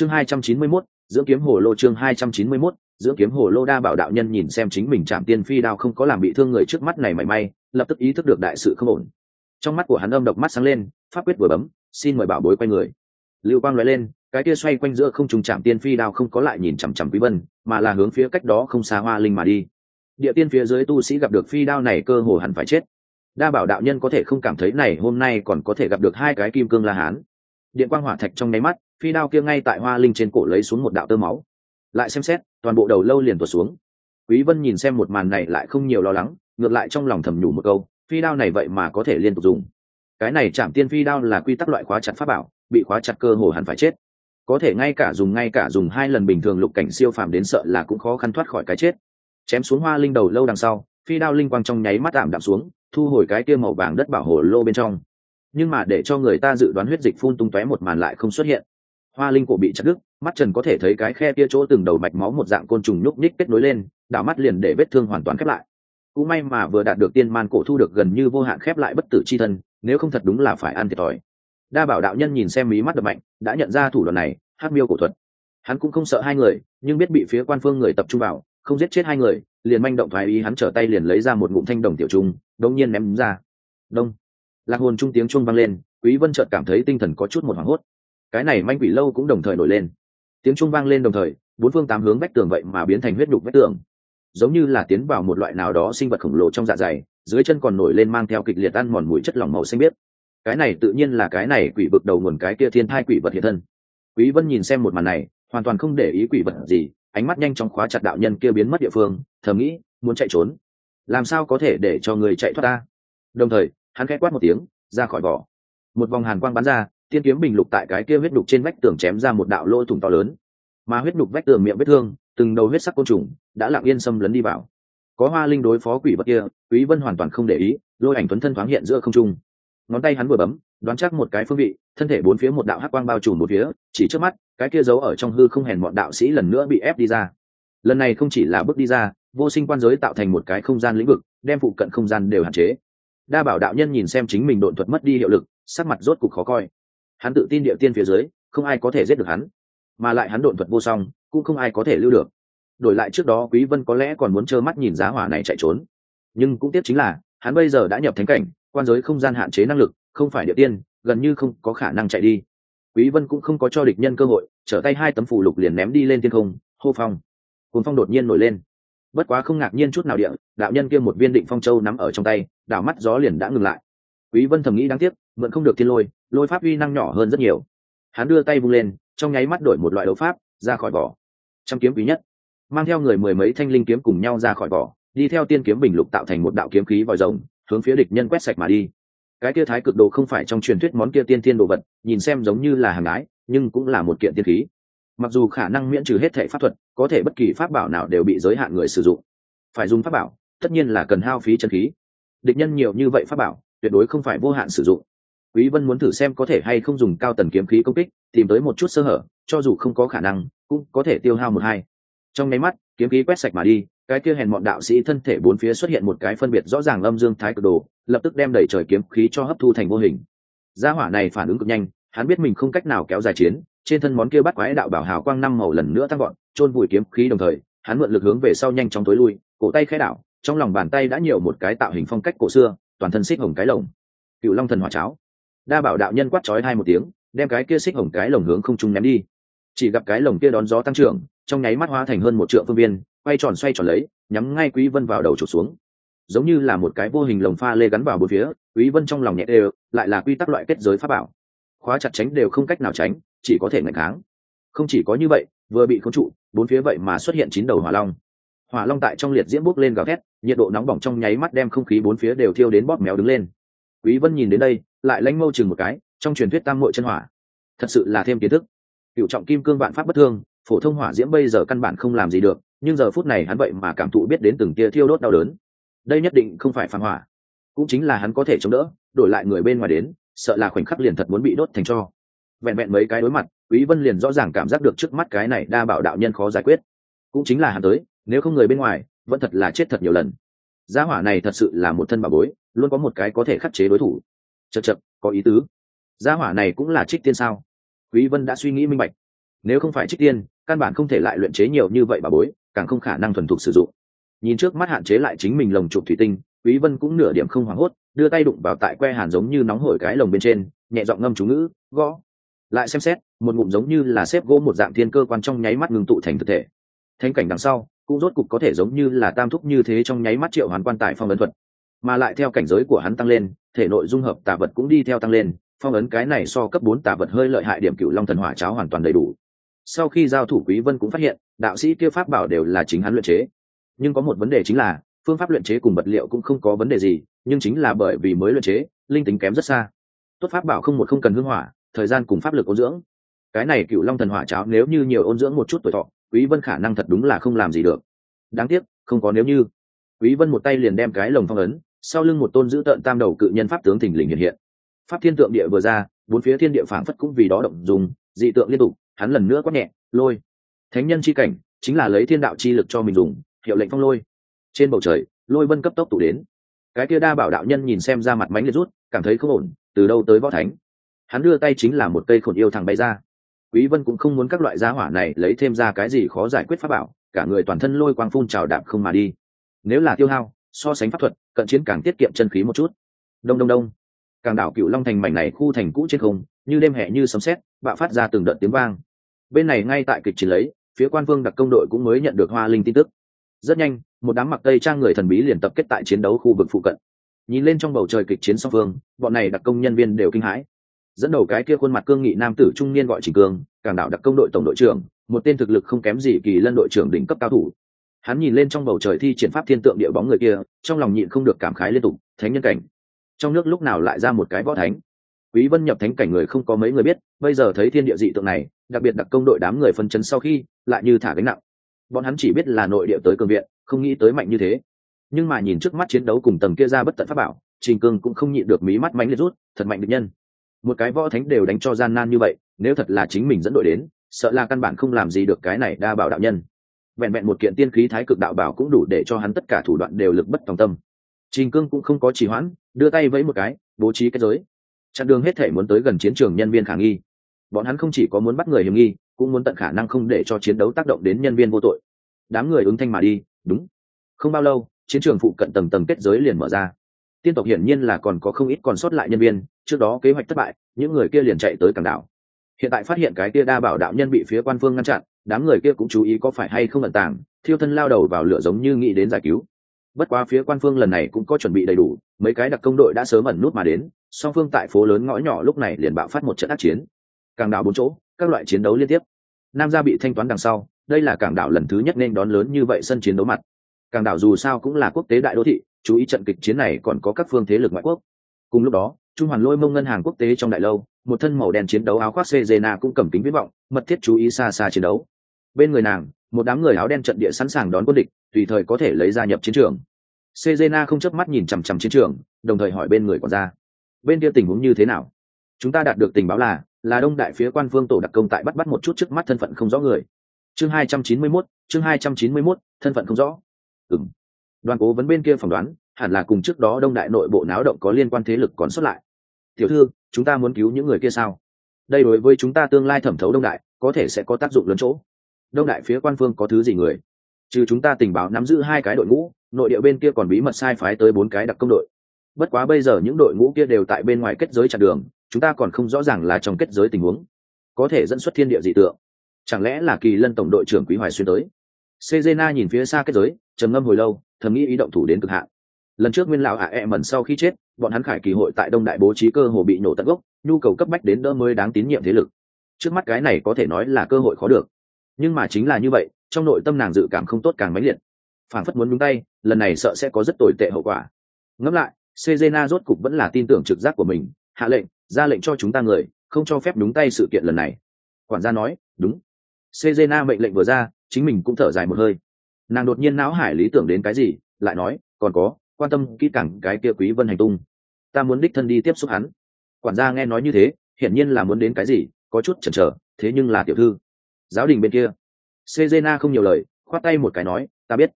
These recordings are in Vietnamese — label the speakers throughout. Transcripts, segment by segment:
Speaker 1: chương hai trăm chín mươi 291, dưỡng kiếm hồ lô chương hai trăm chín mươi 291, dưỡng kiếm hồ lô đa bảo đạo nhân nhìn xem chính mình chạm tiên phi đao không có làm bị thương người trước mắt này mảy may lập tức ý thức được đại sự không ổn. Trong mắt của hắn âm độc mắt sáng lên pháp quyết vừa bấm xin mời bảo bối quay người. Lưu quang nói lên cái kia xoay quanh giữa không trùng chạm tiên phi đao không có lại nhìn chằm chằm quý vân mà là hướng phía cách đó không xa hoa linh mà đi. Địa tiên phía dưới tu sĩ gặp được phi đao này cơ hồ hẳn phải chết. Đa bảo đạo nhân có thể không cảm thấy này hôm nay còn có thể gặp được hai cái kim cương la hán. Điện quang hỏa thạch trong nháy mắt phi đao kia ngay tại hoa linh trên cổ lấy xuống một đạo tơ máu. Lại xem xét, toàn bộ đầu lâu liền tuột xuống. Quý vân nhìn xem một màn này lại không nhiều lo lắng, ngược lại trong lòng thầm nhủ một câu, phi đao này vậy mà có thể liên tục dùng. Cái này chạm tiên phi đao là quy tắc loại khóa chặt pháp bảo, bị khóa chặt cơ hồ hẳn phải chết. Có thể ngay cả dùng ngay cả dùng hai lần bình thường lục cảnh siêu phàm đến sợ là cũng khó khăn thoát khỏi cái chết. Chém xuống hoa linh đầu lâu đằng sau, phi đao linh quang trong nháy mắt tạm đạm xuống, thu hồi cái kia màu vàng đất bảo hồ lô bên trong. Nhưng mà để cho người ta dự đoán huyết dịch phun tung tóe một màn lại không xuất hiện hoa linh cổ bị chặt đứt, mắt trần có thể thấy cái khe kia chỗ từng đầu mạch máu một dạng côn trùng nhúc nhích kết nối lên, đảo mắt liền để vết thương hoàn toàn khép lại. Cũng may mà vừa đạt được tiên man cổ thu được gần như vô hạn khép lại bất tử c h i thân, nếu không thật đúng là phải ăn thiệt thòi. Đa bảo đạo nhân nhìn xem mí mắt đập mạnh, đã nhận ra thủ đoạn này hát miêu cổ thuật. Hắn cũng không sợ hai người, nhưng biết bị phía quan phương người tập trung vào, không giết chết hai người, liền manh động thoái ý hắn trở tay liền lấy ra một ngụm thanh đồng tiểu trung đống nhiên ném ra. Đông. Lạc hồn trung tiếng chuông vang lên, quý vân trợt cảm thấy tinh thần có chút một hoảng hốt cái này manh quỷ lâu cũng đồng thời nổi lên. Tiếng trung vang lên đồng thời, bốn phương tám hướng vách tường vậy mà biến thành huyết đục vách tường. Giống như là tiến vào một loại nào đó sinh vật khổng lồ trong dạ dày, dưới chân còn nổi lên mang theo kịch liệt ăn mòn mùi chất lỏng màu xanh biếc. Cái này tự nhiên là cái này quỷ vực đầu nguồn cái kia thiên thai quỷ vật hiện thân. Quý vân nhìn xem một màn này, hoàn toàn không để ý quỷ vật gì, ánh mắt nhanh chóng khóa chặt đạo nhân kia biến mất địa phương, thầm nghĩ, muốn chạy trốn. Làm sao có thể để cho người chạy thoát ta? Đồng thời, hắn khẽ quát một tiếng, ra khỏi vỏ. Một vòng hàn quang bắn ra tiên kiếm bình lục tại cái kia huyết đục trên vách tường chém ra một đạo lỗ thủng to lớn. Mà huyết đục vách tường miệng vết thương, từng đầu huyết sắc côn trùng đã lặng yên xâm lấn đi vào. Có hoa linh đối phó quỷ vật kia, quý vân hoàn toàn không để ý, lôi ảnh tuấn thân thoáng hiện giữa không trung. Ngón tay hắn vừa bấm, đoán chắc một cái phương vị, thân thể bốn phía một đạo hắc quang bao trùm một phía, chỉ trước mắt, cái kia giấu ở trong hư không hèn bọn đạo sĩ lần nữa bị ép đi ra. Lần này không chỉ là bước đi ra, vô sinh quan giới tạo thành một cái không gian lĩnh vực, đem phụ cận không gian đều hạn chế. Đa bảo đạo nhân nhìn xem chính mình độn thuật mất đi hiệu lực, sắc mặt rốt cục khó coi hắn tự tin địa tiên phía dưới, không ai có thể giết được hắn, mà lại hắn độn thuật vô song, cũng không ai có thể lưu được. Đổi lại trước đó quý vân có lẽ còn muốn trơ mắt nhìn giá hỏa này chạy trốn. Nhưng cũng tiếc chính là, hắn bây giờ đã nhập thánh cảnh, quan giới không gian hạn chế năng lực, không phải địa tiên, gần như không có khả năng chạy đi. Quý vân cũng không có cho địch nhân cơ hội, trở tay hai tấm phù lục liền ném đi lên thiên không, hô phong. Cuốn phong đột nhiên nổi lên. Bất quá không ngạc nhiên chút nào địa, đạo nhân kia một viên định phong châu nắm ở trong tay, đảo mắt gió liền đã ngừng lại. Quý vân thầm nghĩ đáng tiếc mượn không được thiên lôi lôi pháp uy năng nhỏ hơn rất nhiều. Hắn đưa tay vung lên, trong nháy mắt đổi một loại đấu pháp, ra khỏi vỏ. Trăm kiếm quý nhất. Mang theo người mười mấy thanh linh kiếm cùng nhau ra khỏi vỏ, đi theo tiên kiếm bình lục tạo thành một đạo kiếm khí vòi rồng, hướng phía địch nhân quét sạch mà đi. Cái kia thái cực đồ không phải trong truyền thuyết món kia tiên tiên đồ vật, nhìn xem giống như là hàng ái, nhưng cũng là một kiện tiên khí. Mặc dù khả năng miễn trừ hết thể pháp thuật, có thể bất kỳ pháp bảo nào đều bị giới hạn người sử dụng. Phải dùng pháp bảo, tất nhiên là cần hao phí chân khí. Địch nhân nhiều như vậy pháp bảo, tuyệt đối không phải vô hạn sử dụng quý vân muốn thử xem có thể hay không dùng cao tần kiếm khí công kích, tìm tới một chút sơ hở, cho dù không có khả năng, cũng có thể tiêu hao một hai. Trong nháy mắt, kiếm khí quét sạch mà đi, cái kia hèn mọn đạo sĩ thân thể bốn phía xuất hiện một cái phân biệt rõ ràng âm dương thái cực đồ, lập tức đem đẩy trời kiếm khí cho hấp thu thành vô hình. Gia hỏa này phản ứng cực nhanh, hắn biết mình không cách nào kéo dài chiến, trên thân món kia bắt quái đạo bảo hào quang năm màu lần nữa tăng gọn chôn vùi kiếm khí đồng thời, hắn mượn lực hướng về sau nhanh chóng tối lui, cổ tay khẽ đảo, trong lòng bàn tay đã nhiều một cái tạo hình phong cách cổ xưa, toàn thân xích hồng cái lồng. Cựu long thần hỏa cháo đa bảo đạo nhân quát chói hai một tiếng, đem cái kia xích hồng cái lồng hướng không trung ném đi. Chỉ gặp cái lồng kia đón gió tăng trưởng, trong nháy mắt hóa thành hơn một triệu phương viên, quay tròn xoay tròn lấy, nhắm ngay quý vân vào đầu trục xuống. Giống như là một cái vô hình lồng pha lê gắn vào bốn phía, quý vân trong lòng nhẹ đều lại là quy tắc loại kết giới pháp bảo. Khóa chặt tránh đều không cách nào tránh, chỉ có thể ngạch kháng. Không chỉ có như vậy, vừa bị khống trụ, bốn phía vậy mà xuất hiện chín đầu hỏa long. Hỏa long tại trong liệt diễm bốc lên gào thét, nhiệt độ nóng bỏng trong nháy mắt đem không khí bốn phía đều thiêu đến bóp méo đứng lên. Quý vân nhìn đến đây lại lãnh mâu chừng một cái, trong truyền thuyết tam muội chân hỏa. Thật sự là thêm kiến thức. Cựu trọng kim cương vạn pháp bất thương, phổ thông hỏa diễm bây giờ căn bản không làm gì được, nhưng giờ phút này hắn vậy mà cảm thụ biết đến từng tia thiêu đốt đau đớn. Đây nhất định không phải phản hỏa, cũng chính là hắn có thể chống đỡ, đổi lại người bên ngoài đến, sợ là khoảnh khắc liền thật muốn bị đốt thành cho. Vẹn vẹn mấy cái đối mặt, quý vân liền rõ ràng cảm giác được trước mắt cái này đa bảo đạo nhân khó giải quyết. Cũng chính là hắn tới, nếu không người bên ngoài, vẫn thật là chết thật nhiều lần. Gia hỏa này thật sự là một thân bà bối, luôn có một cái có thể khắc chế đối thủ chật chật có ý tứ. Gia hỏa này cũng là trích tiên sao? Quý vân đã suy nghĩ minh bạch. Nếu không phải trích tiên, căn bản không thể lại luyện chế nhiều như vậy bà bối, càng không khả năng thuần thục sử dụng. Nhìn trước mắt hạn chế lại chính mình lồng chụp thủy tinh, quý vân cũng nửa điểm không hoảng hốt, đưa tay đụng vào tại que hàn giống như nóng hổi cái lồng bên trên, nhẹ giọng ngâm chú ngữ, gõ. Lại xem xét, một ngụm giống như là xếp gỗ một dạng thiên cơ quan trong nháy mắt ngưng tụ thành thực thể. Thanh cảnh đằng sau, cũng rốt cục có thể giống như là tam thúc như thế trong nháy mắt triệu hoàn quan tài phong ấn thuật. Mà lại theo cảnh giới của hắn tăng lên thể nội dung hợp tà vật cũng đi theo tăng lên, phong ấn cái này so cấp bốn tà vật hơi lợi hại điểm cựu long thần hỏa cháo hoàn toàn đầy đủ. Sau khi giao thủ quý vân cũng phát hiện, đạo sĩ kia pháp bảo đều là chính hắn luyện chế. Nhưng có một vấn đề chính là, phương pháp luyện chế cùng vật liệu cũng không có vấn đề gì, nhưng chính là bởi vì mới luyện chế, linh tính kém rất xa. Tốt pháp bảo không một không cần hương hỏa, thời gian cùng pháp lực ôn dưỡng. Cái này cựu long thần hỏa cháo nếu như nhiều ôn dưỡng một chút tuổi thọ, quý vân khả năng thật đúng là không làm gì được. Đáng tiếc, không có nếu như. Quý vân một tay liền đem cái lồng phong ấn sau lưng một tôn giữ tợn tam đầu cự nhân pháp tướng thình lình hiện hiện. Pháp thiên tượng địa vừa ra, bốn phía thiên địa phảng phất cũng vì đó động dùng, dị tượng liên tục, hắn lần nữa quát nhẹ, lôi! Thánh nhân chi cảnh, chính là lấy thiên đạo chi lực cho mình dùng, hiệu lệnh phong lôi. Trên bầu trời, lôi vân cấp tốc tụ đến. Cái kia đa bảo đạo nhân nhìn xem ra mặt mánh liệt rút, cảm thấy không ổn, từ đâu tới võ thánh? Hắn đưa tay chính là một cây khổn yêu thằng bay ra. Quý vân cũng không muốn các loại gia hỏa này lấy thêm ra cái gì khó giải quyết pháp bảo, cả người toàn thân lôi quang phun trào đạp không mà đi. Nếu là tiêu hao so sánh pháp thuật, cận chiến càng tiết kiệm chân khí một chút. Đông đông đông. Càng đảo cựu long thành mảnh này khu thành cũ trên không, như đêm hẹ như sấm sét, bạo phát ra từng đợt tiếng vang. Bên này ngay tại kịch chiến lấy, phía quan vương đặc công đội cũng mới nhận được hoa linh tin tức. Rất nhanh, một đám mặc tây trang người thần bí liền tập kết tại chiến đấu khu vực phụ cận. Nhìn lên trong bầu trời kịch chiến song phương, bọn này đặc công nhân viên đều kinh hãi. Dẫn đầu cái kia khuôn mặt cương nghị nam tử trung niên gọi chỉ cương càng đảo đặc công đội tổng đội trưởng, một tên thực lực không kém gì kỳ lân đội trưởng đỉnh cấp cao thủ hắn nhìn lên trong bầu trời thi triển pháp thiên tượng địa bóng người kia, trong lòng nhịn không được cảm khái liên tục, thánh nhân cảnh. Trong nước lúc nào lại ra một cái võ thánh? Quý vân nhập thánh cảnh người không có mấy người biết, bây giờ thấy thiên địa dị tượng này, đặc biệt đặc công đội đám người phân chấn sau khi, lại như thả gánh nặng. Bọn hắn chỉ biết là nội địa tới cường viện, không nghĩ tới mạnh như thế. Nhưng mà nhìn trước mắt chiến đấu cùng tầng kia ra bất tận pháp bảo, trình cương cũng không nhịn được mí mắt mánh liệt rút, thật mạnh được nhân. Một cái võ thánh đều đánh cho gian nan như vậy, nếu thật là chính mình dẫn đội đến, sợ là căn bản không làm gì được cái này đa bảo đạo nhân vẹn vẹn một kiện tiên khí thái cực đạo bảo cũng đủ để cho hắn tất cả thủ đoạn đều lực bất tòng tâm. Trình cương cũng không có trì hoãn, đưa tay vẫy một cái, bố trí kết giới. Chặn đường hết thể muốn tới gần chiến trường nhân viên khả nghi. Bọn hắn không chỉ có muốn bắt người hiểm nghi, cũng muốn tận khả năng không để cho chiến đấu tác động đến nhân viên vô tội. Đám người ứng thanh mà đi, đúng. Không bao lâu, chiến trường phụ cận tầng tầng kết giới liền mở ra. Tiên tộc hiển nhiên là còn có không ít còn sót lại nhân viên, trước đó kế hoạch thất bại, những người kia liền chạy tới cảng đảo hiện tại phát hiện cái kia đa bảo đạo nhân bị phía quan phương ngăn chặn, đám người kia cũng chú ý có phải hay không ẩn tàng, thiêu thân lao đầu vào lửa giống như nghĩ đến giải cứu. Bất quá phía quan phương lần này cũng có chuẩn bị đầy đủ, mấy cái đặc công đội đã sớm ẩn nút mà đến, song phương tại phố lớn ngõ nhỏ lúc này liền bạo phát một trận ác chiến. Càng đảo bốn chỗ, các loại chiến đấu liên tiếp. Nam gia bị thanh toán đằng sau, đây là cảng đảo lần thứ nhất nên đón lớn như vậy sân chiến đấu mặt. Cảng đảo dù sao cũng là quốc tế đại đô thị, chú ý trận kịch chiến này còn có các phương thế lực ngoại quốc. Cùng lúc đó trung hoàn lôi mông ngân hàng quốc tế trong đại lâu một thân màu đen chiến đấu áo khoác Cezena cũng cầm kính viễn vọng mật thiết chú ý xa xa chiến đấu. Bên người nàng một đám người áo đen trận địa sẵn sàng đón quân địch tùy thời có thể lấy ra nhập chiến trường. Cezena không chớp mắt nhìn chằm chằm chiến trường đồng thời hỏi bên người còn ra bên kia tình huống như thế nào? Chúng ta đạt được tình báo là là đông đại phía quan phương tổ đặc công tại bắt bắt một chút trước mắt thân phận không rõ người. Chương 291, chương 291, thân phận không rõ. Ừm. Đoàn cố vấn bên kia phỏng đoán hẳn là cùng trước đó đông đại nội bộ náo động có liên quan thế lực còn xuất lại. Tiểu thư, chúng ta muốn cứu những người kia sao? Đây đối với chúng ta tương lai thẩm thấu đông đại, có thể sẽ có tác dụng lớn chỗ. Đông đại phía quan phương có thứ gì người? Trừ chúng ta tình báo nắm giữ hai cái đội ngũ, nội địa bên kia còn bí mật sai phái tới bốn cái đặc công đội. Bất quá bây giờ những đội ngũ kia đều tại bên ngoài kết giới chặn đường, chúng ta còn không rõ ràng là trong kết giới tình huống. Có thể dẫn xuất thiên địa dị tượng. Chẳng lẽ là kỳ lân tổng đội trưởng quý hoài xuyên tới? Sejena nhìn phía xa kết giới, trầm ngâm hồi lâu, thầm nghĩ ý động thủ đến cực hạn lần trước nguyên lão hạ e mẩn sau khi chết, bọn hắn khải kỳ hội tại đông đại bố trí cơ hồ bị nổ tận gốc, nhu cầu cấp bách đến đỡ mới đáng tín nhiệm thế lực. Trước mắt cái này có thể nói là cơ hội khó được. Nhưng mà chính là như vậy, trong nội tâm nàng dự cảm không tốt càng mãnh liệt. Phản phất muốn nhúng tay, lần này sợ sẽ có rất tồi tệ hậu quả. Ngẫm lại, sejena rốt cục vẫn là tin tưởng trực giác của mình, hạ lệnh, ra lệnh cho chúng ta người, không cho phép nhúng tay sự kiện lần này. Quản gia nói, đúng. Sejena mệnh lệnh vừa ra, chính mình cũng thở dài một hơi. Nàng đột nhiên não hải lý tưởng đến cái gì, lại nói, còn có quan tâm kỹ càng cái kia quý vân hành tung. Ta muốn đích thân đi tiếp xúc hắn. Quản gia nghe nói như thế, hiển nhiên là muốn đến cái gì, có chút chần chờ, thế nhưng là tiểu thư. Giáo đình bên kia. Sejena không nhiều lời, khoát tay một cái nói, ta biết.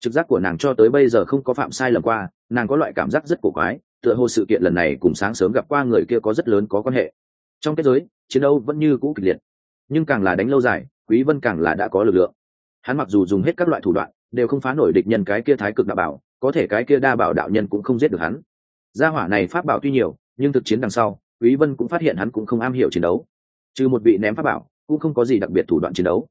Speaker 1: Trực giác của nàng cho tới bây giờ không có phạm sai lầm qua, nàng có loại cảm giác rất cổ quái, tựa hồ sự kiện lần này cùng sáng sớm gặp qua người kia có rất lớn có quan hệ. Trong kết giới, chiến đấu vẫn như cũ kịch liệt, nhưng càng là đánh lâu dài, quý vân càng là đã có lực lượng. Hắn mặc dù dùng hết các loại thủ đoạn đều không phá nổi địch nhân cái kia thái cực đạo bảo, có thể cái kia đa bảo đạo nhân cũng không giết được hắn. Gia hỏa này pháp bảo tuy nhiều, nhưng thực chiến đằng sau, quý vân cũng phát hiện hắn cũng không am hiểu chiến đấu. Trừ một vị ném pháp bảo, cũng không có gì đặc biệt thủ đoạn chiến đấu.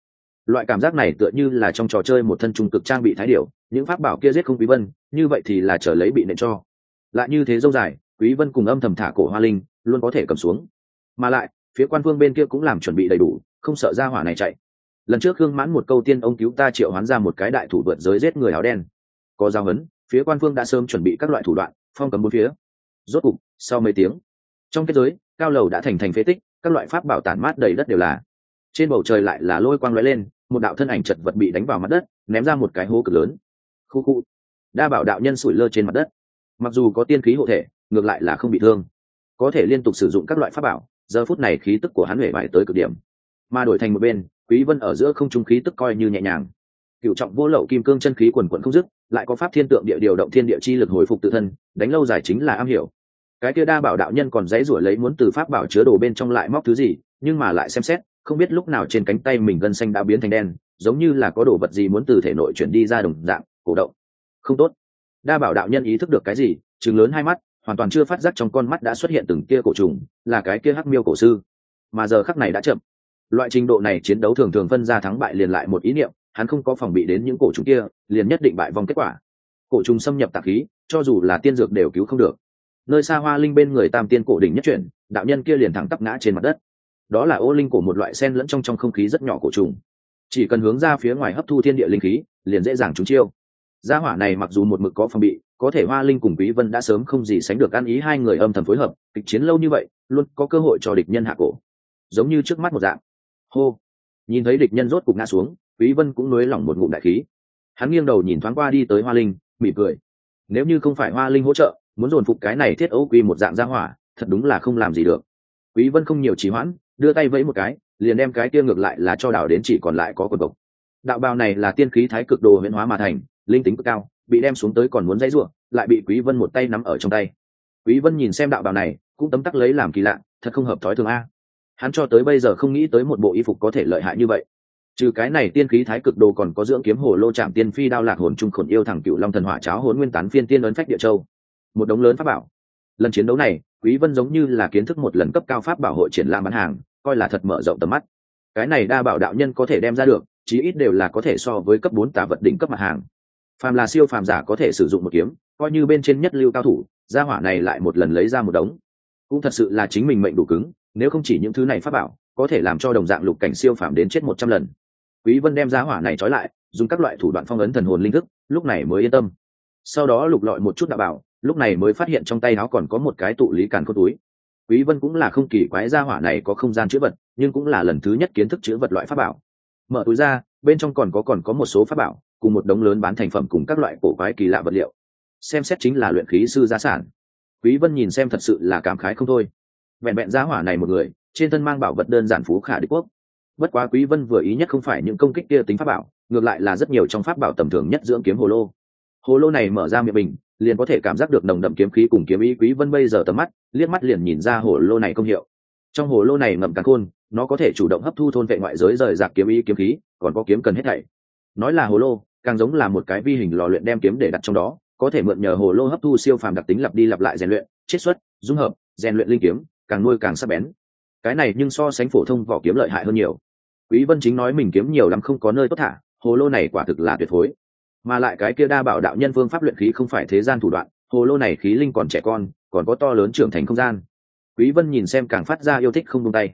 Speaker 1: Loại cảm giác này tựa như là trong trò chơi một thân trung cực trang bị thái điểu, những pháp bảo kia giết không quý vân, như vậy thì là trở lấy bị nện cho. Lại như thế dâu dài, quý vân cùng âm thầm thả cổ hoa linh, luôn có thể cầm xuống. Mà lại, phía quan phương bên kia cũng làm chuẩn bị đầy đủ, không sợ ra hỏa này chạy lần trước hương mãn một câu tiên ông cứu ta triệu hoán ra một cái đại thủ vượt giới giết người áo đen. Có giao hấn phía quan phương đã sớm chuẩn bị các loại thủ đoạn, phong cấm bốn phía. Rốt cục, sau mấy tiếng, trong kết giới, cao lầu đã thành thành phế tích, các loại pháp bảo tản mát đầy đất đều là. Trên bầu trời lại là lôi quang lóe lên, một đạo thân ảnh chật vật bị đánh vào mặt đất, ném ra một cái hố cực lớn. Khu khu, đa bảo đạo nhân sủi lơ trên mặt đất. Mặc dù có tiên khí hộ thể, ngược lại là không bị thương. Có thể liên tục sử dụng các loại pháp bảo, giờ phút này khí tức của hắn huệ vải tới cực điểm. Mà đổi thành một bên quý vân ở giữa không trung khí tức coi như nhẹ nhàng. Cựu trọng vô lậu kim cương chân khí quần quận không dứt, lại có pháp thiên tượng địa điều động thiên địa chi lực hồi phục tự thân, đánh lâu dài chính là am hiểu. Cái kia đa bảo đạo nhân còn dãy rủi lấy muốn từ pháp bảo chứa đồ bên trong lại móc thứ gì, nhưng mà lại xem xét, không biết lúc nào trên cánh tay mình gân xanh đã biến thành đen, giống như là có đồ vật gì muốn từ thể nội chuyển đi ra đồng dạng, cổ động. Không tốt. Đa bảo đạo nhân ý thức được cái gì chừng lớn hai mắt, hoàn toàn chưa phát giác trong con mắt đã xuất hiện từng kia cổ trùng, là cái kia hắc miêu cổ sư. Mà giờ khắc này đã chậm loại trình độ này chiến đấu thường thường phân ra thắng bại liền lại một ý niệm, hắn không có phòng bị đến những cổ trùng kia, liền nhất định bại vong kết quả. Cổ trùng xâm nhập tạc khí, cho dù là tiên dược đều cứu không được. Nơi xa hoa linh bên người tam tiên cổ đỉnh nhất chuyển, đạo nhân kia liền thẳng tắp ngã trên mặt đất. Đó là ô linh của một loại sen lẫn trong trong không khí rất nhỏ cổ trùng. Chỉ cần hướng ra phía ngoài hấp thu thiên địa linh khí, liền dễ dàng trúng chiêu. Gia hỏa này mặc dù một mực có phòng bị, có thể hoa linh cùng quý vân đã sớm không gì sánh được ăn ý hai người âm thầm phối hợp, kịch chiến lâu như vậy, luôn có cơ hội cho địch nhân hạ cổ. Giống như trước mắt một dạng hô. Nhìn thấy địch nhân rốt cục ngã xuống, quý vân cũng nới lỏng một ngụm đại khí. Hắn nghiêng đầu nhìn thoáng qua đi tới hoa linh, mỉm cười. Nếu như không phải hoa linh hỗ trợ, muốn dồn phục cái này thiết ấu quy một dạng gia hỏa, thật đúng là không làm gì được. Quý vân không nhiều trì hoãn, đưa tay vẫy một cái, liền đem cái kia ngược lại là cho đảo đến chỉ còn lại có quần bộc đạo bào này là tiên khí thái cực đồ huyễn hóa mà thành, linh tính cực cao, bị đem xuống tới còn muốn dãy ruộng lại bị quý vân một tay nắm ở trong tay. Quý vân nhìn xem đạo bào này, cũng tấm tắc lấy làm kỳ lạ, thật không hợp thói thường a hắn cho tới bây giờ không nghĩ tới một bộ y phục có thể lợi hại như vậy. Trừ cái này tiên khí thái cực đồ còn có dưỡng kiếm hồ lô chạm tiên phi đao lạc hồn trung khổn yêu thẳng cựu long thần hỏa cháo hồn nguyên tán phiên tiên ấn phách địa châu. Một đống lớn pháp bảo. Lần chiến đấu này, quý vân giống như là kiến thức một lần cấp cao pháp bảo hội triển lãm bán hàng, coi là thật mở rộng tầm mắt. Cái này đa bảo đạo nhân có thể đem ra được, chí ít đều là có thể so với cấp bốn tả vật đỉnh cấp mặt hàng. Phàm là siêu phàm giả có thể sử dụng một kiếm, coi như bên trên nhất lưu cao thủ, gia hỏa này lại một lần lấy ra một đống. Cũng thật sự là chính mình mệnh đủ cứng nếu không chỉ những thứ này pháp bảo, có thể làm cho đồng dạng lục cảnh siêu phàm đến chết một trăm lần. Quý vân đem giá hỏa này trói lại, dùng các loại thủ đoạn phong ấn thần hồn linh thức, lúc này mới yên tâm. Sau đó lục lọi một chút đạo bảo, lúc này mới phát hiện trong tay áo còn có một cái tụ lý càn cốt túi. Quý vân cũng là không kỳ quái gia hỏa này có không gian chữ vật, nhưng cũng là lần thứ nhất kiến thức chữ vật loại pháp bảo. Mở túi ra, bên trong còn có còn có một số pháp bảo, cùng một đống lớn bán thành phẩm cùng các loại cổ quái kỳ lạ vật liệu. Xem xét chính là luyện khí sư gia sản. Quý vân nhìn xem thật sự là cảm khái không thôi vẹn vẹn gia hỏa này một người, trên thân mang bảo vật đơn giản phú khả đế quốc. Bất quá quý vân vừa ý nhất không phải những công kích kia tính pháp bảo, ngược lại là rất nhiều trong pháp bảo tầm thường nhất dưỡng kiếm hồ lô. Hồ lô này mở ra miệng bình, liền có thể cảm giác được nồng đậm kiếm khí cùng kiếm ý quý vân bây giờ tầm mắt, liếc mắt liền nhìn ra hồ lô này công hiệu. Trong hồ lô này ngậm càn khôn, nó có thể chủ động hấp thu thôn vệ ngoại giới rời rạc kiếm ý kiếm khí, còn có kiếm cần hết thảy. Nói là hồ lô, càng giống là một cái vi hình lò luyện đem kiếm để đặt trong đó, có thể mượn nhờ hồ lô hấp thu siêu phàm đặc tính lặp đi lặp lại rèn luyện, chiết xuất, dung hợp, rèn luyện linh kiếm càng nuôi càng sắc bén. Cái này nhưng so sánh phổ thông vỏ kiếm lợi hại hơn nhiều. Quý vân chính nói mình kiếm nhiều lắm không có nơi tốt thả, hồ lô này quả thực là tuyệt phối. Mà lại cái kia đa bảo đạo nhân phương pháp luyện khí không phải thế gian thủ đoạn, hồ lô này khí linh còn trẻ con, còn có to lớn trưởng thành không gian. Quý vân nhìn xem càng phát ra yêu thích không buông tay.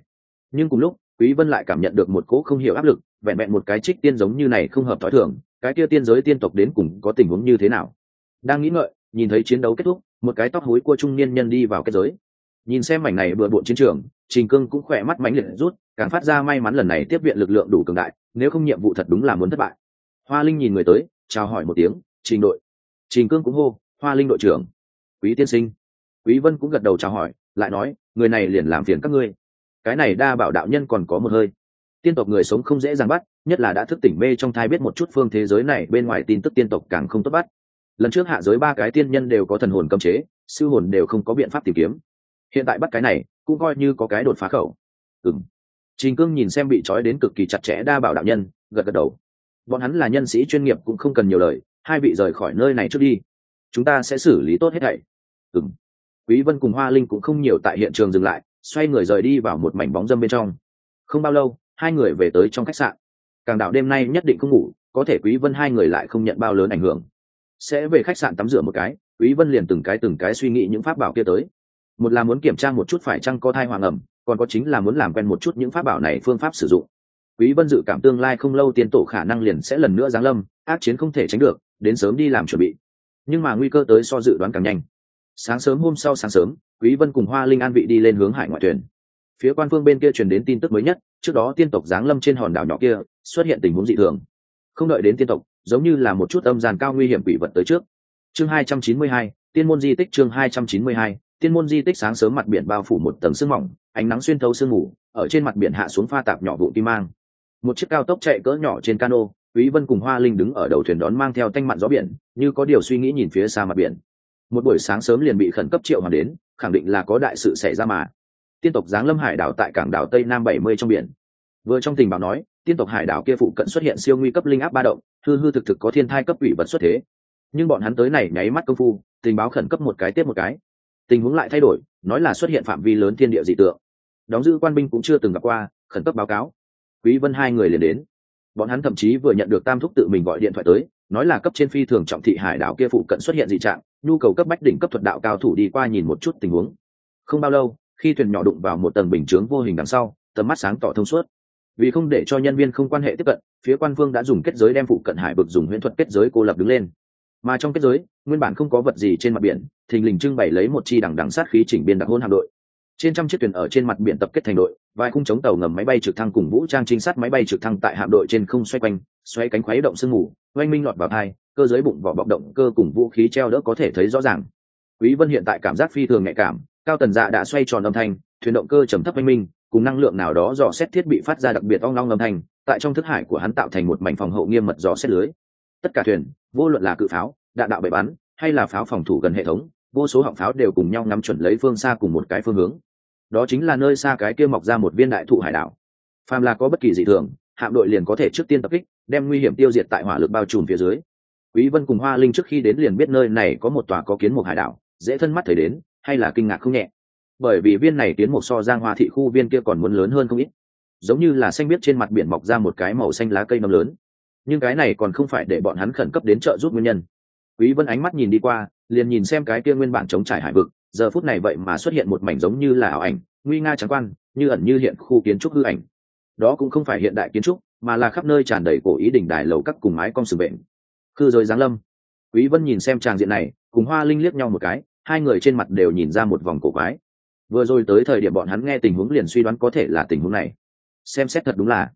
Speaker 1: Nhưng cùng lúc, quý vân lại cảm nhận được một cỗ không hiểu áp lực, vẹn vẹn một cái trích tiên giống như này không hợp thói thường, cái kia tiên giới tiên tộc đến cùng có tình huống như thế nào? Đang nghĩ ngợi, nhìn thấy chiến đấu kết thúc, một cái tóc hối của trung niên nhân đi vào kết giới nhìn xem mảnh này bừa bộn chiến trường, trình cương cũng khỏe mắt mãnh liệt rút, càng phát ra may mắn lần này tiếp viện lực lượng đủ cường đại, nếu không nhiệm vụ thật đúng là muốn thất bại. Hoa linh nhìn người tới, chào hỏi một tiếng, trình đội. Trình cương cũng hô, hoa linh đội trưởng. Quý tiên sinh. Quý vân cũng gật đầu chào hỏi, lại nói, người này liền làm phiền các ngươi. Cái này đa bảo đạo nhân còn có một hơi. Tiên tộc người sống không dễ dàng bắt, nhất là đã thức tỉnh mê trong thai biết một chút phương thế giới này, bên ngoài tin tức tiên tộc càng không tốt bắt. Lần trước hạ giới ba cái tiên nhân đều có thần hồn cấm chế, sư hồn đều không có biện pháp tìm kiếm hiện tại bắt cái này cũng coi như có cái đột phá khẩu. Ừ trình cương nhìn xem bị trói đến cực kỳ chặt chẽ đa bảo đạo nhân, gật gật đầu. Bọn hắn là nhân sĩ chuyên nghiệp cũng không cần nhiều lời, hai vị rời khỏi nơi này trước đi. Chúng ta sẽ xử lý tốt hết thảy. Ừ m quý vân cùng hoa linh cũng không nhiều tại hiện trường dừng lại, xoay người rời đi vào một mảnh bóng dâm bên trong. Không bao lâu, hai người về tới trong khách sạn. Càng đạo đêm nay nhất định không ngủ, có thể quý vân hai người lại không nhận bao lớn ảnh hưởng. Sẽ về khách sạn tắm rửa một cái, quý vân liền từng cái từng cái suy nghĩ những pháp bảo kia tới một là muốn kiểm tra một chút phải chăng có thai hoàng ẩm còn có chính là muốn làm quen một chút những pháp bảo này phương pháp sử dụng. Quý vân dự cảm tương lai không lâu tiên tổ khả năng liền sẽ lần nữa giáng lâm ác chiến không thể tránh được đến sớm đi làm chuẩn bị. Nhưng mà nguy cơ tới so dự đoán càng nhanh. Sáng sớm hôm sau sáng sớm quý vân cùng hoa linh an vị đi lên hướng hải ngoại thuyền. Phía quan phương bên kia truyền đến tin tức mới nhất trước đó tiên tộc giáng lâm trên hòn đảo nhỏ kia xuất hiện tình huống dị thường. Không đợi đến tiên tộc giống như là một chút âm giàn cao nguy hiểm quỷ vật tới trước. Chương 292, tiên môn di tích chương 292, tiên môn di tích sáng sớm mặt biển bao phủ một tầng sương mỏng, ánh nắng xuyên thấu sương mù, ở trên mặt biển hạ xuống pha tạp nhỏ vụ kim mang. Một chiếc cao tốc chạy cỡ nhỏ trên cano, quý vân cùng hoa linh đứng ở đầu thuyền đón mang theo tanh mặn gió biển, như có điều suy nghĩ nhìn phía xa mặt biển. Một buổi sáng sớm liền bị khẩn cấp triệu hoàn đến, khẳng định là có đại sự xảy ra mà. Tiên tộc giáng lâm hải đảo tại cảng đảo tây nam 70 trong biển. Vừa trong tình báo nói, tiên tộc hải đảo kia phụ cận xuất hiện siêu nguy cấp linh áp ba động, hư hư thực thực có thiên thai cấp ủy vật xuất thế. Nhưng bọn hắn tới này nháy mắt công phu, tình báo khẩn cấp một cái tiếp một cái tình huống lại thay đổi, nói là xuất hiện phạm vi lớn thiên địa dị tượng. Đóng giữ quan binh cũng chưa từng gặp qua, khẩn cấp báo cáo. Quý vân hai người liền đến. Bọn hắn thậm chí vừa nhận được tam thúc tự mình gọi điện thoại tới, nói là cấp trên phi thường trọng thị hải đảo kia phụ cận xuất hiện dị trạng, nhu cầu cấp bách đỉnh cấp thuật đạo cao thủ đi qua nhìn một chút tình huống. Không bao lâu, khi thuyền nhỏ đụng vào một tầng bình chướng vô hình đằng sau, tầm mắt sáng tỏ thông suốt. Vì không để cho nhân viên không quan hệ tiếp cận, phía quan phương đã dùng kết giới đem phụ cận hải vực dùng huyễn thuật kết giới cô lập đứng lên. Mà trong kết giới, nguyên bản không có vật gì trên mặt biển thình lình trưng bày lấy một chi đằng đằng sát khí chỉnh biên đặc hôn hạm đội. Trên trăm chiếc thuyền ở trên mặt biển tập kết thành đội, vài khung chống tàu ngầm máy bay trực thăng cùng vũ trang trinh sát máy bay trực thăng tại hạm đội trên không xoay quanh, xoay cánh khuấy động sương mù, oanh minh lọt vào thai, cơ giới bụng vỏ bọc động, cơ cùng vũ khí treo đỡ có thể thấy rõ ràng. Quý vân hiện tại cảm giác phi thường nhạy cảm, cao tần dạ đã xoay tròn âm thanh, thuyền động cơ trầm thấp oanh minh, cùng năng lượng nào đó dò xét thiết bị phát ra đặc biệt ong long âm thanh, tại trong thức hải của hắn tạo thành một mảnh phòng hậu nghiêm mật dò xét lưới. Tất cả thuyền, vô luận là cự pháo, đạn đạo bệ bắn, hay là pháo phòng thủ gần hệ thống vô số họng pháo đều cùng nhau ngắm chuẩn lấy phương xa cùng một cái phương hướng. Đó chính là nơi xa cái kia mọc ra một viên đại thụ hải đảo. Phàm là có bất kỳ dị thường, hạm đội liền có thể trước tiên tập kích, đem nguy hiểm tiêu diệt tại hỏa lực bao trùm phía dưới. Quý vân cùng hoa linh trước khi đến liền biết nơi này có một tòa có kiến một hải đảo, dễ thân mắt thấy đến, hay là kinh ngạc không nhẹ. Bởi vì viên này tiến một so giang hoa thị khu viên kia còn muốn lớn hơn không ít. Giống như là xanh biết trên mặt biển mọc ra một cái màu xanh lá cây nấm lớn. Nhưng cái này còn không phải để bọn hắn khẩn cấp đến trợ giúp nguyên nhân. Quý vân ánh mắt nhìn đi qua liền nhìn xem cái kia nguyên bản chống trải hải vực, giờ phút này vậy mà xuất hiện một mảnh giống như là ảo ảnh, nguy nga trắng quan như ẩn như hiện khu kiến trúc hư ảnh. Đó cũng không phải hiện đại kiến trúc, mà là khắp nơi tràn đầy cổ ý đỉnh đài lầu các cùng mái cong sừng bệnh khư rồi giáng lâm. Quý vân nhìn xem tràng diện này, cùng hoa linh liếc nhau một cái, hai người trên mặt đều nhìn ra một vòng cổ quái. Vừa rồi tới thời điểm bọn hắn nghe tình huống liền suy đoán có thể là tình huống này. Xem xét thật đúng là,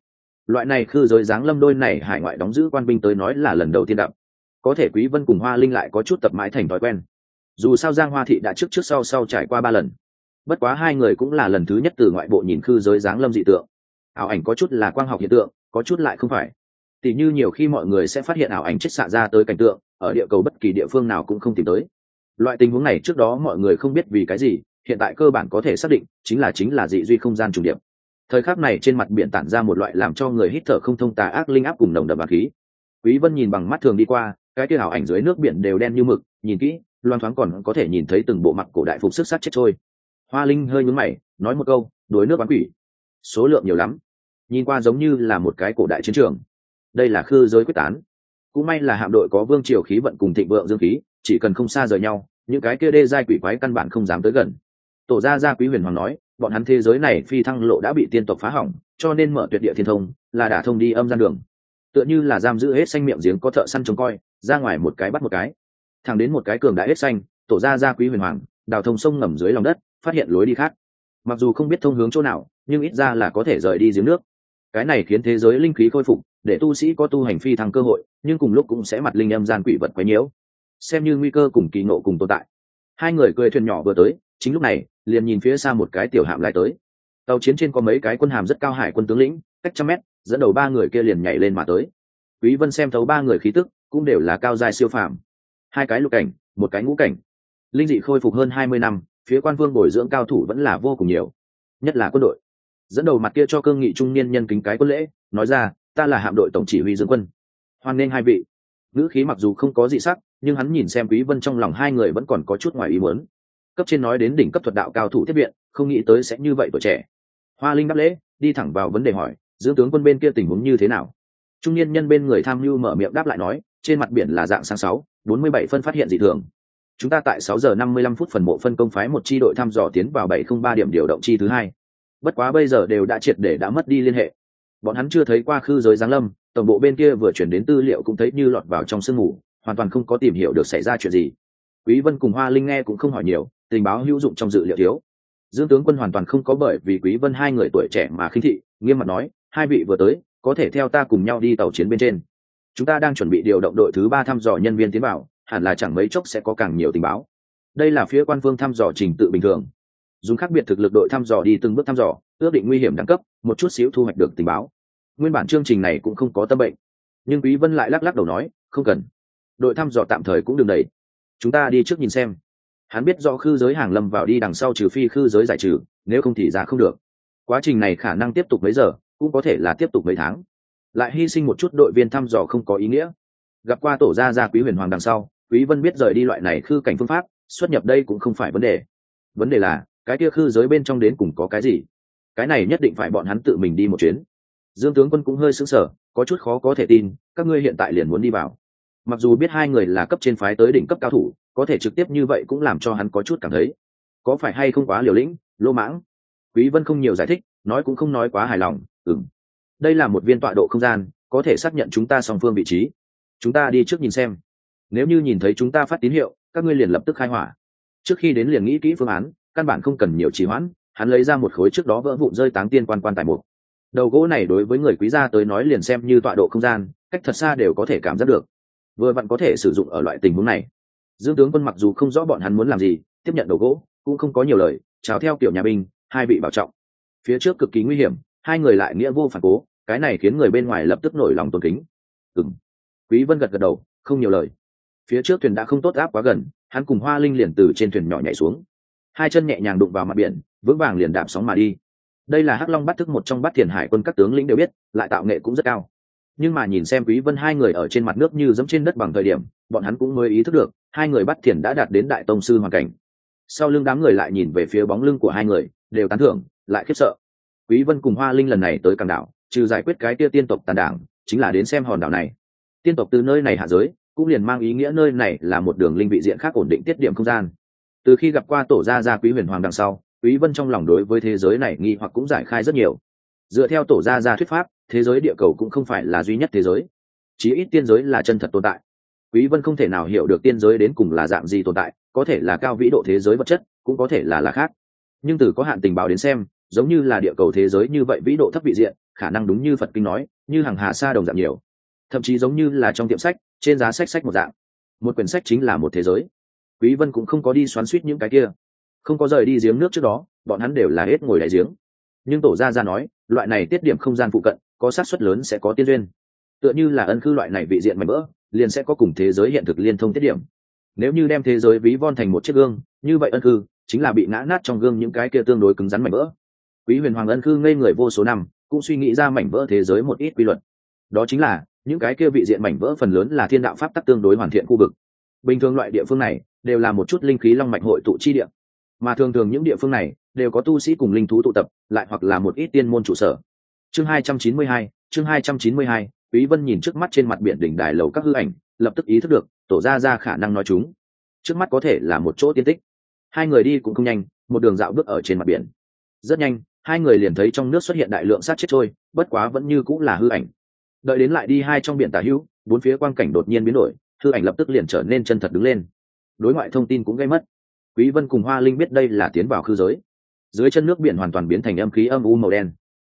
Speaker 1: loại này khư giới giáng lâm đôi này hải ngoại đóng giữ quan binh tới nói là lần đầu tiên đậm có thể quý vân cùng hoa linh lại có chút tập mãi thành thói quen. Dù sao giang hoa thị đã trước trước sau sau trải qua ba lần. Bất quá hai người cũng là lần thứ nhất từ ngoại bộ nhìn khư giới dáng lâm dị tượng. Ảo ảnh có chút là quang học hiện tượng, có chút lại không phải. Tỉ như nhiều khi mọi người sẽ phát hiện ảo ảnh chết xạ ra tới cảnh tượng, ở địa cầu bất kỳ địa phương nào cũng không tìm tới. Loại tình huống này trước đó mọi người không biết vì cái gì, hiện tại cơ bản có thể xác định, chính là chính là dị duy không gian trùng điệp. Thời khắc này trên mặt biển tản ra một loại làm cho người hít thở không thông tà ác linh áp cùng nồng đậm bạc khí. Quý vân nhìn bằng mắt thường đi qua cái kia ảo ảnh dưới nước biển đều đen như mực, nhìn kỹ loan thoáng còn có thể nhìn thấy từng bộ mặt cổ đại phục sức sát chết trôi. Hoa linh hơi nhúng mày, nói một câu, đuối nước bán quỷ. Số lượng nhiều lắm. Nhìn qua giống như là một cái cổ đại chiến trường. Đây là khư giới quyết tán. Cũng may là hạm đội có vương triều khí vận cùng thịnh vượng dương khí, chỉ cần không xa rời nhau, những cái kia đê giai quỷ quái căn bản không dám tới gần. Tổ gia gia quý huyền hoàng nói, bọn hắn thế giới này phi thăng lộ đã bị tiên tộc phá hỏng, cho nên mở tuyệt địa thiên thông, là đả thông đi âm gian đường. Tựa như là giam giữ hết xanh miệng giếng có thợ săn trông coi ra ngoài một cái bắt một cái. Thẳng đến một cái cường đã hết xanh, tổ ra gia quý huyền hoàng, đào thông sông ngầm dưới lòng đất, phát hiện lối đi khác. Mặc dù không biết thông hướng chỗ nào, nhưng ít ra là có thể rời đi giếng nước. Cái này khiến thế giới linh khí khôi phục, để tu sĩ có tu hành phi thăng cơ hội, nhưng cùng lúc cũng sẽ mặt linh âm gian quỷ vật quấy nhiễu. Xem như nguy cơ cùng kỳ ngộ cùng tồn tại. Hai người cười thuyền nhỏ vừa tới, chính lúc này, liền nhìn phía xa một cái tiểu hạm lại tới. Tàu chiến trên có mấy cái quân hàm rất cao hải quân tướng lĩnh, cách trăm mét, dẫn đầu ba người kia liền nhảy lên mà tới. Quý vân xem thấu ba người khí tức cũng đều là cao giai siêu phàm. Hai cái lục cảnh, một cái ngũ cảnh. Linh dị khôi phục hơn hai mươi năm, phía quan vương bồi dưỡng cao thủ vẫn là vô cùng nhiều, nhất là quân đội. Dẫn đầu mặt kia cho cương nghị trung niên nhân kính cái quân lễ, nói ra, ta là hạm đội tổng chỉ huy dưỡng quân. Hoan nghênh hai vị. Ngữ khí mặc dù không có dị sắc, nhưng hắn nhìn xem quý vân trong lòng hai người vẫn còn có chút ngoài ý muốn. Cấp trên nói đến đỉnh cấp thuật đạo cao thủ thiết viện, không nghĩ tới sẽ như vậy tuổi trẻ. Hoa linh đáp lễ, đi thẳng vào vấn đề hỏi, dưỡng tướng quân bên kia tình huống như thế nào? Trung niên nhân bên người tham mưu mở miệng đáp lại nói trên mặt biển là dạng sáng sáu, bốn mươi bảy phân phát hiện dị thường. Chúng ta tại sáu giờ năm mươi lăm phút phần mộ phân công phái một chi đội thăm dò tiến vào bảy không ba điểm điều động chi thứ hai. Bất quá bây giờ đều đã triệt để đã mất đi liên hệ. Bọn hắn chưa thấy qua khư giới giáng lâm, tổng bộ bên kia vừa chuyển đến tư liệu cũng thấy như lọt vào trong sương mù, hoàn toàn không có tìm hiểu được xảy ra chuyện gì. Quý vân cùng hoa linh nghe cũng không hỏi nhiều, tình báo hữu dụng trong dự liệu thiếu. Dương tướng quân hoàn toàn không có bởi vì quý vân hai người tuổi trẻ mà khinh thị, nghiêm mặt nói, hai vị vừa tới, có thể theo ta cùng nhau đi tàu chiến bên trên chúng ta đang chuẩn bị điều động đội thứ ba thăm dò nhân viên tiến vào, hẳn là chẳng mấy chốc sẽ có càng nhiều tình báo. Đây là phía quan phương thăm dò trình tự bình thường. Dùng khác biệt thực lực đội thăm dò đi từng bước thăm dò, ước định nguy hiểm đẳng cấp, một chút xíu thu hoạch được tình báo. Nguyên bản chương trình này cũng không có tâm bệnh. Nhưng quý vân lại lắc lắc đầu nói, không cần. Đội thăm dò tạm thời cũng đừng đẩy. Chúng ta đi trước nhìn xem. Hắn biết do khư giới hàng lâm vào đi đằng sau trừ phi khư giới giải trừ, nếu không thì ra không được. Quá trình này khả năng tiếp tục mấy giờ, cũng có thể là tiếp tục mấy tháng lại hy sinh một chút đội viên thăm dò không có ý nghĩa. Gặp qua tổ gia gia quý huyền hoàng đằng sau, quý vân biết rời đi loại này khư cảnh phương pháp, xuất nhập đây cũng không phải vấn đề. Vấn đề là, cái kia khư giới bên trong đến cùng có cái gì? Cái này nhất định phải bọn hắn tự mình đi một chuyến. Dương tướng quân cũng hơi sững sờ, có chút khó có thể tin, các ngươi hiện tại liền muốn đi vào. Mặc dù biết hai người là cấp trên phái tới đỉnh cấp cao thủ, có thể trực tiếp như vậy cũng làm cho hắn có chút cảm thấy. Có phải hay không quá liều lĩnh lô mãng? Quý vân không nhiều giải thích, nói cũng không nói quá hài lòng, ừm đây là một viên tọa độ không gian, có thể xác nhận chúng ta song phương vị trí. Chúng ta đi trước nhìn xem. Nếu như nhìn thấy chúng ta phát tín hiệu, các ngươi liền lập tức khai hỏa. Trước khi đến liền nghĩ kỹ phương án, căn bản không cần nhiều trì hoãn, hắn lấy ra một khối trước đó vỡ vụn rơi táng tiên quan quan tài mục. Đầu gỗ này đối với người quý gia tới nói liền xem như tọa độ không gian, cách thật xa đều có thể cảm giác được. Vừa vặn có thể sử dụng ở loại tình huống này. Dương tướng quân mặc dù không rõ bọn hắn muốn làm gì, tiếp nhận đầu gỗ, cũng không có nhiều lời, chào theo kiểu nhà binh, hai vị bảo trọng. Phía trước cực kỳ nguy hiểm, hai người lại nghĩa vô phản cố cái này khiến người bên ngoài lập tức nổi lòng tôn kính. Ừng quý vân gật gật đầu, không nhiều lời. Phía trước thuyền đã không tốt áp quá gần, hắn cùng hoa linh liền từ trên thuyền nhỏ nhảy xuống. Hai chân nhẹ nhàng đụng vào mặt biển, vững vàng liền đạp sóng mà đi. Đây là hắc long bắt thức một trong bát thiền hải quân các tướng lĩnh đều biết, lại tạo nghệ cũng rất cao. Nhưng mà nhìn xem quý vân hai người ở trên mặt nước như dẫm trên đất bằng thời điểm, bọn hắn cũng mới ý thức được, hai người bắt thiền đã đạt đến đại tông sư hoàn cảnh. Sau lưng đám người lại nhìn về phía bóng lưng của hai người, đều tán thưởng, lại khiếp sợ. Quý vân cùng hoa linh lần này tới cảng đảo trừ giải quyết cái tia tiên tộc tàn đảng, chính là đến xem hòn đảo này. Tiên tộc từ nơi này hạ giới, cũng liền mang ý nghĩa nơi này là một đường linh vị diện khác ổn định tiết điểm không gian. Từ khi gặp qua tổ gia gia quý huyền hoàng đằng sau, quý vân trong lòng đối với thế giới này nghi hoặc cũng giải khai rất nhiều. Dựa theo tổ gia gia thuyết pháp, thế giới địa cầu cũng không phải là duy nhất thế giới. Chí ít tiên giới là chân thật tồn tại. Quý vân không thể nào hiểu được tiên giới đến cùng là dạng gì tồn tại, có thể là cao vĩ độ thế giới vật chất, cũng có thể là là khác. Nhưng từ có hạn tình báo đến xem, giống như là địa cầu thế giới như vậy vĩ độ thấp vị diện khả năng đúng như phật kinh nói, như hàng hà sa đồng dạng nhiều. Thậm chí giống như là trong tiệm sách, trên giá sách sách một dạng. Một quyển sách chính là một thế giới. Quý vân cũng không có đi xoắn suýt những cái kia. Không có rời đi giếng nước trước đó, bọn hắn đều là hết ngồi đại giếng. Nhưng tổ gia gia nói, loại này tiết điểm không gian phụ cận, có xác suất lớn sẽ có tiên duyên. Tựa như là ân khư loại này vị diện mạnh vỡ, liền sẽ có cùng thế giới hiện thực liên thông tiết điểm. Nếu như đem thế giới ví von thành một chiếc gương, như vậy ân khư chính là bị ngã nát trong gương những cái kia tương đối cứng rắn mạnh vỡ. Quý huyền hoàng ân khư ngây người vô số năm cũng suy nghĩ ra mảnh vỡ thế giới một ít quy luật. Đó chính là những cái kia vị diện mảnh vỡ phần lớn là thiên đạo pháp tắc tương đối hoàn thiện khu vực. Bình thường loại địa phương này đều là một chút linh khí long mạch hội tụ chi địa. Mà thường thường những địa phương này đều có tu sĩ cùng linh thú tụ tập lại hoặc là một ít tiên môn trụ sở. Chương 292, chương 292, quý vân nhìn trước mắt trên mặt biển đỉnh đài lầu các hư ảnh lập tức ý thức được tổ ra ra khả năng nói chúng. Trước mắt có thể là một chỗ tiên tích. Hai người đi cũng không nhanh một đường dạo bước ở trên mặt biển. Rất nhanh hai người liền thấy trong nước xuất hiện đại lượng sát chết trôi, bất quá vẫn như cũng là hư ảnh. Đợi đến lại đi hai trong biển tả hữu, bốn phía quang cảnh đột nhiên biến đổi, hư ảnh lập tức liền trở nên chân thật đứng lên. Đối ngoại thông tin cũng gây mất. Quý vân cùng hoa linh biết đây là tiến vào khư giới. Dưới chân nước biển hoàn toàn biến thành âm khí âm u màu đen.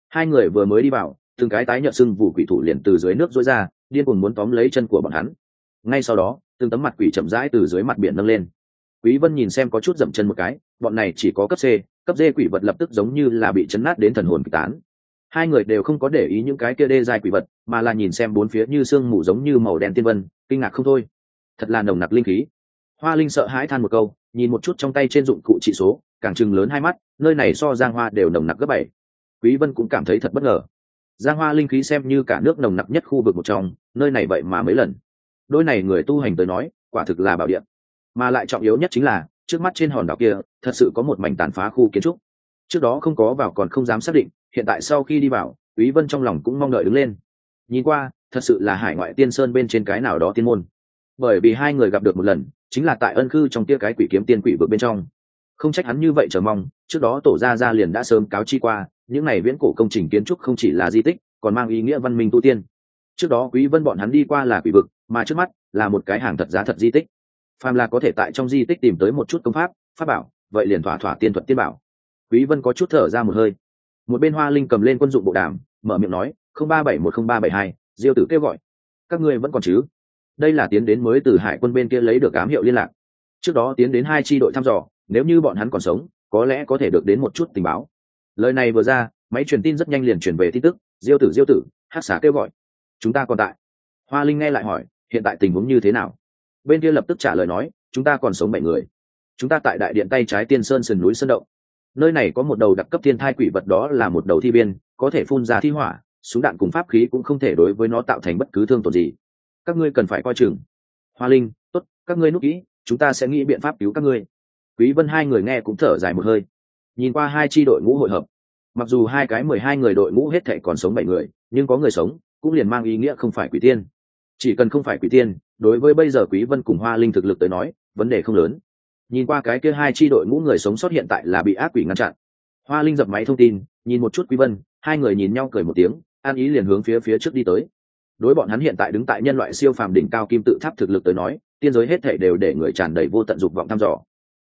Speaker 1: Hai người vừa mới đi vào, từng cái tái nhợt sưng vụ quỷ thủ liền từ dưới nước rối ra, điên cuồng muốn tóm lấy chân của bọn hắn. Ngay sau đó, từng tấm mặt quỷ chậm rãi từ dưới mặt biển nâng lên. Quý vân nhìn xem có chút dậm chân một cái, bọn này chỉ có cấp c cấp dê quỷ vật lập tức giống như là bị chấn nát đến thần hồn kịch tán. Hai người đều không có để ý những cái kia đê dài quỷ vật, mà là nhìn xem bốn phía như sương mù giống như màu đen tiên vân, kinh ngạc không thôi. Thật là nồng nặc linh khí. Hoa linh sợ hãi than một câu, nhìn một chút trong tay trên dụng cụ trị số, càng chừng lớn hai mắt, nơi này so giang hoa đều nồng nặc gấp bảy. Quý vân cũng cảm thấy thật bất ngờ. Giang hoa linh khí xem như cả nước nồng nặc nhất khu vực một trong, nơi này vậy mà mấy lần. Đôi này người tu hành tới nói, quả thực là bảo địa. Mà lại trọng yếu nhất chính là trước mắt trên hòn đảo kia, thật sự có một mảnh tàn phá khu kiến trúc. Trước đó không có vào còn không dám xác định, hiện tại sau khi đi vào, quý vân trong lòng cũng mong đợi đứng lên. Nhìn qua, thật sự là hải ngoại tiên sơn bên trên cái nào đó tiên môn. Bởi vì hai người gặp được một lần, chính là tại ân cư trong tia cái quỷ kiếm tiên quỷ vực bên trong. Không trách hắn như vậy chờ mong, trước đó tổ gia gia liền đã sớm cáo chi qua, những này viễn cổ công trình kiến trúc không chỉ là di tích, còn mang ý nghĩa văn minh tu tiên. Trước đó quý vân bọn hắn đi qua là quỷ vực, mà trước mắt là một cái hàng thật giá thật di tích phàm là có thể tại trong di tích tìm tới một chút công pháp pháp bảo, vậy liền thỏa thỏa tiên thuật tiên bảo. Quý vân có chút thở ra một hơi. Một bên hoa linh cầm lên quân dụng bộ đàm, mở miệng nói, không ba bảy một, không ba bảy hai, diêu tử kêu gọi. Các ngươi vẫn còn chứ? Đây là tiến đến mới từ hải quân bên kia lấy được ám hiệu liên lạc. Trước đó tiến đến hai tri đội thăm dò, nếu như bọn hắn còn sống, có lẽ có thể được đến một chút tình báo. Lời này vừa ra, máy truyền tin rất nhanh liền chuyển về tin tức, diêu tử diêu tử, hát xả kêu gọi. Chúng ta còn tại. Hoa linh nghe lại hỏi, hiện tại tình huống như thế nào? Bên kia lập tức trả lời nói, chúng ta còn sống bảy người. Chúng ta tại đại điện tay trái tiên sơn sườn núi sơn động. Nơi này có một đầu đặc cấp thiên thai quỷ vật đó là một đầu thi viên, có thể phun ra thi hỏa, súng đạn cùng pháp khí cũng không thể đối với nó tạo thành bất cứ thương tổn gì. Các ngươi cần phải coi chừng. Hoa linh, tốt, các ngươi núp kỹ, chúng ta sẽ nghĩ biện pháp cứu các ngươi. Quý vân hai người nghe cũng thở dài một hơi. Nhìn qua hai chi đội ngũ hội hợp, mặc dù hai cái mười hai người đội ngũ hết thảy còn sống bảy người, nhưng có người sống, cũng liền mang ý nghĩa không phải quỷ tiên chỉ cần không phải quỷ tiên, đối với bây giờ quý vân cùng hoa linh thực lực tới nói, vấn đề không lớn. Nhìn qua cái kia hai chi đội ngũ người sống sót hiện tại là bị ác quỷ ngăn chặn. Hoa linh dập máy thông tin, nhìn một chút quý vân, hai người nhìn nhau cười một tiếng, an ý liền hướng phía phía trước đi tới. Đối bọn hắn hiện tại đứng tại nhân loại siêu phàm đỉnh cao kim tự tháp thực lực tới nói, tiên giới hết thể đều để người tràn đầy vô tận dục vọng thăm dò.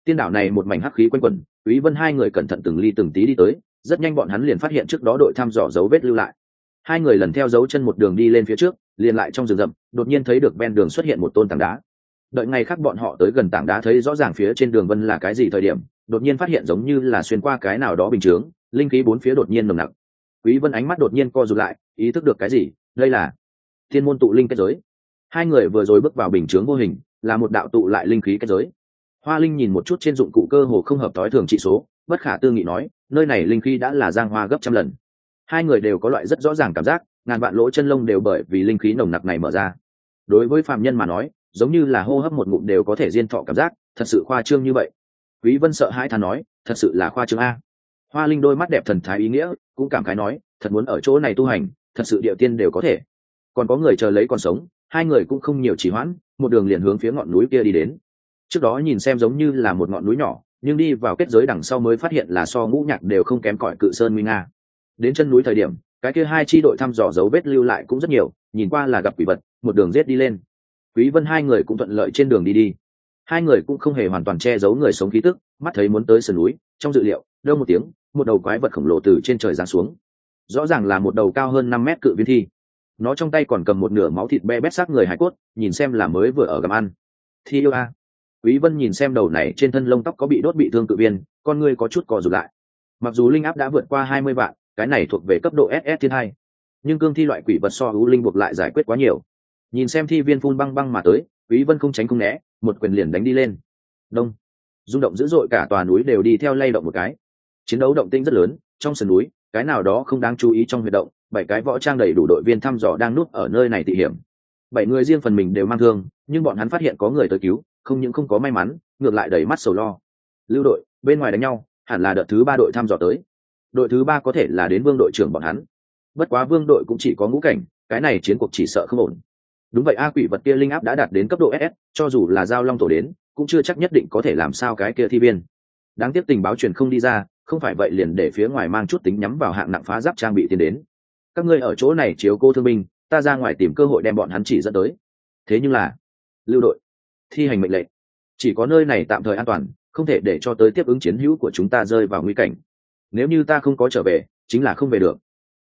Speaker 1: Tiên đảo này một mảnh hắc khí quanh quẩn, quý vân hai người cẩn thận từng ly từng tí đi tới, rất nhanh bọn hắn liền phát hiện trước đó đội thăm dò dấu vết lưu lại. Hai người lần theo dấu chân một đường đi lên phía trước, liền lại trong rừng rậm đột nhiên thấy được ven đường xuất hiện một tôn tảng đá. Đợi ngày khác bọn họ tới gần tảng đá thấy rõ ràng phía trên đường vân là cái gì thời điểm, đột nhiên phát hiện giống như là xuyên qua cái nào đó bình chướng, linh khí bốn phía đột nhiên nồng nặc. Quý vân ánh mắt đột nhiên co rụt lại, ý thức được cái gì? Đây là thiên môn tụ linh kết giới. Hai người vừa rồi bước vào bình chướng vô hình, là một đạo tụ lại linh khí kết giới. Hoa linh nhìn một chút trên dụng cụ cơ hồ không hợp tối thường trị số, bất khả tư nghị nói, nơi này linh khí đã là giang hoa gấp trăm lần. Hai người đều có loại rất rõ ràng cảm giác, ngàn vạn lỗ chân lông đều bởi vì linh khí nồng nặc này mở ra đối với phạm nhân mà nói, giống như là hô hấp một ngụm đều có thể diên thọ cảm giác, thật sự khoa trương như vậy. Quý vân sợ hãi thán nói, thật sự là khoa trương a. Hoa linh đôi mắt đẹp thần thái ý nghĩa, cũng cảm khái nói, thật muốn ở chỗ này tu hành, thật sự địa tiên đều có thể. Còn có người chờ lấy còn sống, hai người cũng không nhiều chỉ hoãn, một đường liền hướng phía ngọn núi kia đi đến. Trước đó nhìn xem giống như là một ngọn núi nhỏ, nhưng đi vào kết giới đằng sau mới phát hiện là so ngũ nhạc đều không kém cỏi cự sơn nguy nga. Đến chân núi thời điểm, cái kia hai chi đội thăm dò dấu vết lưu lại cũng rất nhiều, nhìn qua là gặp quỷ vật một đường rết đi lên. Quý vân hai người cũng thuận lợi trên đường đi đi. Hai người cũng không hề hoàn toàn che giấu người sống khí tức, mắt thấy muốn tới sườn núi, trong dự liệu đâu một tiếng, một đầu quái vật khổng lồ từ trên trời giáng xuống. Rõ ràng là một đầu cao hơn năm mét cự viên thi. Nó trong tay còn cầm một nửa máu thịt be bét xác người hải cốt, nhìn xem là mới vừa ở gặm ăn. Thi yêu a. Quý vân nhìn xem đầu này trên thân lông tóc có bị đốt bị thương cự viên, con ngươi có chút co rụt lại. Mặc dù linh áp đã vượt qua 20 vạn, cái này thuộc về cấp độ ss thiên hai, nhưng cương thi loại quỷ vật so hữu linh buộc lại giải quyết quá nhiều nhìn xem thi viên phun băng băng mà tới, quý vân không tránh không né, một quyền liền đánh đi lên. Đông. Rung động dữ dội cả tòa núi đều đi theo lay động một cái. Chiến đấu động tinh rất lớn, trong sườn núi, cái nào đó không đáng chú ý trong huy động, bảy cái võ trang đầy đủ đội viên thăm dò đang núp ở nơi này tị hiểm. Bảy người riêng phần mình đều mang thương, nhưng bọn hắn phát hiện có người tới cứu, không những không có may mắn, ngược lại đầy mắt sầu lo. Lưu đội, bên ngoài đánh nhau, hẳn là đợt thứ ba đội thăm dò tới. Đội thứ ba có thể là đến vương đội trưởng bọn hắn. Bất quá vương đội cũng chỉ có ngũ cảnh, cái này chiến cuộc chỉ sợ không ổn đúng vậy, a quỷ vật kia linh áp đã đạt đến cấp độ ss cho dù là giao long tổ đến, cũng chưa chắc nhất định có thể làm sao cái kia thi viên. Đáng tiếc tình báo truyền không đi ra, không phải vậy liền để phía ngoài mang chút tính nhắm vào hạng nặng phá giáp trang bị tiến đến. Các ngươi ở chỗ này chiếu cô thương binh, ta ra ngoài tìm cơ hội đem bọn hắn chỉ dẫn tới. Thế nhưng là, lưu đội, thi hành mệnh lệnh. Chỉ có nơi này tạm thời an toàn, không thể để cho tới tiếp ứng chiến hữu của chúng ta rơi vào nguy cảnh. Nếu như ta không có trở về, chính là không về được.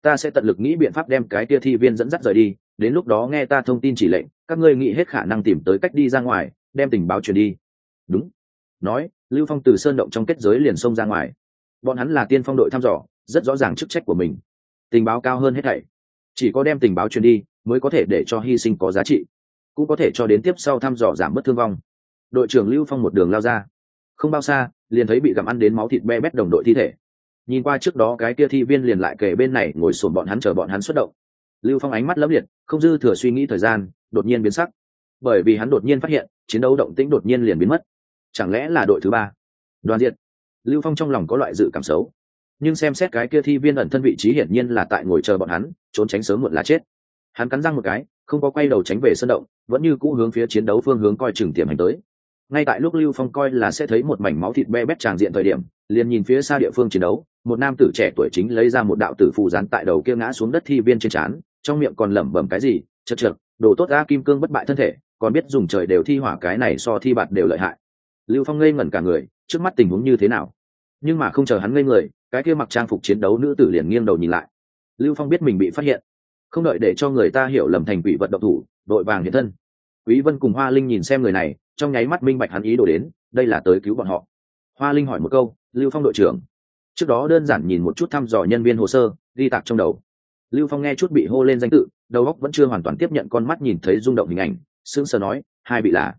Speaker 1: Ta sẽ tận lực nghĩ biện pháp đem cái tia thi viên dẫn dắt rời đi đến lúc đó nghe ta thông tin chỉ lệnh, các ngươi nghĩ hết khả năng tìm tới cách đi ra ngoài, đem tình báo truyền đi. Đúng. Nói, lưu phong từ sơn động trong kết giới liền xông ra ngoài. Bọn hắn là tiên phong đội thăm dò, rất rõ ràng chức trách của mình. Tình báo cao hơn hết thảy. Chỉ có đem tình báo truyền đi, mới có thể để cho hy sinh có giá trị. Cũng có thể cho đến tiếp sau thăm dò giảm bớt thương vong. Đội trưởng lưu phong một đường lao ra. Không bao xa, liền thấy bị gặm ăn đến máu thịt be bét đồng đội thi thể. Nhìn qua trước đó cái kia thi viên liền lại kể bên này ngồi sồn bọn hắn chờ bọn hắn xuất động lưu phong ánh mắt lấp liệt, không dư thừa suy nghĩ thời gian, đột nhiên biến sắc. Bởi vì hắn đột nhiên phát hiện, chiến đấu động tĩnh đột nhiên liền biến mất. Chẳng lẽ là đội thứ ba? Đoàn diện. Lưu phong trong lòng có loại dự cảm xấu. Nhưng xem xét cái kia thi viên ẩn thân vị trí hiển nhiên là tại ngồi chờ bọn hắn, trốn tránh sớm muộn là chết. Hắn cắn răng một cái, không có quay đầu tránh về sân động, vẫn như cũ hướng phía chiến đấu phương hướng coi chừng tiềm hành tới. Ngay tại lúc lưu phong coi là sẽ thấy một mảnh máu thịt be bét tràng diện thời điểm, liền nhìn phía xa địa phương chiến đấu, một nam tử trẻ tuổi chính lấy ra một đạo tử phù dán tại đầu kia ngã xuống đất thi viên trên trán trong miệng còn lẩm bẩm cái gì, chật chật, đồ tốt ra kim cương bất bại thân thể, còn biết dùng trời đều thi hỏa cái này so thi bạt đều lợi hại. Lưu phong ngây ngẩn cả người, trước mắt tình huống như thế nào? Nhưng mà không chờ hắn ngây người, cái kia mặc trang phục chiến đấu nữ tử liền nghiêng đầu nhìn lại. Lưu phong biết mình bị phát hiện, không đợi để cho người ta hiểu lầm thành quỷ vật động thủ, đội vàng hiện thân. Quý vân cùng hoa linh nhìn xem người này, trong nháy mắt minh bạch hắn ý đồ đến, đây là tới cứu bọn họ. Hoa linh hỏi một câu, lưu phong đội trưởng, trước đó đơn giản nhìn một chút thăm dò nhân viên hồ sơ, ghi tạc trong đầu lưu phong nghe chút bị hô lên danh tự, đầu óc vẫn chưa hoàn toàn tiếp nhận con mắt nhìn thấy rung động hình ảnh, sững sờ nói, hai bị là?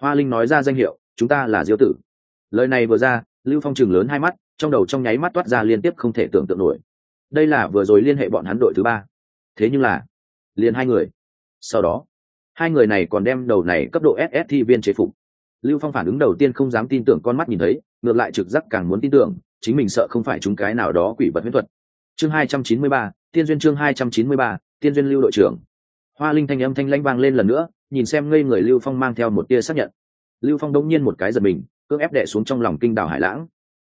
Speaker 1: Hoa linh nói ra danh hiệu, chúng ta là diêu tử. Lời này vừa ra, lưu phong chừng lớn hai mắt, trong đầu trong nháy mắt toát ra liên tiếp không thể tưởng tượng nổi. Đây là vừa rồi liên hệ bọn hắn đội thứ ba. Thế nhưng là, liền hai người. Sau đó, hai người này còn đem đầu này cấp độ ss thi viên chế phục. Lưu phong phản ứng đầu tiên không dám tin tưởng con mắt nhìn thấy, ngược lại trực giác càng muốn tin tưởng, chính mình sợ không phải chúng cái nào đó quỷ vật huyễn thuật. Chương hai trăm chín mươi ba tiên duyên chương hai trăm chín mươi ba, tiên duyên lưu đội trưởng. Hoa linh thanh âm thanh lanh vang lên lần nữa, nhìn xem ngây người lưu phong mang theo một tia xác nhận. Lưu phong đống nhiên một cái giật mình, cưỡng ép đệ xuống trong lòng kinh đảo hải lãng.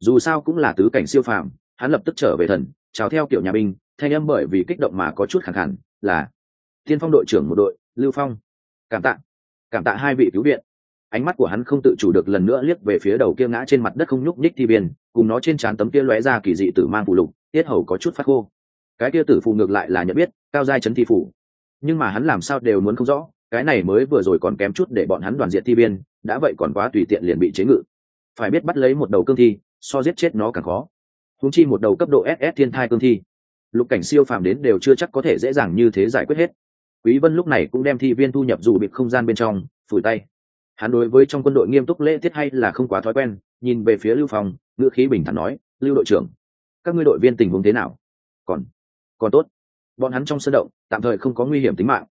Speaker 1: Dù sao cũng là tứ cảnh siêu phàm, hắn lập tức trở về thần, chào theo kiểu nhà binh, thanh âm bởi vì kích động mà có chút khẳng hẳn là, tiên phong đội trưởng một đội, lưu phong. Cảm tạ cảm tạ hai vị cứu viện. Ánh mắt của hắn không tự chủ được lần nữa liếc về phía đầu kia ngã trên mặt đất không nhúc nhích thi biên cùng nó trên trán tấm kia lóe ra kỳ dị tử mang phụ lục, tiết hầu có chút phát khô cái kia tử phù ngược lại là nhận biết cao giai chấn thi phủ. Nhưng mà hắn làm sao đều muốn không rõ cái này mới vừa rồi còn kém chút để bọn hắn đoàn diện thi biên đã vậy còn quá tùy tiện liền bị chế ngự. Phải biết bắt lấy một đầu cương thi so giết chết nó càng khó. Húng chi một đầu cấp độ ss thiên thai cương thi. Lục cảnh siêu phàm đến đều chưa chắc có thể dễ dàng như thế giải quyết hết. Quý vân lúc này cũng đem thi viên thu nhập dù bị không gian bên trong phủi tay. Hắn đối với trong quân đội nghiêm túc lễ tiết hay là không quá thói quen nhìn về phía lưu phòng, ngữ khí bình thản nói lưu đội trưởng các ngươi đội viên tình huống thế nào? Còn còn tốt. Bọn hắn trong sân động, tạm thời không có nguy hiểm tính mạng.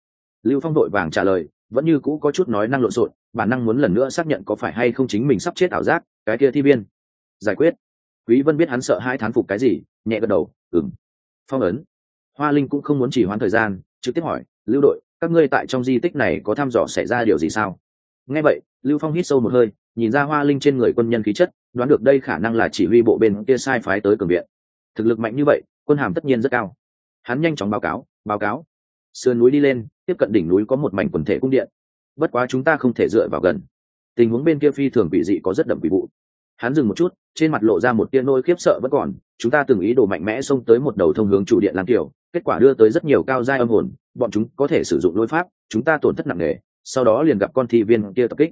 Speaker 1: Lưu phong đội vàng trả lời, vẫn như cũ có chút nói năng lộn xộn, bản năng muốn lần nữa xác nhận có phải hay không chính mình sắp chết ảo giác, cái kia thi viên. Giải quyết. Quý vân biết hắn sợ hai thán phục cái gì, nhẹ gật đầu, ừm. Phong ấn. Hoa linh cũng không muốn chỉ hoãn thời gian, trực tiếp hỏi, lưu đội, các ngươi tại trong di tích này có thăm dò xảy ra điều gì sao? Nghe vậy, lưu phong hít sâu một hơi, nhìn ra hoa linh trên người quân nhân khí chất, đoán được đây khả năng là chỉ huy bộ bên kia sai phái tới cường viện. Thực lực mạnh như vậy, quân hàm tất nhiên rất cao hắn nhanh chóng báo cáo báo cáo. Sườn núi đi lên, tiếp cận đỉnh núi có một mảnh quần thể cung điện. Bất quá chúng ta không thể dựa vào gần. Tình huống bên kia phi thường quỷ dị có rất đậm quỷ vụ. Hắn dừng một chút, trên mặt lộ ra một tia nôi khiếp sợ vẫn còn. Chúng ta từng ý đồ mạnh mẽ xông tới một đầu thông hướng chủ điện làm kiểu kết quả đưa tới rất nhiều cao giai âm hồn. Bọn chúng có thể sử dụng lôi pháp, chúng ta tổn thất nặng nề. Sau đó liền gặp con thi viên kia tập kích.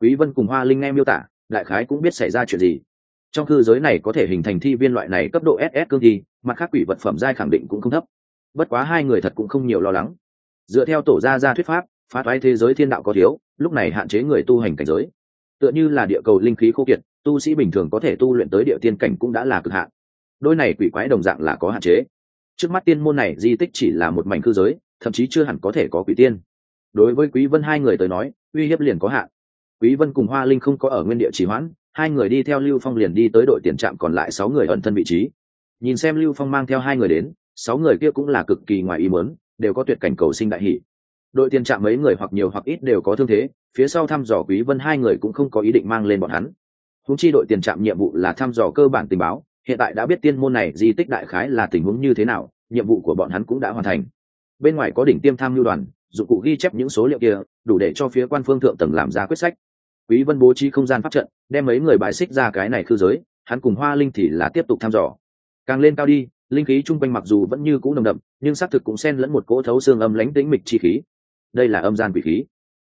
Speaker 1: Quý vân cùng hoa linh nghe miêu tả, đại khái cũng biết xảy ra chuyện gì. Trong cư giới này có thể hình thành thi viên loại này cấp độ ss cương thi mặt khác quỷ vật phẩm giai khẳng định cũng không thấp. Bất quá hai người thật cũng không nhiều lo lắng. Dựa theo tổ gia gia thuyết pháp, phá thoái thế giới thiên đạo có thiếu, lúc này hạn chế người tu hành cảnh giới. Tựa như là địa cầu linh khí khô kiệt, tu sĩ bình thường có thể tu luyện tới địa tiên cảnh cũng đã là cực hạn. Đôi này quỷ quái đồng dạng là có hạn chế. Trước mắt tiên môn này di tích chỉ là một mảnh cư giới, thậm chí chưa hẳn có thể có quỷ tiên. Đối với quý vân hai người tới nói, uy hiếp liền có hạn. Quý vân cùng hoa linh không có ở nguyên địa trì hoãn, hai người đi theo lưu phong liền đi tới đội tiền trạm còn lại sáu người ẩn thân vị trí nhìn xem lưu phong mang theo hai người đến, sáu người kia cũng là cực kỳ ngoài ý muốn, đều có tuyệt cảnh cầu sinh đại hỷ. Đội tiền trạm mấy người hoặc nhiều hoặc ít đều có thương thế, phía sau thăm dò quý vân hai người cũng không có ý định mang lên bọn hắn. Húng chi đội tiền trạm nhiệm vụ là thăm dò cơ bản tình báo, hiện tại đã biết tiên môn này di tích đại khái là tình huống như thế nào, nhiệm vụ của bọn hắn cũng đã hoàn thành. Bên ngoài có đỉnh tiêm tham lưu đoàn, dụng cụ ghi chép những số liệu kia, đủ để cho phía quan phương thượng tầng làm ra quyết sách. Quý vân bố trí không gian pháp trận, đem mấy người bài xích ra cái này khư giới, hắn cùng hoa linh thì là tiếp tục thăm dò càng lên cao đi, linh khí trung quanh mặc dù vẫn như cũ nồng đậm, nhưng xác thực cũng xen lẫn một cỗ thấu xương âm lãnh tĩnh mịch chi khí. Đây là âm gian quỷ khí.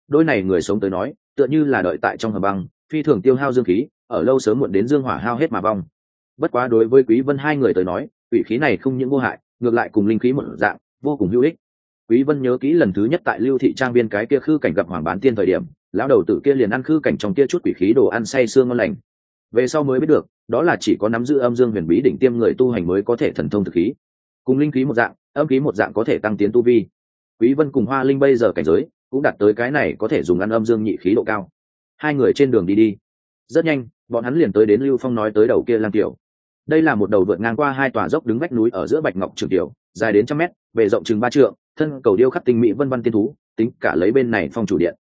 Speaker 1: Đôi này người sống tới nói, tựa như là đợi tại trong hầm băng, phi thường tiêu hao dương khí, ở lâu sớm muộn đến dương hỏa hao hết mà vong. Bất quá đối với quý vân hai người tới nói, quỷ khí này không những vô hại, ngược lại cùng linh khí một dạng, vô cùng hữu ích. Quý vân nhớ kỹ lần thứ nhất tại lưu thị trang viên cái kia khư cảnh gặp hoàng bán tiên thời điểm, lão đầu tử kia liền ăn khư cảnh trong kia chút quỷ khí đồ ăn say xương ngon lành. Về sau mới biết được đó là chỉ có nắm giữ âm dương huyền bí đỉnh tiêm người tu hành mới có thể thần thông thực khí. Cùng linh khí một dạng, âm khí một dạng có thể tăng tiến tu vi. Quý vân cùng hoa linh bây giờ cảnh giới, cũng đạt tới cái này có thể dùng ăn âm dương nhị khí độ cao. Hai người trên đường đi đi. Rất nhanh, bọn hắn liền tới đến lưu phong nói tới đầu kia lang tiểu. Đây là một đầu vượt ngang qua hai tòa dốc đứng vách núi ở giữa bạch ngọc trường tiểu, dài đến trăm mét, bề rộng chừng ba trượng, thân cầu điêu khắc tinh mỹ vân vân tiên thú, tính cả lấy bên này phong chủ điện.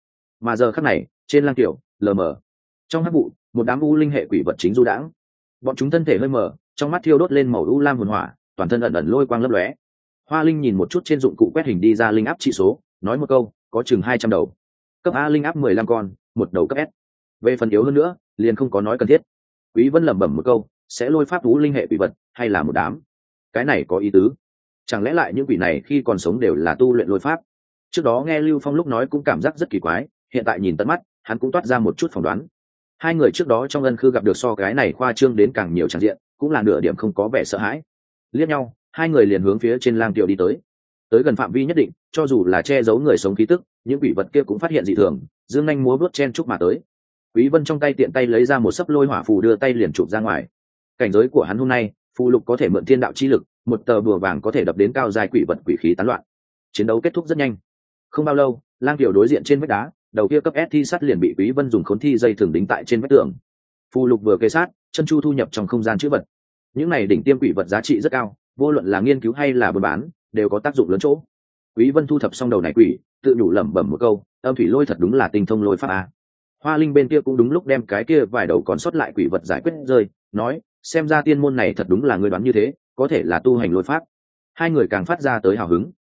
Speaker 1: Mà giờ khắc này, trên lang tiểu, lờ mờ. Trong hắc vụ, một đám u linh hệ quỷ vật chính du đãng bọn chúng thân thể hơi mờ, trong mắt thiêu đốt lên màu u lam hồn hỏa, toàn thân ẩn ẩn lôi quang lấp lóe. Hoa linh nhìn một chút trên dụng cụ quét hình đi ra linh áp trị số, nói một câu, có chừng hai trăm đầu. Cấp a linh áp mười lăm con, một đầu cấp s. Về phần yếu hơn nữa, liền không có nói cần thiết. Quý vân lẩm bẩm một câu, sẽ lôi pháp thú linh hệ quỷ vật hay là một đám? Cái này có ý tứ. Chẳng lẽ lại những quỷ này khi còn sống đều là tu luyện lôi pháp? Trước đó nghe lưu phong lúc nói cũng cảm giác rất kỳ quái, hiện tại nhìn tận mắt, hắn cũng toát ra một chút phỏng đoán hai người trước đó trong ân khư gặp được so cái này khoa trương đến càng nhiều trang diện, cũng là nửa điểm không có vẻ sợ hãi. Liếc nhau, hai người liền hướng phía trên lang tiểu đi tới. Tới gần phạm vi nhất định, cho dù là che giấu người sống khí tức, những quỷ vật kia cũng phát hiện dị thường, dương anh múa bước chen chúc mà tới. Quý vân trong tay tiện tay lấy ra một sấp lôi hỏa phù đưa tay liền chụp ra ngoài. Cảnh giới của hắn hôm nay, phù lục có thể mượn thiên đạo chi lực, một tờ bùa vàng có thể đập đến cao dài quỷ vật quỷ khí tán loạn. Chiến đấu kết thúc rất nhanh. Không bao lâu, lang tiểu đối diện trên vách đá đầu kia cấp S thi sắt liền bị Quý Vân dùng khốn thi dây thường đính tại trên vách tường. Phù lục vừa kê sát, chân chu thu nhập trong không gian chữ vật. Những này đỉnh tiêm quỷ vật giá trị rất cao, vô luận là nghiên cứu hay là buôn bán, đều có tác dụng lớn chỗ. Quý Vân thu thập xong đầu này quỷ, tự nhủ lẩm bẩm một câu, âm thủy lôi thật đúng là tinh thông lôi pháp a. Hoa Linh bên kia cũng đúng lúc đem cái kia vài đầu còn sót lại quỷ vật giải quyết rơi, nói, xem ra tiên môn này thật đúng là người đoán như thế, có thể là tu hành lôi pháp. Hai người càng phát ra tới hào hứng.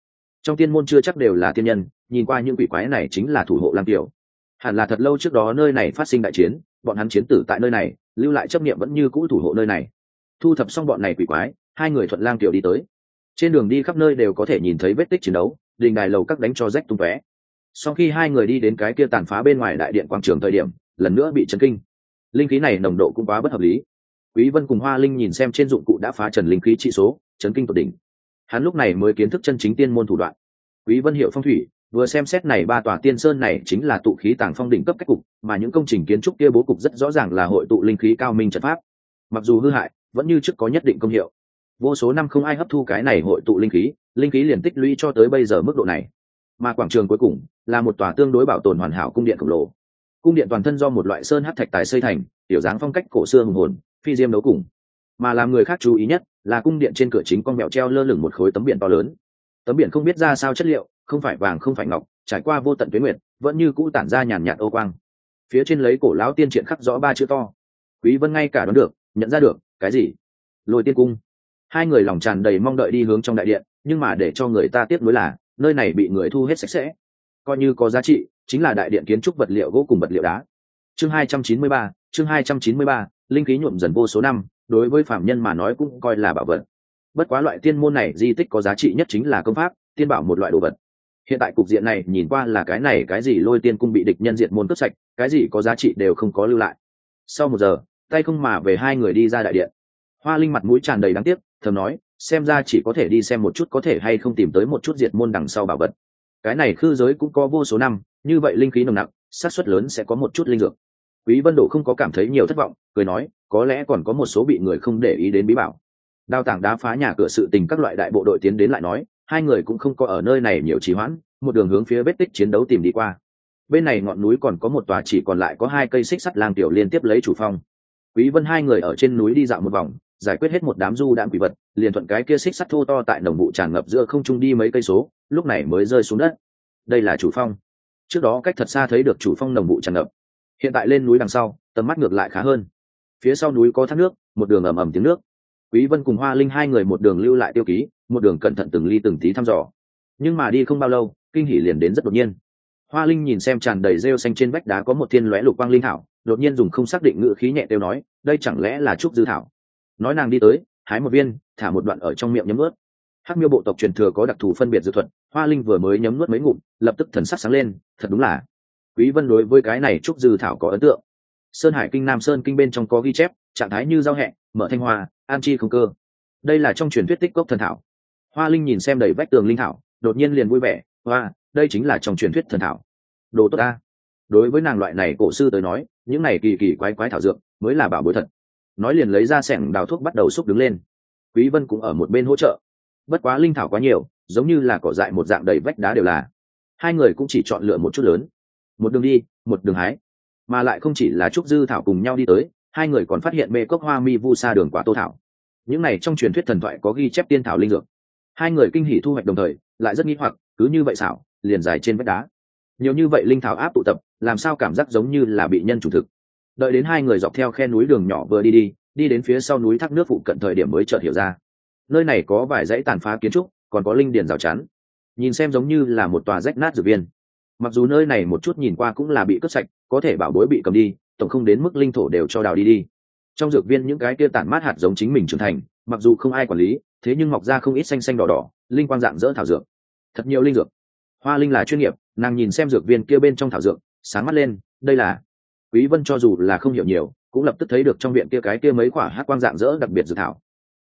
Speaker 1: Trong tiên môn chưa chắc đều là tiên nhân, nhìn qua những quỷ quái này chính là thủ hộ Lam tiểu. Hẳn là thật lâu trước đó nơi này phát sinh đại chiến, bọn hắn chiến tử tại nơi này, lưu lại chấp niệm vẫn như cũ thủ hộ nơi này. Thu thập xong bọn này quỷ quái, hai người thuận lang tiểu đi tới. Trên đường đi khắp nơi đều có thể nhìn thấy vết tích chiến đấu, đình đài lầu các đánh cho rách tung tóe. Sau khi hai người đi đến cái kia tàn phá bên ngoài đại điện quảng trường thời điểm, lần nữa bị chấn kinh. Linh khí này nồng độ cũng quá bất hợp lý. Quý vân cùng hoa linh nhìn xem trên dụng cụ đã phá trần linh khí trị số, chấn kinh tột đỉnh. Hắn lúc này mới kiến thức chân chính tiên môn thủ đoạn. Quý vân hiệu phong thủy vừa xem xét này ba tòa tiên sơn này chính là tụ khí tàng phong đỉnh cấp cách cục, mà những công trình kiến trúc kia bố cục rất rõ ràng là hội tụ linh khí cao minh trận pháp. Mặc dù hư hại, vẫn như trước có nhất định công hiệu. Vô số năm không ai hấp thu cái này hội tụ linh khí linh khí liền tích lũy cho tới bây giờ mức độ này. Mà quảng trường cuối cùng là một tòa tương đối bảo tồn hoàn hảo cung điện khổng lồ. Cung điện toàn thân do một loại sơn hát thạch tài xây thành tiểu dáng phong cách cổ xưa hùng hồn, phi diêm đấu cùng. Mà làm người khác chú ý nhất là cung điện trên cửa chính con mẹo treo lơ lửng một khối tấm biển to lớn. Tấm biển không biết ra sao chất liệu không phải vàng không phải ngọc trải qua vô tận tuyến nguyệt vẫn như cũ tản ra nhàn nhạt ô quang. Phía trên lấy cổ lão tiên triện khắc rõ ba chữ to. Quý vân ngay cả đoán được nhận ra được cái gì? Lôi tiên cung. Hai người lòng tràn đầy mong đợi đi hướng trong đại điện nhưng mà để cho người ta tiếc nuối là nơi này bị người thu hết sạch sẽ. Coi như có giá trị chính là đại điện kiến trúc vật liệu gỗ cùng vật liệu đá. Chương 293, chương 293, linh khí nhuộm dần vô số năm đối với phạm nhân mà nói cũng coi là bảo vật. Bất quá loại tiên môn này di tích có giá trị nhất chính là công pháp tiên bảo một loại đồ vật hiện tại cục diện này nhìn qua là cái này cái gì lôi tiên cung bị địch nhân diện môn cướp sạch, cái gì có giá trị đều không có lưu lại. Sau một giờ, tay không mà về hai người đi ra đại điện. Hoa linh mặt mũi tràn đầy đáng tiếc, thầm nói, xem ra chỉ có thể đi xem một chút có thể hay không tìm tới một chút diệt môn đằng sau bảo vật. Cái này khư giới cũng có vô số năm, như vậy linh khí nồng nặc, xác suất lớn sẽ có một chút linh dược. Quý vân độ không có cảm thấy nhiều thất vọng, cười nói, có lẽ còn có một số bị người không để ý đến bí bảo. Đào tảng đá phá nhà cửa sự tình các loại đại bộ đội tiến đến lại nói hai người cũng không có ở nơi này nhiều trì hoãn, một đường hướng phía vết tích chiến đấu tìm đi qua. Bên này ngọn núi còn có một tòa chỉ còn lại có hai cây xích sắt lang tiểu liên tiếp lấy chủ phong. Quý vân hai người ở trên núi đi dạo một vòng, giải quyết hết một đám du đạm quỷ vật, liền thuận cái kia xích sắt thô to tại đồng vụ tràn ngập giữa không trung đi mấy cây số, lúc này mới rơi xuống đất. Đây là chủ phong. Trước đó cách thật xa thấy được chủ phong đồng vụ tràn ngập. Hiện tại lên núi đằng sau, tầm mắt ngược lại khá hơn. Phía sau núi có thác nước, một đường ầm ầm tiếng nước quý vân cùng hoa linh hai người một đường lưu lại tiêu ký, một đường cẩn thận từng ly từng tí thăm dò. Nhưng mà đi không bao lâu, kinh hỉ liền đến rất đột nhiên. Hoa linh nhìn xem tràn đầy rêu xanh trên vách đá có một thiên lóe lục quang linh thảo, đột nhiên dùng không xác định ngữ khí nhẹ tiêu nói, đây chẳng lẽ là trúc dư thảo? Nói nàng đi tới, hái một viên, thả một đoạn ở trong miệng nhấm ướt hắc miêu bộ tộc truyền thừa có đặc thù phân biệt dư thuật, hoa linh vừa mới nhấm nuốt mấy ngụm, lập tức thần sắc sáng lên, thật đúng là. Quý vân đối với cái này trúc dư thảo có ấn tượng. Sơn hải kinh nam sơn kinh bên trong có ghi chép, trạng thái như giao hẹ, mở thanh hoa an chi không cơ. Đây là trong truyền thuyết tích cốc thần thảo. Hoa linh nhìn xem đầy vách tường linh thảo, đột nhiên liền vui vẻ, hoa, đây chính là trong truyền thuyết thần thảo. Đồ tốt ta. Đối với nàng loại này cổ sư tới nói, những này kỳ kỳ quái quái thảo dược mới là bảo bối thật. Nói liền lấy ra sẻng đào thuốc bắt đầu xúc đứng lên. Quý vân cũng ở một bên hỗ trợ. Bất quá linh thảo quá nhiều, giống như là cỏ dại một dạng đầy vách đá đều là. Hai người cũng chỉ chọn lựa một chút lớn. Một đường đi, một đường hái. Mà lại không chỉ là trúc dư thảo cùng nhau đi tới hai người còn phát hiện mê cốc hoa mi vu sa đường quả tô thảo. Những này trong truyền thuyết thần thoại có ghi chép tiên thảo linh dược. Hai người kinh hỉ thu hoạch đồng thời, lại rất nghĩ hoặc, cứ như vậy xảo, liền dài trên vách đá. Nhiều như vậy linh thảo áp tụ tập, làm sao cảm giác giống như là bị nhân chủ thực. Đợi đến hai người dọc theo khe núi đường nhỏ vừa đi đi đi đến phía sau núi thác nước phụ cận thời điểm mới chợt hiểu ra. Nơi này có vài dãy tàn phá kiến trúc, còn có linh điền rào chắn. Nhìn xem giống như là một tòa rách nát dược viên. Mặc dù nơi này một chút nhìn qua cũng là bị cướp sạch, có thể bảo bối bị cầm đi tổng không đến mức linh thổ đều cho đào đi đi. Trong dược viên những cái kia tản mát hạt giống chính mình trưởng thành, mặc dù không ai quản lý, thế nhưng mọc ra không ít xanh xanh đỏ đỏ, linh quang dạng dỡ thảo dược. Thật nhiều linh dược. Hoa linh là chuyên nghiệp, nàng nhìn xem dược viên kia bên trong thảo dược, sáng mắt lên, đây là. Quý vân cho dù là không hiểu nhiều, cũng lập tức thấy được trong viện kia cái kia mấy quả hát quang dạng dỡ đặc biệt dược thảo.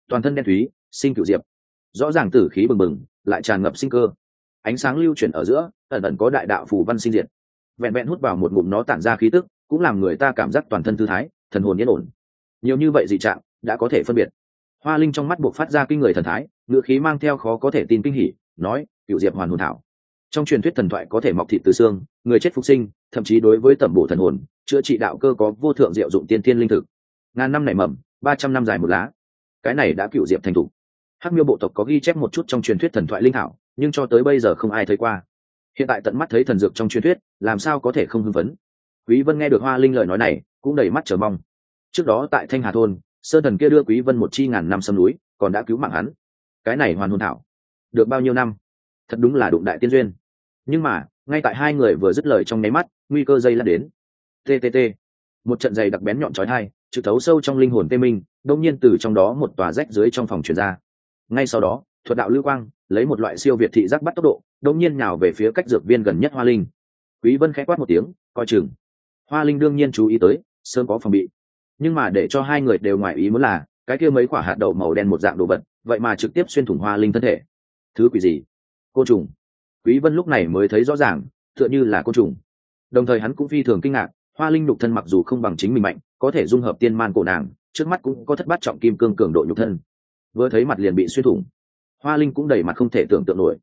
Speaker 1: Toàn thân đen thúy, sinh cựu diệp. Rõ ràng tử khí bừng bừng, lại tràn ngập sinh cơ. Ánh sáng lưu chuyển ở giữa, ẩn ẩn có đại đạo phù văn sinh diệt. Vẹn vẹn hút vào một ngụm nó tản ra khí tức cũng làm người ta cảm giác toàn thân thư thái, thần hồn yên ổn. Nhiều như vậy dị trạng đã có thể phân biệt. Hoa linh trong mắt buộc phát ra kinh người thần thái ngựa khí mang theo khó có thể tin kinh hỉ, nói cựu diệp hoàn hồn thảo. Trong truyền thuyết thần thoại có thể mọc thịt từ xương, người chết phục sinh, thậm chí đối với tẩm bổ thần hồn, chữa trị đạo cơ có vô thượng diệu dụng tiên thiên linh thực. Ngàn năm nảy mầm, ba trăm năm dài một lá. Cái này đã cựu diệp thành thủ hắc miêu bộ tộc có ghi chép một chút trong truyền thuyết thần thoại linh thảo, nhưng cho tới bây giờ không ai thấy qua. Hiện tại tận mắt thấy thần dược trong truyền thuyết, làm sao có thể không hưng phấn? Quý vân nghe được hoa linh lời nói này, cũng đầy mắt chờ mong. Trước đó tại thanh hà thôn, sơn thần kia đưa quý vân một chi ngàn năm sâm núi, còn đã cứu mạng hắn. Cái này hoàn hồn thảo, được bao nhiêu năm? Thật đúng là đụng đại tiên duyên. Nhưng mà, ngay tại hai người vừa dứt lời trong nháy mắt, nguy cơ dây lan đến. Ttt một trận dày đặc bén nhọn chói tai, trực thấu sâu trong linh hồn tê minh đông nhiên từ trong đó một tòa rách dưới trong phòng truyền ra. Ngay sau đó, thuật đạo lưu quang, lấy một loại siêu việt thị giác bắt tốc độ đông nhiên nhào về phía cách dược viên gần nhất hoa linh. Quý vân khẽ quát một tiếng, coi chừng hoa linh đương nhiên chú ý tới, sớm có phòng bị. Nhưng mà để cho hai người đều ngoài ý muốn là, cái kia mấy quả hạt đậu màu đen một dạng đồ vật, vậy mà trực tiếp xuyên thủng hoa linh thân thể. Thứ quỷ gì? Côn trùng. Quý vân lúc này mới thấy rõ ràng, tựa như là côn trùng. Đồng thời hắn cũng phi thường kinh ngạc, hoa linh nhục thân mặc dù không bằng chính mình mạnh, có thể dung hợp tiên man cổ nàng, trước mắt cũng có thất bát trọng kim cương cường độ nhục thân. Vừa thấy mặt liền bị xuyên thủng. Hoa linh cũng đầy mặt không thể tưởng tượng nổi.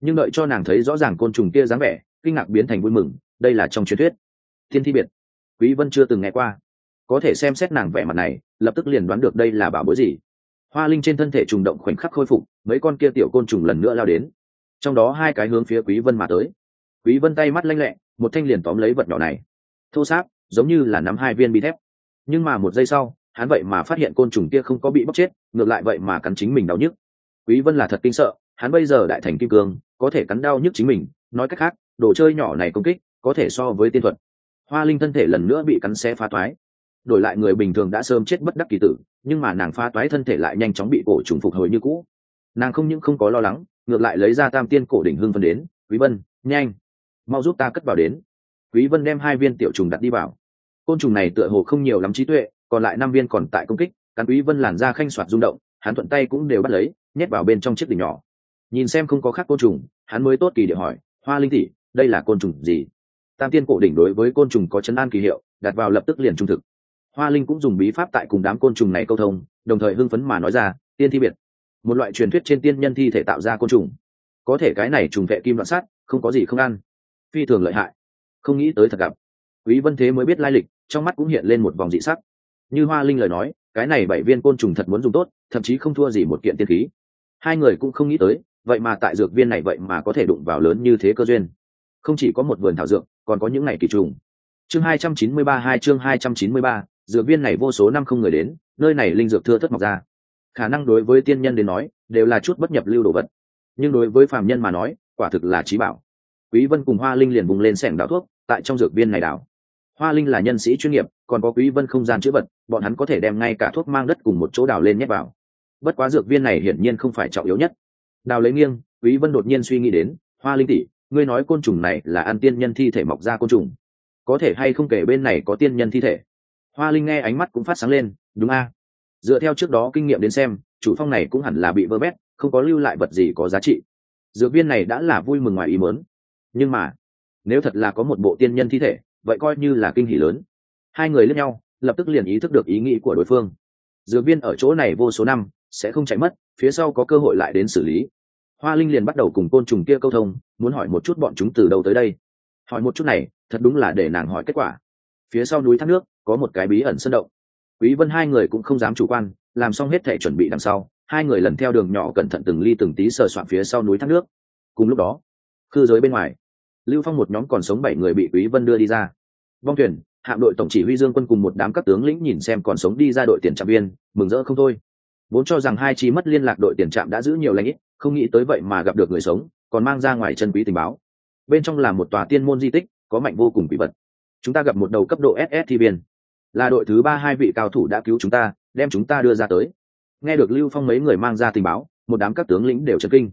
Speaker 1: Nhưng đợi cho nàng thấy rõ ràng côn trùng kia dáng vẻ, kinh ngạc biến thành vui mừng, đây là trong truyền thuyết thiên thi biệt. Quý vân chưa từng nghe qua. Có thể xem xét nàng vẻ mặt này, lập tức liền đoán được đây là bảo bối gì. Hoa linh trên thân thể trùng động khoảnh khắc khôi phục, mấy con kia tiểu côn trùng lần nữa lao đến. Trong đó hai cái hướng phía quý vân mà tới. Quý vân tay mắt lanh lẹ, một thanh liền tóm lấy vật nhỏ này. Thô sáp, giống như là nắm hai viên bi thép. Nhưng mà một giây sau, hắn vậy mà phát hiện côn trùng kia không có bị bóc chết, ngược lại vậy mà cắn chính mình đau nhức. Quý vân là thật kinh sợ, hắn bây giờ đại thành kim cương, có thể cắn đau nhức chính mình, nói cách khác, đồ chơi nhỏ này công kích, có thể so với tiên thuật hoa linh thân thể lần nữa bị cắn xé phá toái. Đổi lại người bình thường đã sớm chết bất đắc kỳ tử, nhưng mà nàng phá toái thân thể lại nhanh chóng bị cổ trùng phục hồi như cũ. Nàng không những không có lo lắng, ngược lại lấy ra tam tiên cổ đỉnh hương phân đến, quý vân, nhanh, mau giúp ta cất vào đến. Quý vân đem hai viên tiểu trùng đặt đi vào. Côn trùng này tựa hồ không nhiều lắm trí tuệ, còn lại năm viên còn tại công kích, cắn quý vân làn ra khanh soạt rung động, hắn thuận tay cũng đều bắt lấy, nhét vào bên trong chiếc đỉnh nhỏ. Nhìn xem không có khác côn trùng, hắn mới tốt kỳ để hỏi, hoa linh tỷ, đây là côn trùng gì? Tam tiên cổ đỉnh đối với côn trùng có chấn an kỳ hiệu, đặt vào lập tức liền trung thực. Hoa linh cũng dùng bí pháp tại cùng đám côn trùng này câu thông, đồng thời hưng phấn mà nói ra, tiên thi biệt. Một loại truyền thuyết trên tiên nhân thi thể tạo ra côn trùng. Có thể cái này trùng vệ kim đoạn sát không có gì không ăn. Phi thường lợi hại. Không nghĩ tới thật gặp. Quý vân thế mới biết lai lịch, trong mắt cũng hiện lên một vòng dị sắc. Như hoa linh lời nói, cái này bảy viên côn trùng thật muốn dùng tốt, thậm chí không thua gì một kiện tiên khí. Hai người cũng không nghĩ tới, vậy mà tại dược viên này vậy mà có thể đụng vào lớn như thế cơ duyên không chỉ có một vườn thảo dược còn có những ngày kỳ trùng. Chương 293 hai chương 293, dược viên này vô số năm không người đến nơi này linh dược thưa thất mọc ra. Khả năng đối với tiên nhân đến nói đều là chút bất nhập lưu đồ vật. Nhưng đối với phàm nhân mà nói quả thực là trí bảo. Quý vân cùng hoa linh liền vùng lên sẻng đào thuốc tại trong dược viên này đào. Hoa linh là nhân sĩ chuyên nghiệp còn có quý vân không gian chữa vật bọn hắn có thể đem ngay cả thuốc mang đất cùng một chỗ đào lên nhét vào. Bất quá dược viên này hiển nhiên không phải trọng yếu nhất. Đào lấy nghiêng quý vân đột nhiên suy nghĩ đến hoa linh tỷ ngươi nói côn trùng này là ăn tiên nhân thi thể mọc ra côn trùng. Có thể hay không kể bên này có tiên nhân thi thể? Hoa linh nghe ánh mắt cũng phát sáng lên, đúng a. Dựa theo trước đó kinh nghiệm đến xem, chủ phong này cũng hẳn là bị vơ vét không có lưu lại vật gì có giá trị. Dược viên này đã là vui mừng ngoài ý mớn nhưng mà, nếu thật là có một bộ tiên nhân thi thể, vậy coi như là kinh hỷ lớn. Hai người lẫn nhau, lập tức liền ý thức được ý nghĩ của đối phương. Dược viên ở chỗ này vô số năm, sẽ không chạy mất, phía sau có cơ hội lại đến xử lý hoa linh liền bắt đầu cùng côn trùng kia câu thông, muốn hỏi một chút bọn chúng từ đâu tới đây. Hỏi một chút này, thật đúng là để nàng hỏi kết quả. Phía sau núi thác nước, có một cái bí ẩn sân động. Quý vân hai người cũng không dám chủ quan, làm xong hết thể chuẩn bị đằng sau, hai người lần theo đường nhỏ cẩn thận từng ly từng tí sờ soạn phía sau núi thác nước. Cùng lúc đó, khư giới bên ngoài, lưu phong một nhóm còn sống bảy người bị quý vân đưa đi ra. Vong thuyền, hạm đội tổng chỉ huy dương quân cùng một đám các tướng lĩnh nhìn xem còn sống đi ra đội tiền trạm viên, mừng rỡ không thôi. Vốn cho rằng hai chi mất liên lạc đội tiền trạm đã giữ nhiều lãnh ít không nghĩ tới vậy mà gặp được người sống, còn mang ra ngoài chân quý tình báo. Bên trong là một tòa tiên môn di tích, có mạnh vô cùng quỷ vật. Chúng ta gặp một đầu cấp độ ss thi biên là đội thứ ba hai vị cao thủ đã cứu chúng ta, đem chúng ta đưa ra tới. Nghe được lưu phong mấy người mang ra tình báo, một đám các tướng lĩnh đều chấn kinh.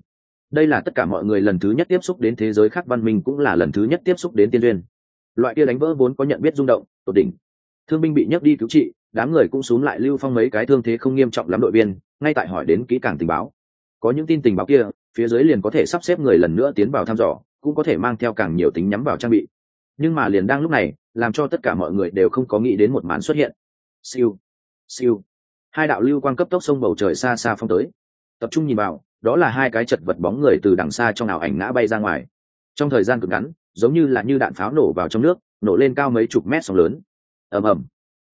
Speaker 1: Đây là tất cả mọi người lần thứ nhất tiếp xúc đến thế giới khác văn minh cũng là lần thứ nhất tiếp xúc đến tiên duyên. Loại kia đánh vỡ vốn có nhận biết rung động, tột đỉnh. Thương binh bị nhấc đi cứu trị, đám người cũng xúm lại lưu phong mấy cái thương thế không nghiêm trọng lắm đội viên, ngay tại hỏi đến kỹ càng tình báo có những tin tình báo kia, phía dưới liền có thể sắp xếp người lần nữa tiến vào thăm dò, cũng có thể mang theo càng nhiều tính nhắm vào trang bị. Nhưng mà liền đang lúc này, làm cho tất cả mọi người đều không có nghĩ đến một màn xuất hiện. Siêu siêu. Hai đạo lưu quang cấp tốc sông bầu trời xa xa phong tới. Tập trung nhìn vào, đó là hai cái chật vật bóng người từ đằng xa trong ảo ảnh ngã bay ra ngoài. Trong thời gian cực ngắn, giống như là như đạn pháo nổ vào trong nước, nổ lên cao mấy chục mét sóng lớn. Ầm ầm.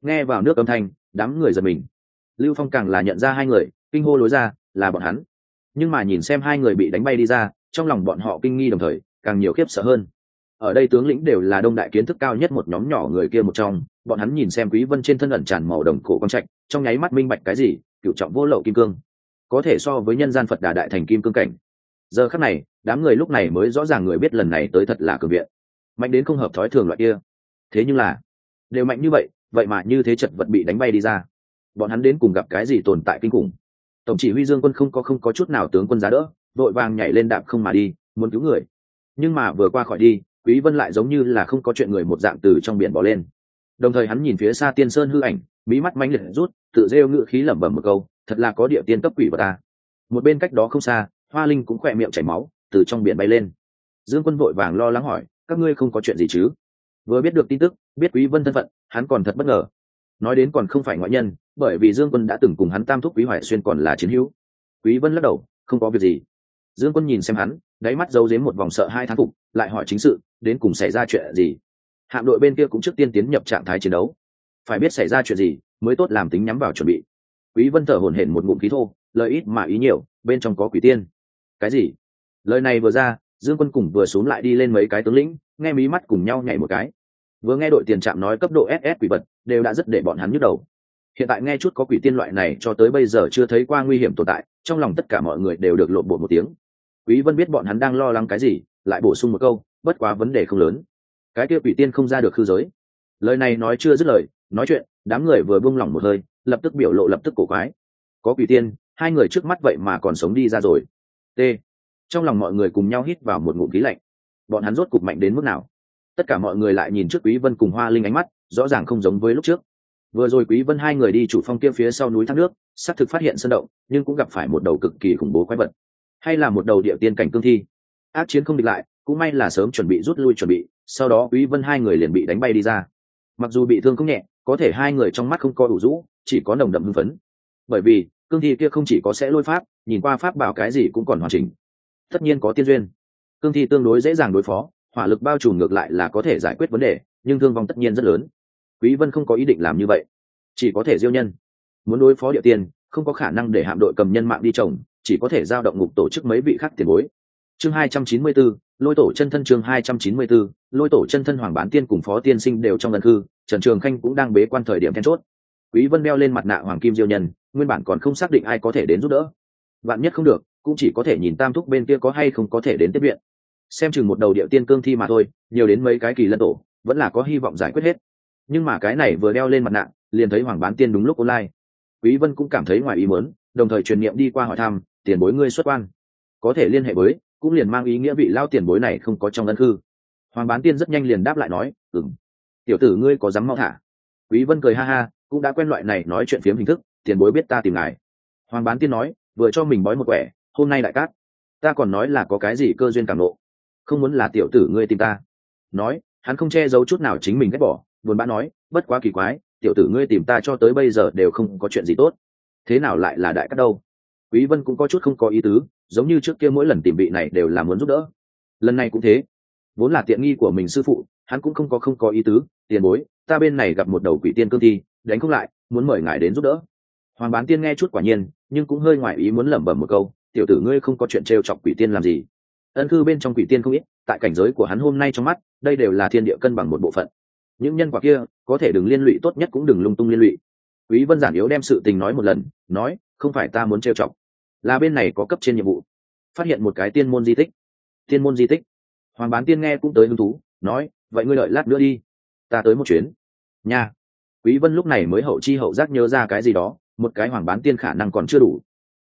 Speaker 1: Nghe vào nước âm thanh, đám người giật mình. Lưu phong càng là nhận ra hai người, kinh hô lối ra, là bọn hắn nhưng mà nhìn xem hai người bị đánh bay đi ra, trong lòng bọn họ kinh nghi đồng thời, càng nhiều khiếp sợ hơn. Ở đây tướng lĩnh đều là đông đại kiến thức cao nhất một nhóm nhỏ người kia một trong, bọn hắn nhìn xem quý vân trên thân ẩn tràn màu đồng cổ quang trạch, trong nháy mắt minh bạch cái gì, cựu trọng vô lậu kim cương. Có thể so với nhân gian phật đà đại thành kim cương cảnh. Giờ khắc này, đám người lúc này mới rõ ràng người biết lần này tới thật là cường viện. Mạnh đến không hợp thói thường loại kia. Thế nhưng là, đều mạnh như vậy vậy mà như thế chật vật bị đánh bay đi ra. Bọn hắn đến cùng gặp cái gì tồn tại kinh khủng? Tổng chỉ huy dương quân không có không có chút nào tướng quân giá đỡ vội vàng nhảy lên đạp không mà đi, muốn cứu người. Nhưng mà vừa qua khỏi đi, quý vân lại giống như là không có chuyện người một dạng từ trong biển bỏ lên. Đồng thời hắn nhìn phía xa tiên sơn hư ảnh mí mắt mánh liệt rút, tự rêu ngự khí lẩm bẩm một câu, thật là có địa tiên cấp quỷ vào ta. Một bên cách đó không xa, hoa linh cũng khỏe miệng chảy máu, từ trong biển bay lên. Dương quân vội vàng lo lắng hỏi, các ngươi không có chuyện gì chứ? Vừa biết được tin tức, biết quý vân thân phận, hắn còn thật bất ngờ. Nói đến còn không phải ngoại nhân bởi vì dương quân đã từng cùng hắn tam thúc quý hoài xuyên còn là chiến hữu. Quý vân lắc đầu, không có việc gì. Dương quân nhìn xem hắn, đáy mắt giấu giếm một vòng sợ hai tháng phục, lại hỏi chính sự, đến cùng xảy ra chuyện gì? Hạm đội bên kia cũng trước tiên tiến nhập trạng thái chiến đấu. Phải biết xảy ra chuyện gì, mới tốt làm tính nhắm vào chuẩn bị. Quý vân thở hổn hển một ngụm khí thô lời ít mà ý nhiều, bên trong có quỷ tiên. Cái gì? Lời này vừa ra, dương quân cùng vừa xuống lại đi lên mấy cái tướng lĩnh, nghe mí mắt cùng nhau nhảy một cái. Vừa nghe đội tiền trạm nói cấp độ ss quỷ vật, đều đã rất để bọn hắn nhức đầu hiện tại nghe chút có quỷ tiên loại này cho tới bây giờ chưa thấy qua nguy hiểm tồn tại, trong lòng tất cả mọi người đều được lộn bộ một tiếng. Quý vân biết bọn hắn đang lo lắng cái gì, lại bổ sung một câu, bất quá vấn đề không lớn. Cái kia quỷ tiên không ra được khư giới. Lời này nói chưa dứt lời, nói chuyện, đám người vừa buông lỏng một hơi, lập tức biểu lộ lập tức cổ quái. Có quỷ tiên, hai người trước mắt vậy mà còn sống đi ra rồi. T. Trong lòng mọi người cùng nhau hít vào một ngụm khí lạnh. Bọn hắn rốt cục mạnh đến mức nào? Tất cả mọi người lại nhìn trước quý vân cùng hoa linh ánh mắt, rõ ràng không giống với lúc trước vừa rồi quý vân hai người đi chủ phong kia phía sau núi thác nước, xác thực phát hiện sân động, nhưng cũng gặp phải một đầu cực kỳ khủng bố quái vật. Hay là một đầu địa tiên cảnh cương thi. Ác chiến không địch lại, cũng may là sớm chuẩn bị rút lui chuẩn bị, sau đó quý vân hai người liền bị đánh bay đi ra. Mặc dù bị thương không nhẹ, có thể hai người trong mắt không có đủ rũ, chỉ có nồng đậm hưng phấn. Bởi vì, cương thi kia không chỉ có sẽ lôi pháp, nhìn qua pháp bảo cái gì cũng còn hoàn chỉnh. Tất nhiên có tiên duyên. Cương thi tương đối dễ dàng đối phó, hỏa lực bao trùm ngược lại là có thể giải quyết vấn đề, nhưng thương vong tất nhiên rất lớn quý vân không có ý định làm như vậy. Chỉ có thể diêu nhân. Muốn đối phó địa tiên không có khả năng để hạm đội cầm nhân mạng đi trồng chỉ có thể giao động ngục tổ chức mấy vị khác tiền bối. Chương 294, lôi tổ chân thân chương 294, lôi tổ chân thân hoàng bán tiên cùng phó tiên sinh đều trong lần hư, trần trường khanh cũng đang bế quan thời điểm then chốt. Quý vân đeo lên mặt nạ hoàng kim diêu nhân nguyên bản còn không xác định ai có thể đến giúp đỡ. Bạn nhất không được cũng chỉ có thể nhìn tam thúc bên kia có hay không có thể đến tiếp viện. Xem chừng một đầu địa tiên cương thi mà thôi nhiều đến mấy cái kỳ lân tổ vẫn là có hy vọng giải quyết hết nhưng mà cái này vừa đeo lên mặt nạ, liền thấy hoàng bán tiên đúng lúc online. Quý vân cũng cảm thấy ngoài ý muốn, đồng thời truyền niệm đi qua hỏi thăm, tiền bối ngươi xuất quan, có thể liên hệ với, cũng liền mang ý nghĩa vị lao tiền bối này không có trong ân cư. Hoàng bán tiên rất nhanh liền đáp lại nói, ừm, tiểu tử ngươi có dám mau thả? Quý vân cười ha ha, cũng đã quen loại này nói chuyện phiếm hình thức, tiền bối biết ta tìm ngài. Hoàng bán tiên nói, vừa cho mình bói một quẻ, hôm nay đại cát, ta còn nói là có cái gì cơ duyên cảm nộ, không muốn là tiểu tử ngươi tìm ta. Nói, hắn không che giấu chút nào chính mình ghét bỏ buồn bã nói, bất quá kỳ quái, tiểu tử ngươi tìm ta cho tới bây giờ đều không có chuyện gì tốt. Thế nào lại là đại cát đâu? Quý vân cũng có chút không có ý tứ, giống như trước kia mỗi lần tìm vị này đều là muốn giúp đỡ. Lần này cũng thế. Vốn là tiện nghi của mình sư phụ, hắn cũng không có không có ý tứ, tiền bối, ta bên này gặp một đầu quỷ tiên cương thi, đánh không lại, muốn mời ngài đến giúp đỡ. Hoàng bán tiên nghe chút quả nhiên, nhưng cũng hơi ngoại ý muốn lẩm bẩm một câu, tiểu tử ngươi không có chuyện trêu chọc quỷ tiên làm gì? Ân thư bên trong quỷ tiên không ít, tại cảnh giới của hắn hôm nay trong mắt, đây đều là thiên địa cân bằng một bộ phận những nhân quả kia, có thể đừng liên lụy, tốt nhất cũng đừng lung tung liên lụy. Quý vân giản yếu đem sự tình nói một lần, nói, không phải ta muốn trêu chọc, là bên này có cấp trên nhiệm vụ. Phát hiện một cái tiên môn di tích. Tiên môn di tích. Hoàng bán tiên nghe cũng tới hứng thú, nói, vậy ngươi đợi lát nữa đi, ta tới một chuyến. Nha. Quý vân lúc này mới hậu chi hậu giác nhớ ra cái gì đó, một cái hoàng bán tiên khả năng còn chưa đủ.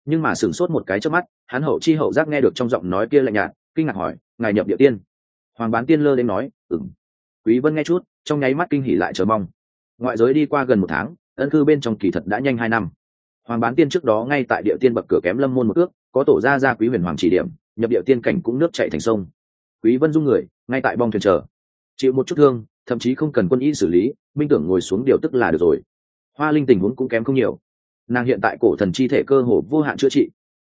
Speaker 1: Nhưng mà sửng sốt một cái trước mắt, hắn hậu chi hậu giác nghe được trong giọng nói kia lạnh nhạt, kinh ngạc hỏi, ngài nhập địa tiên? Hoàng bán tiên lơ đến nói, ừm quý vân nghe chút, trong nháy mắt kinh hỉ lại chờ mong. Ngoại giới đi qua gần một tháng, ân cư bên trong kỳ thật đã nhanh hai năm. Hoàng bán tiên trước đó ngay tại địa tiên bậc cửa kém lâm môn một ước, có tổ gia gia quý huyền hoàng chỉ điểm, nhập địa tiên cảnh cũng nước chảy thành sông. Quý vân dung người, ngay tại bong thuyền chờ. Chịu một chút thương, thậm chí không cần quân y xử lý minh tưởng ngồi xuống điều tức là được rồi. Hoa linh tình huống cũng kém không nhiều. Nàng hiện tại cổ thần chi thể cơ hồ vô hạn chữa trị.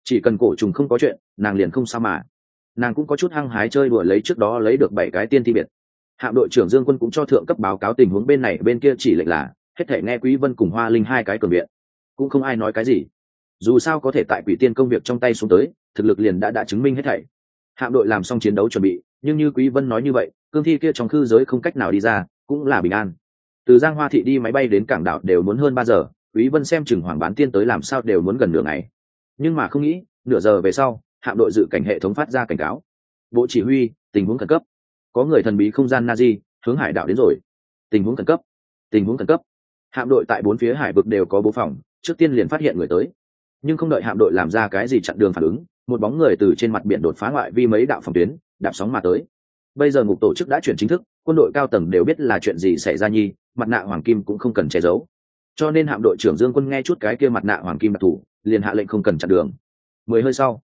Speaker 1: Chỉ cần cổ trùng không có chuyện, nàng liền không sao mà. Nàng cũng có chút hăng hái chơi đùa lấy trước đó lấy được bảy cái tiên thi biệt hạm đội trưởng dương quân cũng cho thượng cấp báo cáo tình huống bên này, bên kia chỉ lệnh là, hết thể nghe quý vân cùng hoa linh hai cái cường viện. Cũng không ai nói cái gì. Dù sao có thể tại quỷ tiên công việc trong tay xuống tới, thực lực liền đã đã chứng minh hết thảy. Hạm đội làm xong chiến đấu chuẩn bị, nhưng như quý vân nói như vậy, cương thi kia trong khư giới không cách nào đi ra, cũng là bình an. Từ giang hoa thị đi máy bay đến cảng đảo đều muốn hơn ba giờ, quý vân xem chừng hoàng bán tiên tới làm sao đều muốn gần nửa ngày. Nhưng mà không nghĩ, nửa giờ về sau, hạm đội dự cảnh hệ thống phát ra cảnh cáo. Bộ chỉ huy, tình huống khẩn cấp có người thần bí không gian nazi, hướng hải đảo đến rồi. Tình huống khẩn cấp. Tình huống khẩn cấp. Hạm đội tại bốn phía hải vực đều có bố phòng, trước tiên liền phát hiện người tới. Nhưng không đợi hạm đội làm ra cái gì chặn đường phản ứng, một bóng người từ trên mặt biển đột phá ngoại vi mấy đạo phòng tuyến, đạp sóng mà tới. Bây giờ ngục tổ chức đã chuyển chính thức, quân đội cao tầng đều biết là chuyện gì xảy ra nhi, mặt nạ hoàng kim cũng không cần che giấu. Cho nên hạm đội trưởng dương quân nghe chút cái kia mặt nạ hoàng kim đặc thủ liền hạ lệnh không cần chặn đường. Mười hơi sau,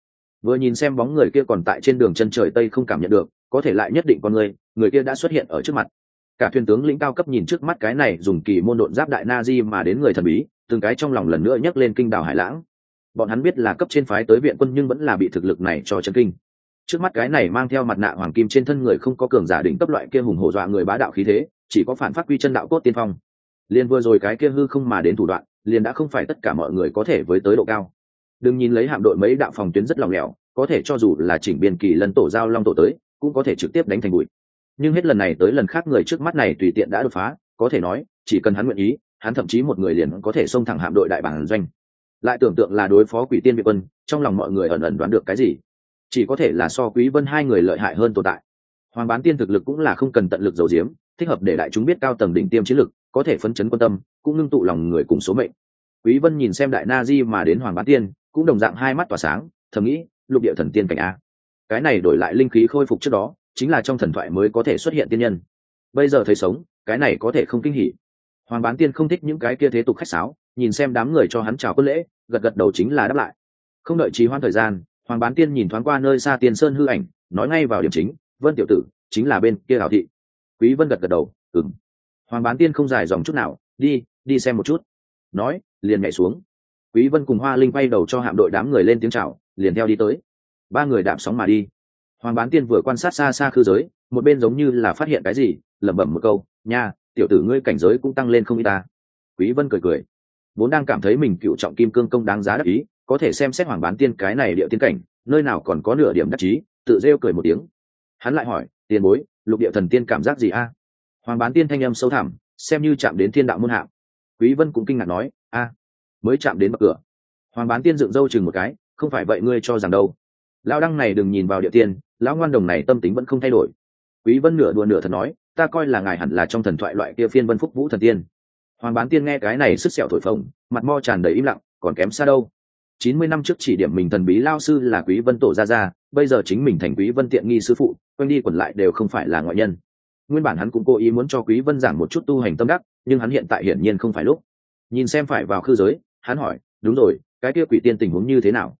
Speaker 1: vừa nhìn xem bóng người kia còn tại trên đường chân trời tây không cảm nhận được có thể lại nhất định con người người kia đã xuất hiện ở trước mặt. Cả thuyền tướng lĩnh cao cấp nhìn trước mắt cái này dùng kỳ môn độn giáp đại na di mà đến người thần bí, từng cái trong lòng lần nữa nhấc lên kinh đảo hải lãng. Bọn hắn biết là cấp trên phái tới viện quân nhưng vẫn là bị thực lực này cho chân kinh. Trước mắt cái này mang theo mặt nạ hoàng kim trên thân người không có cường giả đỉnh cấp loại kia hùng hổ dọa người bá đạo khí thế, chỉ có phản phát quy chân đạo cốt tiên phong. Liền vừa rồi cái kia hư không mà đến thủ đoạn, liền đã không phải tất cả mọi người có thể với tới độ cao. Đừng nhìn lấy hạm đội mấy đạo phòng tuyến rất lòng lẻo, có thể cho dù là chỉnh biên kỳ lần tổ giao long tổ tới cũng có thể trực tiếp đánh thành bụi. Nhưng hết lần này tới lần khác người trước mắt này tùy tiện đã đột phá, có thể nói, chỉ cần hắn nguyện ý, hắn thậm chí một người liền có thể xông thẳng hạm đội đại bản doanh. Lại tưởng tượng là đối phó quỷ tiên việt quân, trong lòng mọi người ẩn ẩn đoán được cái gì? Chỉ có thể là so quý vân hai người lợi hại hơn tồn tại. Hoàng bán tiên thực lực cũng là không cần tận lực dầu diếm thích hợp để đại chúng biết cao tầng đỉnh tiêm chiến lực, có thể phấn chấn quan tâm, cũng ngưng tụ lòng người cùng số mệnh. Quý vân nhìn xem đại na di mà đến hoàng bán tiên, cũng đồng dạng hai mắt tỏa sáng, thầm nghĩ, lục địa thần tiên cảnh a cái này đổi lại linh khí khôi phục trước đó, chính là trong thần thoại mới có thể xuất hiện tiên nhân. Bây giờ thấy sống, cái này có thể không kinh hỉ. Hoàng bán tiên không thích những cái kia thế tục khách sáo, nhìn xem đám người cho hắn chào quân lễ, gật gật đầu chính là đáp lại. Không đợi trì hoãn thời gian, hoàng bán tiên nhìn thoáng qua nơi xa tiên sơn hư ảnh, nói ngay vào điểm chính, vân tiểu tử, chính là bên kia hảo thị. Quý vân gật gật đầu, ừm. Hoàng bán tiên không dài dòng chút nào, đi đi xem một chút. Nói, liền nhảy xuống. Quý vân cùng hoa linh quay đầu cho hạm đội đám người lên tiếng chào, liền theo đi tới ba người đạp sóng mà đi. Hoàng bán tiên vừa quan sát xa xa khư giới, một bên giống như là phát hiện cái gì, lẩm bẩm một câu, nha, tiểu tử ngươi cảnh giới cũng tăng lên không y ta. Quý vân cười cười. Vốn đang cảm thấy mình cựu trọng kim cương công đáng giá đắc ý, có thể xem xét hoàng bán tiên cái này địa tiên cảnh, nơi nào còn có nửa điểm đắc chí tự rêu cười một tiếng. Hắn lại hỏi, tiền bối, lục địa thần tiên cảm giác gì a? Hoàng bán tiên thanh âm sâu thẳm, xem như chạm đến thiên đạo môn hạng. Quý vân cũng kinh ngạc nói, a, mới chạm đến bậc cửa. Hoàng bán tiên dựng râu chừng một cái, không phải vậy ngươi cho rằng đâu lão đăng này đừng nhìn vào địa tiên, lão ngoan đồng này tâm tính vẫn không thay đổi. Quý vân nửa đùa nửa thật nói, ta coi là ngài hẳn là trong thần thoại loại kia phiên vân phúc vũ thần tiên. Hoàng bán tiên nghe cái này sức sẹo thổi phồng, mặt mo tràn đầy im lặng, còn kém xa đâu. Chín mươi năm trước chỉ điểm mình thần bí lao sư là quý vân tổ gia gia, bây giờ chính mình thành quý vân tiện nghi sư phụ quanh đi quẩn lại đều không phải là ngoại nhân. Nguyên bản hắn cũng cố ý muốn cho quý vân giảng một chút tu hành tâm đắc, nhưng hắn hiện tại hiển nhiên không phải lúc. Nhìn xem phải vào khư giới, hắn hỏi, đúng rồi, cái kia quỷ tiên tình huống như thế nào?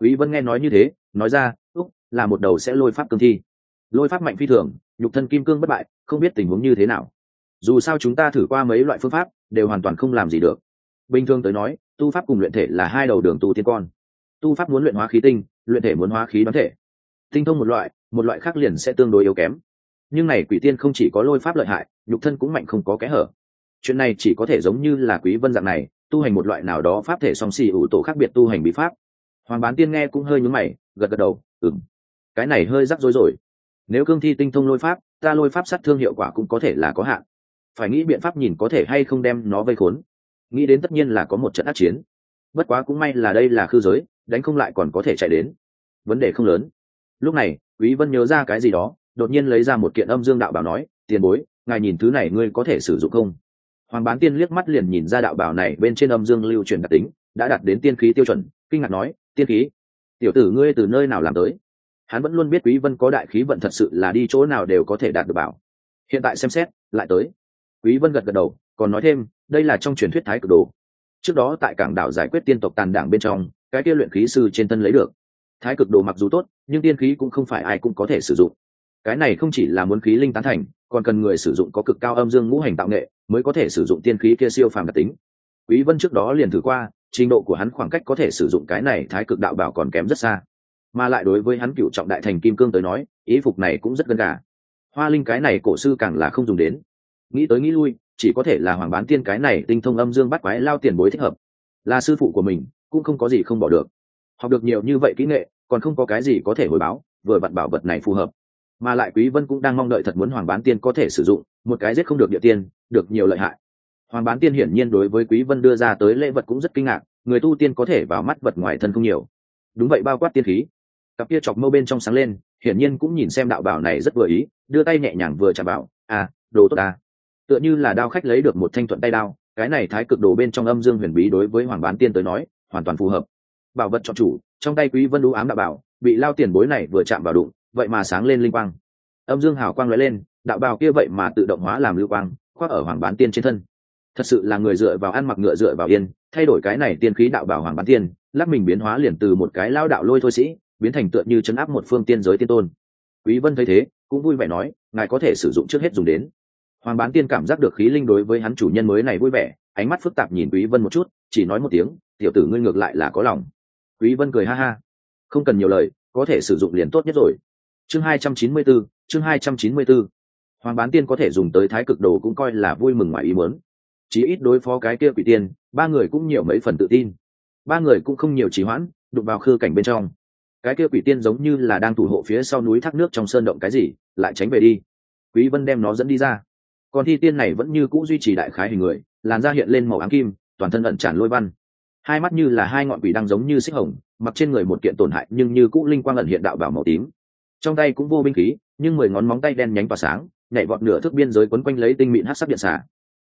Speaker 1: Quý vân nghe nói như thế, nói ra, úc, là một đầu sẽ lôi pháp cương thi. Lôi pháp mạnh phi thường, nhục thân kim cương bất bại, không biết tình huống như thế nào. Dù sao chúng ta thử qua mấy loại phương pháp, đều hoàn toàn không làm gì được. Bình thường tới nói, tu pháp cùng luyện thể là hai đầu đường tu tiên con. Tu pháp muốn luyện hóa khí tinh, luyện thể muốn hóa khí đoán thể. Tinh thông một loại một loại khác liền sẽ tương đối yếu kém. Nhưng này quỷ tiên không chỉ có lôi pháp lợi hại, nhục thân cũng mạnh không có kẽ hở. Chuyện này chỉ có thể giống như là quý vân dạng này, tu hành một loại nào đó pháp thể song xì ủ tổ khác biệt tu hành bí pháp hoàng bán tiên nghe cũng hơi nhướng mày, gật gật đầu, ừm, cái này hơi rắc rối rồi. Nếu cương thi tinh thông lôi pháp, ta lôi pháp sát thương hiệu quả cũng có thể là có hạn. Phải nghĩ biện pháp nhìn có thể hay không đem nó vây khốn. Nghĩ đến tất nhiên là có một trận át chiến. Bất quá cũng may là đây là khư giới, đánh không lại còn có thể chạy đến. Vấn đề không lớn. Lúc này, quý vân nhớ ra cái gì đó, đột nhiên lấy ra một kiện âm dương đạo bảo nói, tiền bối, ngài nhìn thứ này ngươi có thể sử dụng không? Hoàng bán tiên liếc mắt liền nhìn ra đạo bảo này bên trên âm dương lưu truyền đặc tính, đã đạt đến tiên khí tiêu chuẩn, kinh ngạc nói tiên khí. Tiểu tử ngươi từ nơi nào làm tới? Hắn vẫn luôn biết quý vân có đại khí vận thật sự là đi chỗ nào đều có thể đạt được bảo. Hiện tại xem xét, lại tới. Quý vân gật gật đầu, còn nói thêm, đây là trong truyền thuyết thái cực đồ. Trước đó tại cảng đảo giải quyết tiên tộc tàn đảng bên trong, cái kia luyện khí sư trên thân lấy được. Thái cực đồ mặc dù tốt, nhưng tiên khí cũng không phải ai cũng có thể sử dụng. Cái này không chỉ là muốn khí linh tán thành, còn cần người sử dụng có cực cao âm dương ngũ hành tạo nghệ mới có thể sử dụng tiên khí kia siêu phàm đặc tính. Quý vân trước đó liền thử qua trình độ của hắn khoảng cách có thể sử dụng cái này thái cực đạo bảo còn kém rất xa. Mà lại đối với hắn cựu trọng đại thành kim cương tới nói, ý phục này cũng rất gần gà. Hoa linh cái này cổ sư càng là không dùng đến. Nghĩ tới nghĩ lui, chỉ có thể là hoàng bán tiên cái này tinh thông âm dương bắt quái lao tiền bối thích hợp. Là sư phụ của mình, cũng không có gì không bỏ được. Học được nhiều như vậy kỹ nghệ, còn không có cái gì có thể hồi báo, vừa vặn bảo vật này phù hợp. Mà lại quý vân cũng đang mong đợi thật muốn hoàng bán tiên có thể sử dụng, một cái giết không được địa tiên, được nhiều lợi hại hoàng bán tiên hiển nhiên đối với quý vân đưa ra tới lễ vật cũng rất kinh ngạc, người tu tiên có thể vào mắt vật ngoài thân không nhiều. Đúng vậy, bao quát tiên khí. Cặp kia chọc mâu bên trong sáng lên, hiển nhiên cũng nhìn xem đạo bảo này rất vừa ý, đưa tay nhẹ nhàng vừa chạm bảo à đồ tốt à. Tựa như là đao khách lấy được một thanh thuận tay đao, cái này thái cực đồ bên trong âm dương huyền bí đối với hoàng bán tiên tới nói, hoàn toàn phù hợp. Bảo vật cho chủ, trong tay quý vân đũ ám đạo bảo, bị lao tiền bối này vừa chạm vào đụng, vậy mà sáng lên linh quang. Âm dương hào quang lóe lên, đạo bào kia vậy mà tự động hóa làm lưu quang, khoác ở hoàng bán tiên trên thân thật sự là người dựa vào ăn mặc ngựa dựa vào yên thay đổi cái này tiên khí đạo bảo hoàng bán tiên lắp mình biến hóa liền từ một cái lao đạo lôi thôi sĩ biến thành tựa như chấn áp một phương tiên giới tiên tôn. Quý vân thấy thế cũng vui vẻ nói ngài có thể sử dụng trước hết dùng đến. Hoàng bán tiên cảm giác được khí linh đối với hắn chủ nhân mới này vui vẻ ánh mắt phức tạp nhìn quý vân một chút chỉ nói một tiếng tiểu tử ngươi ngược lại là có lòng. Quý vân cười ha ha không cần nhiều lời có thể sử dụng liền tốt nhất rồi. Chương 294, chương 294. hoàng bán tiên có thể dùng tới thái cực đồ cũng coi là vui mừng ngoài ý muốn chí ít đối phó cái kia quỷ tiên, ba người cũng nhiều mấy phần tự tin. Ba người cũng không nhiều trì hoãn, đụng vào khư cảnh bên trong. Cái kia quỷ tiên giống như là đang thủ hộ phía sau núi thác nước trong sơn động cái gì, lại tránh về đi. Quý vân đem nó dẫn đi ra. Còn thi tiên này vẫn như cũ duy trì đại khái hình người, làn da hiện lên màu ám kim, toàn thân ẩn tràn lôi văn. Hai mắt như là hai ngọn quỷ đang giống như xích hồng, mặc trên người một kiện tổn hại nhưng như cũ linh quang ẩn hiện đạo bảo màu tím. Trong tay cũng vô binh khí, nhưng mười ngón móng tay đen nhánh tỏa sáng, nhảy vọt nửa thước biên giới quấn quanh lấy tinh mịn hát sắc điện xả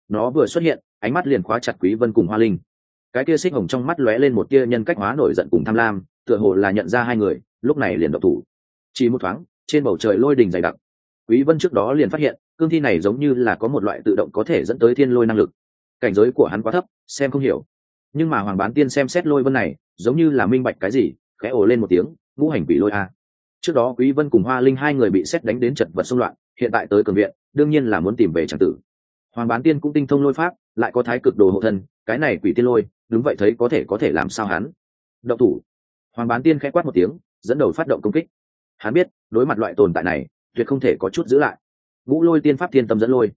Speaker 1: nó vừa xuất hiện, ánh mắt liền khóa chặt quý vân cùng hoa linh. Cái kia xích hồng trong mắt lóe lên một tia nhân cách hóa nổi giận cùng tham lam, tựa hồ là nhận ra hai người, lúc này liền độc thủ. Chỉ một thoáng, trên bầu trời lôi đình dày đặc. Quý vân trước đó liền phát hiện, cương thi này giống như là có một loại tự động có thể dẫn tới thiên lôi năng lực. Cảnh giới của hắn quá thấp, xem không hiểu. Nhưng mà hoàng bán tiên xem xét lôi vân này, giống như là minh bạch cái gì, khẽ ồ lên một tiếng, ngũ hành bị lôi a. Trước đó quý vân cùng hoa linh hai người bị xét đánh đến chật vật xung loạn, hiện tại tới cường viện, đương nhiên là muốn tìm về tràng tử hoàng bán tiên cũng tinh thông lôi pháp, lại có thái cực đồ hộ thân, cái này quỷ tiên lôi, đúng vậy thấy có thể có thể làm sao hắn? Động thủ. Hoàng bán tiên khẽ quát một tiếng, dẫn đầu phát động công kích. Hắn biết, đối mặt loại tồn tại này, tuyệt không thể có chút giữ lại. Vũ lôi tiên pháp thiên tâm dẫn lôi.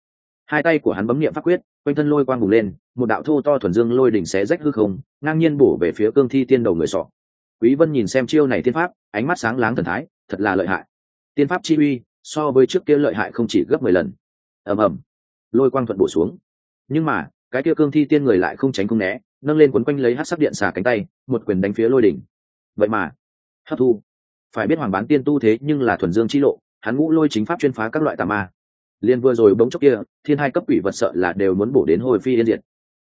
Speaker 1: Hai tay của hắn bấm niệm pháp quyết, quanh thân lôi quang bùng lên, một đạo thô to thuần dương lôi đỉnh xé rách hư không, ngang nhiên bổ về phía cương thi tiên đầu người sọ. Quý vân nhìn xem chiêu này tiên pháp, ánh mắt sáng láng thần thái, thật là lợi hại. Tiên pháp chi uy, so với trước kia lợi hại không chỉ gấp mười lần. Ầm ầm lôi quang thuận bổ xuống. Nhưng mà, cái kia cương thi tiên người lại không tránh không né, nâng lên quấn quanh lấy hát sắc điện xà cánh tay, một quyền đánh phía lôi đỉnh. Vậy mà, hấp thu. Phải biết hoàng bán tiên tu thế nhưng là thuần dương chi lộ, hắn ngũ lôi chính pháp chuyên phá các loại tà ma. Liên vừa rồi bỗng chốc kia, thiên hai cấp quỷ vật sợ là đều muốn bổ đến hồi phi yên diệt.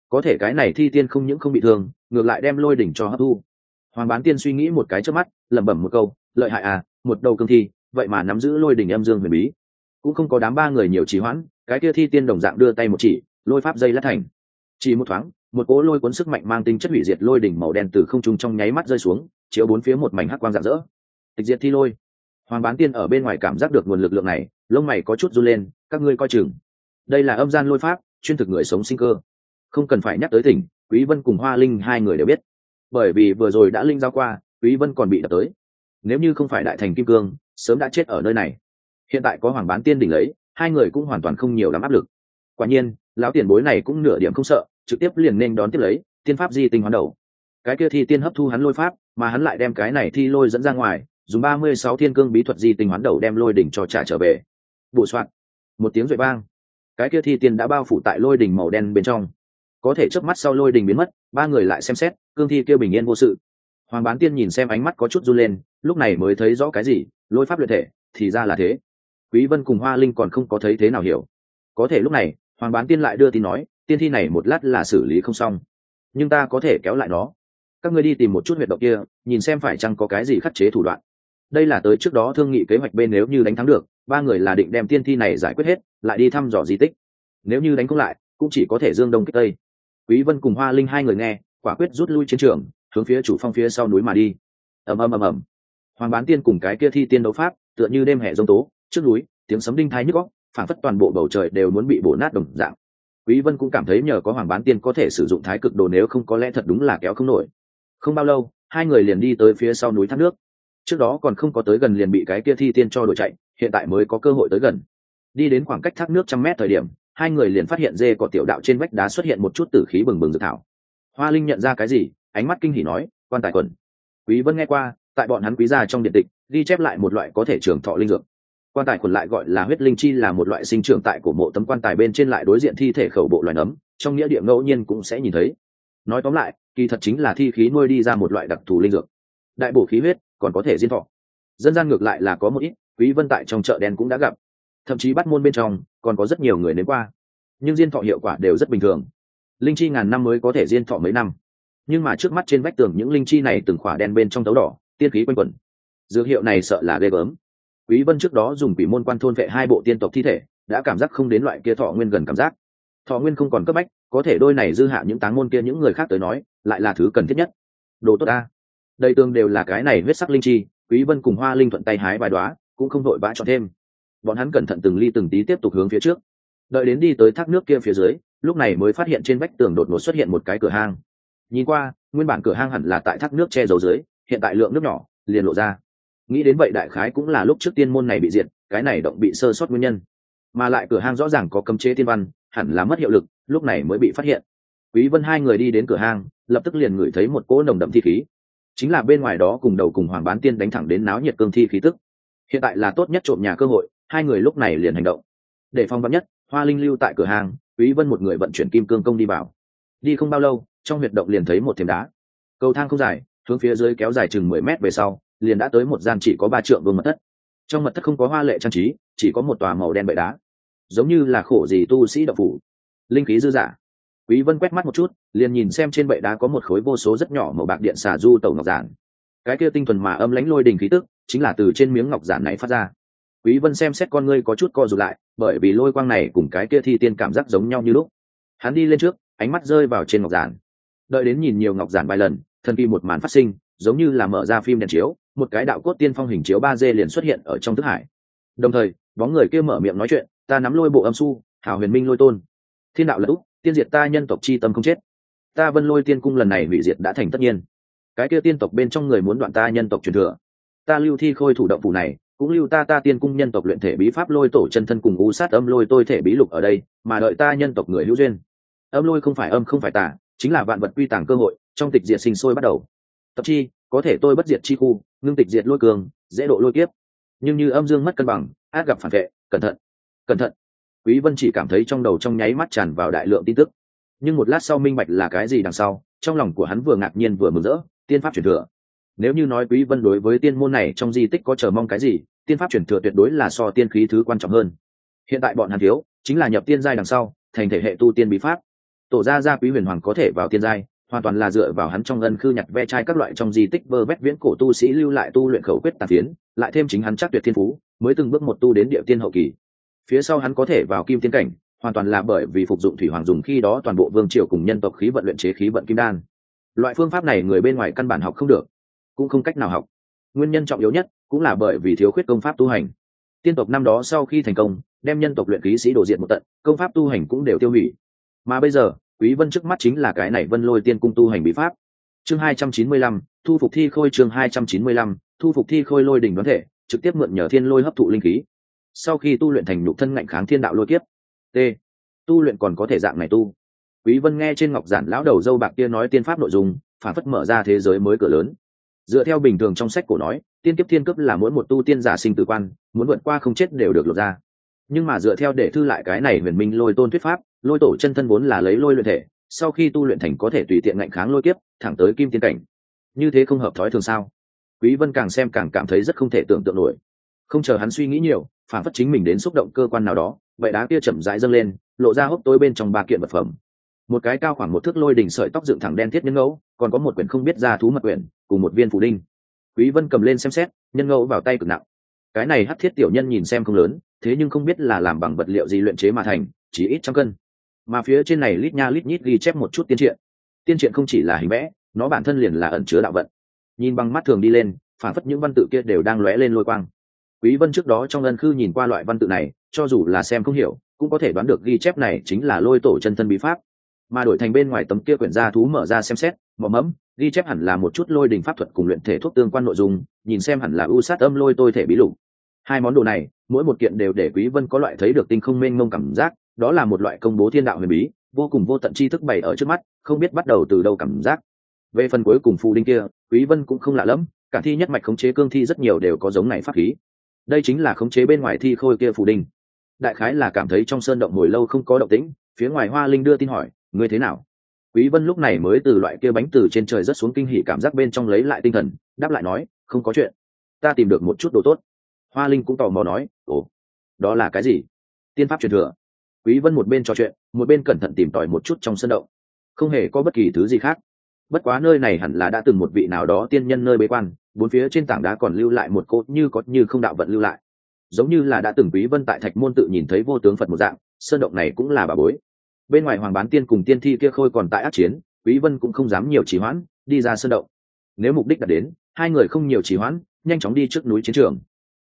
Speaker 1: Có thể cái này thi tiên không những không bị thương, ngược lại đem lôi đỉnh cho hấp thu. Hoàng bán tiên suy nghĩ một cái trước mắt, lẩm bẩm một câu, lợi hại à một đầu cương thi, vậy mà nắm giữ lôi đỉnh âm dương huyền bí. Cũng không có đám ba người nhiều trì hoãn cái kia thi tiên đồng dạng đưa tay một chỉ, lôi pháp dây lát thành. Chỉ một thoáng, một cỗ lôi cuốn sức mạnh mang tính chất hủy diệt lôi đỉnh màu đen từ không trung trong nháy mắt rơi xuống, chiếu bốn phía một mảnh hắc quang rạng rỡ. Tịch diệt thi lôi. Hoàng bán tiên ở bên ngoài cảm giác được nguồn lực lượng này, lông mày có chút run lên, các ngươi coi chừng. Đây là âm gian lôi pháp, chuyên thực người sống sinh cơ. Không cần phải nhắc tới tỉnh, quý vân cùng hoa linh hai người đều biết. Bởi vì vừa rồi đã linh giao qua, quý vân còn bị đập tới. Nếu như không phải đại thành kim cương, sớm đã chết ở nơi này. Hiện tại có hoàng bán tiên đỉnh lấy hai người cũng hoàn toàn không nhiều lắm áp lực. Quả nhiên, lão tiền bối này cũng nửa điểm không sợ, trực tiếp liền nên đón tiếp lấy, tiên pháp di tinh hoán đầu. Cái kia thi tiên hấp thu hắn lôi pháp, mà hắn lại đem cái này thi lôi dẫn ra ngoài, dùng ba mươi sáu thiên cương bí thuật di tinh hoán đầu đem lôi đỉnh cho trả trở về. Bộ soạn. Một tiếng rội vang. Cái kia thi tiên đã bao phủ tại lôi đỉnh màu đen bên trong. Có thể chớp mắt sau lôi đỉnh biến mất, ba người lại xem xét, cương thi kêu bình yên vô sự. Hoàng bán tiên nhìn xem ánh mắt có chút run lên, lúc này mới thấy rõ cái gì, lôi pháp luyện thể, thì ra là thế quý vân cùng hoa linh còn không có thấy thế nào hiểu. Có thể lúc này, hoàng bán tiên lại đưa tin nói, tiên thi này một lát là xử lý không xong, nhưng ta có thể kéo lại nó. Các ngươi đi tìm một chút huyệt động kia, nhìn xem phải chăng có cái gì khắc chế thủ đoạn. Đây là tới trước đó thương nghị kế hoạch bên nếu như đánh thắng được, ba người là định đem tiên thi này giải quyết hết, lại đi thăm dò di tích. Nếu như đánh không lại, cũng chỉ có thể dương đông kích tây. Quý vân cùng hoa linh hai người nghe, quả quyết rút lui chiến trường, hướng phía chủ phong phía sau núi mà đi. Ầm ầm ầm ầm. Hoàng bán tiên cùng cái kia thi tiên đấu pháp, tựa như đêm hè giông tố trước núi, tiếng sấm đinh thái nhức góc phảng phất toàn bộ bầu trời đều muốn bị bổ nát đồng dạng. Quý vân cũng cảm thấy nhờ có hoàng bán tiên có thể sử dụng thái cực đồ nếu không có lẽ thật đúng là kéo không nổi. Không bao lâu, hai người liền đi tới phía sau núi thác nước. Trước đó còn không có tới gần liền bị cái kia thi tiên cho đuổi chạy, hiện tại mới có cơ hội tới gần. Đi đến khoảng cách thác nước trăm mét thời điểm, hai người liền phát hiện dê có tiểu đạo trên vách đá xuất hiện một chút tử khí bừng bừng dược thảo. Hoa linh nhận ra cái gì, ánh mắt kinh hỉ nói, quan tài quần. Quý vân nghe qua, tại bọn hắn quý gia trong điện tịch, ghi chép lại một loại có thể trường thọ linh dược quan tài quần lại gọi là huyết linh chi là một loại sinh trưởng tại của mộ tấm quan tài bên trên lại đối diện thi thể khẩu bộ loài nấm, trong nghĩa địa ngẫu nhiên cũng sẽ nhìn thấy. Nói tóm lại, kỳ thật chính là thi khí nuôi đi ra một loại đặc thù linh dược. Đại bổ khí huyết còn có thể diên thọ. Dân gian ngược lại là có một ít, quý vân tại trong chợ đen cũng đã gặp. Thậm chí bắt môn bên trong còn có rất nhiều người đến qua. Nhưng diên thọ hiệu quả đều rất bình thường. Linh chi ngàn năm mới có thể diên thọ mấy năm. Nhưng mà trước mắt trên vách tường những linh chi này từng khỏa đen bên trong tấu đỏ, tiên khí quanh quẩn. Dược hiệu này sợ là ghê gớm quý vân trước đó dùng quỷ môn quan thôn vệ hai bộ tiên tộc thi thể, đã cảm giác không đến loại kia thọ nguyên gần cảm giác. Thọ nguyên không còn cấp bách, có thể đôi này dư hạ những táng môn kia những người khác tới nói, lại là thứ cần thiết nhất. Đồ tốt ta. Đây tương đều là cái này huyết sắc linh chi, quý vân cùng hoa linh thuận tay hái vài đóa, cũng không vội vã chọn thêm. Bọn hắn cẩn thận từng ly từng tí tiếp tục hướng phía trước. Đợi đến đi tới thác nước kia phía dưới, lúc này mới phát hiện trên vách tường đột ngột xuất hiện một cái cửa hang. Nhìn qua, nguyên bản cửa hang hẳn là tại thác nước che giấu dưới, hiện tại lượng nước nhỏ, liền lộ ra nghĩ đến vậy đại khái cũng là lúc trước tiên môn này bị diệt, cái này động bị sơ sót nguyên nhân. Mà lại cửa hang rõ ràng có cấm chế tiên văn, hẳn là mất hiệu lực, lúc này mới bị phát hiện. Quý vân hai người đi đến cửa hang, lập tức liền ngửi thấy một cỗ nồng đậm thi khí. Chính là bên ngoài đó cùng đầu cùng hoàng bán tiên đánh thẳng đến náo nhiệt cương thi khí tức. Hiện tại là tốt nhất trộm nhà cơ hội, hai người lúc này liền hành động. Để phong vắn nhất, hoa linh lưu tại cửa hàng quý vân một người vận chuyển kim cương công đi vào. Đi không bao lâu, trong huyệt động liền thấy một thềm đá. Cầu thang không dài, hướng phía dưới kéo dài chừng mười mét về sau liền đã tới một gian chỉ có ba trượng vương mật thất. Trong mật thất không có hoa lệ trang trí, chỉ có một tòa màu đen bệ đá. Giống như là khổ gì tu sĩ đậu phủ. Linh khí dư giả quý vân quét mắt một chút, liền nhìn xem trên bệ đá có một khối vô số rất nhỏ màu bạc điện xà du tẩu ngọc giản. Cái kia tinh thuần mà âm lãnh lôi đình khí tức, chính là từ trên miếng ngọc giản này phát ra. Quý vân xem xét con ngươi có chút co rụt lại, bởi vì lôi quang này cùng cái kia thi tiên cảm giác giống nhau như lúc. Hắn đi lên trước, ánh mắt rơi vào trên ngọc giản. Đợi đến nhìn nhiều ngọc giản vài lần, thần kỳ một màn phát sinh, giống như là mở ra phim đèn chiếu một cái đạo cốt tiên phong hình chiếu ba d liền xuất hiện ở trong thức hải. Đồng thời, bóng người kia mở miệng nói chuyện, ta nắm lôi bộ âm su, hảo huyền minh lôi tôn. Thiên đạo lẫn tiên diệt ta nhân tộc chi tâm không chết. Ta vân lôi tiên cung lần này hủy diệt đã thành tất nhiên. Cái kia tiên tộc bên trong người muốn đoạn ta nhân tộc truyền thừa. Ta lưu thi khôi thủ động phủ này, cũng lưu ta ta tiên cung nhân tộc luyện thể bí pháp lôi tổ chân thân cùng u sát âm lôi tôi thể bí lục ở đây, mà đợi ta nhân tộc người hữu duyên. Âm lôi không phải âm, không phải tả chính là vạn vật quy tàng cơ hội, trong tịch diệt sinh sôi bắt đầu tập chi, có thể tôi bất diệt chi khu, ngưng tịch diệt lôi cường, dễ độ lôi kiếp. Nhưng như âm dương mất cân bằng, át gặp phản vệ, cẩn thận cẩn thận. Quý vân chỉ cảm thấy trong đầu trong nháy mắt tràn vào đại lượng tin tức. Nhưng một lát sau minh bạch là cái gì đằng sau, trong lòng của hắn vừa ngạc nhiên vừa mừng rỡ, tiên pháp truyền thừa. Nếu như nói quý vân đối với tiên môn này trong di tích có chờ mong cái gì, tiên pháp truyền thừa tuyệt đối là so tiên khí thứ quan trọng hơn. Hiện tại bọn hắn thiếu, chính là nhập tiên giai đằng sau, thành thể hệ tu tiên bí pháp. Tổ gia gia quý huyền hoàng có thể vào tiên giai hoàn toàn là dựa vào hắn trong ân khư nhặt ve chai các loại trong di tích vơ vét viễn cổ tu sĩ lưu lại tu luyện khẩu quyết tàn tiến lại thêm chính hắn chắc tuyệt thiên phú, mới từng bước một tu đến địa tiên hậu kỳ. Phía sau hắn có thể vào kim tiên cảnh, hoàn toàn là bởi vì phục dụng thủy hoàng dùng khi đó toàn bộ vương triều cùng nhân tộc khí vận luyện chế khí vận kim đan. Loại phương pháp này người bên ngoài căn bản học không được, cũng không cách nào học. Nguyên nhân trọng yếu nhất cũng là bởi vì thiếu khuyết công pháp tu hành. Tiên tộc năm đó sau khi thành công, đem nhân tộc luyện khí sĩ đổ diện một tận, công pháp tu hành cũng đều tiêu hủy. Mà bây giờ quý vân trước mắt chính là cái này vân lôi tiên cung tu hành bí pháp. Chương 295, thu phục thi khôi chương 295, thu phục thi khôi lôi đỉnh đoán thể trực tiếp mượn nhờ thiên lôi hấp thụ linh khí. Sau khi tu luyện thành nhục thân ngạnh kháng thiên đạo lôi kiếp t tu luyện còn có thể dạng này tu. Quý vân nghe trên ngọc giản lão đầu dâu bạc kia nói tiên pháp nội dung phản phất mở ra thế giới mới cửa lớn. Dựa theo bình thường trong sách cổ nói tiên kiếp thiên cấp là mỗi một tu tiên giả sinh tử quan muốn vượt qua không chết đều được lột ra. Nhưng mà dựa theo để thư lại cái này huyền minh lôi tôn thuyết pháp lôi tổ chân thân vốn là lấy lôi luyện thể, sau khi tu luyện thành có thể tùy tiện ngạnh kháng lôi kiếp, thẳng tới kim tiến cảnh. Như thế không hợp thói thường sao? Quý vân càng xem càng cảm thấy rất không thể tưởng tượng nổi. Không chờ hắn suy nghĩ nhiều, phản phất chính mình đến xúc động cơ quan nào đó vậy đá kia chậm rãi dâng lên, lộ ra hốc tối bên trong ba kiện vật phẩm. Một cái cao khoảng một thước lôi đỉnh sợi tóc dựng thẳng đen thiết nhân ngẫu, còn có một quyển không biết ra thú mật quyển, cùng một viên phủ đinh. Quý vân cầm lên xem xét, nhân ngẫu vào tay cực nặng. Cái này hắc thiết tiểu nhân nhìn xem không lớn, thế nhưng không biết là làm bằng vật liệu gì luyện chế mà thành, chỉ ít trăm cân mà phía trên này lít nha lít nhít ghi chép một chút tiên triện. Tiên triện không chỉ là hình vẽ, nó bản thân liền là ẩn chứa đạo vận. Nhìn bằng mắt thường đi lên, phản phất những văn tự kia đều đang lóe lên lôi quang. Quý vân trước đó trong ân khư nhìn qua loại văn tự này, cho dù là xem không hiểu, cũng có thể đoán được ghi chép này chính là lôi tổ chân thân bí pháp. Mà đổi thành bên ngoài tấm kia quyển gia thú mở ra xem xét mỏ mẫm, ghi chép hẳn là một chút lôi đình pháp thuật cùng luyện thể thuốc tương quan nội dung, nhìn xem hẳn là ưu sát âm lôi tôi thể bí lục. Hai món đồ này, mỗi một kiện đều để quý vân có loại thấy được tinh không mênh mông cảm giác đó là một loại công bố thiên đạo huyền bí, vô cùng vô tận tri thức bày ở trước mắt, không biết bắt đầu từ đâu cảm giác. Về phần cuối cùng phù đinh kia, quý vân cũng không lạ lẫm, cả thi nhất mạch khống chế cương thi rất nhiều đều có giống này pháp khí. Đây chính là khống chế bên ngoài thi khôi kia phù đinh. Đại khái là cảm thấy trong sơn động ngồi lâu không có động tĩnh, phía ngoài hoa linh đưa tin hỏi, ngươi thế nào? Quý vân lúc này mới từ loại kia bánh từ trên trời rất xuống kinh hỉ cảm giác bên trong lấy lại tinh thần, đáp lại nói, không có chuyện. Ta tìm được một chút đồ tốt. Hoa linh cũng tò mò nói, ồ, đó là cái gì? Tiên pháp truyền thừa quý vân một bên trò chuyện, một bên cẩn thận tìm tòi một chút trong sân động. Không hề có bất kỳ thứ gì khác. Bất quá nơi này hẳn là đã từng một vị nào đó tiên nhân nơi bế quan, bốn phía trên tảng đá còn lưu lại một cốt như có như không đạo vận lưu lại. Giống như là đã từng quý vân tại thạch môn tự nhìn thấy vô tướng phật một dạng sơn động này cũng là bà bối. Bên ngoài hoàng bán tiên cùng tiên thi kia khôi còn tại ác chiến, quý vân cũng không dám nhiều trì hoãn, đi ra sơn động. Nếu mục đích đã đến, hai người không nhiều trì hoãn, nhanh chóng đi trước núi chiến trường.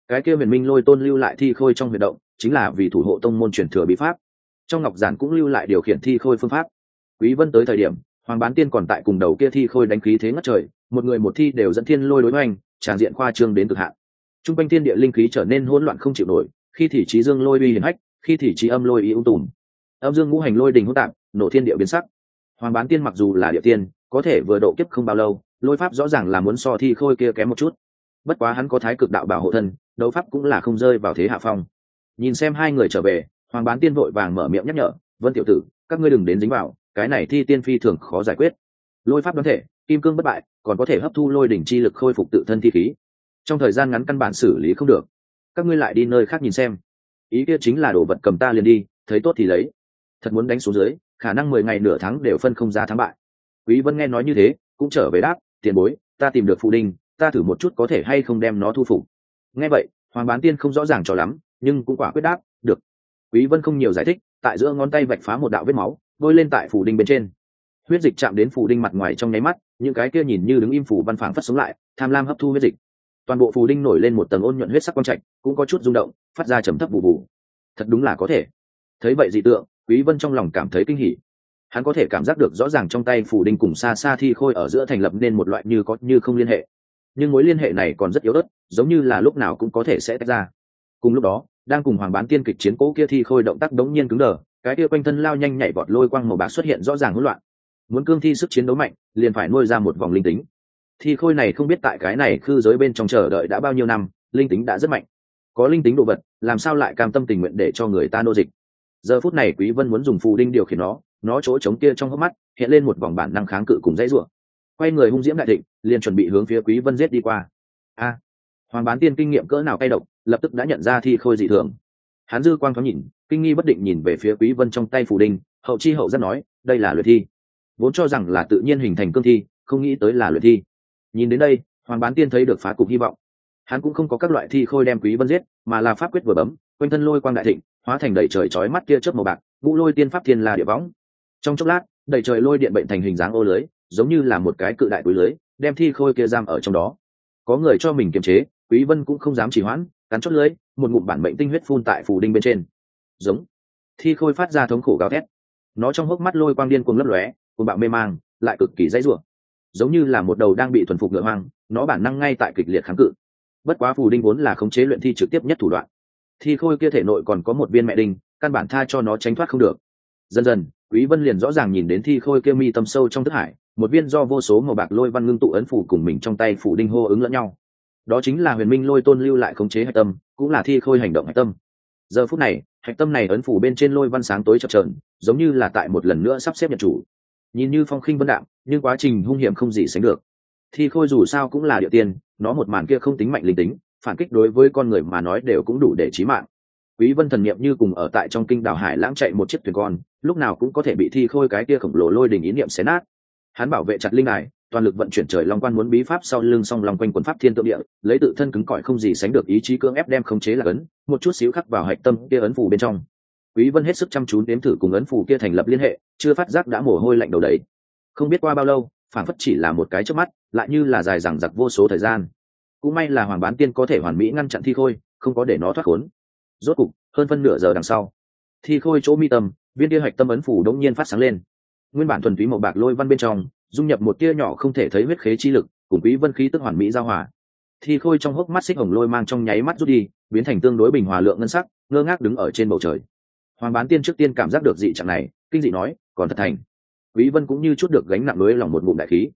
Speaker 1: Cái kia huyền minh lôi tôn lưu lại thi khôi trong huyệt động, chính là vì thủ hộ tông môn truyền thừa bí pháp trong ngọc giản cũng lưu lại điều khiển thi khôi phương pháp. Quý vân tới thời điểm, hoàng bán tiên còn tại cùng đầu kia thi khôi đánh khí thế ngất trời, một người một thi đều dẫn thiên lôi đối hoành, tràn diện khoa trương đến cực hạn. Trung quanh thiên địa linh khí trở nên hỗn loạn không chịu nổi, khi thì trí dương lôi uy hiển hách, khi thì trí âm lôi ý ung tùm. Âm dương ngũ hành lôi đình hỗn tạp, nổ thiên địa biến sắc. Hoàng bán tiên mặc dù là địa tiên, có thể vừa độ kiếp không bao lâu, lôi pháp rõ ràng là muốn so thi khôi kia kém một chút. Bất quá hắn có thái cực đạo bảo hộ thân, đấu pháp cũng là không rơi vào thế hạ phong. Nhìn xem hai người trở về hoàng bán tiên vội vàng mở miệng nhắc nhở, vân tiểu tử, các ngươi đừng đến dính vào, cái này thi tiên phi thường khó giải quyết. Lôi pháp đoán thể, kim cương bất bại, còn có thể hấp thu lôi đỉnh chi lực khôi phục tự thân thi khí. Trong thời gian ngắn căn bản xử lý không được. Các ngươi lại đi nơi khác nhìn xem. Ý kia chính là đồ vật cầm ta liền đi, thấy tốt thì lấy. Thật muốn đánh xuống dưới, khả năng mười ngày nửa tháng đều phân không ra thắng bại. Quý vân nghe nói như thế, cũng trở về đáp, tiền bối, ta tìm được phụ đinh, ta thử một chút có thể hay không đem nó thu phục. Nghe vậy, hoàng bán tiên không rõ ràng cho lắm, nhưng cũng quả quyết đáp quý vân không nhiều giải thích, tại giữa ngón tay vạch phá một đạo vết máu, bôi lên tại phủ đinh bên trên. Huyết dịch chạm đến phủ đinh mặt ngoài trong nháy mắt, những cái kia nhìn như đứng im phủ văn phảng phất sống lại, tham lam hấp thu huyết dịch. Toàn bộ phủ đinh nổi lên một tầng ôn nhuận huyết sắc quang trạch, cũng có chút rung động, phát ra trầm thấp bù bù. thật đúng là có thể. Thấy vậy dị tượng, quý vân trong lòng cảm thấy kinh hỉ. Hắn có thể cảm giác được rõ ràng trong tay phủ đinh cùng xa xa thi khôi ở giữa thành lập nên một loại như có như không liên hệ. Nhưng mối liên hệ này còn rất yếu ớt, giống như là lúc nào cũng có thể sẽ tách ra. Cùng lúc đó đang cùng hoàng bán tiên kịch chiến cố kia thi khôi động tác đống nhiên cứng đờ, cái kia quanh thân lao nhanh nhảy vọt lôi quang màu bạc xuất hiện rõ ràng hỗn loạn. Muốn cương thi sức chiến đấu mạnh, liền phải nuôi ra một vòng linh tính. Thi khôi này không biết tại cái này khư giới bên trong chờ đợi đã bao nhiêu năm, linh tính đã rất mạnh. Có linh tính đồ vật, làm sao lại cam tâm tình nguyện để cho người ta nô dịch? Giờ phút này quý vân muốn dùng phù đinh điều khiển nó nó chỗ trống kia trong hốc mắt hiện lên một vòng bản năng kháng cự cùng dãy rủa. Quay người hung diễm đại thịnh, liền chuẩn bị hướng phía quý vân giết đi qua. A! Hoàng bán tiên kinh nghiệm cỡ nào cay độc lập tức đã nhận ra thi khôi dị thường. Hắn dư quang thoáng nhìn, kinh nghi bất định nhìn về phía quý vân trong tay phủ đinh, hậu chi hậu rất nói, đây là luyện thi. Vốn cho rằng là tự nhiên hình thành cương thi, không nghĩ tới là luyện thi. Nhìn đến đây, hoàng bán tiên thấy được phá cục hy vọng. Hắn cũng không có các loại thi khôi đem quý vân giết, mà là pháp quyết vừa bấm, quanh thân lôi quang đại thịnh, hóa thành đầy trời chói mắt kia chớp màu bạc, ngũ lôi tiên pháp thiên la địa võng. Trong chốc lát, đầy trời lôi điện bệnh thành hình dáng ô lưới, giống như là một cái cự đại túi lưới, đem thi khôi kia giam ở trong đó. Có người cho mình kiềm chế, quý vân cũng không dám trì hoãn cắn chốt lưới, một ngụm bản mệnh tinh huyết phun tại phù đinh bên trên. Giống. Thi khôi phát ra thống khổ gào thét. Nó trong hốc mắt lôi quang điên cuồng lấp lóe, cuồng bạo mê mang, lại cực kỳ dãy rủa. Giống như là một đầu đang bị thuần phục ngựa hoang, nó bản năng ngay tại kịch liệt kháng cự. Bất quá phù đinh vốn là khống chế luyện thi trực tiếp nhất thủ đoạn. Thi khôi kia thể nội còn có một viên mẹ đinh, căn bản tha cho nó tránh thoát không được. Dần dần, quý vân liền rõ ràng nhìn đến thi khôi kia mi tâm sâu trong thức hải, một viên do vô số màu bạc lôi văn ngưng tụ ấn phủ cùng mình trong tay phủ đinh hô ứng lẫn nhau đó chính là huyền minh lôi tôn lưu lại khống chế hạch tâm, cũng là thi khôi hành động hạch tâm. Giờ phút này, hạch tâm này ấn phủ bên trên lôi văn sáng tối chập trờn giống như là tại một lần nữa sắp xếp nhận chủ. Nhìn như phong khinh vân đạm, nhưng quá trình hung hiểm không gì sánh được. Thi khôi dù sao cũng là địa tiên, nó một màn kia không tính mạnh linh tính, phản kích đối với con người mà nói đều cũng đủ để trí mạng. Quý vân thần niệm như cùng ở tại trong kinh đảo hải lãng chạy một chiếc thuyền con, lúc nào cũng có thể bị thi khôi cái kia khổng lồ lôi đình ý niệm xé nát. Hắn bảo vệ chặt linh này toàn lực vận chuyển trời long quan muốn bí pháp sau lưng song long quanh quần pháp thiên tượng địa, lấy tự thân cứng cỏi không gì sánh được ý chí cưỡng ép đem khống chế là ấn, một chút xíu khắc vào hạch tâm kia ấn phủ bên trong. Quý vân hết sức chăm chú đến thử cùng ấn phủ kia thành lập liên hệ, chưa phát giác đã mồ hôi lạnh đầu đấy không biết qua bao lâu phản phất chỉ là một cái trước mắt, lại như là dài dằng dặc vô số thời gian. Cũng may là hoàng bán tiên có thể hoàn mỹ ngăn chặn thi khôi, không có để nó thoát khốn. Rốt cục, hơn phân nửa giờ đằng sau, thi khôi chỗ mi tâm, viên kia hạch tâm ấn phủ đống nhiên phát sáng lên. Nguyên bản thuần túy màu bạc lôi văn bên trong dung nhập một tia nhỏ không thể thấy huyết khế chi lực cùng quý vân khí tức hoàn mỹ giao hòa. Thi khôi trong hốc mắt xích hồng lôi mang trong nháy mắt rút đi biến thành tương đối bình hòa lượng ngân sắc ngơ ngác đứng ở trên bầu trời. Hoàng bán tiên trước tiên cảm giác được dị trạng này kinh dị nói còn thật thành. Quý vân cũng như chút được gánh nặng đối lòng một bụng đại khí.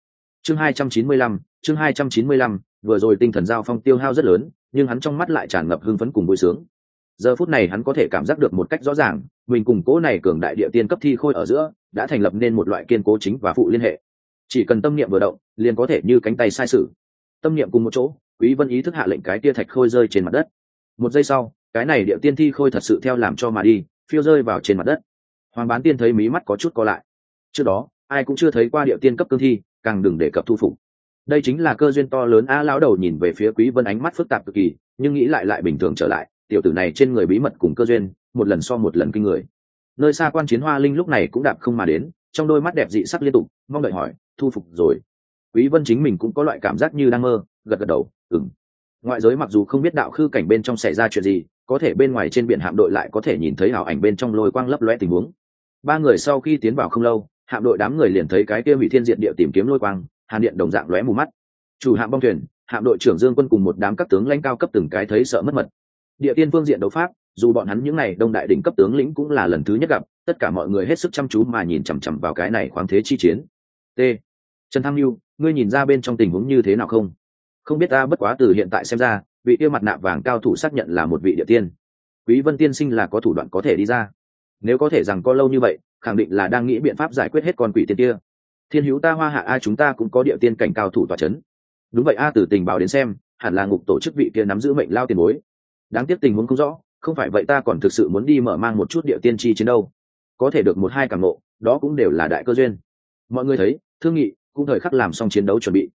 Speaker 1: Chương 295, chương 295, vừa rồi tinh thần giao phong tiêu hao rất lớn nhưng hắn trong mắt lại tràn ngập hưng phấn cùng vui sướng. Giờ phút này hắn có thể cảm giác được một cách rõ ràng mình cùng cố này cường đại địa tiên cấp thi khôi ở giữa đã thành lập nên một loại kiên cố chính và phụ liên hệ chỉ cần tâm niệm vừa động, liền có thể như cánh tay sai sử. Tâm niệm cùng một chỗ, quý vân ý thức hạ lệnh cái tia thạch khôi rơi trên mặt đất. Một giây sau, cái này địa tiên thi khôi thật sự theo làm cho mà đi, phiêu rơi vào trên mặt đất. Hoàng bán tiên thấy mí mắt có chút co lại. Trước đó, ai cũng chưa thấy qua địa tiên cấp cương thi, càng đừng đề cập thu phục. Đây chính là cơ duyên to lớn a lão đầu nhìn về phía quý vân ánh mắt phức tạp cực kỳ, nhưng nghĩ lại lại bình thường trở lại, tiểu tử này trên người bí mật cùng cơ duyên, một lần so một lần kinh người. Nơi xa quan chiến hoa linh lúc này cũng đạp không mà đến, trong đôi mắt đẹp dị sắc liên tục, mong đợi hỏi thu phục rồi. Quý vân chính mình cũng có loại cảm giác như đang mơ, gật gật đầu, ừm. Ngoại giới mặc dù không biết đạo khư cảnh bên trong xảy ra chuyện gì, có thể bên ngoài trên biển hạm đội lại có thể nhìn thấy ảo ảnh bên trong lôi quang lấp lóe tình huống. Ba người sau khi tiến vào không lâu, hạm đội đám người liền thấy cái kia hủy thiên diện địa tìm kiếm lôi quang, hàn điện đồng dạng lóe mù mắt. Chủ hạm bong thuyền, hạm đội trưởng dương quân cùng một đám các tướng lãnh cao cấp từng cái thấy sợ mất mật. Địa tiên phương diện đấu pháp, dù bọn hắn những n à y đông đại đỉnh cấp tướng lĩnh cũng là lần thứ nhất gặp, tất cả mọi người hết sức chăm chú mà nhìn chằm chằm vào cái này khoáng thế chi chiến t. Trần tham mưu ngươi nhìn ra bên trong tình huống như thế nào không? Không biết ta bất quá từ hiện tại xem ra vị yêu mặt nạ vàng cao thủ xác nhận là một vị địa tiên. Quý vân tiên sinh là có thủ đoạn có thể đi ra. Nếu có thể rằng có lâu như vậy khẳng định là đang nghĩ biện pháp giải quyết hết con quỷ tiên kia. Thiên hữu ta hoa hạ a chúng ta cũng có địa tiên cảnh cao thủ tòa c h ấ n đúng vậy a từ tình báo đến xem hẳn là ngục tổ chức vị kia nắm giữ mệnh lao tiền bối. Đáng tiếc tình huống không rõ không phải vậy ta còn thực sự muốn đi mở mang một chút địa tiên chi chiến đâu. Có thể được một hai cảm mộ, đó cũng đều là đại cơ duyên. Mọi người thấy thương nghị cũng thời khắc làm xong chiến đấu chuẩn bị.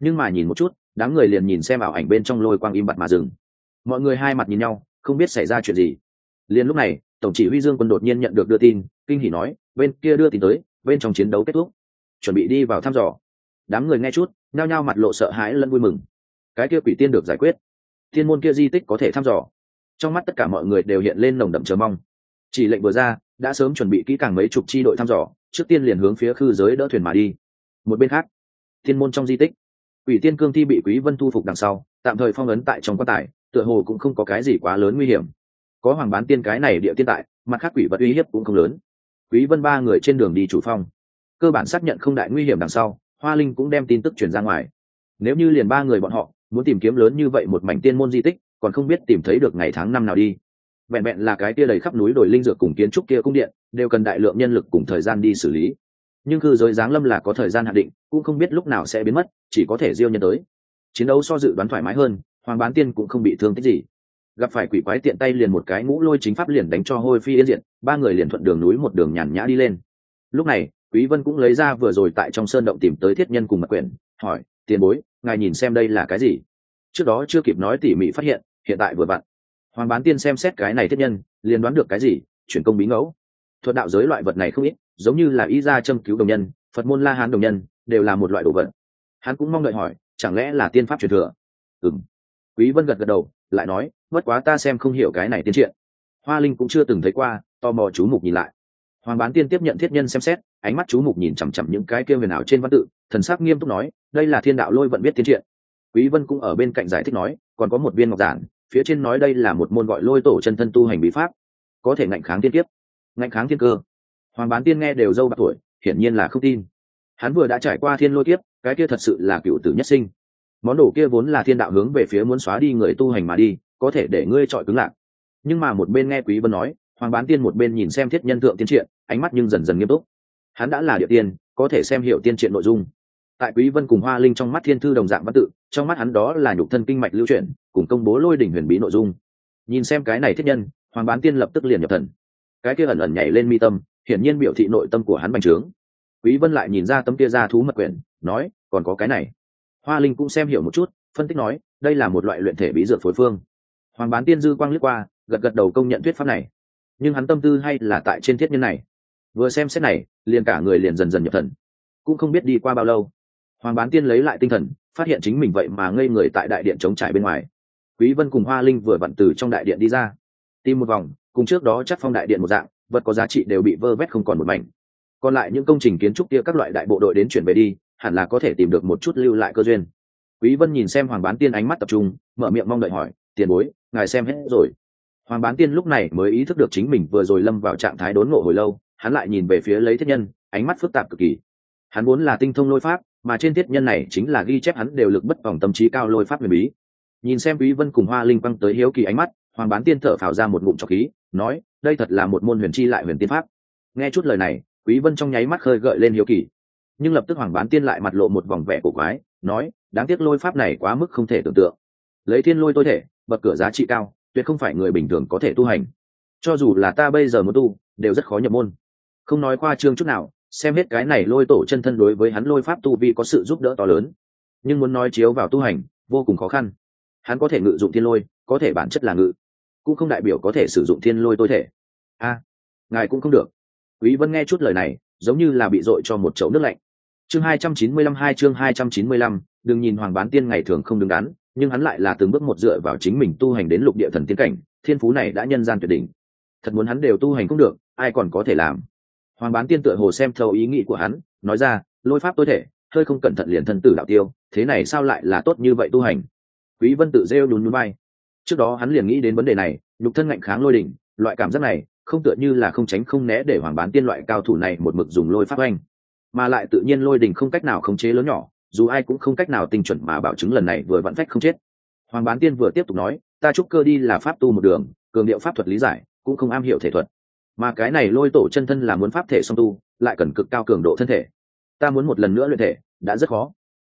Speaker 1: Nhưng mà nhìn một chút, đám người liền nhìn xem ảo ảnh bên trong lôi quang im bặt mà dừng. Mọi người hai mặt nhìn nhau, không biết xảy ra chuyện gì. Liền lúc này, tổng chỉ huy dương quân đột nhiên nhận được đưa tin, kinh hỉ nói, bên kia đưa tin tới, bên trong chiến đấu kết thúc. Chuẩn bị đi vào thăm dò. Đám người nghe chút, nhao nhao mặt lộ sợ hãi lẫn vui mừng. Cái kia quỷ tiên được giải quyết. Thiên môn kia di tích có thể thăm dò. Trong mắt tất cả mọi người đều hiện lên nồng đậm chờ mong. Chỉ lệnh vừa ra, đã sớm chuẩn bị kỹ càng mấy chục chi đội thăm dò, trước tiên liền hướng phía khư giới đỡ thuyền mà đi một bên khác, thiên môn trong di tích, quỷ tiên cương thi bị quý vân thu phục đằng sau, tạm thời phong ấn tại trong quan tài, tựa hồ cũng không có cái gì quá lớn nguy hiểm. Có hoàng bán tiên cái này địa tiên tại, mặt khác quỷ vật uy hiếp cũng không lớn. Quý vân ba người trên đường đi chủ phong. Cơ bản xác nhận không đại nguy hiểm đằng sau, hoa linh cũng đem tin tức truyền ra ngoài. Nếu như liền ba người bọn họ, muốn tìm kiếm lớn như vậy một mảnh tiên môn di tích, còn không biết tìm thấy được ngày tháng năm nào đi. Vẹn vẹn là cái kia đầy khắp núi đồi linh dược cùng kiến trúc kia cung điện, đều cần đại lượng nhân lực cùng thời gian đi xử lý nhưng cư giới giáng lâm là có thời gian hạn định, cũng không biết lúc nào sẽ biến mất, chỉ có thể diêu nhân tới. Chiến đấu so dự đoán thoải mái hơn, hoàng bán tiên cũng không bị thương tích gì. Gặp phải quỷ quái tiện tay liền một cái ngũ lôi chính pháp liền đánh cho hôi phi yên diện, ba người liền thuận đường núi một đường nhàn nhã đi lên. Lúc này, quý vân cũng lấy ra vừa rồi tại trong sơn động tìm tới thiết nhân cùng mật quyển, hỏi, tiền bối, ngài nhìn xem đây là cái gì? Trước đó chưa kịp nói tỉ mỉ phát hiện hiện tại vừa vặn. Hoàng bán tiên xem xét cái này thiết nhân, liền đoán được cái gì, chuyển công bí ngẫu thuật đạo giới loại vật này không ít, giống như là y gia châm cứu đồng nhân, phật môn la hán đồng nhân, đều là một loại đồ vật. Hắn cũng mong đợi hỏi, chẳng lẽ là tiên pháp truyền thừa? Ừng quý vân gật gật đầu, lại nói, bất quá ta xem không hiểu cái này tiên triện. Hoa linh cũng chưa từng thấy qua, tò mò chú mục nhìn lại. Hoàng bán tiên tiếp nhận thiết nhân xem xét, ánh mắt chú mục nhìn chằm chằm những cái kia huyền ảo trên văn tự, thần sắc nghiêm túc nói, đây là thiên đạo lôi vận biết tiên triện. Quý vân cũng ở bên cạnh giải thích nói, còn có một viên ngọc giản, phía trên nói đây là một môn gọi lôi tổ chân thân tu hành bí pháp, có thể ngạnh kháng thiên kiếp ngạnh kháng thiên cơ. Hoàng bán tiên nghe đều dâu bạc tuổi, hiển nhiên là không tin. Hắn vừa đã trải qua thiên lôi kiếp, cái kia thật sự là cựu tử nhất sinh. Món đồ kia vốn là thiên đạo hướng về phía muốn xóa đi người tu hành mà đi, có thể để ngươi trọi cứng lạc. Nhưng mà một bên nghe quý vân nói, hoàng bán tiên một bên nhìn xem thiết nhân thượng tiên triện, ánh mắt nhưng dần dần nghiêm túc. Hắn đã là địa tiên, có thể xem hiểu tiên triện nội dung. Tại quý vân cùng hoa linh trong mắt thiên thư đồng dạng văn tự, trong mắt hắn đó là nhục thân kinh mạch lưu chuyển, cùng công bố lôi đỉnh huyền bí nội dung. Nhìn xem cái này thiết nhân, hoàng bán tiên lập tức liền nhập thần cái kia ẩn ẩn nhảy lên mi tâm, hiển nhiên biểu thị nội tâm của hắn bành trướng. Quý vân lại nhìn ra tấm kia ra thú mật quyển, nói, còn có cái này. Hoa linh cũng xem hiểu một chút, phân tích nói, đây là một loại luyện thể bí dược phối phương. Hoàng bán tiên dư quang lướt qua, gật gật đầu công nhận thuyết pháp này. Nhưng hắn tâm tư hay là tại trên thiết nhân này. Vừa xem xét này, liền cả người liền dần dần nhập thần. Cũng không biết đi qua bao lâu, hoàng bán tiên lấy lại tinh thần, phát hiện chính mình vậy mà ngây người tại đại điện chống trải bên ngoài. Quý vân cùng hoa linh vừa vặn từ trong đại điện đi ra. Tìm một vòng cùng trước đó chắc phong đại điện một dạng, vật có giá trị đều bị vơ vét không còn một mảnh. Còn lại những công trình kiến trúc kia các loại đại bộ đội đến chuyển về đi, hẳn là có thể tìm được một chút lưu lại cơ duyên. Quý vân nhìn xem hoàng bán tiên ánh mắt tập trung, mở miệng mong đợi hỏi, tiền bối, ngài xem hết rồi. Hoàng bán tiên lúc này mới ý thức được chính mình vừa rồi lâm vào trạng thái đốn ngộ hồi lâu, hắn lại nhìn về phía lấy thiết nhân, ánh mắt phức tạp cực kỳ. Hắn muốn là tinh thông lôi pháp, mà trên thiết nhân này chính là ghi chép hắn đều lực bất vòng tâm trí cao lôi pháp huyền bí. Nhìn xem quý vân cùng hoa linh quăng tới hiếu kỳ ánh mắt hoàng bán tiên thở phào ra một ngụm trọc khí, nói, đây thật là một môn huyền chi lại huyền tiên pháp. Nghe chút lời này, quý vân trong nháy mắt khơi gợi lên hiếu kỳ. Nhưng lập tức hoàng bán tiên lại mặt lộ một vòng vẻ cổ quái, nói, đáng tiếc lôi pháp này quá mức không thể tưởng tượng. Lấy thiên lôi tôi thể, bậc cửa giá trị cao, tuyệt không phải người bình thường có thể tu hành. Cho dù là ta bây giờ muốn tu, đều rất khó nhập môn. Không nói qua trương chút nào, xem hết cái này lôi tổ chân thân đối với hắn lôi pháp tu vi có sự giúp đỡ to lớn. Nhưng muốn nói chiếu vào tu hành, vô cùng khó khăn. Hắn có thể ngự dụng thiên lôi, có thể bản chất là ngự cũng không đại biểu có thể sử dụng thiên lôi tôi thể. A ngài cũng không được. Quý vân nghe chút lời này giống như là bị dội cho một chậu nước lạnh. Chương 295 hai chương 295, đừng nhìn hoàng bán tiên ngày thường không đứng đắn nhưng hắn lại là từng bước một dựa vào chính mình tu hành đến lục địa thần tiên cảnh thiên phú này đã nhân gian tuyệt đỉnh. Thật muốn hắn đều tu hành cũng được ai còn có thể làm? Hoàng bán tiên tựa hồ xem thấu ý nghĩ của hắn nói ra lôi pháp tối thể hơi không cẩn thận liền thân tử đạo tiêu thế này sao lại là tốt như vậy tu hành? Quý vân tự rêu đùn núi bay trước đó hắn liền nghĩ đến vấn đề này nhục thân ngạnh kháng lôi đỉnh loại cảm giác này không tựa như là không tránh không né để hoàng bán tiên loại cao thủ này một mực dùng lôi phát oanh, mà lại tự nhiên lôi đỉnh không cách nào khống chế lớn nhỏ dù ai cũng không cách nào tinh chuẩn mà bảo chứng lần này vừa vặn phách không chết. Hoàng bán tiên vừa tiếp tục nói ta chúc cơ đi là pháp tu một đường cường điệu pháp thuật lý giải cũng không am hiểu thể thuật. Mà cái này lôi tổ chân thân là muốn pháp thể song tu lại cần cực cao cường độ thân thể. Ta muốn một lần nữa luyện thể đã rất khó.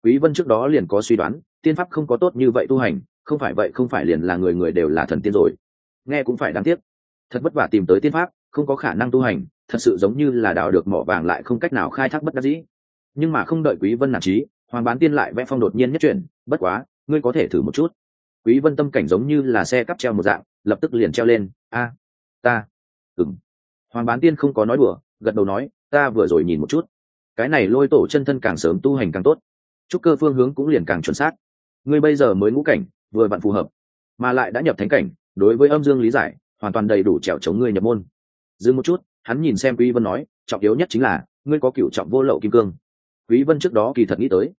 Speaker 1: Quý vân trước đó liền có suy đoán tiên pháp không có tốt như vậy tu hành không phải vậy không phải liền là người người đều là thần tiên rồi. Nghe cũng phải đáng tiếc. Thật vất vả tìm tới tiên pháp, không có khả năng tu hành, thật sự giống như là đào được mỏ vàng lại không cách nào khai thác bất đắc dĩ. Nhưng mà không đợi quý vân nản trí, hoàng bán tiên lại vẽ phong đột nhiên nhất chuyển, bất quá, ngươi có thể thử một chút. Quý vân tâm cảnh giống như là xe cắp treo một dạng, lập tức liền treo lên, a, ta, ừm. Hoàng bán tiên không có nói đùa, gật đầu nói, ta vừa rồi nhìn một chút. Cái này lôi tổ chân thân càng sớm tu hành càng tốt. Chúc cơ phương hướng cũng liền càng chuẩn xác. Ngươi bây giờ mới ngũ cảnh vừa vặn phù hợp, mà lại đã nhập thánh cảnh, đối với âm dương lý giải, hoàn toàn đầy đủ trèo chống ngươi nhập môn. Dừng một chút, hắn nhìn xem quý vân nói, trọng yếu nhất chính là, ngươi có cựu trọng vô lậu kim cương. Quý vân trước đó kỳ thật nghĩ tới,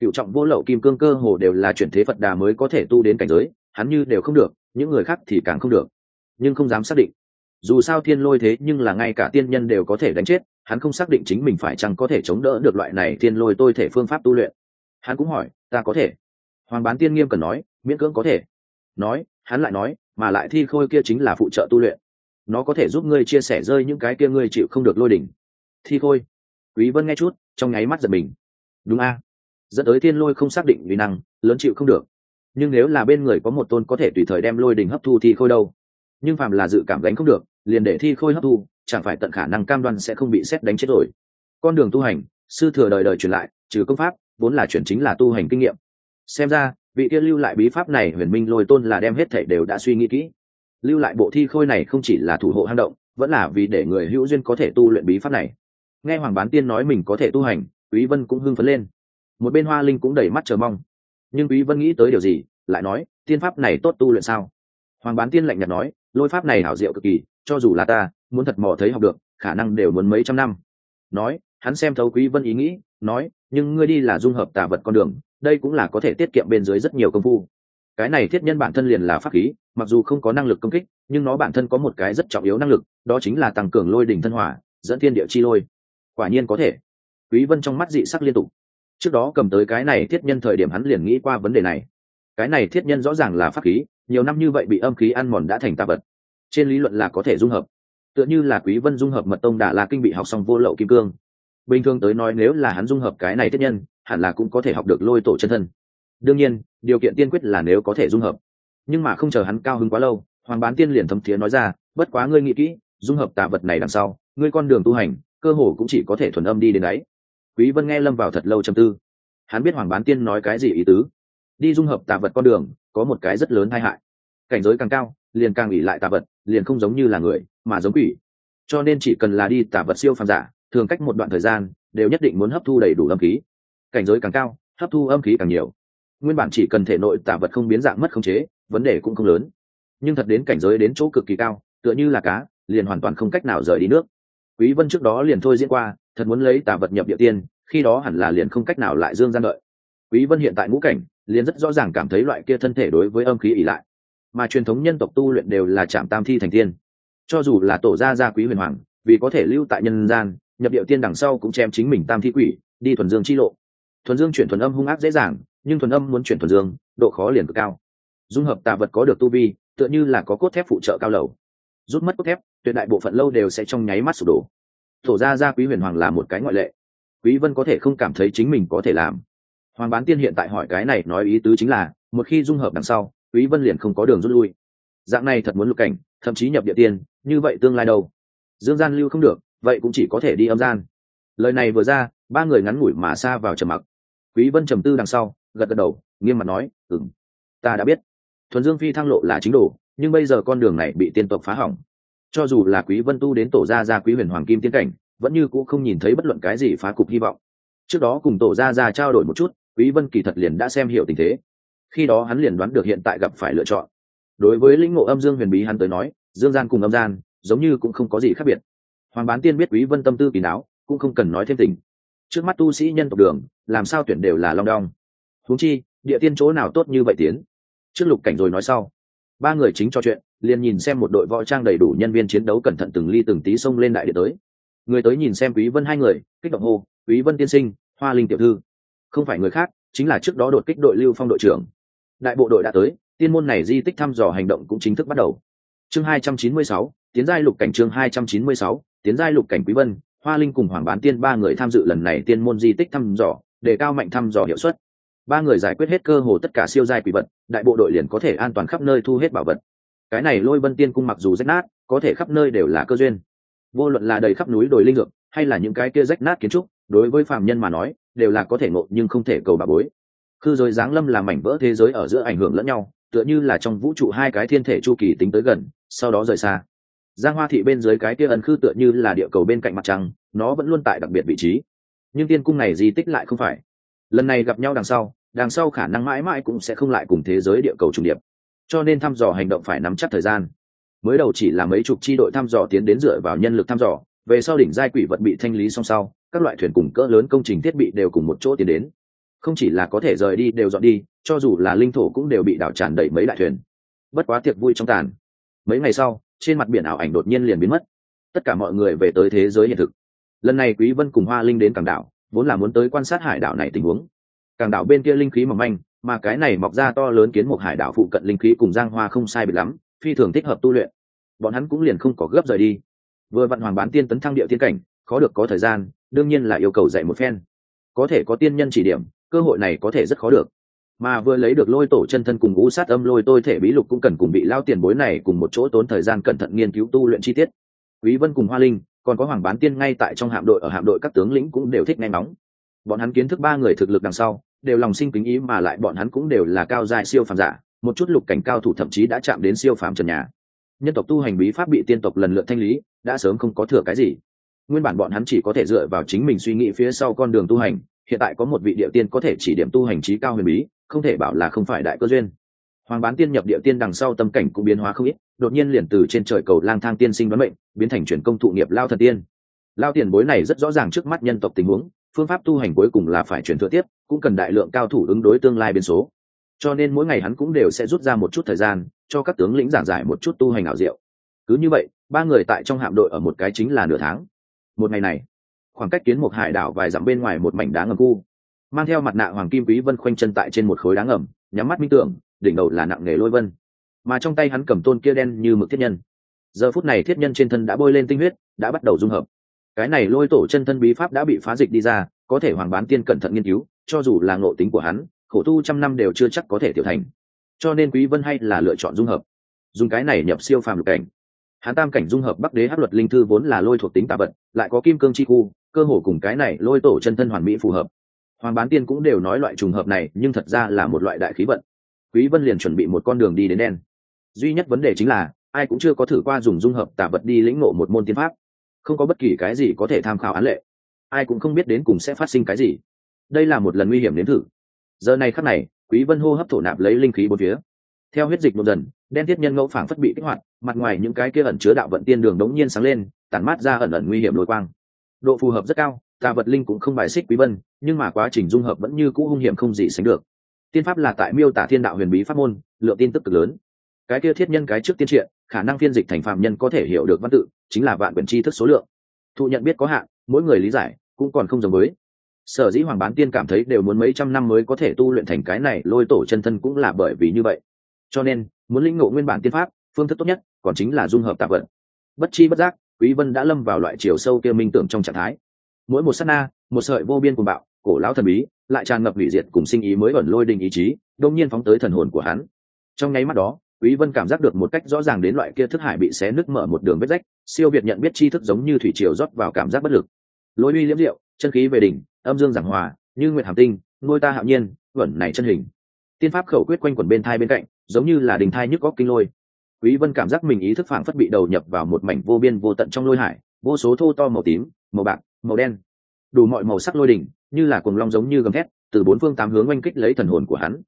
Speaker 1: cựu trọng vô lậu kim cương cơ hồ đều là chuyển thế phật đà mới có thể tu đến cảnh giới, hắn như đều không được, những người khác thì càng không được. Nhưng không dám xác định. Dù sao thiên lôi thế nhưng là ngay cả tiên nhân đều có thể đánh chết, hắn không xác định chính mình phải chăng có thể chống đỡ được loại này thiên lôi tôi thể phương pháp tu luyện. Hắn cũng hỏi, ta có thể. Hoàng bán tiên nghiêm cần nói miễn cưỡng có thể. Nói, hắn lại nói, mà lại thi khôi kia chính là phụ trợ tu luyện. Nó có thể giúp ngươi chia sẻ rơi những cái kia ngươi chịu không được lôi đỉnh. Thi khôi. Quý vân nghe chút, trong nháy mắt giật mình. Đúng a. Dẫn tới thiên lôi không xác định uy năng, lớn chịu không được. Nhưng nếu là bên người có một tôn có thể tùy thời đem lôi đỉnh hấp thu thi khôi đâu. Nhưng phàm là dự cảm gánh không được, liền để thi khôi hấp thu, chẳng phải tận khả năng cam đoan sẽ không bị xét đánh chết rồi. Con đường tu hành, sư thừa đời đời truyền lại, trừ công pháp, vốn là chuyển chính là tu hành kinh nghiệm. Xem ra vị kia lưu lại bí pháp này huyền minh lôi tôn là đem hết thể đều đã suy nghĩ kỹ. Lưu lại bộ thi khôi này không chỉ là thủ hộ hang động, vẫn là vì để người hữu duyên có thể tu luyện bí pháp này. Nghe hoàng bán tiên nói mình có thể tu hành, quý vân cũng hưng phấn lên. Một bên hoa linh cũng đầy mắt chờ mong. Nhưng quý vân nghĩ tới điều gì, lại nói, tiên pháp này tốt tu luyện sao? Hoàng bán tiên lạnh nhạt nói, lôi pháp này hảo diệu cực kỳ, cho dù là ta, muốn thật mò thấy học được, khả năng đều muốn mấy trăm năm. Nói, hắn xem thấu quý vân ý nghĩ, nói nhưng ngươi đi là dung hợp tà vật con đường, đây cũng là có thể tiết kiệm bên dưới rất nhiều công phu. Cái này thiết nhân bản thân liền là pháp khí, mặc dù không có năng lực công kích, nhưng nó bản thân có một cái rất trọng yếu năng lực, đó chính là tăng cường lôi đỉnh thân hỏa, dẫn thiên địa chi lôi. Quả nhiên có thể. Quý vân trong mắt dị sắc liên tục. Trước đó cầm tới cái này thiết nhân thời điểm hắn liền nghĩ qua vấn đề này. Cái này thiết nhân rõ ràng là pháp khí, nhiều năm như vậy bị âm khí ăn mòn đã thành tà vật. Trên lý luận là có thể dung hợp. Tựa như là quý vân dung hợp mật tông đà la kinh bị học xong vô lậu kim cương bình thường tới nói nếu là hắn dung hợp cái này thiết nhân, hẳn là cũng có thể học được lôi tổ chân thân. Đương nhiên, điều kiện tiên quyết là nếu có thể dung hợp. Nhưng mà không chờ hắn cao hứng quá lâu, hoàng bán tiên liền thấm thiế nói ra, bất quá ngươi nghĩ kỹ, dung hợp tà vật này đằng sau, ngươi con đường tu hành, cơ hồ cũng chỉ có thể thuần âm đi đến đấy. Quý vân nghe lâm vào thật lâu trầm tư. Hắn biết hoàng bán tiên nói cái gì ý tứ. Đi dung hợp tà vật con đường, có một cái rất lớn tai hại. Cảnh giới càng cao, liền càng ủy lại tà vật, liền không giống như là người, mà giống quỷ. Cho nên chỉ cần là đi tà vật siêu phàm giả thường cách một đoạn thời gian, đều nhất định muốn hấp thu đầy đủ âm khí. Cảnh giới càng cao, hấp thu âm khí càng nhiều. Nguyên bản chỉ cần thể nội tả vật không biến dạng mất khống chế, vấn đề cũng không lớn. Nhưng thật đến cảnh giới đến chỗ cực kỳ cao, tựa như là cá, liền hoàn toàn không cách nào rời đi nước. Quý vân trước đó liền thôi diễn qua, thật muốn lấy tả vật nhập địa tiên, khi đó hẳn là liền không cách nào lại dương gian đợi. Quý vân hiện tại ngũ cảnh, liền rất rõ ràng cảm thấy loại kia thân thể đối với âm khí ỉ lại. Mà truyền thống nhân tộc tu luyện đều là chạm tam thi thành tiên. Cho dù là tổ gia gia quý huyền hoàng, vì có thể lưu tại nhân gian nhập địa tiên đằng sau cũng chém chính mình tam thi quỷ, đi thuần dương chi lộ. Thuần dương chuyển thuần âm hung ác dễ dàng, nhưng thuần âm muốn chuyển thuần dương, độ khó liền cực cao. Dung hợp tạ vật có được tu vi, tựa như là có cốt thép phụ trợ cao lầu. Rút mất cốt thép, tuyệt đại bộ phận lâu đều sẽ trong nháy mắt sụp đổ. Thổ ra ra quý huyền hoàng là một cái ngoại lệ. Quý vân có thể không cảm thấy chính mình có thể làm. Hoàng bán tiên hiện tại hỏi cái này nói ý tứ chính là, một khi dung hợp đằng sau, quý vân liền không có đường rút lui. Dạng này thật muốn lục cảnh, thậm chí nhập địa tiên, như vậy tương lai đâu? Dương gian lưu không được vậy cũng chỉ có thể đi âm gian. Lời này vừa ra, ba người ngắn ngủi mà xa vào trầm mặc. Quý vân trầm tư đằng sau, gật gật đầu, nghiêm mặt nói, ừm, ta đã biết. Thuần dương phi thăng lộ là chính đồ, nhưng bây giờ con đường này bị tiên tộc phá hỏng. Cho dù là quý vân tu đến tổ gia gia quý huyền hoàng kim tiến cảnh, vẫn như cũ không nhìn thấy bất luận cái gì phá cục hy vọng. Trước đó cùng tổ gia gia trao đổi một chút, quý vân kỳ thật liền đã xem hiểu tình thế. Khi đó hắn liền đoán được hiện tại gặp phải lựa chọn. Đối với lĩnh ngộ âm dương huyền bí hắn tới nói, dương gian cùng âm gian giống như cũng không có gì khác biệt hoàng bán tiên biết quý vân tâm tư kỳ não cũng không cần nói thêm tình. Trước mắt tu sĩ nhân tộc đường làm sao tuyển đều là long đong. Huống chi địa tiên chỗ nào tốt như vậy tiến? Trước lục cảnh rồi nói sau. Ba người chính trò chuyện liền nhìn xem một đội võ trang đầy đủ nhân viên chiến đấu cẩn thận từng ly từng tí xông lên đại điện tới. Người tới nhìn xem quý vân hai người kích động hô quý vân tiên sinh hoa linh tiểu thư. Không phải người khác chính là trước đó đột kích đội lưu phong đội trưởng. Đại bộ đội đã tới tiên môn này di tích thăm dò hành động cũng chính thức bắt đầu. Chương 296, tiến giai lục cảnh chương 296, tiến giai lục cảnh quý vân, hoa linh cùng hoàng bán tiên, ba người tham dự lần này tiên môn di tích thăm dò để cao mạnh thăm dò hiệu suất. Ba người giải quyết hết cơ hồ tất cả siêu giai quỷ vật, đại bộ đội liền có thể an toàn khắp nơi thu hết bảo vật. Cái này lôi vân tiên cung mặc dù rách nát, có thể khắp nơi đều là cơ duyên. Vô luận là đầy khắp núi đồi linh dược, hay là những cái kia rách nát kiến trúc, đối với phạm nhân mà nói, đều là có thể ngộ nhưng không thể cầu bà bối. Khư giới giáng lâm làm mảnh vỡ thế giới ở giữa ảnh hưởng lẫn nhau, tựa như là trong vũ trụ hai cái thiên thể chu kỳ tính tới gần, sau đó rời xa giang hoa thị bên dưới cái kia ẩn khư tựa như là địa cầu bên cạnh mặt trăng, nó vẫn luôn tại đặc biệt vị trí. Nhưng tiên cung này di tích lại không phải. Lần này gặp nhau đằng sau đằng sau khả năng mãi mãi cũng sẽ không lại cùng thế giới địa cầu trùng điệp. Cho nên thăm dò hành động phải nắm chắc thời gian. Mới đầu chỉ là mấy chục chi đội thăm dò tiến đến dựa vào nhân lực thăm dò, về sau đỉnh giai quỷ vật bị thanh lý song sau, các loại thuyền cùng cỡ lớn công trình thiết bị đều cùng một chỗ tiến đến. Không chỉ là có thể rời đi đều dọn đi, cho dù là linh thổ cũng đều bị đảo tràn đầy mấy đại thuyền. Bất quá tiệc vui trong tàn. Mấy ngày sau trên mặt biển ảo ảnh đột nhiên liền biến mất. Tất cả mọi người về tới thế giới hiện thực. Lần này quý vân cùng hoa linh đến cảng đảo, vốn là muốn tới quan sát hải đảo này tình huống. Cảng đảo bên kia linh khí mỏng manh, mà cái này mọc ra to lớn kiến một hải đảo phụ cận linh khí cùng giang hoa không sai biệt lắm, phi thường thích hợp tu luyện. Bọn hắn cũng liền không có gấp rời đi. Vừa vặn hoàng bán tiên tấn thăng địa tiên cảnh, khó được có thời gian, đương nhiên là yêu cầu dạy một phen. Có thể có tiên nhân chỉ điểm, cơ hội này có thể rất khó được mà vừa lấy được lôi tổ chân thân cùng ngũ sát âm lôi tôi thể bí lục cũng cần cùng bị lao tiền bối này cùng một chỗ tốn thời gian cẩn thận nghiên cứu tu luyện chi tiết. Quý vân cùng hoa linh, còn có hoàng bán tiên ngay tại trong hạm đội, ở hạm đội các tướng lĩnh cũng đều thích nghe nóng bọn hắn kiến thức ba người thực lực đằng sau, đều lòng sinh kính ý mà lại bọn hắn cũng đều là cao giai siêu phàm giả, một chút lục cảnh cao thủ thậm chí đã chạm đến siêu phàm trần nhà. Nhân tộc tu hành bí pháp bị tiên tộc lần lượt thanh lý, đã sớm không có thừa cái gì. Nguyên bản bọn hắn chỉ có thể dựa vào chính mình suy nghĩ phía sau con đường tu hành, hiện tại có một vị địa tiên có thể chỉ điểm tu hành trí cao huyền bí không thể bảo là không phải đại cơ duyên. Hoàng bán tiên nhập địa tiên đằng sau tâm cảnh cũng biến hóa không ít, đột nhiên liền từ trên trời cầu lang thang tiên sinh đoán mệnh, biến thành chuyển công thụ nghiệp lao thần tiên. Lao tiền bối này rất rõ ràng trước mắt nhân tộc tình huống, phương pháp tu hành cuối cùng là phải chuyển thừa tiếp, cũng cần đại lượng cao thủ ứng đối tương lai biến số. Cho nên mỗi ngày hắn cũng đều sẽ rút ra một chút thời gian, cho các tướng lĩnh giảng giải một chút tu hành ảo diệu. Cứ như vậy, ba người tại trong hạm đội ở một cái chính là nửa tháng. Một ngày này, khoảng cách kiến một hải đảo vài dặm bên ngoài một mảnh đá ngầm khu mang theo mặt nạ hoàng kim quý vân khoanh chân tại trên một khối đá ngầm, nhắm mắt minh tưởng, đỉnh đầu là nặng nghề lôi vân. Mà trong tay hắn cầm tôn kia đen như mực thiết nhân. Giờ phút này thiết nhân trên thân đã bôi lên tinh huyết, đã bắt đầu dung hợp. Cái này lôi tổ chân thân bí pháp đã bị phá dịch đi ra, có thể hoàng bán tiên cẩn thận nghiên cứu, cho dù là ngộ tính của hắn, khổ tu trăm năm đều chưa chắc có thể tiểu thành. Cho nên quý vân hay là lựa chọn dung hợp. Dùng cái này nhập siêu phàm lục cảnh. Hắn tam cảnh dung hợp bắc đế hắc luật linh thư vốn là lôi thuộc tính tà vật, lại có kim cương chi khu, cơ hồ cùng cái này lôi tổ chân thân hoàn mỹ phù hợp hoàng bán tiên cũng đều nói loại trùng hợp này, nhưng thật ra là một loại đại khí vận. Quý vân liền chuẩn bị một con đường đi đến đen. Duy nhất vấn đề chính là, ai cũng chưa có thử qua dùng dung hợp tả vật đi lĩnh ngộ một môn tiên pháp. Không có bất kỳ cái gì có thể tham khảo án lệ. Ai cũng không biết đến cùng sẽ phát sinh cái gì. Đây là một lần nguy hiểm đến thử. Giờ này khắc này, quý vân hô hấp thổ nạp lấy linh khí bốn phía. Theo huyết dịch một dần, đen thiết nhân ngẫu phảng phất bị kích hoạt, mặt ngoài những cái kia ẩn chứa đạo vận tiên đường đống nhiên sáng lên, tản mát ra ẩn ẩn nguy hiểm lôi quang độ phù hợp rất cao tà vật linh cũng không bài xích quý vân nhưng mà quá trình dung hợp vẫn như cũ hung hiểm không gì sánh được. Tiên pháp là tại miêu tả thiên đạo huyền bí pháp môn lượng tin tức cực lớn. Cái kia thiết nhân cái trước tiên triện khả năng phiên dịch thành phạm nhân có thể hiểu được văn tự chính là vạn quyển tri thức số lượng. Thụ nhận biết có hạn mỗi người lý giải cũng còn không giống với. Sở dĩ hoàng bán tiên cảm thấy đều muốn mấy trăm năm mới có thể tu luyện thành cái này lôi tổ chân thân cũng là bởi vì như vậy. Cho nên muốn lĩnh ngộ nguyên bản tiên pháp phương thức tốt nhất còn chính là dung hợp tạp vật, bất chi bất giác quý vân đã lâm vào loại chiều sâu kia minh tưởng trong trạng thái. Mỗi một sát na, một sợi vô biên cuồng bạo, cổ lão thần bí, lại tràn ngập hủy diệt cùng sinh ý mới ẩn lôi đình ý chí đông nhiên phóng tới thần hồn của hắn. Trong nháy mắt đó, quý vân cảm giác được một cách rõ ràng đến loại kia thức hải bị xé nứt mở một đường vết rách, siêu việt nhận biết tri thức giống như thủy triều rót vào cảm giác bất lực. Lôi uy liễm diệu, chân khí về đỉnh, âm dương giảng hòa, như nguyệt hàm tinh ngôi ta hạo nhiên vẩn này chân hình. Tiên pháp khẩu quyết quanh quẩn bên thai bên cạnh, giống như là đình thai nhức góc kinh lôi quý vân cảm giác mình ý thức phảng phất bị đầu nhập vào một mảnh vô biên vô tận trong lôi hải, vô số thô to màu tím, màu bạc, màu đen. Đủ mọi màu sắc lôi đỉnh, như là cuồng long giống như gầm thét, từ bốn phương tám hướng oanh kích lấy thần hồn của hắn.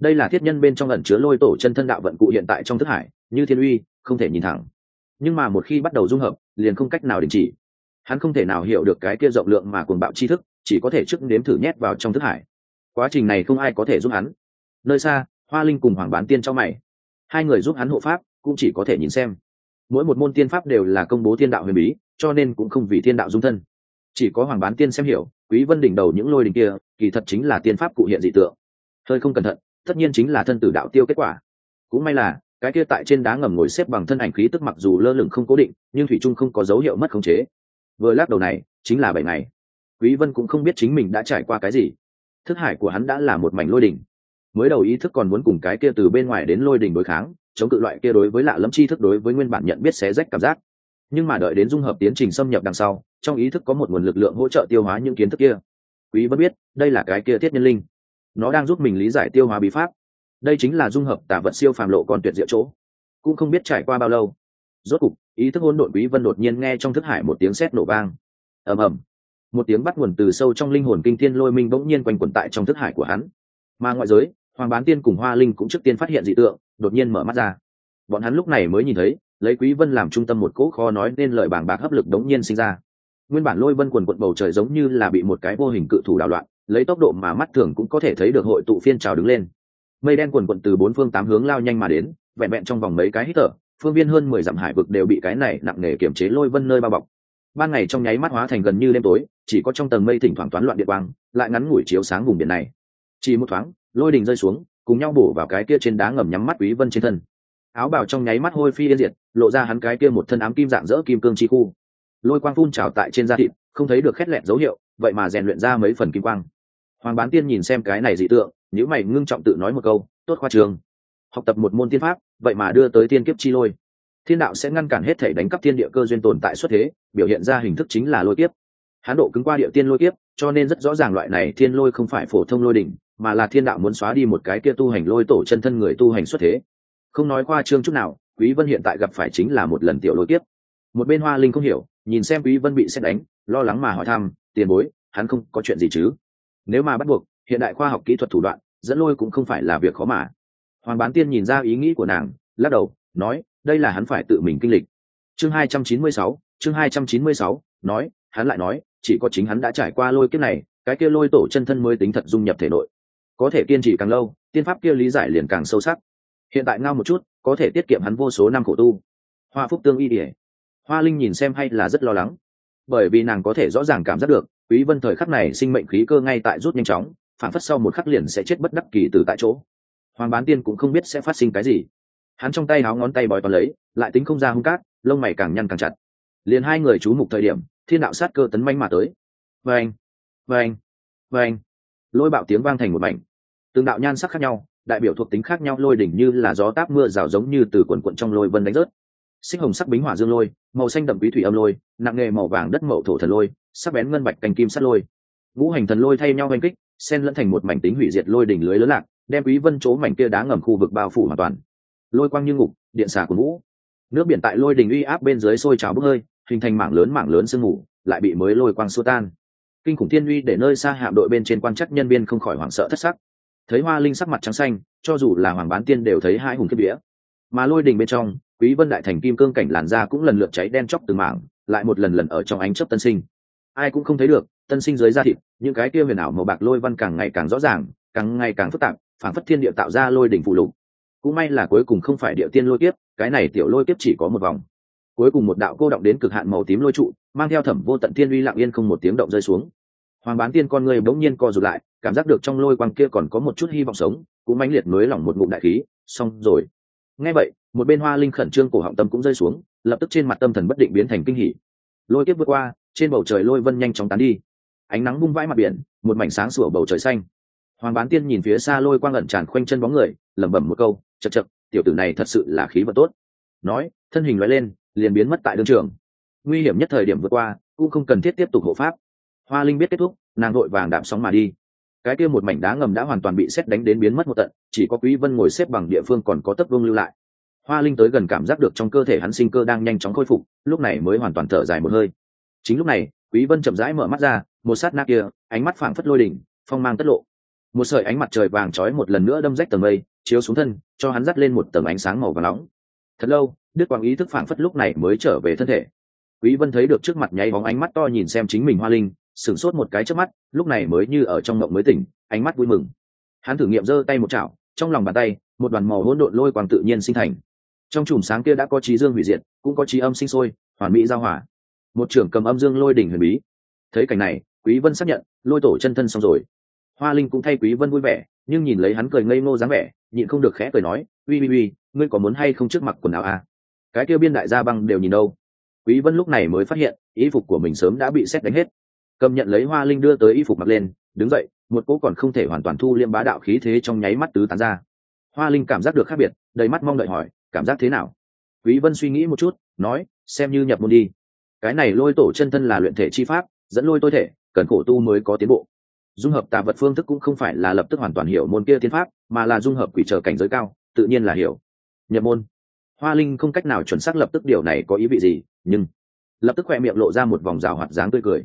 Speaker 1: Đây là thiết nhân bên trong ẩn chứa lôi tổ chân thân đạo vận cụ hiện tại trong thức hải, như thiên uy, không thể nhìn thẳng. Nhưng mà một khi bắt đầu dung hợp, liền không cách nào đình chỉ. Hắn không thể nào hiểu được cái kia rộng lượng mà cuồng bạo tri thức, chỉ có thể trước nếm thử nhét vào trong thức hải. Quá trình này không ai có thể giúp hắn. Nơi xa, hoa linh cùng hoàng bán tiên cho mày. Hai người giúp hắn hộ pháp cũng chỉ có thể nhìn xem. Mỗi một môn tiên pháp đều là công bố thiên đạo huyền bí, cho nên cũng không vì thiên đạo dung thân. Chỉ có hoàng bán tiên xem hiểu, quý vân đỉnh đầu những lôi đỉnh kia, kỳ thật chính là tiên pháp cụ hiện dị tượng. Hơi không cẩn thận, tất nhiên chính là thân tử đạo tiêu kết quả. Cũng may là, cái kia tại trên đá ngầm ngồi xếp bằng thân ảnh khí tức mặc dù lơ lửng không cố định, nhưng thủy trung không có dấu hiệu mất khống chế. Vừa lát đầu này, chính là bảy ngày. Quý vân cũng không biết chính mình đã trải qua cái gì. Thức hải của hắn đã là một mảnh lôi đỉnh. Mới đầu ý thức còn muốn cùng cái kia từ bên ngoài đến lôi đỉnh đối kháng chống cự loại kia đối với lạ lẫm chi thức đối với nguyên bản nhận biết xé rách cảm giác. Nhưng mà đợi đến dung hợp tiến trình xâm nhập đằng sau, trong ý thức có một nguồn lực lượng hỗ trợ tiêu hóa những kiến thức kia. Quý vân biết, đây là cái kia thiết nhân linh. Nó đang giúp mình lý giải tiêu hóa bí pháp. Đây chính là dung hợp tả vật siêu phàm lộ còn tuyệt diệu chỗ. Cũng không biết trải qua bao lâu. Rốt cục, ý thức hỗn độn quý vân đột nhiên nghe trong thức hải một tiếng sét nổ vang. Ầm ầm. Một tiếng bắt nguồn từ sâu trong linh hồn kinh thiên lôi minh bỗng nhiên quanh quẩn tại trong thức hải của hắn. Mà ngoại giới hoàng bán tiên cùng hoa linh cũng trước tiên phát hiện dị tượng, đột nhiên mở mắt ra. Bọn hắn lúc này mới nhìn thấy, lấy quý vân làm trung tâm một cỗ kho nói nên lời bảng bạc hấp lực đống nhiên sinh ra. Nguyên bản lôi vân quần quận bầu trời giống như là bị một cái vô hình cự thủ đảo loạn, lấy tốc độ mà mắt thường cũng có thể thấy được hội tụ phiên trào đứng lên. Mây đen quần quận từ bốn phương tám hướng lao nhanh mà đến, vẹn vẹn trong vòng mấy cái hít thở, phương viên hơn mười dặm hải vực đều bị cái này nặng nề kiểm chế lôi vân nơi bao bọc. Ban ngày trong nháy mắt hóa thành gần như đêm tối, chỉ có trong tầng mây thỉnh thoảng toán loạn điện quang, lại ngắn ngủi chiếu sáng vùng biển này. Chỉ một thoáng lôi đình rơi xuống, cùng nhau bổ vào cái kia trên đá ngầm nhắm mắt quý vân trên thân. Áo bào trong nháy mắt hôi phi yên diệt, lộ ra hắn cái kia một thân ám kim dạng dỡ kim cương chi khu. Lôi quang phun trào tại trên da thịt, không thấy được khét lẹn dấu hiệu, vậy mà rèn luyện ra mấy phần kim quang. Hoàng bán tiên nhìn xem cái này dị tượng nếu mày ngưng trọng tự nói một câu, tốt khoa trường. Học tập một môn tiên pháp, vậy mà đưa tới tiên kiếp chi lôi. Thiên đạo sẽ ngăn cản hết thể đánh cắp thiên địa cơ duyên tồn tại xuất thế, biểu hiện ra hình thức chính là lôi kiếp. Hán độ cứng qua địa tiên lôi kiếp, cho nên rất rõ ràng loại này thiên lôi không phải phổ thông lôi đỉnh mà là thiên đạo muốn xóa đi một cái kia tu hành lôi tổ chân thân người tu hành xuất thế. Không nói khoa trương chút nào quý vân hiện tại gặp phải chính là một lần tiểu lôi kiếp. Một bên hoa linh không hiểu nhìn xem quý vân bị xét đánh lo lắng mà hỏi thăm tiền bối hắn không có chuyện gì chứ? Nếu mà bắt buộc hiện đại khoa học kỹ thuật thủ đoạn dẫn lôi cũng không phải là việc khó mà. Hoàng bán tiên nhìn ra ý nghĩ của nàng lắc đầu nói đây là hắn phải tự mình kinh lịch. Chương 296, chương 296, nói hắn lại nói chỉ có chính hắn đã trải qua lôi kiếp này cái kia lôi tổ chân thân mới tính thật dung nhập thể nội có thể kiên trì càng lâu, tiên pháp kia lý giải liền càng sâu sắc. Hiện tại ngao một chút, có thể tiết kiệm hắn vô số năm khổ tu. Hoa phúc tương y ỉa hoa linh nhìn xem hay là rất lo lắng. Bởi vì nàng có thể rõ ràng cảm giác được, quý vân thời khắc này sinh mệnh khí cơ ngay tại rút nhanh chóng, phản phất sau một khắc liền sẽ chết bất đắc kỳ từ tại chỗ. Hoàng bán tiên cũng không biết sẽ phát sinh cái gì. Hắn trong tay háo ngón tay bòi toàn lấy, lại tính không ra hung cát, lông mày càng nhăn càng chặt. Liền hai người chú mục thời điểm, thiên đạo sát cơ tấn manh mà tới. Vâng vâng vâng. Lôi bạo tiếng vang thành một mảnh từng đạo nhan sắc khác nhau, đại biểu thuộc tính khác nhau lôi đỉnh như là gió táp mưa rào giống như từ quần quận trong lôi vân đánh rớt. Xích hồng sắc bính hỏa dương lôi, màu xanh đậm quý thủy âm lôi, nặng nghề màu vàng đất mậu thổ thần lôi, sắc bén ngân bạch cành kim sắt lôi. Ngũ hành thần lôi thay nhau hành kích, xen lẫn thành một mảnh tính hủy diệt lôi đỉnh lưới lớn lạc, đem quý vân chỗ mảnh kia đá ngầm khu vực bao phủ hoàn toàn. Lôi quang như ngục, điện xà của vũ nước biển tại lôi đỉnh uy áp bên dưới sôi trào bốc hơi, hình thành mảng lớn mảng lớn sương mù, lại bị mới lôi quang xua tan. Kinh khủng thiên uy để nơi xa hạm đội bên trên quan chắc nhân viên không khỏi hoảng sợ thất sắc thấy hoa linh sắc mặt trắng xanh, cho dù là hoàng bán tiên đều thấy hai hùng kiếp vía. Mà lôi đình bên trong, quý vân đại thành kim cương cảnh làn da cũng lần lượt cháy đen chóc từng mảng, lại một lần lần ở trong ánh chớp tân sinh. Ai cũng không thấy được, tân sinh dưới da thịt, những cái kia huyền ảo màu bạc lôi văn càng ngày càng rõ ràng, càng ngày càng phức tạp phản phất thiên địa tạo ra lôi đỉnh phụ lục. Cũng may là cuối cùng không phải địa tiên lôi kiếp, cái này tiểu lôi kiếp chỉ có một vòng. Cuối cùng một đạo cô động đến cực hạn màu tím lôi trụ, mang theo thẩm vô tận thiên uy lặng yên không một tiếng động rơi xuống. Hoàng bán tiên con người bỗng nhiên co rụt lại cảm giác được trong lôi quang kia còn có một chút hy vọng sống, cũng mãnh liệt nới lỏng một ngụm đại khí, xong rồi. Ngay vậy, một bên hoa linh khẩn trương cổ họng tâm cũng rơi xuống, lập tức trên mặt tâm thần bất định biến thành kinh hỉ. Lôi tiếp vượt qua, trên bầu trời lôi vân nhanh chóng tán đi. Ánh nắng bung vãi mặt biển, một mảnh sáng sủa bầu trời xanh. Hoàng bán tiên nhìn phía xa lôi quang ẩn tràn khoanh chân bóng người, lẩm bẩm một câu chật chật tiểu tử này thật sự là khí vật tốt. Nói, thân hình loại lên, liền biến mất tại đương trường. Nguy hiểm nhất thời điểm vượt qua, cũng không cần thiết tiếp tục hộ pháp. Hoa linh biết kết thúc, nàng vội vàng đạm sóng mà đi cái kia một mảnh đá ngầm đã hoàn toàn bị xét đánh đến biến mất một tận, chỉ có quý vân ngồi xếp bằng địa phương còn có tấc vương lưu lại. Hoa linh tới gần cảm giác được trong cơ thể hắn sinh cơ đang nhanh chóng khôi phục, lúc này mới hoàn toàn thở dài một hơi. Chính lúc này, quý vân chậm rãi mở mắt ra, một sát na kia, ánh mắt phảng phất lôi đỉnh, phong mang tất lộ. Một sợi ánh mặt trời vàng chói một lần nữa đâm rách tầng mây, chiếu xuống thân, cho hắn dắt lên một tầng ánh sáng màu vàng nóng. Thật lâu, đức quang ý thức phảng phất lúc này mới trở về thân thể. Quý vân thấy được trước mặt nháy bóng ánh mắt to nhìn xem chính mình hoa linh sửng sốt một cái trước mắt, lúc này mới như ở trong mộng mới tỉnh, ánh mắt vui mừng. Hắn thử nghiệm giơ tay một chảo, trong lòng bàn tay, một đoàn màu hỗn độn lôi quang tự nhiên sinh thành. Trong chùm sáng kia đã có trí dương hủy diệt, cũng có trí âm sinh sôi, hoàn mỹ giao hỏa một trưởng cầm âm dương lôi đỉnh huyền bí. Thấy cảnh này, quý vân xác nhận, lôi tổ chân thân xong rồi. Hoa linh cũng thay quý vân vui vẻ, nhưng nhìn lấy hắn cười ngây ngô dáng vẻ, nhịn không được khẽ cười nói, uy uy uy, ngươi có muốn hay không trước mặt quần áo à? cái kia biên đại gia băng đều nhìn đâu. Quý vân lúc này mới phát hiện, y phục của mình sớm đã bị xét đánh hết cầm nhận lấy hoa linh đưa tới y phục mặc lên, đứng dậy, một cỗ còn không thể hoàn toàn thu liêm bá đạo khí thế trong nháy mắt tứ tán ra. Hoa linh cảm giác được khác biệt, đầy mắt mong đợi hỏi, cảm giác thế nào? Quý vân suy nghĩ một chút, nói, xem như nhập môn đi. Cái này lôi tổ chân thân là luyện thể chi pháp, dẫn lôi tôi thể, cần khổ tu mới có tiến bộ. Dung hợp tà vật phương thức cũng không phải là lập tức hoàn toàn hiểu môn kia tiến pháp, mà là dung hợp quỷ trở cảnh giới cao, tự nhiên là hiểu. Nhập môn. Hoa linh không cách nào chuẩn xác lập tức điều này có ý vị gì, nhưng lập tức khoe miệng lộ ra một vòng rào hoạt dáng tươi cười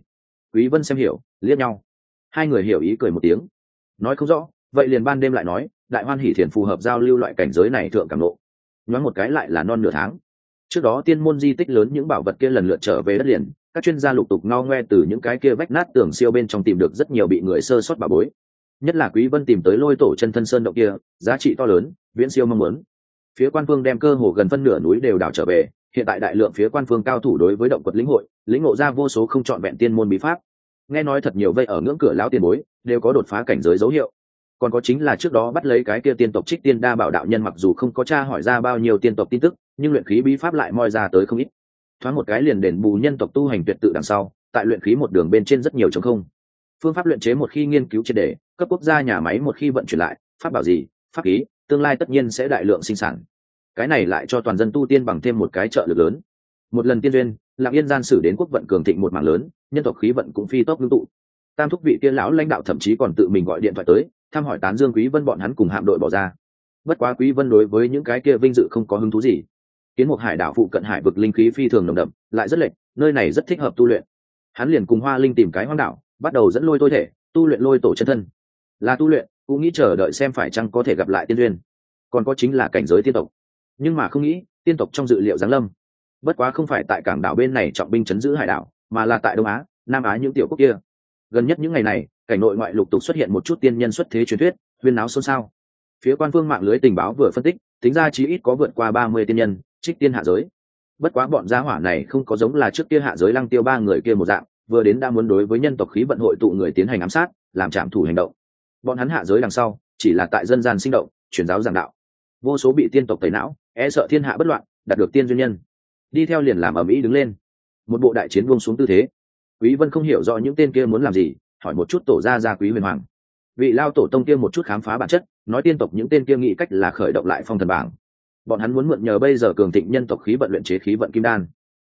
Speaker 1: quý vân xem hiểu, liếc nhau. Hai người hiểu ý cười một tiếng. Nói không rõ, vậy liền ban đêm lại nói, đại hoan hỷ thiền phù hợp giao lưu loại cảnh giới này thượng cảm lộ. Nói một cái lại là non nửa tháng. Trước đó tiên môn di tích lớn những bảo vật kia lần lượt trở về đất liền, các chuyên gia lục tục ngao ngoe từ những cái kia vách nát tường siêu bên trong tìm được rất nhiều bị người sơ sót bà bối. Nhất là quý vân tìm tới lôi tổ chân thân sơn động kia, giá trị to lớn, viễn siêu mong muốn. Phía quan phương đem cơ hồ gần phân nửa núi đều đảo trở về hiện tại đại lượng phía quan phương cao thủ đối với động quật lĩnh hội, lĩnh ngộ ra vô số không chọn vẹn tiên môn bí pháp. Nghe nói thật nhiều vây ở ngưỡng cửa lão tiền bối, đều có đột phá cảnh giới dấu hiệu. Còn có chính là trước đó bắt lấy cái kia tiên tộc trích tiên đa bảo đạo nhân mặc dù không có tra hỏi ra bao nhiêu tiên tộc tin tức, nhưng luyện khí bí pháp lại moi ra tới không ít. Thoáng một cái liền đền bù nhân tộc tu hành tuyệt tự đằng sau, tại luyện khí một đường bên trên rất nhiều chống không. Phương pháp luyện chế một khi nghiên cứu triệt đề cấp quốc gia nhà máy một khi vận chuyển lại, pháp bảo gì, pháp khí, tương lai tất nhiên sẽ đại lượng sinh sản cái này lại cho toàn dân tu tiên bằng thêm một cái trợ lực lớn. Một lần tiên duyên, lạng yên gian sử đến quốc vận cường thịnh một mảng lớn, nhân tộc khí vận cũng phi tốc ngưng tụ. Tam thúc vị tiên lão lãnh đạo thậm chí còn tự mình gọi điện thoại tới, thăm hỏi tán dương quý vân bọn hắn cùng hạm đội bỏ ra. Bất quá quý vân đối với những cái kia vinh dự không có hứng thú gì. Kiến một hải đảo phụ cận hải vực linh khí phi thường nồng đậm, lại rất lệch, nơi này rất thích hợp tu luyện. Hắn liền cùng hoa linh tìm cái hoang đảo, bắt đầu dẫn lôi tôi thể, tu luyện lôi tổ chân thân. Là tu luyện, cũng nghĩ chờ đợi xem phải chăng có thể gặp lại tiên duyên. Còn có chính là cảnh giới tiên tộc nhưng mà không nghĩ, tiên tộc trong dự liệu giáng lâm. Bất quá không phải tại cảng đảo bên này trọng binh chấn giữ hải đảo, mà là tại đông á, nam á những tiểu quốc kia. Gần nhất những ngày này, cảnh nội ngoại lục tục xuất hiện một chút tiên nhân xuất thế truyền thuyết, huyên náo xôn xao. Phía quan phương mạng lưới tình báo vừa phân tích, tính ra chí ít có vượt qua ba mươi tiên nhân, trích tiên hạ giới. Bất quá bọn gia hỏa này không có giống là trước kia hạ giới lăng tiêu ba người kia một dạng, vừa đến đã muốn đối với nhân tộc khí vận hội tụ người tiến hành ám sát, làm trạm thủ hành động. Bọn hắn hạ giới đằng sau, chỉ là tại dân gian sinh động, truyền giáo giảng đạo. Vô số bị tiên tộc tẩy não e sợ thiên hạ bất loạn đạt được tiên duyên nhân. Đi theo liền làm ở mỹ đứng lên. Một bộ đại chiến buông xuống tư thế. Quý vân không hiểu rõ những tên kia muốn làm gì hỏi một chút tổ gia gia quý huyền hoàng. Vị lao tổ tông kia một chút khám phá bản chất nói tiên tộc những tên kia nghĩ cách là khởi động lại phong thần bảng. Bọn hắn muốn mượn nhờ bây giờ cường thịnh nhân tộc khí vận luyện chế khí vận kim đan.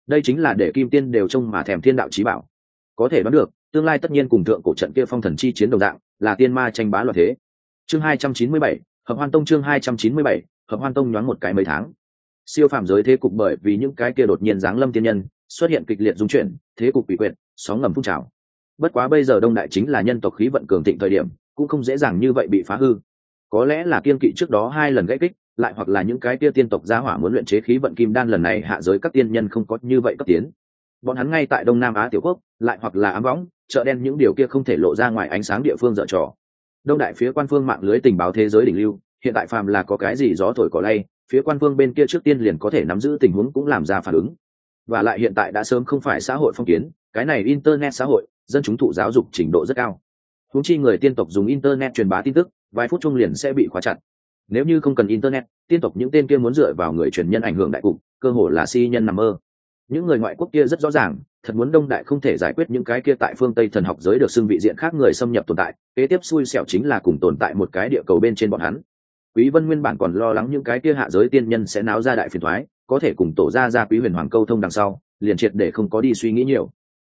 Speaker 1: Đây chính là để kim tiên đều trông mà thèm thiên đạo trí bảo. Có thể đoán được tương lai tất nhiên cùng thượng cổ trận kia phong thần chi chiến đồng dạng là tiên ma tranh bá loạn thế. Chương 297, hợp hoan tông chương 297, hợp hoan tông nhoáng một cái mấy tháng. Siêu phàm giới thế cục bởi vì những cái kia đột nhiên giáng lâm tiên nhân, xuất hiện kịch liệt dung chuyển, thế cục bị quyệt sóng ngầm phun trào. Bất quá bây giờ đông đại chính là nhân tộc khí vận cường thịnh thời điểm, cũng không dễ dàng như vậy bị phá hư. Có lẽ là kiên kỵ trước đó hai lần gãy kích, lại hoặc là những cái kia tiên tộc gia hỏa muốn luyện chế khí vận kim đan lần này hạ giới các tiên nhân không có như vậy cấp tiến. Bọn hắn ngay tại đông nam á tiểu quốc, lại hoặc là ám võng, chợ đen những điều kia không thể lộ ra ngoài ánh sáng địa phương dở trò. Đông đại phía quan phương mạng lưới tình báo thế giới đỉnh lưu hiện tại phàm là có cái gì gió thổi cỏ lay, phía quan vương bên kia trước tiên liền có thể nắm giữ tình huống cũng làm ra phản ứng. Và lại hiện tại đã sớm không phải xã hội phong kiến, cái này internet xã hội, dân chúng thụ giáo dục trình độ rất cao. Húng chi người tiên tộc dùng internet truyền bá tin tức, vài phút chung liền sẽ bị khóa chặt. Nếu như không cần internet, tiên tộc những tên kia muốn dựa vào người truyền nhân ảnh hưởng đại cục, cơ hồ là si nhân nằm mơ. Những người ngoại quốc kia rất rõ ràng, thật muốn đông đại không thể giải quyết những cái kia tại phương tây thần học giới được xưng vị diện khác người xâm nhập tồn tại, kế tiếp xui xẻo chính là cùng tồn tại một cái địa cầu bên trên bọn hắn quý vân nguyên bản còn lo lắng những cái kia hạ giới tiên nhân sẽ náo ra đại phiền thoái, có thể cùng tổ ra ra quý huyền hoàng câu thông đằng sau, liền triệt để không có đi suy nghĩ nhiều.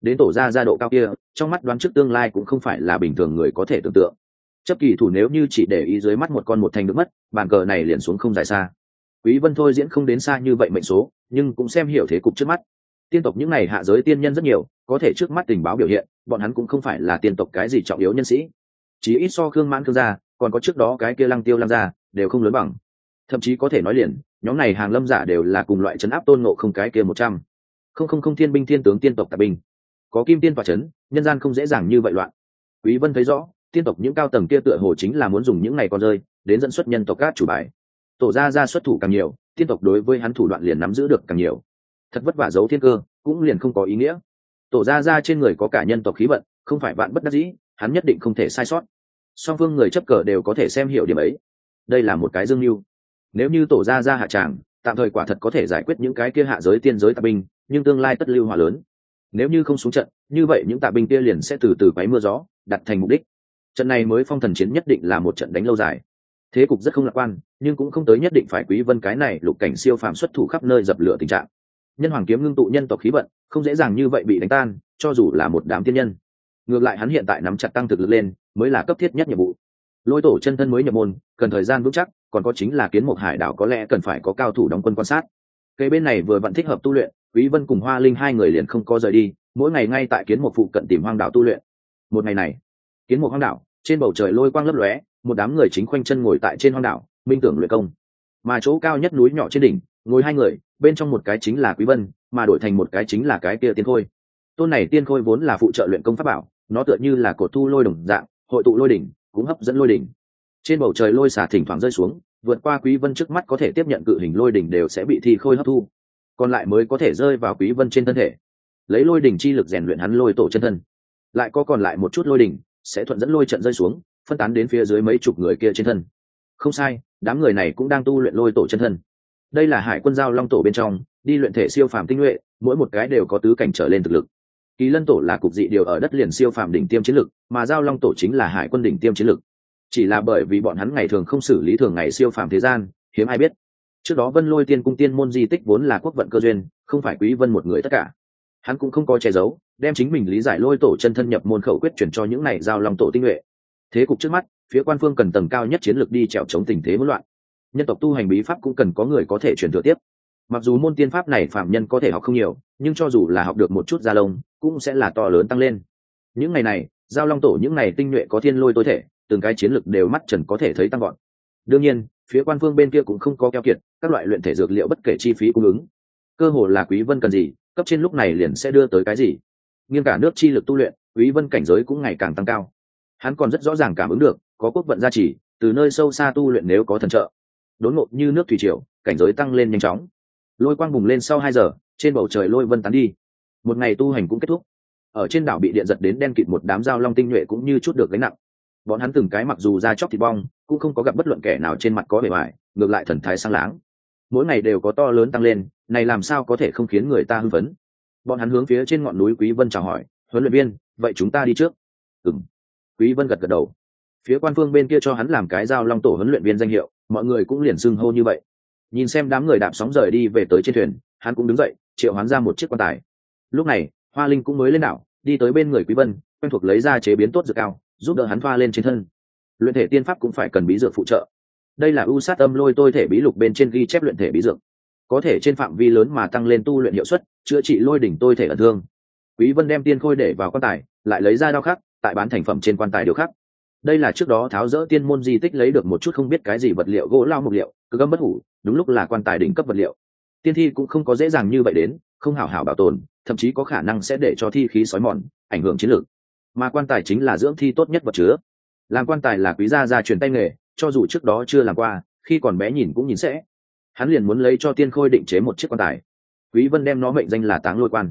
Speaker 1: Đến tổ ra ra độ cao kia, trong mắt đoán trước tương lai cũng không phải là bình thường người có thể tưởng tượng. Chấp kỳ thủ nếu như chỉ để ý dưới mắt một con một thành được mất, bàn cờ này liền xuống không dài xa. Quý vân thôi diễn không đến xa như vậy mệnh số, nhưng cũng xem hiểu thế cục trước mắt. Tiên tộc những này hạ giới tiên nhân rất nhiều, có thể trước mắt tình báo biểu hiện, bọn hắn cũng không phải là tiên tộc cái gì trọng yếu nhân sĩ. Chỉ ít so khương mãn khương gia, còn có trước đó cái kia lăng tiêu lăng gia đều không lớn bằng. Thậm chí có thể nói liền, nhóm này hàng lâm giả đều là cùng loại chấn áp tôn ngộ không cái kia một trăm. Không không không thiên binh thiên tướng tiên tộc tạp binh. Có kim tiên tòa chấn nhân gian không dễ dàng như vậy loạn. Quý vân thấy rõ, tiên tộc những cao tầng kia tựa hồ chính là muốn dùng những này con rơi, đến dẫn xuất nhân tộc các chủ bài. Tổ gia ra xuất thủ càng nhiều, tiên tộc đối với hắn thủ đoạn liền nắm giữ được càng nhiều. Thật vất vả giấu thiên cơ, cũng liền không có ý nghĩa. Tổ gia ra trên người có cả nhân tộc khí vận, không phải bạn bất đắc dĩ, hắn nhất định không thể sai sót. Song phương người chấp cờ đều có thể xem hiểu điểm ấy đây là một cái dương mưu. Nếu như tổ gia ra hạ tràng, tạm thời quả thật có thể giải quyết những cái kia hạ giới tiên giới tạp binh, nhưng tương lai tất lưu hỏa lớn. Nếu như không xuống trận, như vậy những tạ binh kia liền sẽ từ từ quấy mưa gió, đặt thành mục đích. Trận này mới phong thần chiến nhất định là một trận đánh lâu dài. Thế cục rất không lạc quan, nhưng cũng không tới nhất định phải quý vân cái này lục cảnh siêu phàm xuất thủ khắp nơi dập lửa tình trạng. Nhân hoàng kiếm ngưng tụ nhân tộc khí vận, không dễ dàng như vậy bị đánh tan, cho dù là một đám tiên nhân. Ngược lại hắn hiện tại nắm chặt tăng thực lực lên, mới là cấp thiết nhất nhiệm vụ lôi tổ chân thân mới nhập môn, cần thời gian vững chắc, còn có chính là kiến một hải đảo có lẽ cần phải có cao thủ đóng quân quan sát. Cây bên này vừa vẫn thích hợp tu luyện, quý vân cùng hoa linh hai người liền không có rời đi, mỗi ngày ngay tại kiến một phụ cận tìm hoang đảo tu luyện. Một ngày này, kiến một hoang đảo, trên bầu trời lôi quang lấp lóe, một đám người chính khoanh chân ngồi tại trên hoang đảo, minh tưởng luyện công. Mà chỗ cao nhất núi nhỏ trên đỉnh, ngồi hai người, bên trong một cái chính là quý vân, mà đổi thành một cái chính là cái kia tiên khôi. Tôn này tiên khôi vốn là phụ trợ luyện công pháp bảo, nó tựa như là cột thu lôi đồng dạng, hội tụ lôi đỉnh cũng hấp dẫn lôi đỉnh. Trên bầu trời lôi xả thỉnh thoảng rơi xuống, vượt qua quý vân trước mắt có thể tiếp nhận cự hình lôi đỉnh đều sẽ bị thi khôi hấp thu. Còn lại mới có thể rơi vào quý vân trên thân thể. Lấy lôi đỉnh chi lực rèn luyện hắn lôi tổ chân thân. Lại có còn lại một chút lôi đỉnh sẽ thuận dẫn lôi trận rơi xuống, phân tán đến phía dưới mấy chục người kia trên thân. Không sai, đám người này cũng đang tu luyện lôi tổ chân thân. Đây là hải quân giao long tổ bên trong, đi luyện thể siêu phàm tinh nhuệ, mỗi một cái đều có tứ cảnh trở lên thực lực kỳ lân tổ là cục dị điều ở đất liền siêu phàm đỉnh tiêm chiến lực, mà giao long tổ chính là hải quân đỉnh tiêm chiến lực. Chỉ là bởi vì bọn hắn ngày thường không xử lý thường ngày siêu phàm thế gian, hiếm ai biết. Trước đó vân lôi tiên cung tiên môn di tích vốn là quốc vận cơ duyên, không phải quý vân một người tất cả. Hắn cũng không có che giấu, đem chính mình lý giải lôi tổ chân thân nhập môn khẩu quyết chuyển cho những này giao long tổ tinh nhuệ. Thế cục trước mắt, phía quan phương cần tầng cao nhất chiến lược đi trèo chống tình thế hỗn loạn. Nhân tộc tu hành bí pháp cũng cần có người có thể truyền thừa tiếp. Mặc dù môn tiên pháp này phạm nhân có thể học không nhiều, nhưng cho dù là học được một chút gia lông cũng sẽ là to lớn tăng lên. Những ngày này, giao long tổ những ngày tinh nhuệ có thiên lôi tối thể, từng cái chiến lực đều mắt trần có thể thấy tăng gọn đương nhiên, phía quan phương bên kia cũng không có keo kiệt, các loại luyện thể dược liệu bất kể chi phí cung ứng. Cơ hồ là quý vân cần gì, cấp trên lúc này liền sẽ đưa tới cái gì. Nghiêng cả nước chi lực tu luyện, quý vân cảnh giới cũng ngày càng tăng cao. Hắn còn rất rõ ràng cảm ứng được, có quốc vận gia trì, từ nơi sâu xa tu luyện nếu có thần trợ. Đốn ngộ như nước thủy triều, cảnh giới tăng lên nhanh chóng. Lôi quang bùng lên sau hai giờ, trên bầu trời lôi vân tán đi một ngày tu hành cũng kết thúc. Ở trên đảo bị điện giật đến đen kịt một đám dao long tinh nhuệ cũng như chút được gánh nặng. Bọn hắn từng cái mặc dù ra chóc thịt bong, cũng không có gặp bất luận kẻ nào trên mặt có bề ngoài ngược lại thần thái sang láng. Mỗi ngày đều có to lớn tăng lên, này làm sao có thể không khiến người ta hưng phấn? Bọn hắn hướng phía trên ngọn núi quý vân chào hỏi, huấn luyện viên, vậy chúng ta đi trước. Ừm. Quý vân gật gật đầu. Phía quan phương bên kia cho hắn làm cái giao long tổ huấn luyện viên danh hiệu, mọi người cũng liền xưng hô như vậy. Nhìn xem đám người đạp sóng rời đi về tới trên thuyền, hắn cũng đứng dậy, triệu hắn ra một chiếc quan tài lúc này, hoa linh cũng mới lên đảo, đi tới bên người quý vân, quen thuộc lấy ra chế biến tốt dược cao, giúp đỡ hắn thoa lên trên thân. Luyện thể tiên pháp cũng phải cần bí dược phụ trợ. Đây là ưu sát âm lôi tôi thể bí lục bên trên ghi chép luyện thể bí dược. Có thể trên phạm vi lớn mà tăng lên tu luyện hiệu suất, chữa trị lôi đỉnh tôi thể ẩn thương. Quý vân đem tiên khôi để vào quan tài, lại lấy ra đao khắc, tại bán thành phẩm trên quan tài điều khắc. Đây là trước đó tháo rỡ tiên môn di tích lấy được một chút không biết cái gì vật liệu gỗ lao mục liệu cứ gấm bất hủ, đúng lúc là quan tài đỉnh cấp vật liệu. Tiên thi cũng không có dễ dàng như vậy đến không hảo hảo bảo tồn, thậm chí có khả năng sẽ để cho thi khí sói mòn, ảnh hưởng chiến lược. Mà quan tài chính là dưỡng thi tốt nhất vật chứa. Làm quan tài là quý gia gia truyền tay nghề, cho dù trước đó chưa làm qua, khi còn bé nhìn cũng nhìn sẽ. Hắn liền muốn lấy cho tiên khôi định chế một chiếc quan tài. Quý vân đem nó mệnh danh là táng lôi quan.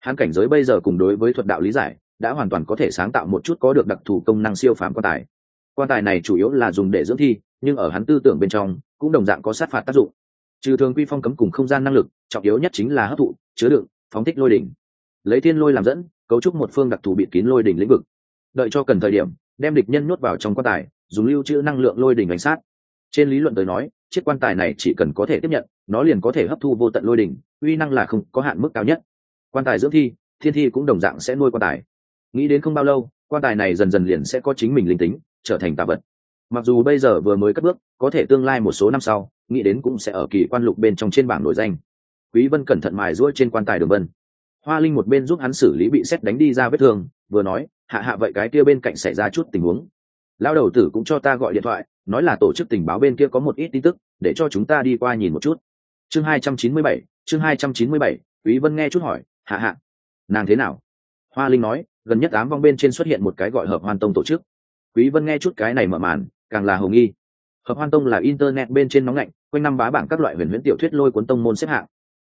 Speaker 1: Hắn cảnh giới bây giờ cùng đối với thuật đạo lý giải, đã hoàn toàn có thể sáng tạo một chút có được đặc thù công năng siêu phàm quan tài. Quan tài này chủ yếu là dùng để dưỡng thi, nhưng ở hắn tư tưởng bên trong, cũng đồng dạng có sát phạt tác dụng trừ thường quy phong cấm cùng không gian năng lực, trọng yếu nhất chính là hấp thụ, chứa đựng, phóng thích lôi đỉnh. Lấy thiên lôi làm dẫn, cấu trúc một phương đặc thù bịt kín lôi đỉnh lĩnh vực. Đợi cho cần thời điểm, đem địch nhân nuốt vào trong quan tài, dùng lưu trữ năng lượng lôi đỉnh đánh sát. Trên lý luận tới nói, chiếc quan tài này chỉ cần có thể tiếp nhận, nó liền có thể hấp thu vô tận lôi đỉnh, uy năng là không có hạn mức cao nhất. Quan tài dưỡng thi, thiên thi cũng đồng dạng sẽ nuôi quan tài. Nghĩ đến không bao lâu, quan tài này dần dần liền sẽ có chính mình linh tính, trở thành tạ vật mặc dù bây giờ vừa mới cất bước có thể tương lai một số năm sau nghĩ đến cũng sẽ ở kỳ quan lục bên trong trên bảng nổi danh. Quý vân cẩn thận mài ruỗi trên quan tài đường vân. Hoa linh một bên giúp hắn xử lý bị xét đánh đi ra vết thương vừa nói hạ hạ vậy cái kia bên cạnh xảy ra chút tình huống. Lao đầu tử cũng cho ta gọi điện thoại nói là tổ chức tình báo bên kia có một ít tin tức để cho chúng ta đi qua nhìn một chút. Chương 297, chương 297, quý vân nghe chút hỏi hạ hạ nàng thế nào? Hoa linh nói gần nhất ám vong bên trên xuất hiện một cái gọi hợp hoan tông tổ chức. Quý vân nghe chút cái này mở màn càng là hồ nghi. Hợp hoan tông là internet bên trên nóng lạnh quanh năm bá bảng các loại huyền huyễn tiểu thuyết lôi cuốn tông môn xếp hạng.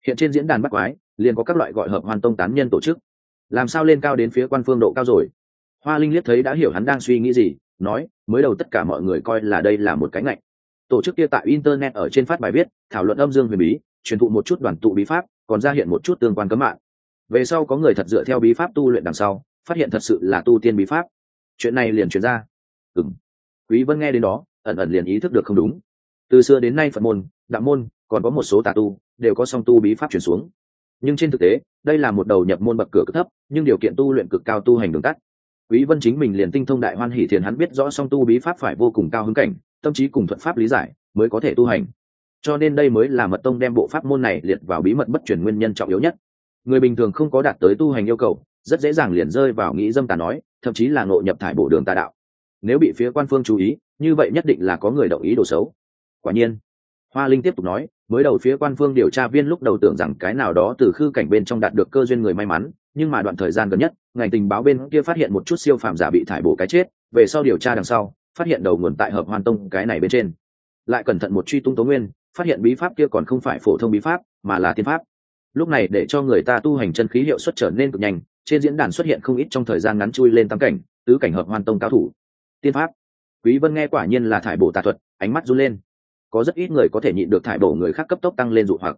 Speaker 1: Hiện trên diễn đàn bắt quái, liền có các loại gọi hợp hoan tông tán nhân tổ chức. Làm sao lên cao đến phía quan phương độ cao rồi? Hoa linh liếc thấy đã hiểu hắn đang suy nghĩ gì, nói, mới đầu tất cả mọi người coi là đây là một cái ngạnh. Tổ chức kia tại internet ở trên phát bài viết, thảo luận âm dương huyền bí, truyền thụ một chút đoàn tụ bí pháp, còn ra hiện một chút tương quan cấm mạng. Về sau có người thật dựa theo bí pháp tu luyện đằng sau, phát hiện thật sự là tu tiên bí pháp. Chuyện này liền truyền ra. Ừng quý vân nghe đến đó, ẩn ẩn liền ý thức được không đúng. Từ xưa đến nay phật môn, đạo môn, còn có một số tà tu, đều có song tu bí pháp truyền xuống. Nhưng trên thực tế, đây là một đầu nhập môn bậc cửa cực thấp, nhưng điều kiện tu luyện cực cao tu hành đường tắt. Quý vân chính mình liền tinh thông đại hoan hỷ thiền hắn biết rõ song tu bí pháp phải vô cùng cao hứng cảnh, tâm trí cùng thuận pháp lý giải, mới có thể tu hành. Cho nên đây mới là mật tông đem bộ pháp môn này liệt vào bí mật bất truyền nguyên nhân trọng yếu nhất. Người bình thường không có đạt tới tu hành yêu cầu, rất dễ dàng liền rơi vào nghĩ dâm tà nói, thậm chí là ngộ nhập thải bổ đường tà đạo nếu bị phía quan phương chú ý, như vậy nhất định là có người đồng ý đồ xấu. Quả nhiên, hoa linh tiếp tục nói, mới đầu phía quan phương điều tra viên lúc đầu tưởng rằng cái nào đó từ khư cảnh bên trong đạt được cơ duyên người may mắn, nhưng mà đoạn thời gian gần nhất, ngành tình báo bên kia phát hiện một chút siêu phàm giả bị thải bổ cái chết, về sau điều tra đằng sau, phát hiện đầu nguồn tại hợp hoàn tông, cái này bên trên. Lại cẩn thận một truy tung tố nguyên, phát hiện bí pháp kia còn không phải phổ thông bí pháp, mà là tiên pháp. Lúc này để cho người ta tu hành chân khí hiệu suất trở nên cực nhanh, trên diễn đàn xuất hiện không ít trong thời gian ngắn chui lên tam cảnh, tứ cảnh hợp hoàn tông cao thủ tiên pháp. Quý vân nghe quả nhiên là thải bổ tà thuật, ánh mắt run lên. Có rất ít người có thể nhịn được thải bổ người khác cấp tốc tăng lên dụ hoặc.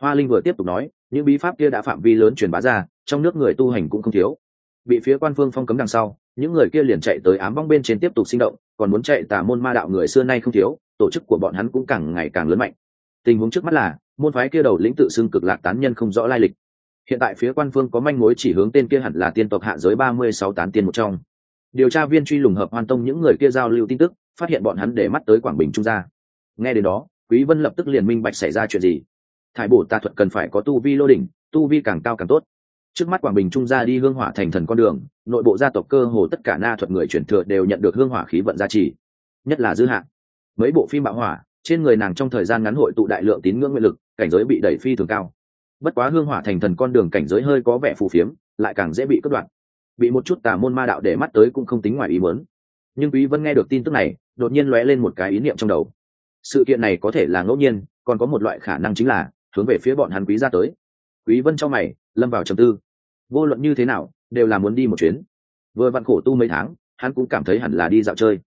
Speaker 1: Hoa linh vừa tiếp tục nói, những bí pháp kia đã phạm vi lớn truyền bá ra, trong nước người tu hành cũng không thiếu. Bị phía quan phương phong cấm đằng sau, những người kia liền chạy tới ám bong bên trên tiếp tục sinh động, còn muốn chạy tà môn ma đạo người xưa nay không thiếu, tổ chức của bọn hắn cũng càng ngày càng lớn mạnh. Tình huống trước mắt là, môn phái kia đầu lĩnh tự xưng cực lạc tán nhân không rõ lai lịch. Hiện tại phía quan phương có manh mối chỉ hướng tên kia hẳn là tiên tộc hạ giới ba mươi sáu tán tiên một trong điều tra viên truy lùng hợp hoan tông những người kia giao lưu tin tức, phát hiện bọn hắn để mắt tới quảng bình trung gia. Nghe đến đó, quý vân lập tức liền minh bạch xảy ra chuyện gì. Thải bổ tà thuật cần phải có tu vi lô đỉnh, tu vi càng cao càng tốt. Trước mắt quảng bình trung gia đi hương hỏa thành thần con đường, nội bộ gia tộc cơ hồ tất cả na thuật người chuyển thừa đều nhận được hương hỏa khí vận gia trì. Nhất là dư hạ. Mấy bộ phim bạo hỏa, trên người nàng trong thời gian ngắn hội tụ đại lượng tín ngưỡng nguyện lực, cảnh giới bị đẩy phi thường cao. Bất quá hương hỏa thành thần con đường cảnh giới hơi có vẻ phù phiếm, lại càng dễ bị cất đoạn bị một chút tà môn ma đạo để mắt tới cũng không tính ngoài ý muốn. Nhưng quý vân nghe được tin tức này, đột nhiên lóe lên một cái ý niệm trong đầu. Sự kiện này có thể là ngẫu nhiên, còn có một loại khả năng chính là hướng về phía bọn hắn quý ra tới. Quý vân cho mày, lâm vào trầm tư. Vô luận như thế nào, đều là muốn đi một chuyến. Vừa vặn khổ tu mấy tháng, hắn cũng cảm thấy hẳn là đi dạo chơi.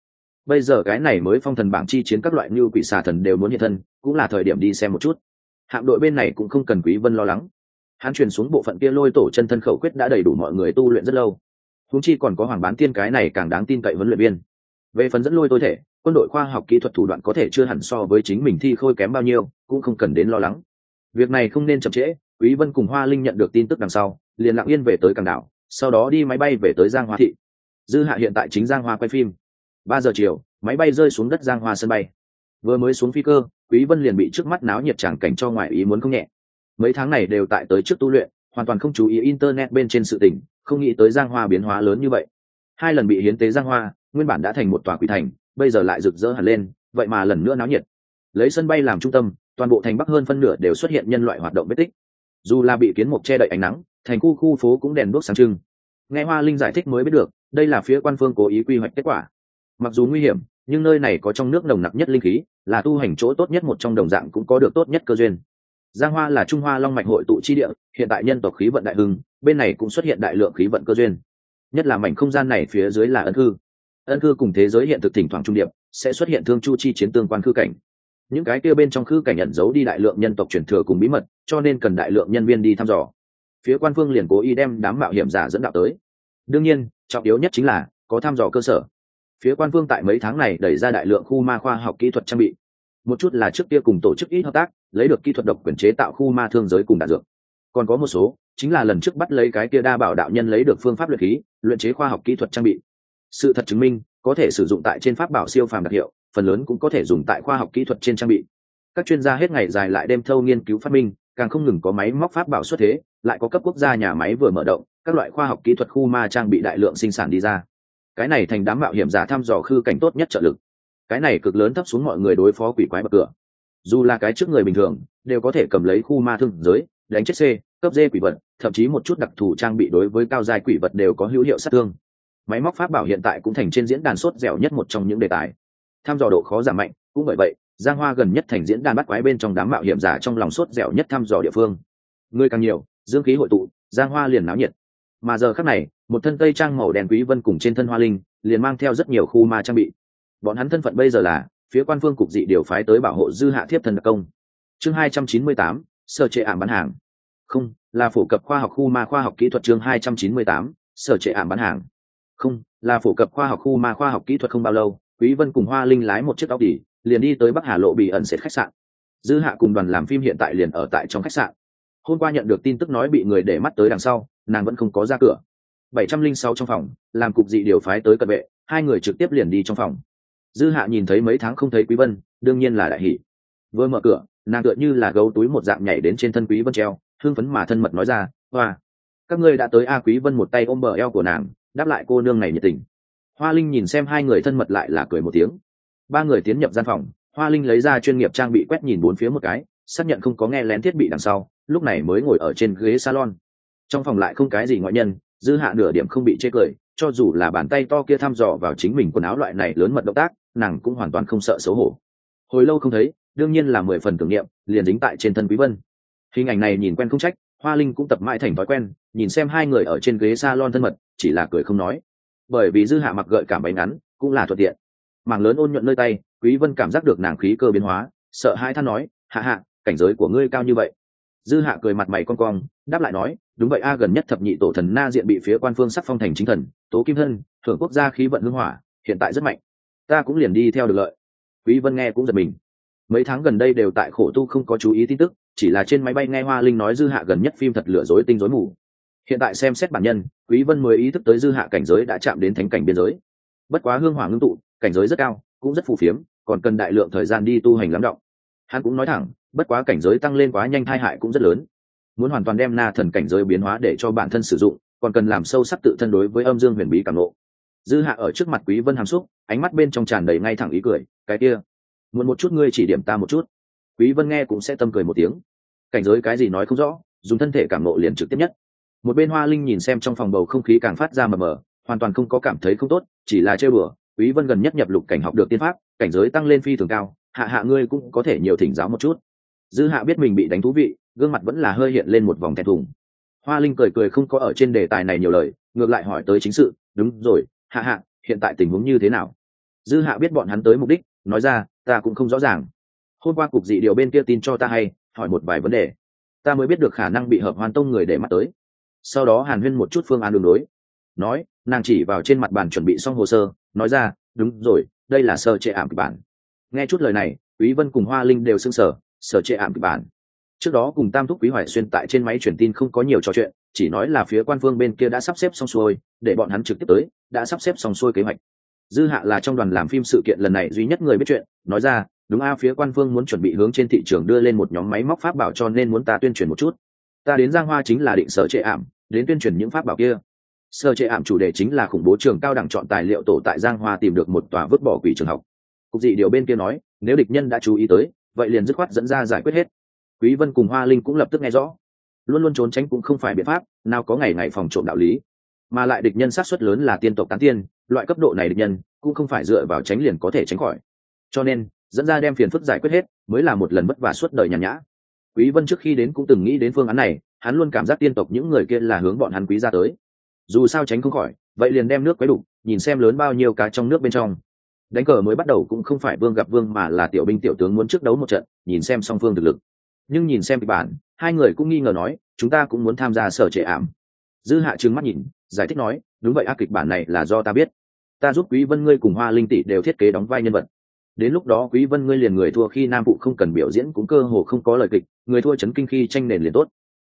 Speaker 1: Bây giờ cái này mới phong thần bảng chi chiến các loại như quỷ xà thần đều muốn hiện thân, cũng là thời điểm đi xem một chút. Hạm đội bên này cũng không cần quý vân lo lắng hắn truyền xuống bộ phận kia lôi tổ chân thân khẩu quyết đã đầy đủ mọi người tu luyện rất lâu. Húng chi còn có hoàng bán tiên cái này càng đáng tin cậy huấn luyện viên. Về phần dẫn lôi tôi thể, quân đội khoa học kỹ thuật thủ đoạn có thể chưa hẳn so với chính mình thi khôi kém bao nhiêu, cũng không cần đến lo lắng. Việc này không nên chậm trễ, quý vân cùng hoa linh nhận được tin tức đằng sau, liền lặng yên về tới càng đảo, sau đó đi máy bay về tới giang hoa thị. Dư hạ hiện tại chính giang hoa quay phim. Ba giờ chiều, máy bay rơi xuống đất giang hoa sân bay. Vừa mới xuống phi cơ, quý vân liền bị trước mắt náo nhiệt tràng cảnh cho ngoài ý muốn không nhẹ mấy tháng này đều tại tới trước tu luyện, hoàn toàn không chú ý internet bên trên sự tình, không nghĩ tới giang hoa biến hóa lớn như vậy. Hai lần bị hiến tế giang hoa, nguyên bản đã thành một tòa quỷ thành, bây giờ lại rực rỡ hẳn lên, vậy mà lần nữa náo nhiệt. Lấy sân bay làm trung tâm, toàn bộ thành bắc hơn phân nửa đều xuất hiện nhân loại hoạt động vết tích. Dù là bị kiến mục che đậy ánh nắng, thành khu khu phố cũng đèn đuốc sáng trưng. Nghe hoa linh giải thích mới biết được, đây là phía quan phương cố ý quy hoạch kết quả. Mặc dù nguy hiểm, nhưng nơi này có trong nước nồng nặc nhất linh khí, là tu hành chỗ tốt nhất một trong đồng dạng cũng có được tốt nhất cơ duyên giang hoa là trung hoa long mạch hội tụ chi địa, hiện tại nhân tộc khí vận đại hưng, bên này cũng xuất hiện đại lượng khí vận cơ duyên. Nhất là mảnh không gian này phía dưới là ân cư. Ân cư cùng thế giới hiện thực thỉnh thoảng trung điệp, sẽ xuất hiện thương chu chi chiến tương quan khư cảnh. Những cái kia bên trong khư cảnh nhận giấu đi đại lượng nhân tộc truyền thừa cùng bí mật, cho nên cần đại lượng nhân viên đi thăm dò. Phía quan phương liền cố ý đem đám mạo hiểm giả dẫn đạo tới. Đương nhiên, trọng yếu nhất chính là có thăm dò cơ sở. Phía quan phương tại mấy tháng này đẩy ra đại lượng khu ma khoa học kỹ thuật trang bị một chút là trước kia cùng tổ chức ít hợp tác, lấy được kỹ thuật độc quyền chế tạo khu ma thương giới cùng đạn dược. Còn có một số, chính là lần trước bắt lấy cái kia đa bảo đạo nhân lấy được phương pháp luyện khí, luyện chế khoa học kỹ thuật trang bị. Sự thật chứng minh, có thể sử dụng tại trên pháp bảo siêu phàm đặc hiệu, phần lớn cũng có thể dùng tại khoa học kỹ thuật trên trang bị. Các chuyên gia hết ngày dài lại đêm thâu nghiên cứu phát minh, càng không ngừng có máy móc pháp bảo xuất thế, lại có cấp quốc gia nhà máy vừa mở động, các loại khoa học kỹ thuật khu ma trang bị đại lượng sinh sản đi ra. Cái này thành đám mạo hiểm giả thăm dò khư cảnh tốt nhất trợ lực cái này cực lớn thấp xuống mọi người đối phó quỷ quái bậc cửa. Dù là cái trước người bình thường, đều có thể cầm lấy khu ma thương giới, đánh chết c, cấp d quỷ vật, thậm chí một chút đặc thù trang bị đối với cao dài quỷ vật đều có hữu hiệu sát thương. Máy móc pháp bảo hiện tại cũng thành trên diễn đàn sốt dẻo nhất một trong những đề tài. Tham dò độ khó giảm mạnh, cũng bởi vậy, giang hoa gần nhất thành diễn đàn bắt quái bên trong đám mạo hiểm giả trong lòng sốt dẻo nhất thăm dò địa phương. Người càng nhiều, dương khí hội tụ, giang hoa liền náo nhiệt. Mà giờ khắc này, một thân tây trang màu đen quý vân cùng trên thân hoa linh, liền mang theo rất nhiều khu ma trang bị bọn hắn thân phận bây giờ là phía quan phương cục dị điều phái tới bảo hộ dư hạ thiếp thần đặc công. Chương 298, sở trệ ảm bán hàng. Không là phổ cập khoa học khu ma khoa học kỹ thuật chương 298, sở trệ ảm bán hàng. Không là phổ cập khoa học khu ma khoa học kỹ thuật không bao lâu quý vân cùng hoa linh lái một chiếc tóc đỉ liền đi tới bắc hà lộ bị ẩn sệt khách sạn. Dư hạ cùng đoàn làm phim hiện tại liền ở tại trong khách sạn. Hôm qua nhận được tin tức nói bị người để mắt tới đằng sau nàng vẫn không có ra cửa. Bảy trăm linh sáu trong phòng làm cục dị điều phái tới cận vệ hai người trực tiếp liền đi trong phòng dư hạ nhìn thấy mấy tháng không thấy quý vân, đương nhiên là đại hỷ vừa mở cửa, nàng tựa như là gấu túi một dạng nhảy đến trên thân quý vân treo hương phấn mà thân mật nói ra, hoa, các ngươi đã tới a quý vân một tay ôm bờ eo của nàng, đáp lại cô nương này nhiệt tình. Hoa linh nhìn xem hai người thân mật lại là cười một tiếng. Ba người tiến nhập gian phòng, hoa linh lấy ra chuyên nghiệp trang bị quét nhìn bốn phía một cái, xác nhận không có nghe lén thiết bị đằng sau, lúc này mới ngồi ở trên ghế salon. Trong phòng lại không cái gì ngoại nhân, dư hạ nửa điểm không bị chê cười, cho dù là bàn tay to kia thăm dò vào chính mình quần áo loại này lớn mật động tác nàng cũng hoàn toàn không sợ xấu hổ. Hồi lâu không thấy, đương nhiên là mười phần tưởng niệm, liền dính tại trên thân quý vân. Hình ảnh này nhìn quen không trách, hoa linh cũng tập mãi thành thói quen, nhìn xem hai người ở trên ghế salon thân mật, chỉ là cười không nói. Bởi vì dư hạ mặc gợi cảm bánh ngắn, cũng là thuận tiện. Mảng lớn ôn nhuận nơi tay, quý vân cảm giác được nàng khí cơ biến hóa, sợ hai than nói, hạ hạ, cảnh giới của ngươi cao như vậy. Dư hạ cười mặt mày con cong, đáp lại nói, đúng vậy a, gần nhất thập nhị tổ thần na diện bị phía quan phương sắc phong thành chính thần, tố kim thân, thưởng quốc gia khí vận hưng hỏa, hiện tại rất mạnh ta cũng liền đi theo được lợi. Quý vân nghe cũng giật mình. Mấy tháng gần đây đều tại khổ tu không có chú ý tin tức, chỉ là trên máy bay nghe hoa linh nói dư hạ gần nhất phim thật lừa dối tinh rối mù. Hiện tại xem xét bản nhân, quý vân mới ý thức tới dư hạ cảnh giới đã chạm đến thánh cảnh biên giới. Bất quá hương hỏa ngưng tụ, cảnh giới rất cao, cũng rất phù phiếm, còn cần đại lượng thời gian đi tu hành lắm động. Hắn cũng nói thẳng, bất quá cảnh giới tăng lên quá nhanh thai hại cũng rất lớn. Muốn hoàn toàn đem na thần cảnh giới biến hóa để cho bản thân sử dụng, còn cần làm sâu sắc tự thân đối với âm dương huyền bí cảm lộ dư hạ ở trước mặt quý vân hàm xúc, ánh mắt bên trong tràn đầy ngay thẳng ý cười, cái kia, muốn một chút ngươi chỉ điểm ta một chút. Quý vân nghe cũng sẽ tâm cười một tiếng. Cảnh giới cái gì nói không rõ, dùng thân thể cảm nộ liền trực tiếp nhất. Một bên hoa linh nhìn xem trong phòng bầu không khí càng phát ra mờ mờ, hoàn toàn không có cảm thấy không tốt, chỉ là chơi bừa quý vân gần nhất nhập lục cảnh học được tiên pháp, cảnh giới tăng lên phi thường cao, hạ hạ ngươi cũng có thể nhiều thỉnh giáo một chút. Dư hạ biết mình bị đánh thú vị, gương mặt vẫn là hơi hiện lên một vòng thẹn thùng. Hoa linh cười cười không có ở trên đề tài này nhiều lời, ngược lại hỏi tới chính sự, đúng rồi hạ hạ, hiện tại tình huống như thế nào? Dư hạ biết bọn hắn tới mục đích, nói ra, ta cũng không rõ ràng. Hôm qua cục dị điều bên kia tin cho ta hay, hỏi một vài vấn đề. Ta mới biết được khả năng bị hợp hoàn tông người để mắt tới. Sau đó hàn huyên một chút phương án đường đối. Nói, nàng chỉ vào trên mặt bàn chuẩn bị xong hồ sơ, nói ra, đúng rồi, đây là sơ trệ ảm kịch bản. Nghe chút lời này, quý vân cùng hoa linh đều sưng sở sở trệ ảm kịch bản. Trước đó cùng tam thúc quý hoài xuyên tại trên máy truyền tin không có nhiều trò chuyện chỉ nói là phía quan phương bên kia đã sắp xếp xong xuôi, để bọn hắn trực tiếp tới, đã sắp xếp xong xuôi kế hoạch. Dư hạ là trong đoàn làm phim sự kiện lần này duy nhất người biết chuyện, nói ra, đúng a, phía quan phương muốn chuẩn bị hướng trên thị trường đưa lên một nhóm máy móc pháp bảo cho nên muốn ta tuyên truyền một chút. Ta đến giang hoa chính là định sở trệ ảm, đến tuyên truyền những pháp bảo kia. Sở trệ ảm chủ đề chính là khủng bố trường cao đẳng chọn tài liệu tổ tại giang hoa tìm được một tòa vứt bỏ quỷ trường học. Cục dị điều bên kia nói, nếu địch nhân đã chú ý tới, vậy liền dứt khoát dẫn ra giải quyết hết. Quý vân cùng hoa linh cũng lập tức nghe rõ luôn luôn trốn tránh cũng không phải biện pháp, nào có ngày ngày phòng trộm đạo lý. Mà lại địch nhân sát xuất lớn là tiên tộc tán tiên, loại cấp độ này địch nhân cũng không phải dựa vào tránh liền có thể tránh khỏi. Cho nên, dẫn ra đem phiền phức giải quyết hết mới là một lần vất vả suốt đời nhàn nhã. Quý vân trước khi đến cũng từng nghĩ đến phương án này, hắn luôn cảm giác tiên tộc những người kia là hướng bọn hắn quý ra tới. Dù sao tránh không khỏi, vậy liền đem nước quấy đủ nhìn xem lớn bao nhiêu cá trong nước bên trong. Đánh cờ mới bắt đầu cũng không phải vương gặp vương mà là tiểu binh tiểu tướng muốn trước đấu một trận, nhìn xem song phương thực lực nhưng nhìn xem kịch bản, hai người cũng nghi ngờ nói, chúng ta cũng muốn tham gia sở trệ ảm. Dư hạ trừng mắt nhìn, giải thích nói, đúng vậy ác kịch bản này là do ta biết. Ta giúp quý vân ngươi cùng hoa linh tỷ đều thiết kế đóng vai nhân vật. Đến lúc đó quý vân ngươi liền người thua khi nam phụ không cần biểu diễn cũng cơ hồ không có lời kịch, người thua chấn kinh khi tranh nền liền tốt.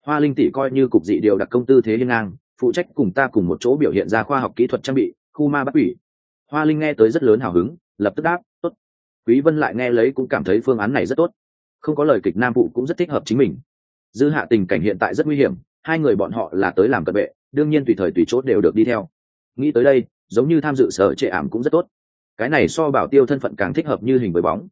Speaker 1: Hoa linh tỷ coi như cục dị điều đặc công tư thế liên ngang, phụ trách cùng ta cùng một chỗ biểu hiện ra khoa học kỹ thuật trang bị, khu ma bắt quỷ. Hoa linh nghe tới rất lớn hào hứng, lập tức đáp, tốt. Quý vân lại nghe lấy cũng cảm thấy phương án này rất tốt không có lời kịch nam phụ cũng rất thích hợp chính mình. Dư hạ tình cảnh hiện tại rất nguy hiểm, hai người bọn họ là tới làm cận vệ, đương nhiên tùy thời tùy chốt đều được đi theo. Nghĩ tới đây, giống như tham dự sở trệ ảm cũng rất tốt. Cái này so bảo tiêu thân phận càng thích hợp như hình với bóng.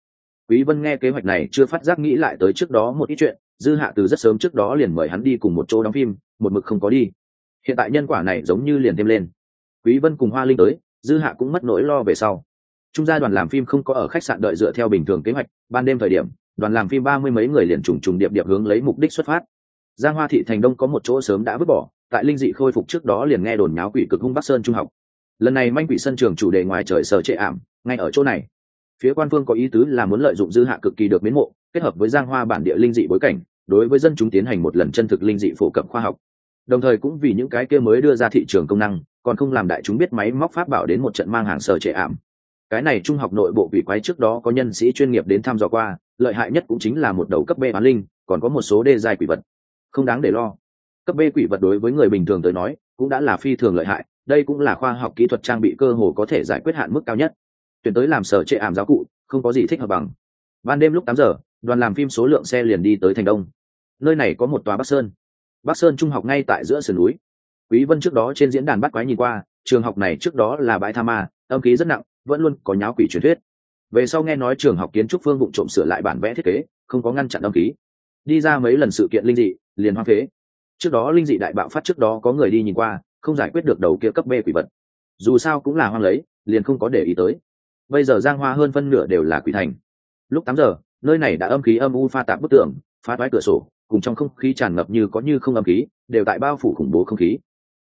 Speaker 1: Quý vân nghe kế hoạch này chưa phát giác nghĩ lại tới trước đó một ít chuyện, dư hạ từ rất sớm trước đó liền mời hắn đi cùng một chỗ đóng phim, một mực không có đi. Hiện tại nhân quả này giống như liền thêm lên. Quý vân cùng hoa linh tới, dư hạ cũng mất nỗi lo về sau. Trung gia đoàn làm phim không có ở khách sạn đợi dựa theo bình thường kế hoạch, ban đêm thời điểm đoàn làm phim ba mươi mấy người liền trùng trùng điệp điệp hướng lấy mục đích xuất phát. Giang hoa thị thành đông có một chỗ sớm đã vứt bỏ, tại linh dị khôi phục trước đó liền nghe đồn nháo quỷ cực hung bắc sơn trung học. Lần này manh quỷ sân trường chủ đề ngoài trời sở trệ ảm, ngay ở chỗ này. Phía quan phương có ý tứ là muốn lợi dụng dư hạ cực kỳ được miến mộ, kết hợp với giang hoa bản địa linh dị bối cảnh, đối với dân chúng tiến hành một lần chân thực linh dị phổ cập khoa học. Đồng thời cũng vì những cái kia mới đưa ra thị trường công năng, còn không làm đại chúng biết máy móc pháp bảo đến một trận mang hàng sở trệ ảm. Cái này trung học nội bộ quỷ quái trước đó có nhân sĩ chuyên nghiệp đến thăm dò qua lợi hại nhất cũng chính là một đầu cấp b bán linh, còn có một số đê dài quỷ vật. Không đáng để lo. Cấp b quỷ vật đối với người bình thường tới nói, cũng đã là phi thường lợi hại, đây cũng là khoa học kỹ thuật trang bị cơ hồ có thể giải quyết hạn mức cao nhất. Tuyển tới làm sở trệ ảm giáo cụ, không có gì thích hợp bằng. Ban đêm lúc tám giờ, đoàn làm phim số lượng xe liền đi tới thành đông. Nơi này có một tòa bắc sơn. Bắc sơn trung học ngay tại giữa sườn núi. Quý vân trước đó trên diễn đàn bắt quái nhìn qua, trường học này trước đó là bãi tha ma, âm khí rất nặng, vẫn luôn có nháo quỷ truyền thuyết về sau nghe nói trường học kiến trúc phương vụ trộm sửa lại bản vẽ thiết kế, không có ngăn chặn âm khí. Đi ra mấy lần sự kiện linh dị, liền hoang phế. Trước đó linh dị đại bạo phát trước đó có người đi nhìn qua, không giải quyết được đầu kia cấp b quỷ vật. Dù sao cũng là hoang lấy, liền không có để ý tới. Bây giờ giang hoa hơn phân nửa đều là quỷ thành. Lúc tám giờ, nơi này đã âm khí âm u pha tạp bức tường, phá toái cửa sổ, cùng trong không khí tràn ngập như có như không âm khí, đều tại bao phủ khủng bố không khí.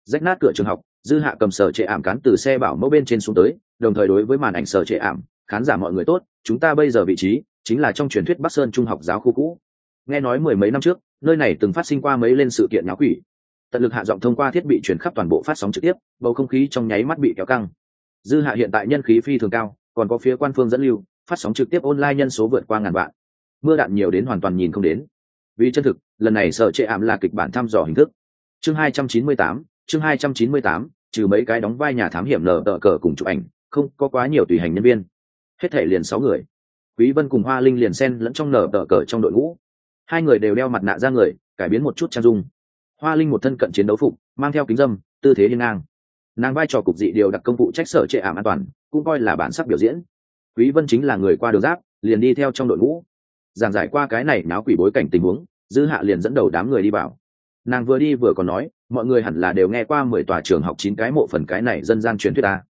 Speaker 1: Rách nát cửa trường học, dư hạ cầm sở trệ ảm cán từ xe bảo mẫu bên trên xuống tới, đồng thời đối với màn ảnh sở trệ ảm khán giả mọi người tốt, chúng ta bây giờ vị trí chính là trong truyền thuyết bắc sơn trung học giáo khu cũ. Nghe nói mười mấy năm trước, nơi này từng phát sinh qua mấy lên sự kiện nháo quỷ. Tận lực hạ giọng thông qua thiết bị truyền khắp toàn bộ phát sóng trực tiếp, bầu không khí trong nháy mắt bị kéo căng. Dư hạ hiện tại nhân khí phi thường cao, còn có phía quan phương dẫn lưu, phát sóng trực tiếp online nhân số vượt qua ngàn vạn. Mưa đạn nhiều đến hoàn toàn nhìn không đến. Vì chân thực, lần này sở trệ ảm là kịch bản thăm dò hình thức. Chương hai trăm chín mươi tám, chương hai trăm chín mươi tám, trừ mấy cái đóng vai nhà thám hiểm nở tờ cờ cùng chụp ảnh, không có quá nhiều tùy hành nhân viên hết thể liền sáu người. Quý vân cùng hoa linh liền xen lẫn trong nở tờ cờ trong đội ngũ. Hai người đều đeo mặt nạ ra người, cải biến một chút trang dung. Hoa linh một thân cận chiến đấu phục, mang theo kính dâm, tư thế hiên ngang. Nàng vai trò cục dị điều đặc công vụ trách sở trệ ảm an toàn, cũng coi là bản sắc biểu diễn. Quý vân chính là người qua đường giáp, liền đi theo trong đội ngũ. Giảng giải qua cái này náo quỷ bối cảnh tình huống, dư hạ liền dẫn đầu đám người đi vào. Nàng vừa đi vừa còn nói, mọi người hẳn là đều nghe qua mười tòa trường học chín cái mộ phần cái này dân gian truyền thuyết ta.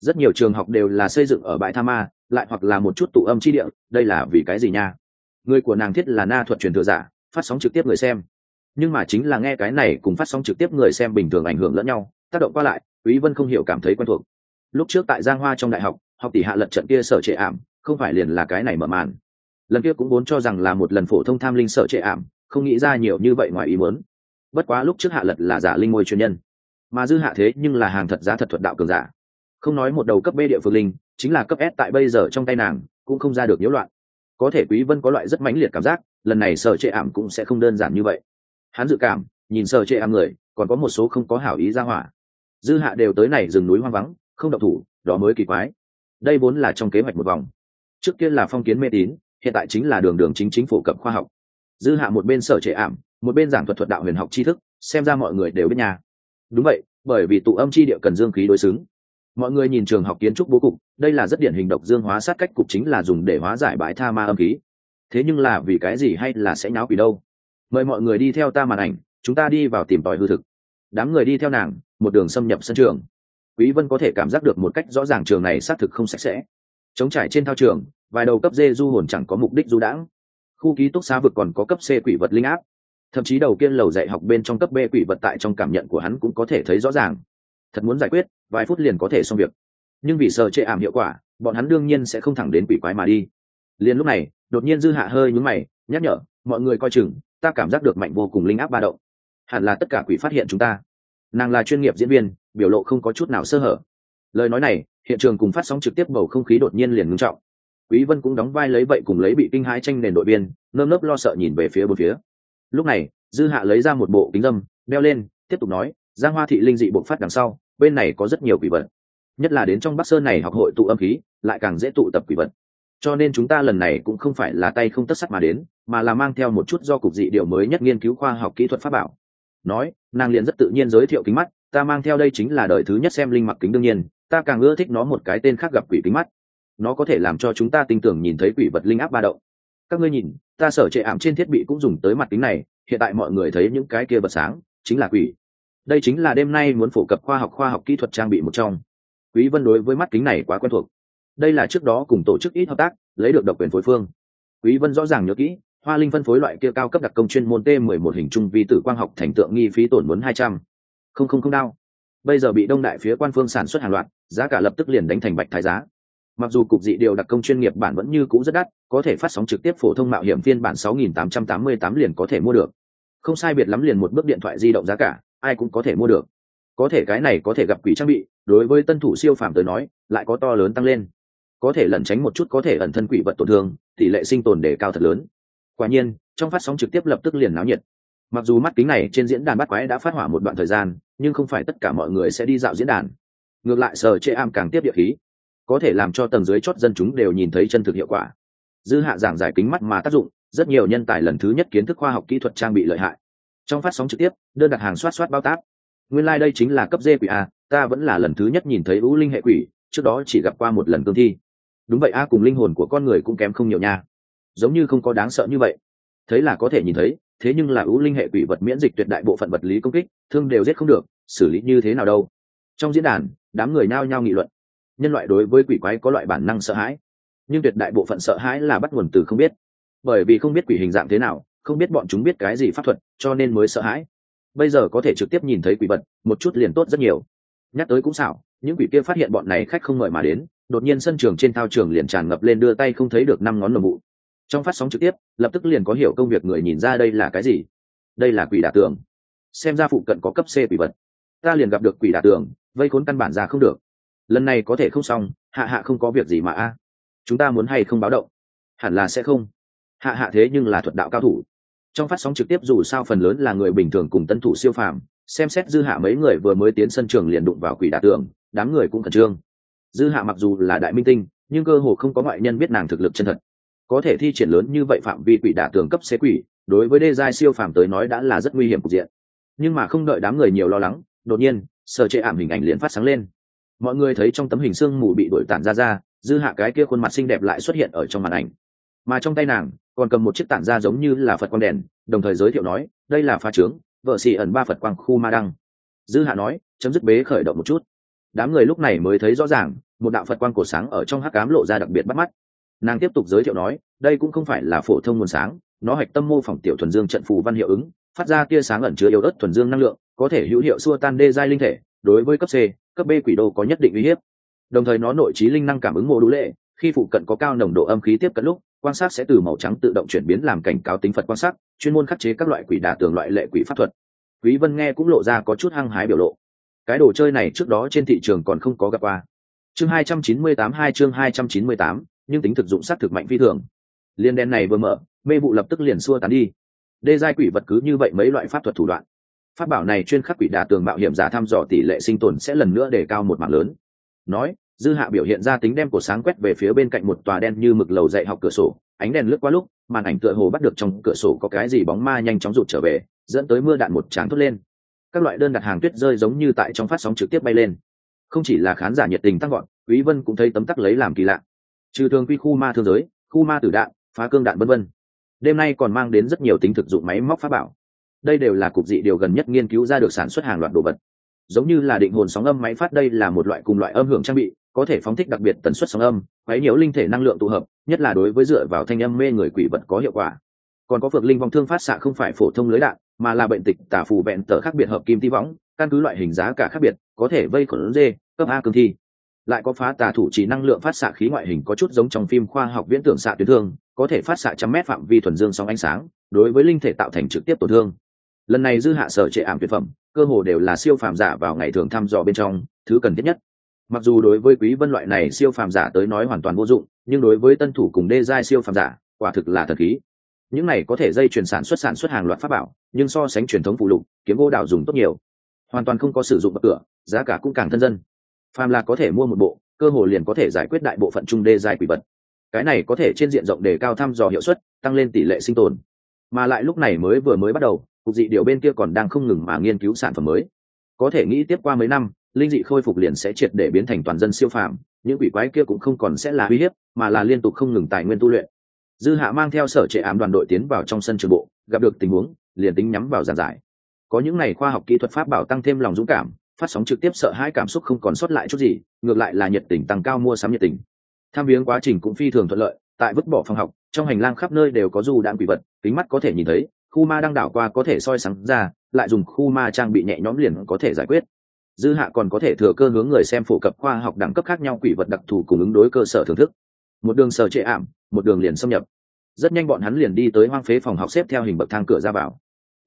Speaker 1: Rất nhiều trường học đều là xây dựng ở bãi tha ma lại hoặc là một chút tụ âm chi địa, đây là vì cái gì nha? Người của nàng thiết là na thuật truyền thừa giả, phát sóng trực tiếp người xem. Nhưng mà chính là nghe cái này cùng phát sóng trực tiếp người xem bình thường ảnh hưởng lẫn nhau, tác động qua lại, quý vân không hiểu cảm thấy quen thuộc. Lúc trước tại giang hoa trong đại học học tỷ hạ lật trận kia sở trệ ảm, không phải liền là cái này mở màn. Lần kia cũng muốn cho rằng là một lần phổ thông tham linh sở trệ ảm, không nghĩ ra nhiều như vậy ngoài ý muốn. Bất quá lúc trước hạ lật là giả linh ngôi chuyên nhân. Mà dư hạ thế nhưng là hàng thật giá thật thuật đạo cường giả. Không nói một đầu cấp b địa phương linh chính là cấp s tại bây giờ trong tay nàng, cũng không ra được nhiễu loạn. Có thể quý vân có loại rất mãnh liệt cảm giác, lần này sở trệ ảm cũng sẽ không đơn giản như vậy. Hắn dự cảm, nhìn sở trệ ảm người, còn có một số không có hảo ý ra hỏa. Dư hạ đều tới này rừng núi hoang vắng, không động thủ, đó mới kỳ quái. Đây vốn là trong kế hoạch một vòng. Trước kia là phong kiến mê tín, hiện tại chính là đường đường chính chính phổ cập khoa học. Dư hạ một bên sở trệ ảm, một bên giảng thuật thuật đạo huyền học tri thức, xem ra mọi người đều biết nhà đúng vậy, bởi vì tụ âm chi địa cần dương khí đối xứng mọi người nhìn trường học kiến trúc bố cục, đây là rất điển hình độc dương hóa sát cách cục chính là dùng để hóa giải bãi tha ma âm khí. Thế nhưng là vì cái gì hay là sẽ nháo quỷ đâu? Mời mọi người đi theo ta màn ảnh, chúng ta đi vào tìm tòi hư thực. Đám người đi theo nàng, một đường xâm nhập sân trường. Quý vân có thể cảm giác được một cách rõ ràng trường này xác thực không sạch sẽ. Chống trải trên thao trường, vài đầu cấp dê du hồn chẳng có mục đích du đãng. Khu ký túc xá vực còn có cấp c quỷ vật linh áp. Thậm chí đầu kiên lầu dạy học bên trong cấp b quỷ vật tại trong cảm nhận của hắn cũng có thể thấy rõ ràng. Thật muốn giải quyết vài phút liền có thể xong việc. Nhưng vì sợ chệ ảm hiệu quả bọn hắn đương nhiên sẽ không thẳng đến quỷ quái mà đi. Liền lúc này đột nhiên dư hạ hơi nhúng mày nhắc nhở mọi người coi chừng ta cảm giác được mạnh vô cùng linh áp ba động. Hẳn là tất cả quỷ phát hiện chúng ta. Nàng là chuyên nghiệp diễn viên biểu lộ không có chút nào sơ hở. Lời nói này hiện trường cùng phát sóng trực tiếp bầu không khí đột nhiên liền ngưng trọng. Quý vân cũng đóng vai lấy vậy cùng lấy bị kinh hãi tranh nền đội biên, nơm nớp lo sợ nhìn về phía bốn phía. Lúc này dư hạ lấy ra một bộ kính dâm đeo lên tiếp tục nói giang hoa thị linh dị bộc phát đằng sau bên này có rất nhiều quỷ vật. Nhất là đến trong bắc sơn này học hội tụ âm khí, lại càng dễ tụ tập quỷ vật. Cho nên chúng ta lần này cũng không phải là tay không tất sắt mà đến, mà là mang theo một chút do cục dị điệu mới nhất nghiên cứu khoa học kỹ thuật pháp bảo. Nói, nàng liền rất tự nhiên giới thiệu kính mắt, ta mang theo đây chính là đời thứ nhất xem linh mặc kính đương nhiên, ta càng ưa thích nó một cái tên khác gặp quỷ kính mắt. Nó có thể làm cho chúng ta tin tưởng nhìn thấy quỷ vật linh áp ba động. Các ngươi nhìn, ta sở trệ ảm trên thiết bị cũng dùng tới mặt kính này, hiện tại mọi người thấy những cái kia bật sáng, chính là quỷ đây chính là đêm nay muốn phổ cập khoa học khoa học kỹ thuật trang bị một trong. Quý vân đối với mắt kính này quá quen thuộc. Đây là trước đó cùng tổ chức ít hợp tác, lấy được độc quyền phối phương. Quý vân rõ ràng nhớ kỹ, hoa linh phân phối loại kia cao cấp đặc công chuyên môn t 11 hình trung vi tử quang học thành tượng nghi phí tổn muốn 200. không không không đau. Bây giờ bị đông đại phía quan phương sản xuất hàng loạt, giá cả lập tức liền đánh thành bạch thái giá. Mặc dù cục dị điều đặc công chuyên nghiệp bản vẫn như cũ rất đắt, có thể phát sóng trực tiếp phổ thông mạo hiểm phiên bản 6.888 liền có thể mua được. Không sai biệt lắm liền một bước điện thoại di động giá cả ai cũng có thể mua được. Có thể cái này có thể gặp quỷ trang bị, đối với tân thủ siêu phàm tới nói, lại có to lớn tăng lên. Có thể lẩn tránh một chút có thể ẩn thân quỷ vật tổn thương, tỷ lệ sinh tồn đề cao thật lớn. Quả nhiên, trong phát sóng trực tiếp lập tức liền náo nhiệt. Mặc dù mắt kính này trên diễn đàn bắt quái đã phát hỏa một đoạn thời gian, nhưng không phải tất cả mọi người sẽ đi dạo diễn đàn. Ngược lại, sở chế am càng tiếp địa khí. Có thể làm cho tầng dưới chót dân chúng đều nhìn thấy chân thực hiệu quả. Dư hạ giảng giải kính mắt mà tác dụng, rất nhiều nhân tài lần thứ nhất kiến thức khoa học kỹ thuật trang bị lợi hại trong phát sóng trực tiếp, đơn đặt hàng soát soát bao tác. Nguyên lai、like、đây chính là cấp dê quỷ a, ta vẫn là lần thứ nhất nhìn thấy ưu linh hệ quỷ, trước đó chỉ gặp qua một lần cương thi. Đúng vậy a, cùng linh hồn của con người cũng kém không nhiều nha. Giống như không có đáng sợ như vậy. Thấy là có thể nhìn thấy, thế nhưng là ưu linh hệ quỷ vật miễn dịch tuyệt đại bộ phận vật lý công kích, thương đều giết không được, xử lý như thế nào đâu. Trong diễn đàn, đám người nao nhao nghị luận. Nhân loại đối với quỷ quái có loại bản năng sợ hãi, nhưng tuyệt đại bộ phận sợ hãi là bắt nguồn từ không biết. Bởi vì không biết quỷ hình dạng thế nào không biết bọn chúng biết cái gì pháp thuật, cho nên mới sợ hãi. Bây giờ có thể trực tiếp nhìn thấy quỷ vật, một chút liền tốt rất nhiều. Nhắc tới cũng xảo, những quỷ kia phát hiện bọn này khách không mời mà đến, đột nhiên sân trường trên thao trường liền tràn ngập lên đưa tay không thấy được năm ngón lồng mụ. Trong phát sóng trực tiếp, lập tức liền có hiểu công việc người nhìn ra đây là cái gì. Đây là quỷ đả tường. Xem ra phụ cận có cấp c quỷ vật. Ta liền gặp được quỷ đả tường, vây khốn căn bản ra không được. Lần này có thể không xong, hạ hạ không có việc gì mà a. Chúng ta muốn hay không báo động? Hẳn là sẽ không. Hạ hạ thế nhưng là thuật đạo cao thủ trong phát sóng trực tiếp dù sao phần lớn là người bình thường cùng tân thủ siêu phàm, xem xét dư hạ mấy người vừa mới tiến sân trường liền đụng vào quỷ đả tường, đám người cũng khẩn trương. Dư hạ mặc dù là đại minh tinh, nhưng cơ hồ không có ngoại nhân biết nàng thực lực chân thật. Có thể thi triển lớn như vậy phạm vi quỷ đả tường cấp xế quỷ, đối với đê giai siêu phàm tới nói đã là rất nguy hiểm cục diện. Nhưng mà không đợi đám người nhiều lo lắng, đột nhiên, sở chệ ảm hình ảnh liền phát sáng lên. Mọi người thấy trong tấm hình xương mù bị đổi tản ra ra, dư hạ cái kia khuôn mặt xinh đẹp lại xuất hiện ở trong màn ảnh mà trong tay nàng còn cầm một chiếc tản ra giống như là phật quang đèn, đồng thời giới thiệu nói, đây là pha trướng, vợ xì ẩn ba phật quang khu ma đăng. Dư hạ nói, chấm dứt bế khởi động một chút. Đám người lúc này mới thấy rõ ràng, một đạo phật quang cổ sáng ở trong hắc cám lộ ra đặc biệt bắt mắt. Nàng tiếp tục giới thiệu nói, đây cũng không phải là phổ thông nguồn sáng, nó hạch tâm mô phỏng tiểu thuần dương trận phù văn hiệu ứng, phát ra tia sáng ẩn chứa yếu ớt thuần dương năng lượng, có thể hữu hiệu xua tan đê giai linh thể, đối với cấp c, cấp b quỷ đô có nhất định uy hiếp. Đồng thời nó nội trí linh năng cảm ứng mô đũ lệ, khi phụ cận có cao nồng độ âm khí tiếp cận lúc quan sát sẽ từ màu trắng tự động chuyển biến làm cảnh cáo tính phật quan sát chuyên môn khắc chế các loại quỷ đả tường loại lệ quỷ pháp thuật. Quý vân nghe cũng lộ ra có chút hăng hái biểu lộ. Cái đồ chơi này trước đó trên thị trường còn không có gặp qua. Chương 298 hai chương 298, nhưng tính thực dụng sát thực mạnh phi thường. Liên đen này vừa mở mê vụ lập tức liền xua tán đi. Đê giai quỷ vật cứ như vậy mấy loại pháp thuật thủ đoạn. Pháp bảo này chuyên khắc quỷ đả tường mạo hiểm giả thăm dò tỷ lệ sinh tồn sẽ lần nữa đề cao một mảng lớn. Nói dư hạ biểu hiện ra tính đem của sáng quét về phía bên cạnh một tòa đen như mực lầu dạy học cửa sổ, ánh đèn lướt qua lúc, màn ảnh tựa hồ bắt được trong cửa sổ có cái gì bóng ma nhanh chóng rụt trở về, dẫn tới mưa đạn một tráng thốt lên. Các loại đơn đặt hàng tuyết rơi giống như tại trong phát sóng trực tiếp bay lên. Không chỉ là khán giả nhiệt tình tăng gọn quý vân cũng thấy tấm tắc lấy làm kỳ lạ. Trừ thường quy khu ma thương giới, khu ma tử đạn, phá cương đạn vân vân. Đêm nay còn mang đến rất nhiều tính thực dụng máy móc phá bảo. Đây đều là cục dị điều gần nhất nghiên cứu ra được sản xuất hàng loạt đồ vật. Giống như là định hồn sóng âm máy phát đây là một loại cùng loại âm hưởng trang bị có thể phóng thích đặc biệt tần suất sóng âm quấy nhiễu linh thể năng lượng tụ hợp, nhất là đối với dựa vào thanh âm mê người quỷ vật có hiệu quả. Còn có phược linh vong thương phát xạ không phải phổ thông lưới đạn, mà là bệnh tịch tả phù vẹn tờ khác biệt hợp kim ti võng, căn cứ loại hình giá cả khác biệt, có thể vây khổn dê, cấp a cương thi. Lại có phá tà thủ chỉ năng lượng phát xạ khí ngoại hình có chút giống trong phim khoa học viễn tưởng xạ tuyến thương, có thể phát xạ trăm mét phạm vi thuần dương sóng ánh sáng, đối với linh thể tạo thành trực tiếp tổn thương. Lần này dư hạ sở trệ ảm tuyệt phẩm, cơ hồ đều là siêu phàm giả vào ngày thường thăm dò bên trong, thứ cần thiết nhất mặc dù đối với quý vân loại này siêu phàm giả tới nói hoàn toàn vô dụng, nhưng đối với tân thủ cùng đê giai siêu phàm giả, quả thực là thật khí. Những này có thể dây chuyển sản xuất sản xuất hàng loạt pháp bảo, nhưng so sánh truyền thống phụ lục, kiếm gỗ đảo dùng tốt nhiều. Hoàn toàn không có sử dụng bậc cửa, giá cả cũng càng thân dân. Phàm là có thể mua một bộ, cơ hồ liền có thể giải quyết đại bộ phận trung đê giai quỷ vật. Cái này có thể trên diện rộng đề cao thăm dò hiệu suất, tăng lên tỷ lệ sinh tồn. Mà lại lúc này mới vừa mới bắt đầu, cục dị điều bên kia còn đang không ngừng mà nghiên cứu sản phẩm mới. Có thể nghĩ tiếp qua mấy năm linh dị khôi phục liền sẽ triệt để biến thành toàn dân siêu phàm, những quỷ quái kia cũng không còn sẽ là uy hiếp, mà là liên tục không ngừng tài nguyên tu luyện. Dư hạ mang theo sở trệ ám đoàn đội tiến vào trong sân trường bộ, gặp được tình huống, liền tính nhắm vào giàn giải. Có những ngày khoa học kỹ thuật pháp bảo tăng thêm lòng dũng cảm, phát sóng trực tiếp sợ hãi cảm xúc không còn sót lại chút gì, ngược lại là nhiệt tình tăng cao mua sắm nhiệt tình. Tham viếng quá trình cũng phi thường thuận lợi, tại vứt bỏ phòng học, trong hành lang khắp nơi đều có du đạn quỷ vật, kính mắt có thể nhìn thấy, khu ma đang đảo qua có thể soi sáng ra, lại dùng khu ma trang bị nhẹ nhõm liền có thể giải quyết dư hạ còn có thể thừa cơ hướng người xem phổ cập khoa học đẳng cấp khác nhau quỷ vật đặc thù cùng ứng đối cơ sở thưởng thức. Một đường sở trệ ảm, một đường liền xâm nhập. Rất nhanh bọn hắn liền đi tới hoang phế phòng học xếp theo hình bậc thang cửa ra vào.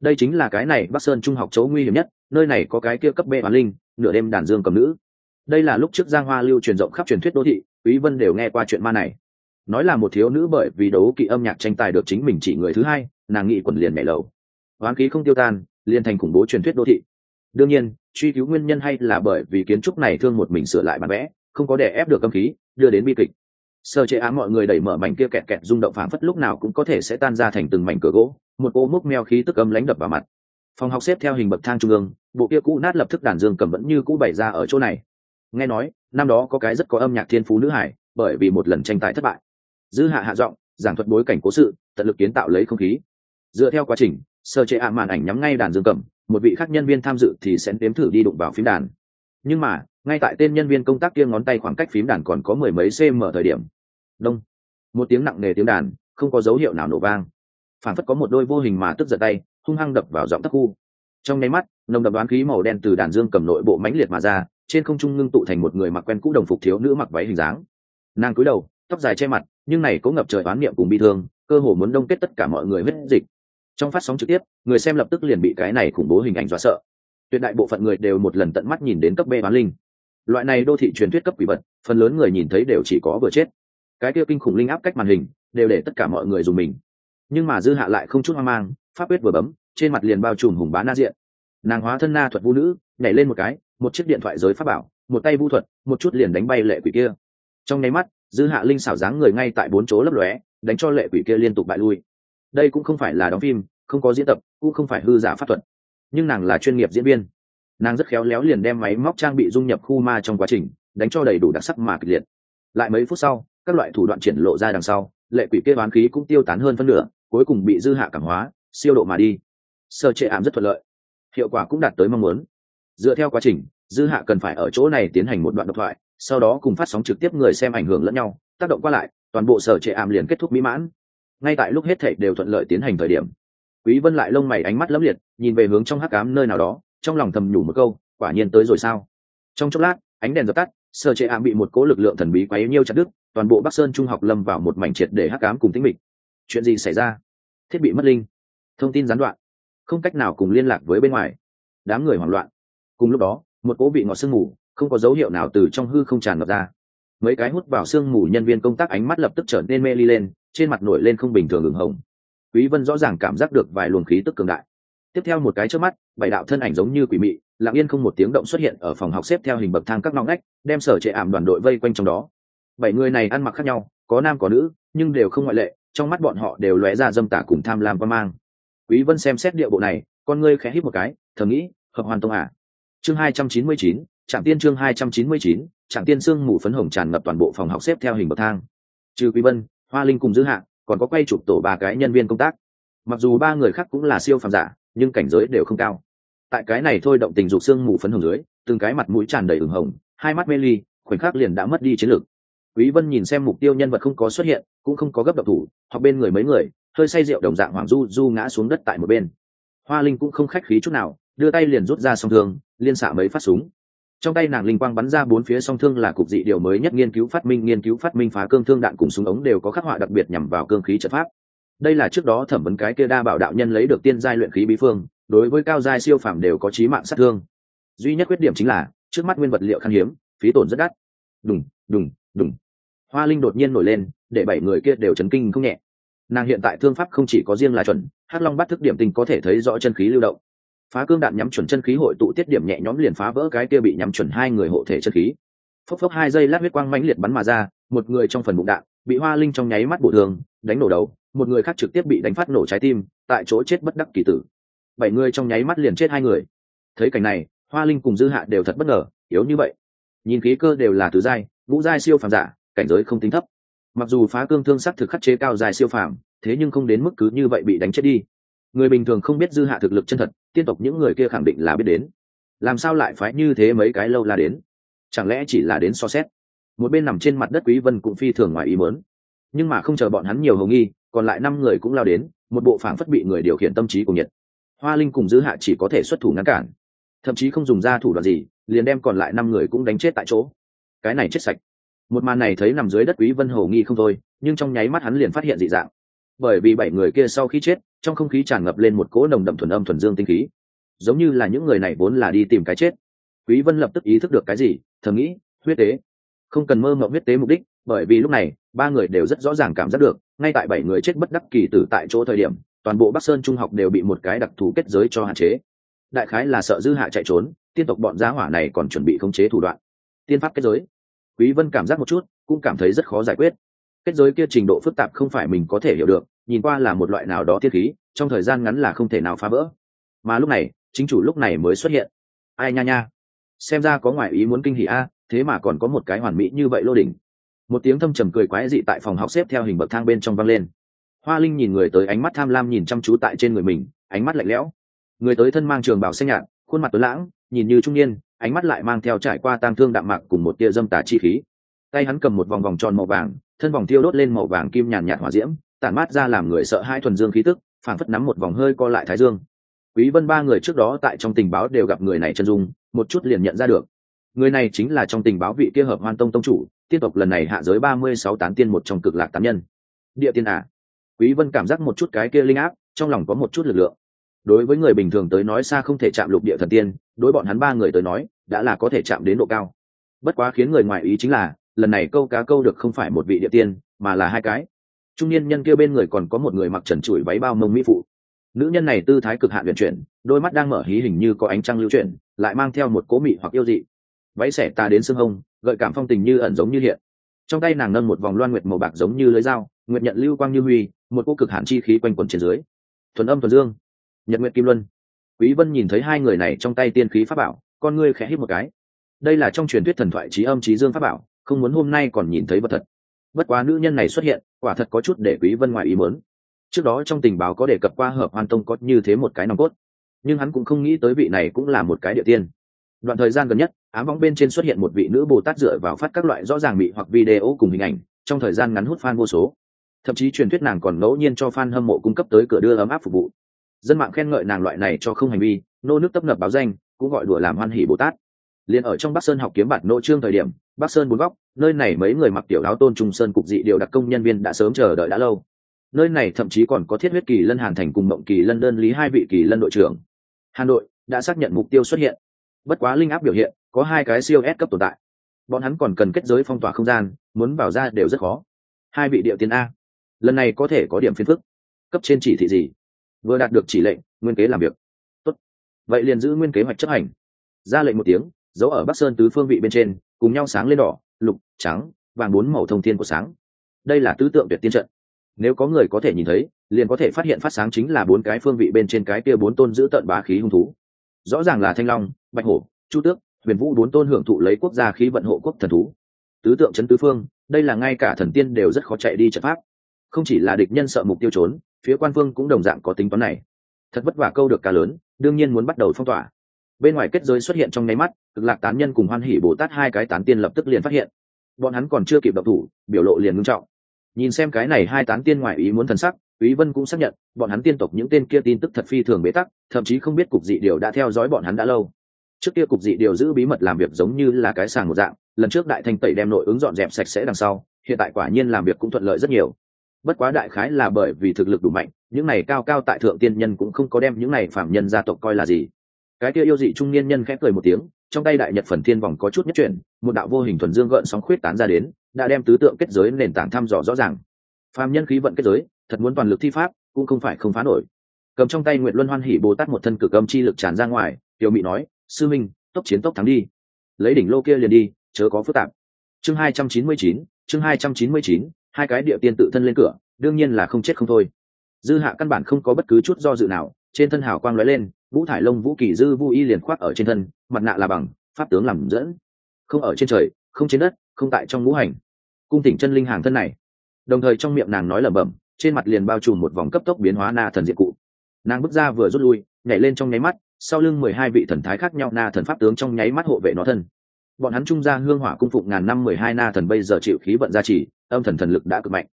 Speaker 1: Đây chính là cái này bắc sơn trung học chỗ nguy hiểm nhất, nơi này có cái kia cấp bê hoàn linh, nửa đêm đàn dương cầm nữ. Đây là lúc trước giang hoa lưu truyền rộng khắp truyền thuyết đô thị, quý vân đều nghe qua chuyện ma này. Nói là một thiếu nữ bởi vì đấu kỵ âm nhạc tranh tài được chính mình chỉ người thứ hai, nàng nghị quần liền mẹ lầu. Hoán khí không tiêu tan, liền thành khủng bố truyền thuyết đô thị đương nhiên, truy cứu nguyên nhân hay là bởi vì kiến trúc này thương một mình sửa lại bản vẽ, không có để ép được âm khí, đưa đến bi kịch. Sơ chế á mọi người đẩy mở mảnh kia kẹt kẹt rung động phảng phất lúc nào cũng có thể sẽ tan ra thành từng mảnh cửa gỗ, một ô múc meo khí tức âm lánh đập vào mặt. Phòng học xếp theo hình bậc thang trung ương, bộ kia cũ nát lập tức đàn dương cầm vẫn như cũ bày ra ở chỗ này. Nghe nói, năm đó có cái rất có âm nhạc thiên phú nữ hải, bởi vì một lần tranh tài thất bại. Dư hạ hạ giọng, giảng thuật bối cảnh cố sự, tận lực kiến tạo lấy không khí. Dựa theo quá trình, sơ chế ạ màn ảnh nhắm ngay đàn dương cầm một vị khác nhân viên tham dự thì sẽ đếm thử đi đụng vào phím đàn. Nhưng mà, ngay tại tên nhân viên công tác kia ngón tay khoảng cách phím đàn còn có mười mấy cm thời điểm. Đông. Một tiếng nặng nề tiếng đàn, không có dấu hiệu nào nổ vang. Phản phất có một đôi vô hình mà tức giật tay, hung hăng đập vào giọng tắc khu trong nháy mắt, nồng đập đoán khí màu đen từ đàn dương cầm nội bộ mãnh liệt mà ra, trên không trung ngưng tụ thành một người mặc quen cũ đồng phục thiếu nữ mặc váy hình dáng. Nàng cúi đầu, tóc dài che mặt, nhưng này có ngập trời oán niệm cùng bi thương, cơ hồ muốn đông kết tất cả mọi người huyết dịch trong phát sóng trực tiếp, người xem lập tức liền bị cái này khủng bố hình ảnh dọa sợ. Tuyệt đại bộ phận người đều một lần tận mắt nhìn đến cấp b bán linh. Loại này đô thị truyền thuyết cấp quỷ vật, phần lớn người nhìn thấy đều chỉ có vừa chết. Cái kia kinh khủng linh áp cách màn hình, đều để tất cả mọi người dùng mình. Nhưng mà dư hạ lại không chút hoang mang, pháp quyết vừa bấm, trên mặt liền bao trùm hùng bá na diện. Nàng hóa thân na thuật vũ nữ, nhảy lên một cái, một chiếc điện thoại giới pháp bảo, một tay vũ thuật, một chút liền đánh bay lệ quỷ kia. Trong nháy mắt, dư hạ linh xảo dáng người ngay tại bốn chỗ lấp lóe, đánh cho lệ quỷ kia liên tục bại lui đây cũng không phải là đóng phim, không có diễn tập, cũng không phải hư giả pháp thuật. Nhưng nàng là chuyên nghiệp diễn viên. Nàng rất khéo léo liền đem máy móc trang bị dung nhập khu ma trong quá trình, đánh cho đầy đủ đặc sắc mà kịch liệt. Lại mấy phút sau, các loại thủ đoạn triển lộ ra đằng sau, lệ quỷ kia bán khí cũng tiêu tán hơn phân nửa, cuối cùng bị dư hạ cảm hóa, siêu độ mà đi. Sơ trệ ảm rất thuận lợi. Hiệu quả cũng đạt tới mong muốn. Dựa theo quá trình, dư hạ cần phải ở chỗ này tiến hành một đoạn độc thoại, sau đó cùng phát sóng trực tiếp người xem ảnh hưởng lẫn nhau. Tác động qua lại, toàn bộ sở trệ ảm liền kết thúc mỹ mãn ngay tại lúc hết thảy đều thuận lợi tiến hành thời điểm. Quý vân lại lông mày ánh mắt lấm liệt, nhìn về hướng trong hắc ám nơi nào đó, trong lòng thầm nhủ một câu, quả nhiên tới rồi sao? Trong chốc lát, ánh đèn dập tắt, sở chế ảm bị một cỗ lực lượng thần bí quấy nhiêu chặt đứt, toàn bộ bắc sơn trung học lâm vào một mảnh triệt để hắc ám cùng tĩnh mịch. Chuyện gì xảy ra? Thiết bị mất linh. Thông tin gián đoạn. Không cách nào cùng liên lạc với bên ngoài. Đám người hoảng loạn. Cùng lúc đó, một cỗ vị ngọt sương mù, không có dấu hiệu nào từ trong hư không tràn ngập ra. Mấy cái hút vào sương mù nhân viên công tác ánh mắt lập tức trở nên mê ly lên trên mặt nổi lên không bình thường ửng hồng. Quý vân rõ ràng cảm giác được vài luồng khí tức cường đại. Tiếp theo một cái trước mắt bảy đạo thân ảnh giống như quỷ mị lặng yên không một tiếng động xuất hiện ở phòng học xếp theo hình bậc thang các ngõ ngách đem sở trệ ảm đoàn đội vây quanh trong đó. Bảy người này ăn mặc khác nhau có nam có nữ nhưng đều không ngoại lệ trong mắt bọn họ đều lóe ra dâm tả cùng tham lam quan mang. Quý vân xem xét địa bộ này con ngươi khẽ hít một cái thầm nghĩ hợp hoàn tông à? Chương 299, trạm tiên chương 299, trạm tiên xương mù phấn hồng tràn ngập toàn bộ phòng học xếp theo hình bậc thang. Trừ quý vân hoa linh cùng dư hạ còn có quay chụp tổ ba cái nhân viên công tác. Mặc dù ba người khác cũng là siêu phàm giả, nhưng cảnh giới đều không cao. Tại cái này thôi động tình dục xương mù phấn hồng dưới, từng cái mặt mũi tràn đầy ửng hồng, hai mắt mê ly, khoảnh khắc liền đã mất đi chiến lược. Quý vân nhìn xem mục tiêu nhân vật không có xuất hiện, cũng không có gấp độc thủ, hoặc bên người mấy người, hơi say rượu đồng dạng hoàng du du ngã xuống đất tại một bên. Hoa linh cũng không khách khí chút nào, đưa tay liền rút ra song thương, liên xạ mấy phát súng trong tay nàng linh quang bắn ra bốn phía song thương là cục dị điều mới nhất nghiên cứu phát minh, nghiên cứu phát minh phá cương thương đạn cùng súng ống đều có khắc họa đặc biệt nhằm vào cương khí trận pháp. Đây là trước đó thẩm vấn cái kia đa bảo đạo nhân lấy được tiên giai luyện khí bí phương, đối với cao giai siêu phàm đều có trí mạng sát thương. Duy nhất khuyết điểm chính là, trước mắt nguyên vật liệu khan hiếm, phí tổn rất đắt. Đùng đùng đùng. Hoa linh đột nhiên nổi lên, để bảy người kia đều chấn kinh không nhẹ. Nàng hiện tại thương pháp không chỉ có riêng là chuẩn, hắc long bắt thức điểm tinh có thể thấy rõ chân khí lưu động phá cương đạn nhắm chuẩn chân khí hội tụ tiết điểm nhẹ nhõm liền phá vỡ cái kia bị nhắm chuẩn hai người hộ thể chân khí. Phốc phốc hai giây lát huyết quang mãnh liệt bắn mà ra, một người trong phần bụng đạn bị hoa linh trong nháy mắt bổ thường đánh nổ đầu, một người khác trực tiếp bị đánh phát nổ trái tim, tại chỗ chết bất đắc kỳ tử. Bảy người trong nháy mắt liền chết hai người. Thấy cảnh này, hoa linh cùng dư hạ đều thật bất ngờ, yếu như vậy. Nhìn khí cơ đều là tứ giai, ngũ giai siêu phàm giả, cảnh giới không tính thấp. Mặc dù phá cương thương sắc thực khắc chế cao dài siêu phàm, thế nhưng không đến mức cứ như vậy bị đánh chết đi. Người bình thường không biết dư hạ thực lực chân thật tiên tộc những người kia khẳng định là biết đến. Làm sao lại phái như thế mấy cái lâu là đến? Chẳng lẽ chỉ là đến so xét? Một bên nằm trên mặt đất quý vân cũng phi thường ngoài ý muốn. Nhưng mà không chờ bọn hắn nhiều hầu nghi, còn lại năm người cũng lao đến, một bộ phảng phất bị người điều khiển tâm trí của nhiệt. Hoa linh cùng dư hạ chỉ có thể xuất thủ ngăn cản. Thậm chí không dùng ra thủ đoạn gì, liền đem còn lại năm người cũng đánh chết tại chỗ. Cái này chết sạch. Một màn này thấy nằm dưới đất quý vân hầu nghi không thôi, nhưng trong nháy mắt hắn liền phát hiện dị dạng bởi vì bảy người kia sau khi chết, trong không khí tràn ngập lên một cỗ nồng đậm thuần âm thuần dương tinh khí. Giống như là những người này vốn là đi tìm cái chết. Quý vân lập tức ý thức được cái gì, thầm nghĩ, huyết tế. Không cần mơ mộng huyết tế mục đích, bởi vì lúc này, ba người đều rất rõ ràng cảm giác được, ngay tại bảy người chết bất đắc kỳ tử tại chỗ thời điểm, toàn bộ bắc sơn trung học đều bị một cái đặc thù kết giới cho hạn chế. Đại khái là sợ dư hạ chạy trốn, tiên tộc bọn giá hỏa này còn chuẩn bị khống chế thủ đoạn. Tiên pháp kết giới. Quý vân cảm giác một chút, cũng cảm thấy rất khó giải quyết kết giới kia trình độ phức tạp không phải mình có thể hiểu được, nhìn qua là một loại nào đó thiên khí, trong thời gian ngắn là không thể nào phá vỡ. Mà lúc này, chính chủ lúc này mới xuất hiện. Ai nha nha. Xem ra có ngoại ý muốn kinh hỉ a, thế mà còn có một cái hoàn mỹ như vậy lô đỉnh. Một tiếng thâm trầm cười quái dị tại phòng học xếp theo hình bậc thang bên trong văng lên. Hoa linh nhìn người tới ánh mắt tham lam nhìn chăm chú tại trên người mình, ánh mắt lạnh lẽo. Người tới thân mang trường bào xanh nhạt, khuôn mặt tuấn lãng, nhìn như trung niên, ánh mắt lại mang theo trải qua tang thương đạm mạc cùng một tia dâm tà chi khí. Tay hắn cầm một vòng vòng tròn màu vàng thân vòng tiêu đốt lên màu vàng kim nhàn nhạt hỏa diễm, tản mát ra làm người sợ hai thuần dương khí tức phản phất nắm một vòng hơi co lại thái dương. Quý vân ba người trước đó tại trong tình báo đều gặp người này chân dung, một chút liền nhận ra được. Người này chính là trong tình báo vị kia hợp hoan tông tông chủ, tiên tộc lần này hạ giới 36 tán tiên một trong cực lạc tán nhân. Địa tiên à? Quý vân cảm giác một chút cái kia linh áp, trong lòng có một chút lực lượng. Đối với người bình thường tới nói xa không thể chạm lục địa thần tiên, đối bọn hắn ba người tới nói, đã là có thể chạm đến độ cao. Bất quá khiến người ngoài ý chính là lần này câu cá câu được không phải một vị địa tiên, mà là hai cái. Trung niên nhân kia bên người còn có một người mặc trần trụi váy bao mông mỹ phụ. Nữ nhân này tư thái cực hạn luyện chuyển, đôi mắt đang mở hí hình như có ánh trăng lưu chuyển, lại mang theo một cố mị hoặc yêu dị. Váy xẻ ta đến xương hông, gợi cảm phong tình như ẩn giống như hiện. Trong tay nàng nâng một vòng loan nguyệt màu bạc giống như lưới dao, nguyệt nhận lưu quang như huy, một cô cực hạn chi khí quanh quẩn trên dưới. Thuần âm thuần dương. Nhật nguyệt kim luân. Quý vân nhìn thấy hai người này trong tay tiên khí pháp bảo, con ngươi khẽ hít một cái. Đây là trong truyền thuyết thần thoại trí âm trí dương pháp bảo không muốn hôm nay còn nhìn thấy vật thật. Bất quá nữ nhân này xuất hiện, quả thật có chút để quý vân ngoài ý muốn. Trước đó trong tình báo có đề cập qua hợp hoan tông có như thế một cái nòng cốt. Nhưng hắn cũng không nghĩ tới vị này cũng là một cái địa tiên. Đoạn thời gian gần nhất, ám vong bên trên xuất hiện một vị nữ bồ tát dựa vào phát các loại rõ ràng bị hoặc video cùng hình ảnh, trong thời gian ngắn hút fan vô số. Thậm chí truyền thuyết nàng còn ngẫu nhiên cho fan hâm mộ cung cấp tới cửa đưa ấm áp phục vụ. Dân mạng khen ngợi nàng loại này cho không hành vi, nô nước tấp nập báo danh, cũng gọi đùa làm hoan hỉ bồ tát liền ở trong bắc sơn học kiếm bạt nô trương thời điểm, bắc sơn bốn góc, nơi này mấy người mặc tiểu áo tôn trung sơn cục dị điều đặc công nhân viên đã sớm chờ đợi đã lâu. Nơi này thậm chí còn có thiết huyết kỳ lân hàn thành cùng mộng kỳ lân đơn lý hai vị kỳ lân đội trưởng. Hà nội đã xác nhận mục tiêu xuất hiện. Bất quá linh áp biểu hiện, có hai cái siêu s cấp tồn tại. Bọn hắn còn cần kết giới phong tỏa không gian, muốn vào ra đều rất khó. Hai vị điệu tiên a. Lần này có thể có điểm phiền phức. Cấp trên chỉ thị gì? Vừa đạt được chỉ lệnh, nguyên kế làm việc. Tốt. vậy liền giữ nguyên kế hoạch chấp hành. Ra lệnh một tiếng giấu ở bắc sơn tứ phương vị bên trên, cùng nhau sáng lên đỏ, lục, trắng, vàng bốn màu thông thiên của sáng. Đây là tứ tượng tuyệt tiên trận. Nếu có người có thể nhìn thấy, liền có thể phát hiện phát sáng chính là bốn cái phương vị bên trên cái kia bốn tôn giữ tận bá khí hung thú. Rõ ràng là thanh long, bạch hổ, chu tước, huyền vũ bốn tôn hưởng thụ lấy quốc gia khí vận hộ quốc thần thú. Tứ tượng chấn tứ phương, đây là ngay cả thần tiên đều rất khó chạy đi trận pháp. Không chỉ là địch nhân sợ mục tiêu trốn, phía quan phương cũng đồng dạng có tính toán này. Thật vất vả câu được cá lớn, đương nhiên muốn bắt đầu phong tỏa bên ngoài kết giới xuất hiện trong nháy mắt cực lạc tán nhân cùng hoan hỉ bồ tát hai cái tán tiên lập tức liền phát hiện bọn hắn còn chưa kịp độc thủ biểu lộ liền ngưng trọng nhìn xem cái này hai tán tiên ngoại ý muốn thần sắc Úy Vân cũng xác nhận, bọn hắn tiên tộc những tên kia tin tức thật phi thường bế tắc, thậm chí không biết cục dị điều đã theo dõi bọn hắn đã lâu. Trước kia cục dị điều giữ bí mật làm việc giống như là cái sàng một dạng, lần trước đại thành tẩy đem nội ứng dọn dẹp sạch sẽ đằng sau, hiện tại quả nhiên làm việc cũng thuận lợi rất nhiều. Bất quá đại khái là bởi vì thực lực đủ mạnh, những này cao cao tại thượng tiên nhân cũng không có đem những này phạm nhân gia tộc coi là gì. Cái kia yêu dị trung niên nhân khẽ cười một tiếng, trong tay đại nhật phần thiên vòng có chút nhất chuyển, một đạo vô hình thuần dương gợn sóng khuyết tán ra đến, đã đem tứ tượng kết giới nền tảng thăm dò rõ ràng. Phàm nhân khí vận kết giới, thật muốn toàn lực thi pháp cũng không phải không phá nổi. Cầm trong tay nguyện luân hoan hỉ bồ tát một thân cực âm chi lực tràn ra ngoài tiểu mị nói sư minh tốc chiến tốc thắng đi. Lấy đỉnh lô kia liền đi chớ có phức tạp. Chương hai trăm chín mươi chín chương hai trăm chín mươi chín hai cái địa tiên tự thân lên cửa đương nhiên là không chết không thôi. Dư hạ căn bản không có bất cứ chút do dự nào trên thân hào quang lóe lên vũ thải lông vũ kỳ dư vu y liền khoác ở trên thân, mặt nạ là bằng, pháp tướng làm dẫn. Không ở trên trời, không trên đất, không tại trong ngũ hành. Cung tỉnh chân linh hàng thân này. Đồng thời trong miệng nàng nói lẩm bẩm, trên mặt liền bao trùm một vòng cấp tốc biến hóa na thần diện cụ. Nàng bước ra vừa rút lui, nhảy lên trong nháy mắt, sau lưng mười hai vị thần thái khác nhau na thần pháp tướng trong nháy mắt hộ vệ nó thân. Bọn hắn trung ra hương hỏa cung phụng ngàn năm mười hai na thần bây giờ chịu khí vận gia trì, âm thần thần lực đã cực mạnh.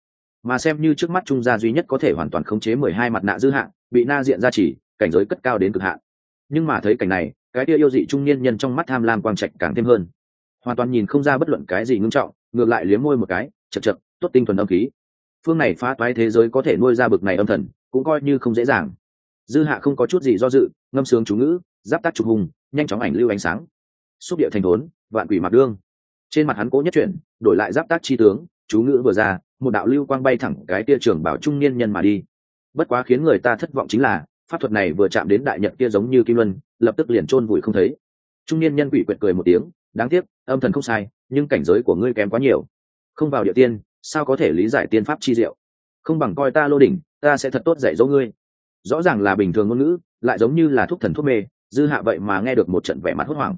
Speaker 1: Mà xem như trước mắt trung gia duy nhất có thể hoàn toàn khống chế mười hai mặt nạ dư hạn bị na diện gia trì cảnh giới cất cao đến cực hạn. Nhưng mà thấy cảnh này, cái tia yêu dị trung niên nhân trong mắt tham lam quang trạch càng thêm hơn. Hoàn toàn nhìn không ra bất luận cái gì ngưng trọng, ngược lại liếm môi một cái, chật chật, tốt tinh thuần âm khí. Phương này phá toái thế giới có thể nuôi ra bực này âm thần, cũng coi như không dễ dàng. Dư hạ không có chút gì do dự, ngâm sướng chú ngữ, giáp tác trục hùng, nhanh chóng ảnh lưu ánh sáng. Xúc địa thành thốn, vạn quỷ mặc đương. Trên mặt hắn cố nhất chuyển, đổi lại giáp tác chi tướng, chú ngữ vừa ra, một đạo lưu quang bay thẳng cái tia trường bảo trung niên nhân mà đi. Bất quá khiến người ta thất vọng chính là pháp thuật này vừa chạm đến đại nhật kia giống như kim luân, lập tức liền chôn vùi không thấy. Trung niên nhân quỷ quyệt cười một tiếng, đáng tiếc, âm thần không sai, nhưng cảnh giới của ngươi kém quá nhiều. Không vào địa tiên, sao có thể lý giải tiên pháp chi diệu? Không bằng coi ta lô đỉnh, ta sẽ thật tốt dạy dỗ ngươi. Rõ ràng là bình thường ngôn ngữ, lại giống như là thuốc thần thuốc mê, dư hạ vậy mà nghe được một trận vẻ mặt hốt hoảng.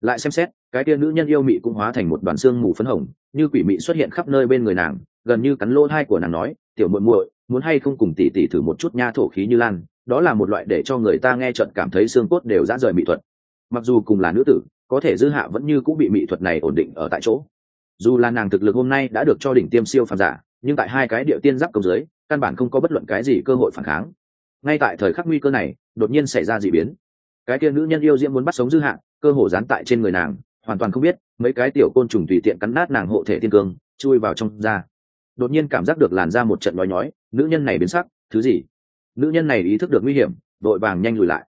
Speaker 1: Lại xem xét, cái tia nữ nhân yêu mị cũng hóa thành một đoàn xương mù phấn hồng, như quỷ mị xuất hiện khắp nơi bên người nàng, gần như cắn lỗ hai của nàng nói, tiểu muội muội, muốn hay không cùng tỉ tỉ thử một chút nha thổ khí như lan? Đó là một loại để cho người ta nghe trận cảm thấy xương cốt đều dã rời mỹ thuật. Mặc dù cùng là nữ tử có thể dư hạ vẫn như cũng bị mỹ thuật này ổn định ở tại chỗ. Dù là nàng thực lực hôm nay đã được cho đỉnh tiêm siêu phàm giả nhưng tại hai cái địa tiên giáp công dưới căn bản không có bất luận cái gì cơ hội phản kháng. Ngay tại thời khắc nguy cơ này đột nhiên xảy ra d ị biến. Cái kia nữ nhân yêu diễm muốn bắt sống dư hạ, cơ hồ dán tại trên người nàng hoàn toàn không biết mấy cái tiểu côn trùng tùy tiện cắn nát nàng hộ thể thiên cương chui vào trong da. Đột nhiên cảm giác được làn ra một trận nói nhói nữ nhân này biến sắc thứ gì? Nữ nhân này ý thức được nguy hiểm, đội vàng nhanh lùi lại.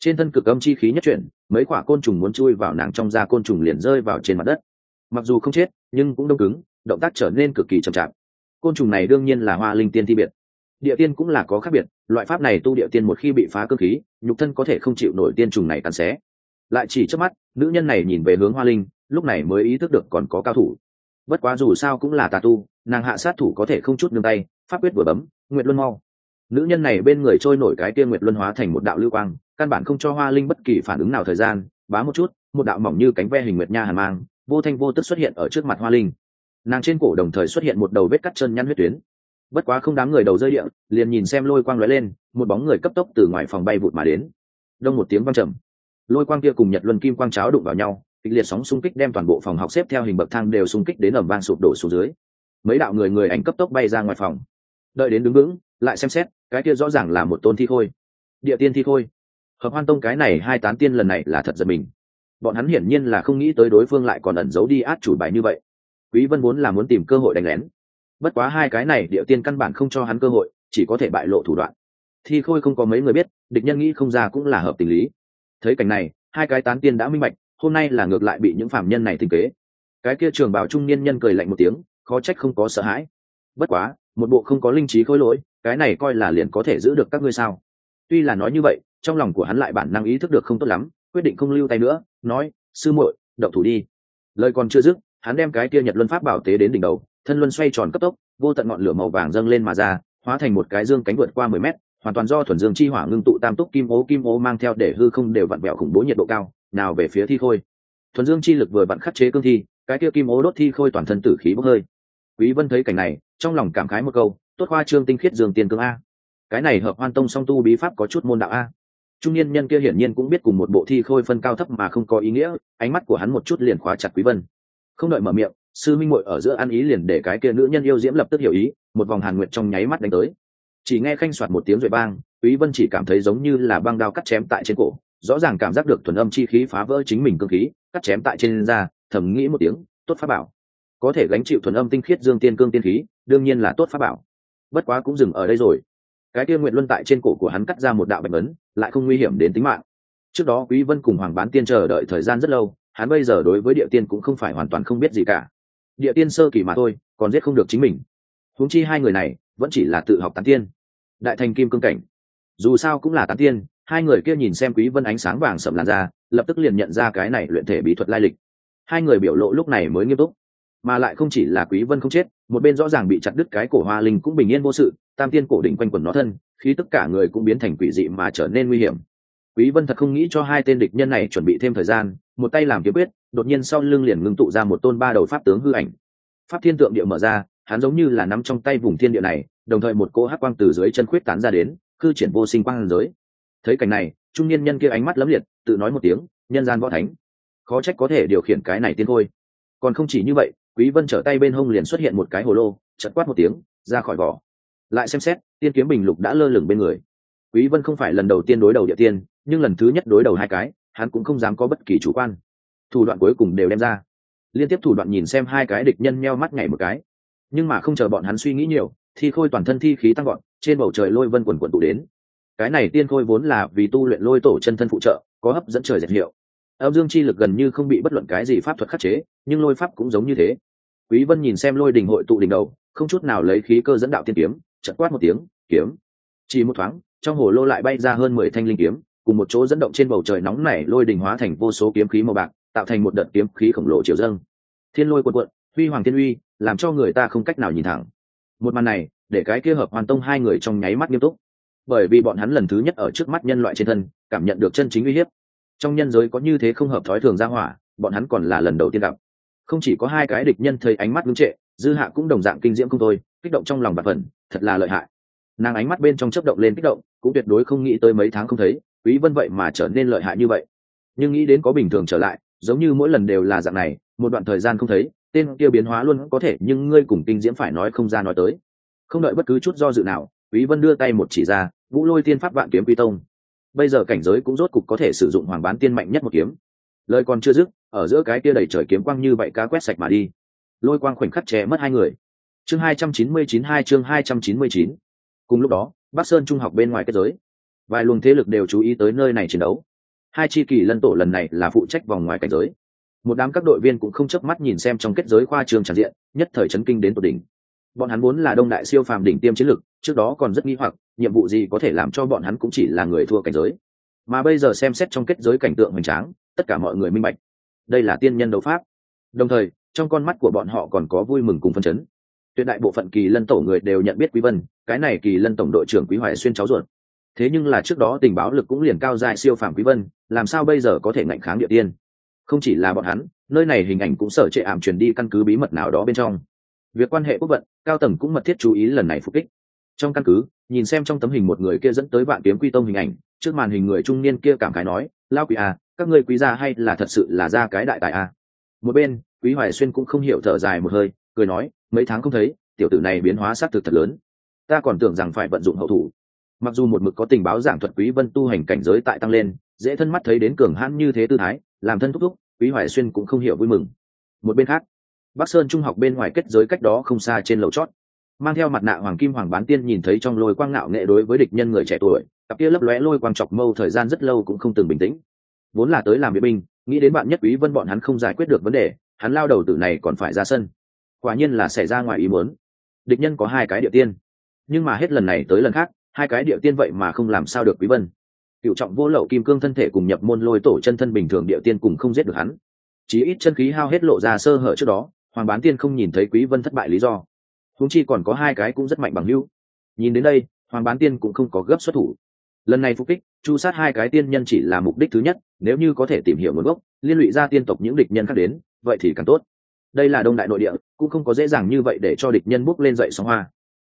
Speaker 1: Trên thân cực âm chi khí nhất chuyển, mấy quả côn trùng muốn chui vào nàng trong da côn trùng liền rơi vào trên mặt đất. Mặc dù không chết, nhưng cũng đông cứng, động tác trở nên cực kỳ chậm chạp. Côn trùng này đương nhiên là hoa linh tiên thi biệt. Địa tiên cũng là có khác biệt, loại pháp này tu địa tiên một khi bị phá cơ khí, nhục thân có thể không chịu nổi tiên trùng này cắn xé. Lại chỉ trước mắt, nữ nhân này nhìn về hướng hoa linh, lúc này mới ý thức được còn có cao thủ. Bất quá dù sao cũng là tà tu, nàng hạ sát thủ có thể không chút nương tay, pháp quyết vừa bấm nguyện luân mau nữ nhân này bên người trôi nổi cái tiên nguyệt luân hóa thành một đạo lưu quang, căn bản không cho hoa linh bất kỳ phản ứng nào thời gian, bá một chút, một đạo mỏng như cánh ve hình nguyệt nha hàn mang, vô thanh vô tức xuất hiện ở trước mặt hoa linh. Nàng trên cổ đồng thời xuất hiện một đầu vết cắt chân nhăn huyết tuyến. Bất quá không đám người đầu rơi điện liền nhìn xem lôi quang lóe lên, một bóng người cấp tốc từ ngoài phòng bay vụt mà đến. Đông một tiếng văng trầm. Lôi quang kia cùng nhật luân kim quang cháo đụng vào nhau, kịch liệt sóng xung kích đem toàn bộ phòng học xếp theo hình bậc thang đều xung kích đến ẩm vang sụp đổ xuống dưới. Mấy đạo người người ảnh cấp tốc bay ra ngoài phòng đợi đến đứng vững, lại xem xét, cái kia rõ ràng là một tôn thi khôi. Địa tiên thi khôi. Hợp hoan tông cái này hai tán tiên lần này là thật giật mình. Bọn hắn hiển nhiên là không nghĩ tới đối phương lại còn ẩn giấu đi át chủ bài như vậy. Quý vân muốn là muốn tìm cơ hội đánh lén. Bất quá hai cái này địa tiên căn bản không cho hắn cơ hội, chỉ có thể bại lộ thủ đoạn. Thi khôi không có mấy người biết, địch nhân nghĩ không ra cũng là hợp tình lý. Thấy cảnh này, hai cái tán tiên đã minh bạch, hôm nay là ngược lại bị những phạm nhân này tình kế. Cái kia trường bảo trung niên nhân cười lạnh một tiếng, khó trách không có sợ hãi. Bất quá một bộ không có linh trí khối lỗi, cái này coi là liền có thể giữ được các ngươi sao? Tuy là nói như vậy, trong lòng của hắn lại bản năng ý thức được không tốt lắm, quyết định không lưu tay nữa, nói, sư muội đậu thủ đi. Lời còn chưa dứt, hắn đem cái kia nhật luân pháp bảo tế đến đỉnh đầu, thân luân xoay tròn cấp tốc, vô tận ngọn lửa màu vàng dâng lên mà ra, hóa thành một cái dương cánh vượt qua mười mét, hoàn toàn do thuần dương chi hỏa ngưng tụ tam túc kim ố kim ố mang theo để hư không đều vặn vẹo khủng bố nhiệt độ cao, nào về phía thi khôi. Thuần dương chi lực vừa vặn khắc chế cương thi, cái kia kim ố đốt thi khôi toàn thân tử khí bốc hơi quý vân thấy cảnh này, trong lòng cảm khái một câu, tốt hoa trương tinh khiết dương tiền cương a. Cái này hợp hoan tông song tu bí pháp có chút môn đạo a. Trung niên nhân kia hiển nhiên cũng biết cùng một bộ thi khôi phân cao thấp mà không có ý nghĩa, ánh mắt của hắn một chút liền khóa chặt quý vân. Không đợi mở miệng, sư minh muội ở giữa ăn ý liền để cái kia nữ nhân yêu diễm lập tức hiểu ý, một vòng hàn nguyệt trong nháy mắt đánh tới. Chỉ nghe khanh soạt một tiếng rồi bang, quý vân chỉ cảm thấy giống như là băng đao cắt chém tại trên cổ, rõ ràng cảm giác được thuần âm chi khí phá vỡ chính mình cương khí, cắt chém tại trên da, thầm nghĩ một tiếng, tốt pháp bảo có thể gánh chịu thuần âm tinh khiết dương tiên cương tiên khí, đương nhiên là tốt pháp bảo. Bất quá cũng dừng ở đây rồi. Cái kia nguyện luân tại trên cổ của hắn cắt ra một đạo bạch ấn, lại không nguy hiểm đến tính mạng. Trước đó quý vân cùng hoàng bán tiên chờ đợi thời gian rất lâu, hắn bây giờ đối với địa tiên cũng không phải hoàn toàn không biết gì cả. Địa tiên sơ kỳ mà thôi, còn giết không được chính mình. Huống chi hai người này, vẫn chỉ là tự học tán tiên. Đại thành kim cương cảnh. Dù sao cũng là tán tiên, hai người kia nhìn xem quý vân ánh sáng vàng sậm làn ra lập tức liền nhận ra cái này luyện thể bí thuật lai lịch. Hai người biểu lộ lúc này mới nghiêm túc mà lại không chỉ là quý vân không chết, một bên rõ ràng bị chặt đứt cái cổ hoa linh cũng bình yên vô sự, tam tiên cổ đỉnh quanh quần nó thân khi tất cả người cũng biến thành quỷ dị mà trở nên nguy hiểm. Quý vân thật không nghĩ cho hai tên địch nhân này chuẩn bị thêm thời gian, một tay làm kiếm quyết, đột nhiên sau lưng liền ngưng tụ ra một tôn ba đầu pháp tướng hư ảnh. Pháp thiên tượng địa mở ra, hắn giống như là nắm trong tay vùng thiên địa này, đồng thời một cỗ hắc quang từ dưới chân khuyết tán ra đến, cư triển vô sinh quang giới. Thấy cảnh này, trung niên nhân kia ánh mắt lấm liệt, tự nói một tiếng, nhân gian võ thánh. Khó trách có thể điều khiển cái này tiên thôi. Còn không chỉ như vậy quý vân trở tay bên hông liền xuất hiện một cái hồ lô chật quát một tiếng, ra khỏi vỏ. Lại xem xét, tiên kiếm bình lục đã lơ lửng bên người. Quý vân không phải lần đầu tiên đối đầu địa tiên, nhưng lần thứ nhất đối đầu hai cái, hắn cũng không dám có bất kỳ chủ quan. Thủ đoạn cuối cùng đều đem ra. Liên tiếp thủ đoạn nhìn xem hai cái địch nhân meo mắt ngày một cái. Nhưng mà không chờ bọn hắn suy nghĩ nhiều, thì khôi toàn thân thi khí tăng gọn trên bầu trời lôi vân quần quần tụ đến. Cái này tiên khôi vốn là vì tu luyện lôi tổ chân thân phụ trợ, có hấp dẫn trời dệt hiệu âm dương chi lực gần như không bị bất luận cái gì pháp thuật khắc chế, nhưng lôi pháp cũng giống như thế. Quý vân nhìn xem lôi đình hội tụ đỉnh đầu, không chút nào lấy khí cơ dẫn đạo tiên kiếm, chợt quát một tiếng, kiếm! Chỉ một thoáng, trong hồ lô lại bay ra hơn mười thanh linh kiếm, cùng một chỗ dẫn động trên bầu trời nóng nảy lôi đình hóa thành vô số kiếm khí màu bạc, tạo thành một đợt kiếm khí khổng lồ chiều dâng. Thiên lôi cuộn cuộn, huy hoàng thiên uy, làm cho người ta không cách nào nhìn thẳng. Một màn này, để cái kia hợp hoàn tông hai người trong nháy mắt nghiêm túc. Bởi vì bọn hắn lần thứ nhất ở trước mắt nhân loại trên thân, cảm nhận được chân chính uy hiếp trong nhân giới có như thế không hợp thói thường ra hỏa, bọn hắn còn là lần đầu tiên gặp. Không chỉ có hai cái địch nhân thấy ánh mắt ngưng trệ, dư hạ cũng đồng dạng kinh diễm không thôi, kích động trong lòng bạc phần thật là lợi hại. Nàng ánh mắt bên trong chấp động lên kích động, cũng tuyệt đối không nghĩ tới mấy tháng không thấy, quý vân vậy mà trở nên lợi hại như vậy. Nhưng nghĩ đến có bình thường trở lại, giống như mỗi lần đều là dạng này, một đoạn thời gian không thấy, tên kia biến hóa luôn có thể, nhưng ngươi cùng kinh diễm phải nói không ra nói tới. Không đợi bất cứ chút do dự nào, quý vân đưa tay một chỉ ra, vũ lôi tiên pháp vạn kiếm quy tông bây giờ cảnh giới cũng rốt cục có thể sử dụng hoàng bán tiên mạnh nhất một kiếm. Lời còn chưa dứt, ở giữa cái kia đầy trời kiếm quang như vậy cá quét sạch mà đi. Lôi quang khoảnh khắc che mất hai người. Chương 299 hai, chương 299 cùng lúc đó, bắc sơn trung học bên ngoài kết giới. Vài luồng thế lực đều chú ý tới nơi này chiến đấu. Hai chi kỳ lân tổ lần này là phụ trách vòng ngoài cảnh giới. Một đám các đội viên cũng không chớp mắt nhìn xem trong kết giới khoa trường tràn diện, nhất thời chấn kinh đến tột đỉnh bọn hắn muốn là đông đại siêu phàm đỉnh tiêm chiến lực, trước đó còn rất nghi hoặc, nhiệm vụ gì có thể làm cho bọn hắn cũng chỉ là người thua cảnh giới. Mà bây giờ xem xét trong kết giới cảnh tượng hoành tráng, tất cả mọi người minh bạch. Đây là tiên nhân đấu pháp. Đồng thời, trong con mắt của bọn họ còn có vui mừng cùng phân chấn. Tuyệt đại bộ phận kỳ lân tổ người đều nhận biết quý vân, cái này kỳ lân tổng đội trưởng quý hoài xuyên cháu ruột. Thế nhưng là trước đó tình báo lực cũng liền cao dài siêu phàm quý vân, làm sao bây giờ có thể ngạnh kháng địa tiên? Không chỉ là bọn hắn, nơi này hình ảnh cũng sở trệ ảm truyền đi căn cứ bí mật nào đó bên trong việc quan hệ quốc vận, cao tầng cũng mật thiết chú ý lần này phục kích. Trong căn cứ, nhìn xem trong tấm hình một người kia dẫn tới vạn kiếm quy tông hình ảnh, trước màn hình người trung niên kia cảm khái nói lao quỷ à các ngươi quý gia hay là thật sự là ra cái đại tài à? Một bên, quý hoài xuyên cũng không hiểu thở dài một hơi, cười nói, mấy tháng không thấy, tiểu tử này biến hóa xác thực thật lớn. Ta còn tưởng rằng phải vận dụng hậu thủ. Mặc dù một mực có tình báo giảng thuật quý vân tu hành cảnh giới tại tăng lên, dễ thân mắt thấy đến cường hãn như thế tư thái, làm thân thúc thúc, quý hoài xuyên cũng không hiểu vui mừng. Một bên khác bắc sơn trung học bên ngoài kết giới cách đó không xa trên lầu chót. Mang theo mặt nạ hoàng kim hoàng bán tiên nhìn thấy trong lôi quang ngạo nghệ đối với địch nhân người trẻ tuổi, cặp kia lấp lóe lôi quang chọc mâu thời gian rất lâu cũng không từng bình tĩnh. Vốn là tới làm vệ binh, nghĩ đến bạn nhất quý vân bọn hắn không giải quyết được vấn đề, hắn lao đầu tử này còn phải ra sân. Quả nhiên là xảy ra ngoài ý muốn. Địch nhân có hai cái địa tiên. Nhưng mà hết lần này tới lần khác, hai cái địa tiên vậy mà không làm sao được quý vân. Cựu trọng vô lậu kim cương thân thể cùng nhập môn lôi tổ chân thân bình thường địa tiên cùng không giết được hắn. Chí ít chân khí hao hết lộ ra sơ hở trước đó hoàng bán tiên không nhìn thấy quý vân thất bại lý do. Huống chi còn có hai cái cũng rất mạnh bằng hữu. Nhìn đến đây, hoàng bán tiên cũng không có gấp xuất thủ. Lần này phục kích, chu sát hai cái tiên nhân chỉ là mục đích thứ nhất, nếu như có thể tìm hiểu nguồn gốc, liên lụy ra tiên tộc những địch nhân khác đến, vậy thì càng tốt. Đây là đông đại nội địa, cũng không có dễ dàng như vậy để cho địch nhân bốc lên dậy sóng hoa.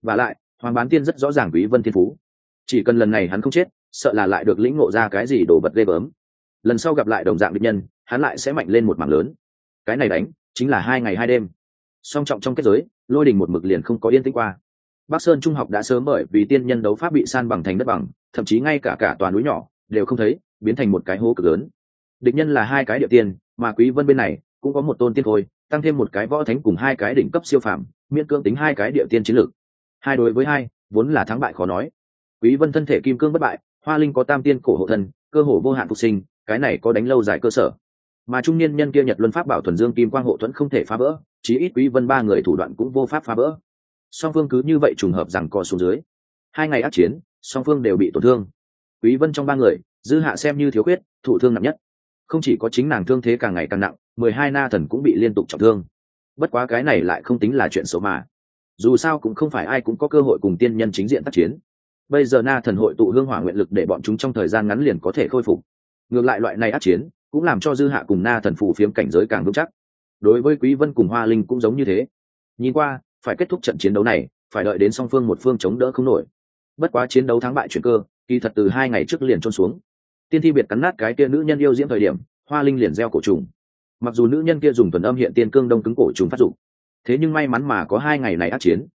Speaker 1: Và lại, hoàng bán tiên rất rõ ràng quý vân thiên phú. Chỉ cần lần này hắn không chết, sợ là lại được lĩnh ngộ ra cái gì đồ vật ghê gớm. Lần sau gặp lại đồng dạng địch nhân, hắn lại sẽ mạnh lên một mảng lớn. Cái này đánh chính là hai ngày hai đêm. Song trọng trong kết giới, lôi đình một mực liền không có yên tĩnh qua. Bắc sơn trung học đã sớm bởi vì tiên nhân đấu pháp bị san bằng thành đất bằng, thậm chí ngay cả cả toàn núi nhỏ đều không thấy, biến thành một cái hố cực lớn. Địch nhân là hai cái địa tiên, mà quý vân bên này cũng có một tôn tiên thôi, tăng thêm một cái võ thánh cùng hai cái đỉnh cấp siêu phàm, miễn cưỡng tính hai cái địa tiên chiến lược. Hai đối với hai, vốn là thắng bại khó nói. Quý vân thân thể kim cương bất bại, hoa linh có tam tiên cổ hộ thân, cơ hồ vô hạn phục sinh, cái này có đánh lâu dài cơ sở mà trung niên nhân kia nhật luân pháp bảo thuần dương kim quang hộ thuẫn không thể phá vỡ, chí ít quý vân ba người thủ đoạn cũng vô pháp phá vỡ. Song phương cứ như vậy trùng hợp rằng co xuống dưới. Hai ngày ác chiến, song phương đều bị tổn thương. Quý vân trong ba người, dư hạ xem như thiếu khuyết, thụ thương nặng nhất. Không chỉ có chính nàng thương thế càng ngày càng nặng, mười hai na thần cũng bị liên tục trọng thương. Bất quá cái này lại không tính là chuyện xấu mà. Dù sao cũng không phải ai cũng có cơ hội cùng tiên nhân chính diện tác chiến. Bây giờ na thần hội tụ hương hỏa nguyện lực để bọn chúng trong thời gian ngắn liền có thể khôi phục. Ngược lại loại này ác chiến cũng làm cho dư hạ cùng na thần phù phiếm cảnh giới càng vững chắc. Đối với quý vân cùng hoa linh cũng giống như thế. Nhìn qua, phải kết thúc trận chiến đấu này, phải đợi đến song phương một phương chống đỡ không nổi. Bất quá chiến đấu thắng bại chuyển cơ, kỳ thật từ hai ngày trước liền trôn xuống. Tiên thi biệt cắn nát cái kia nữ nhân yêu diễm thời điểm, hoa linh liền gieo cổ trùng. Mặc dù nữ nhân kia dùng tuần âm hiện tiên cương đông cứng cổ trùng phát dụng thế nhưng may mắn mà có hai ngày này ác chiến.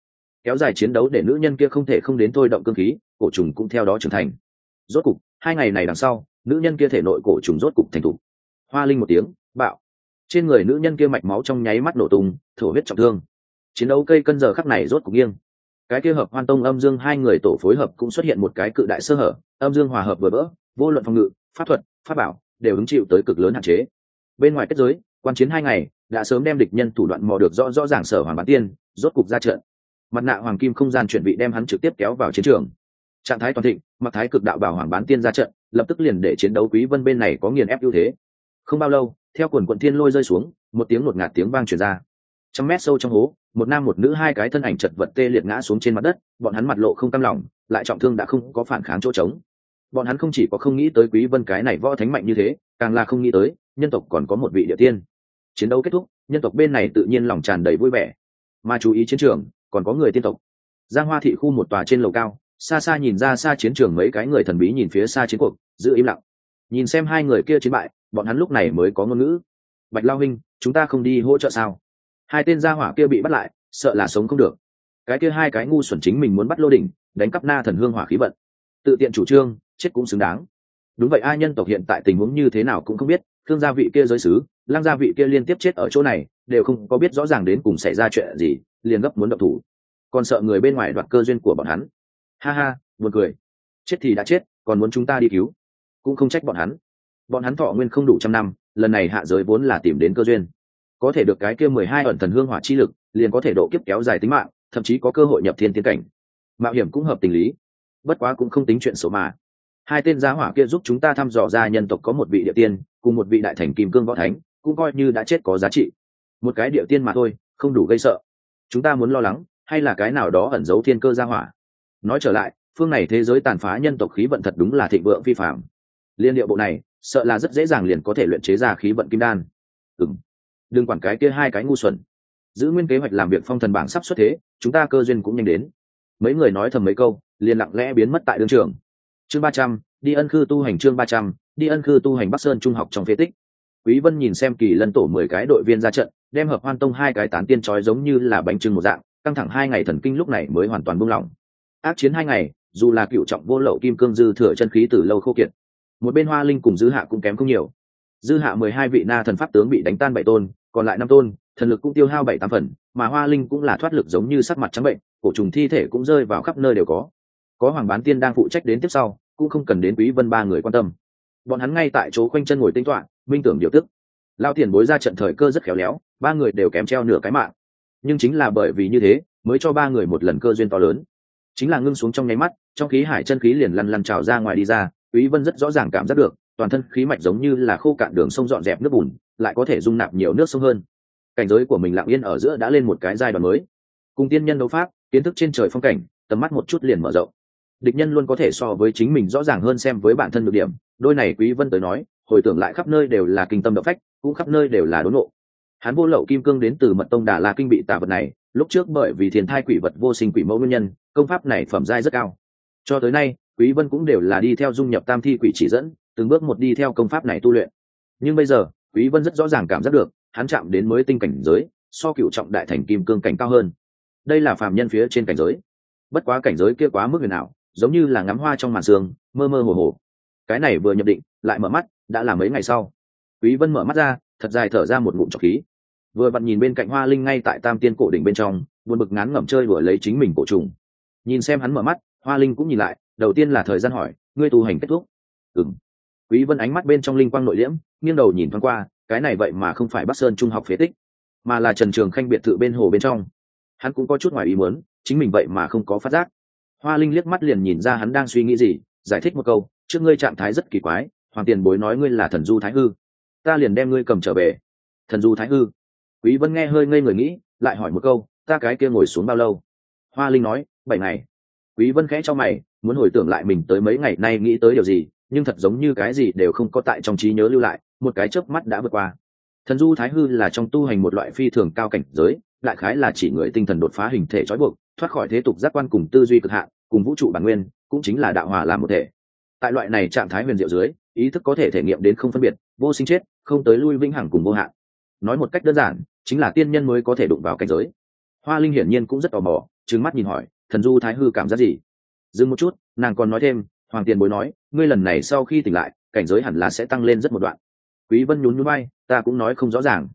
Speaker 1: Kéo dài chiến đấu để nữ nhân kia không thể không đến thôi động cương khí, cổ trùng cũng theo đó trưởng thành. Rốt cục, hai ngày này đằng sau nữ nhân kia thể nội cổ trùng rốt cục thành thục. Hoa linh một tiếng, bạo. Trên người nữ nhân kia mạch máu trong nháy mắt nổ tung, thổ huyết trọng thương. Chiến đấu cây cân giờ khắc này rốt cục nghiêng. Cái kia hợp hoan tông âm dương hai người tổ phối hợp cũng xuất hiện một cái cự đại sơ hở, âm dương hòa hợp vừa vỡ, vô luận phòng ngự, pháp thuật, pháp bảo, đều hứng chịu tới cực lớn hạn chế. Bên ngoài kết giới, quan chiến hai ngày, đã sớm đem địch nhân thủ đoạn mò được rõ rõ ràng sở hoàng bán tiên, rốt cục ra trận. Mặt nạ hoàng kim không gian chuẩn bị đem hắn trực tiếp kéo vào chiến trường. Trạng thái toàn thịnh mặc thái cực đạo bảo hoàng bán tiên ra trận, lập tức liền để chiến đấu quý vân bên này có nghiền ép ưu thế. Không bao lâu, theo quần quận thiên lôi rơi xuống, một tiếng ngột ngạt tiếng vang truyền ra. Trăm mét sâu trong hố, một nam một nữ hai cái thân ảnh chật vật tê liệt ngã xuống trên mặt đất, bọn hắn mặt lộ không cam lòng, lại trọng thương đã không có phản kháng chỗ trống. Bọn hắn không chỉ có không nghĩ tới quý vân cái này võ thánh mạnh như thế, càng là không nghĩ tới, nhân tộc còn có một vị địa tiên. Chiến đấu kết thúc, nhân tộc bên này tự nhiên lòng tràn đầy vui vẻ. Mà chú ý chiến trường, còn có người tiên tộc. Giang hoa thị khu một tòa trên lầu cao xa xa nhìn ra xa chiến trường mấy cái người thần bí nhìn phía xa chiến cuộc giữ im lặng. Nhìn xem hai người kia chiến bại bọn hắn lúc này mới có ngôn ngữ. Bạch lao huynh chúng ta không đi hỗ trợ sao? Hai tên gia hỏa kia bị bắt lại sợ là sống không được. Cái kia hai cái ngu xuẩn chính mình muốn bắt lô Đình, đánh cắp na thần hương hỏa khí vận. Tự tiện chủ trương chết cũng xứng đáng. Đúng vậy ai nhân tộc hiện tại tình huống như thế nào cũng không biết thương gia vị kia giới sứ lang gia vị kia liên tiếp chết ở chỗ này đều không có biết rõ ràng đến cùng xảy ra chuyện gì liền gấp muốn động thủ. Còn sợ người bên ngoài đoạt cơ duyên của bọn hắn ha ha, buồn cười. Chết thì đã chết, còn muốn chúng ta đi cứu. Cũng không trách bọn hắn. Bọn hắn thọ nguyên không đủ trăm năm, lần này hạ giới vốn là tìm đến cơ duyên. Có thể được cái kia mười hai ẩn thần hương hỏa chi lực, liền có thể độ kiếp kéo dài tính mạng, thậm chí có cơ hội nhập thiên tiến cảnh. Mạo hiểm cũng hợp tình lý. Bất quá cũng không tính chuyện số mà. Hai tên gia hỏa kia giúp chúng ta thăm dò ra nhân tộc có một vị địa tiên, cùng một vị đại thành kim cương võ thánh, cũng coi như đã chết có giá trị. Một cái địa tiên mà thôi, không đủ gây sợ. Chúng ta muốn lo lắng, hay là cái nào đó ẩn giấu thiên cơ gia hỏa? Nói trở lại, phương này thế giới tàn phá nhân tộc khí vận thật đúng là thịnh vượng vi phạm liên điệu bộ này, sợ là rất dễ dàng liền có thể luyện chế ra khí vận kim đan. Ừng đừng quản cái kia hai cái ngu xuẩn. Giữ nguyên kế hoạch làm việc phong thần bảng sắp xuất thế, chúng ta cơ duyên cũng nhanh đến. Mấy người nói thầm mấy câu, liền lặng lẽ biến mất tại đương trường. Chương ba trăm, đi ân khư tu hành chương ba trăm, đi ân khư tu hành bắc sơn trung học trong phế tích. Quý vân nhìn xem kỳ lân tổ mười cái đội viên ra trận, đem hợp hoan tông hai cái tán tiên trói giống như là bánh trưng một dạng, căng thẳng hai ngày thần kinh lúc này mới hoàn toàn buông lỏng ác chiến hai ngày, dù là cựu trọng vô lậu kim cương dư thừa chân khí từ lâu khô kiệt, một bên hoa linh cùng dư hạ cũng kém không nhiều. Dư hạ mười hai vị na thần pháp tướng bị đánh tan bảy tôn, còn lại năm tôn, thần lực cũng tiêu hao bảy tám phần, mà hoa linh cũng là thoát lực giống như sắc mặt trắng bệnh, cổ trùng thi thể cũng rơi vào khắp nơi đều có. Có hoàng bán tiên đang phụ trách đến tiếp sau, cũng không cần đến quý vân ba người quan tâm. Bọn hắn ngay tại chỗ quanh chân ngồi tinh toán minh tưởng điều tức. Lao tiền bối ra trận thời cơ rất khéo léo, ba người đều kém treo nửa cái mạng. Nhưng chính là bởi vì như thế, mới cho ba người một lần cơ duyên to lớn chính là ngưng xuống trong nháy mắt, trong khí hải chân khí liền lăn lăn trào ra ngoài đi ra, quý vân rất rõ ràng cảm giác được, toàn thân khí mạch giống như là khô cạn đường sông dọn dẹp nước bùn, lại có thể dung nạp nhiều nước sông hơn. Cảnh giới của mình lặng yên ở giữa đã lên một cái giai đoạn mới. Cùng tiên nhân đấu pháp, kiến thức trên trời phong cảnh, tầm mắt một chút liền mở rộng. Địch nhân luôn có thể so với chính mình rõ ràng hơn xem với bản thân được điểm, đôi này quý vân tới nói, hồi tưởng lại khắp nơi đều là kinh tâm động phách, cũng khắp nơi đều là đốn nộ. Hắn vô lậu kim cương đến từ mật tông đà la kinh bị tà vật này lúc trước bởi vì thiền thai quỷ vật vô sinh quỷ mẫu nguyên nhân, công pháp này phẩm giai rất cao. Cho tới nay, quý vân cũng đều là đi theo dung nhập tam thi quỷ chỉ dẫn, từng bước một đi theo công pháp này tu luyện. Nhưng bây giờ, quý vân rất rõ ràng cảm giác được, hắn chạm đến mới tinh cảnh giới, so cựu trọng đại thành kim cương cảnh cao hơn. Đây là phàm nhân phía trên cảnh giới. Bất quá cảnh giới kia quá mức huyền ảo, giống như là ngắm hoa trong màn sương, mơ mơ hồ hồ. Cái này vừa nhập định, lại mở mắt, đã là mấy ngày sau. Quý vân mở mắt ra, thật dài thở ra một ngụm trọc khí vừa vặn nhìn bên cạnh hoa linh ngay tại tam tiên cổ đỉnh bên trong, buồn bực ngán ngẩm chơi đùa lấy chính mình cổ trùng. Nhìn xem hắn mở mắt, hoa linh cũng nhìn lại, đầu tiên là thời gian hỏi, ngươi tu hành kết thúc? Ừng quý vân ánh mắt bên trong linh quang nội liễm, nghiêng đầu nhìn thoáng qua, cái này vậy mà không phải bắc sơn trung học phế tích, mà là trần trường khanh biệt thự bên hồ bên trong. Hắn cũng có chút ngoài ý muốn, chính mình vậy mà không có phát giác. Hoa linh liếc mắt liền nhìn ra hắn đang suy nghĩ gì, giải thích một câu, trước ngươi trạng thái rất kỳ quái, hoàng tiền bối nói ngươi là thần du thái hư, ta liền đem ngươi cầm trở về. Thần du thái hư? Quý vân nghe hơi ngây người nghĩ, lại hỏi một câu, ta cái kia ngồi xuống bao lâu? Hoa linh nói, bảy ngày. Quý vân khẽ cho mày, muốn hồi tưởng lại mình tới mấy ngày nay nghĩ tới điều gì, nhưng thật giống như cái gì đều không có tại trong trí nhớ lưu lại, một cái chớp mắt đã vượt qua. Thần du thái hư là trong tu hành một loại phi thường cao cảnh giới, đại khái là chỉ người tinh thần đột phá hình thể trói buộc, thoát khỏi thế tục giác quan cùng tư duy cực hạn, cùng vũ trụ bản nguyên, cũng chính là đạo hòa làm một thể. Tại loại này trạng thái huyền diệu dưới, ý thức có thể thể nghiệm đến không phân biệt, vô sinh chết, không tới lui vĩnh hằng cùng vô hạn. Nói một cách đơn giản chính là tiên nhân mới có thể đụng vào cảnh giới. Hoa linh hiển nhiên cũng rất tò mò, trừng mắt nhìn hỏi, thần du thái hư cảm giác gì? Dừng một chút, nàng còn nói thêm, hoàng tiền bối nói, ngươi lần này sau khi tỉnh lại, cảnh giới hẳn là sẽ tăng lên rất một đoạn. Quý vân nhún nhún bay ta cũng nói không rõ ràng.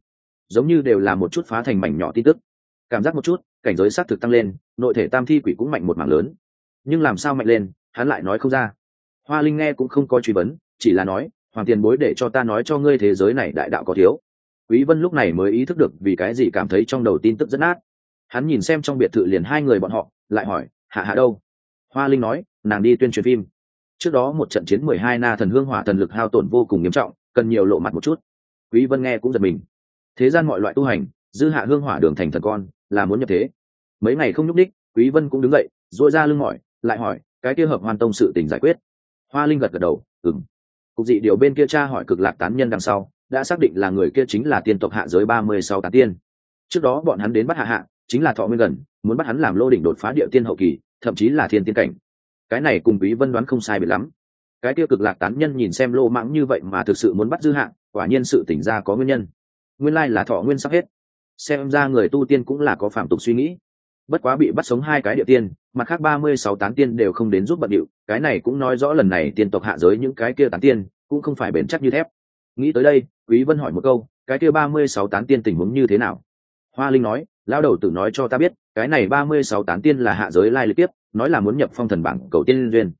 Speaker 1: Giống như đều là một chút phá thành mảnh nhỏ tin tức. Cảm giác một chút, cảnh giới xác thực tăng lên, nội thể tam thi quỷ cũng mạnh một mảng lớn. Nhưng làm sao mạnh lên, hắn lại nói không ra. Hoa linh nghe cũng không có truy vấn, chỉ là nói, hoàng tiền bối để cho ta nói cho ngươi thế giới này đại đạo có thiếu quý vân lúc này mới ý thức được vì cái gì cảm thấy trong đầu tin tức rất nát. Hắn nhìn xem trong biệt thự liền hai người bọn họ, lại hỏi, hạ hạ đâu? Hoa linh nói, nàng đi tuyên truyền phim. Trước đó một trận chiến mười hai na thần hương hỏa thần lực hao tổn vô cùng nghiêm trọng, cần nhiều lộ mặt một chút. Quý vân nghe cũng giật mình. Thế gian mọi loại tu hành, dư hạ hương hỏa đường thành thần con, là muốn nhập thế. Mấy ngày không nhúc đích quý vân cũng đứng dậy duỗi ra lưng mỏi, lại hỏi, cái kia hợp hoàn tông sự tình giải quyết? Hoa linh gật gật đầu, ừm. cục dị điều bên kia cha hỏi cực lạc tán nhân đằng sau đã xác định là người kia chính là tiên tộc hạ giới ba mươi sáu tán tiên. Trước đó bọn hắn đến bắt hạ hạ, chính là thọ nguyên gần, muốn bắt hắn làm lô đỉnh đột phá địa tiên hậu kỳ, thậm chí là thiên tiên cảnh. Cái này cùng quý vân đoán không sai biệt lắm. Cái kia cực lạc tán nhân nhìn xem lô mãng như vậy mà thực sự muốn bắt dư hạng quả nhiên sự tỉnh ra có nguyên nhân. Nguyên lai là thọ nguyên sắp hết. Xem ra người tu tiên cũng là có phạm tục suy nghĩ. Bất quá bị bắt sống hai cái địa tiên mặt khác ba mươi sáu tán tiên đều không đến giúp bận điệu. Cái này cũng nói rõ lần này tiên tộc hạ giới những cái kia tán tiên cũng không phải bền chắc như thép nghĩ tới đây, quý vân hỏi một câu, cái kia ba mươi sáu tán tiên tình huống như thế nào? Hoa linh nói, Lão đầu tử nói cho ta biết, cái này ba mươi sáu tán tiên là hạ giới lai lịch tiếp, nói là muốn nhập phong thần bảng cầu tiên duyên.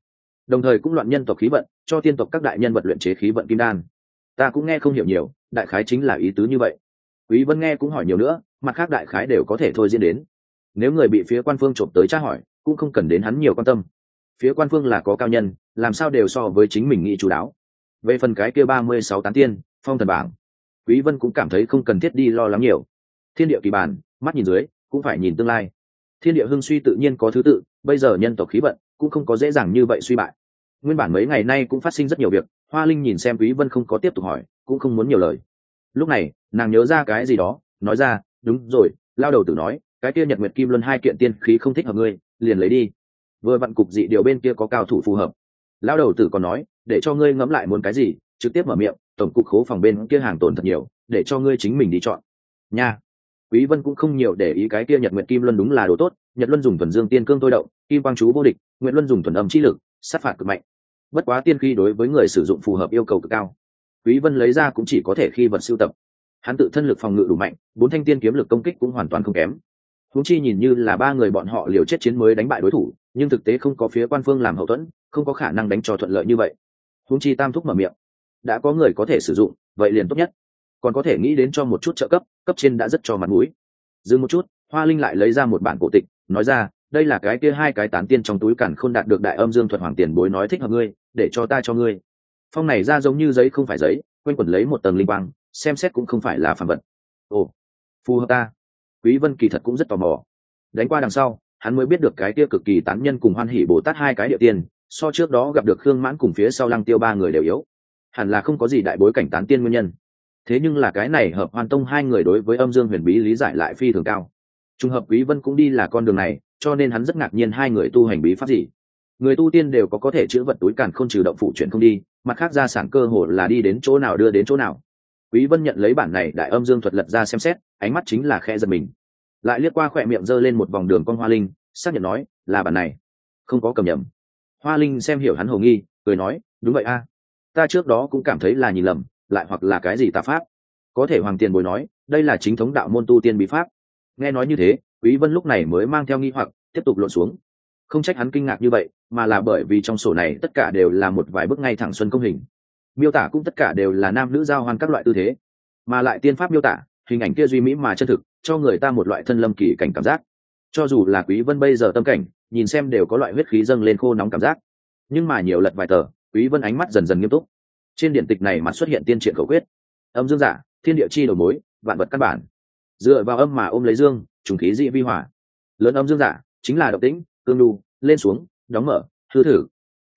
Speaker 1: Đồng thời cũng loạn nhân tộc khí vận, cho tiên tộc các đại nhân vật luyện chế khí vận kim đan. Ta cũng nghe không hiểu nhiều, đại khái chính là ý tứ như vậy. Quý vân nghe cũng hỏi nhiều nữa, mặt khác đại khái đều có thể thôi diễn đến. Nếu người bị phía quan phương trộm tới tra hỏi, cũng không cần đến hắn nhiều quan tâm. Phía quan phương là có cao nhân, làm sao đều so với chính mình nghĩ chú đáo về phần cái kia ba mươi sáu tán tiên, phong thần bảng, quý vân cũng cảm thấy không cần thiết đi lo lắng nhiều. Thiên địa kỳ bản, mắt nhìn dưới, cũng phải nhìn tương lai. Thiên địa hưng suy tự nhiên có thứ tự, bây giờ nhân tộc khí vận cũng không có dễ dàng như vậy suy bại. Nguyên bản mấy ngày nay cũng phát sinh rất nhiều việc, hoa linh nhìn xem quý vân không có tiếp tục hỏi, cũng không muốn nhiều lời. Lúc này, nàng nhớ ra cái gì đó, nói ra, đúng rồi, lao đầu tử nói, cái kia nhật nguyệt kim luân hai kiện tiên khí không thích hợp ngươi, liền lấy đi. Vừa vặn cục dị điều bên kia có cao thủ phù hợp lão đầu tử còn nói, để cho ngươi ngẫm lại muốn cái gì, trực tiếp mở miệng, tổng cục khố phòng bên kia hàng tồn thật nhiều, để cho ngươi chính mình đi chọn. Nha. Quý vân cũng không nhiều để ý cái kia nhật nguyệt kim luân đúng là đồ tốt, nhật luân dùng thuần dương tiên cương tôi động, kim quang chú vô địch, nguyệt luân dùng thuần âm chi lực, sát phạt cực mạnh. Bất quá tiên khí đối với người sử dụng phù hợp yêu cầu cực cao. Quý vân lấy ra cũng chỉ có thể khi vật siêu tập. Hắn tự thân lực phòng ngự đủ mạnh, bốn thanh tiên kiếm lực công kích cũng hoàn toàn không kém. Húng chi nhìn như là ba người bọn họ liều chết chiến mới đánh bại đối thủ nhưng thực tế không có phía quan phương làm hậu thuẫn, không có khả năng đánh cho thuận lợi như vậy. Húng chi tam thúc mở miệng, đã có người có thể sử dụng, vậy liền tốt nhất. Còn có thể nghĩ đến cho một chút trợ cấp cấp trên đã rất cho mặt mũi. Dừng một chút, hoa linh lại lấy ra một bản cổ tịch, nói ra, đây là cái kia hai cái tán tiên trong túi cản không đạt được đại âm dương thuật hoàng tiền bối nói thích hợp ngươi, để cho ta cho ngươi. Phong này ra giống như giấy không phải giấy q u a n quẩn lấy một tầng linh quang, xem xét cũng không phải là phản vật. Ồ, phù hợp ta. Quý vân kỳ thật cũng rất tò mò. Đánh qua đằng sau hắn mới biết được cái kia cực kỳ tán nhân cùng hoan hỉ bồ tát hai cái địa tiên, so trước đó gặp được khương mãn cùng phía sau lăng tiêu ba người đều yếu. Hẳn là không có gì đại bối cảnh tán tiên nguyên nhân. Thế nhưng là cái này hợp hoàn tông hai người đối với âm dương huyền bí lý giải lại phi thường cao. Trùng hợp quý vân cũng đi là con đường này, cho nên hắn rất ngạc nhiên hai người tu hành bí pháp gì. Người tu tiên đều có có thể chữa vật túi càn không trừ động phụ chuyển không đi, mặt khác ra sản cơ hồ là đi đến chỗ nào đưa đến chỗ nào. Quý vân nhận lấy bản này đại âm dương thuật lật ra xem xét, ánh mắt chính là khe giật mình lại liếc qua khỏe miệng giơ lên một vòng đường con hoa linh, xác nhận nói, là bản này. Không có cầm nhầm. Hoa linh xem hiểu hắn hồ nghi, cười nói, đúng vậy a. Ta trước đó cũng cảm thấy là nhìn lầm, lại hoặc là cái gì tà pháp. Có thể hoàng tiền bồi nói, đây là chính thống đạo môn tu tiên bí pháp. Nghe nói như thế, quý vân lúc này mới mang theo nghi hoặc, tiếp tục lộn xuống. Không trách hắn kinh ngạc như vậy, mà là bởi vì trong sổ này tất cả đều là một vài bước ngay thẳng xuân công hình. Miêu tả cũng tất cả đều là nam nữ giao hoan các loại tư thế, mà lại tiên pháp miêu tả, hình ảnh kia duy mỹ mà chân thực cho người ta một loại thân lâm kỳ cảnh cảm giác. Cho dù là quý vân bây giờ tâm cảnh nhìn xem đều có loại huyết khí dâng lên khô nóng cảm giác. Nhưng mà nhiều lật vài tờ quý vân ánh mắt dần dần nghiêm túc. Trên điện tịch này mà xuất hiện tiên triện khẩu quyết. Âm dương giả thiên địa chi đầu mối vạn vật căn bản. Dựa vào âm mà ôm lấy dương trùng khí dị vi hỏa. Lớn âm dương giả chính là động tĩnh cương lưu, lên xuống đóng mở hư thử.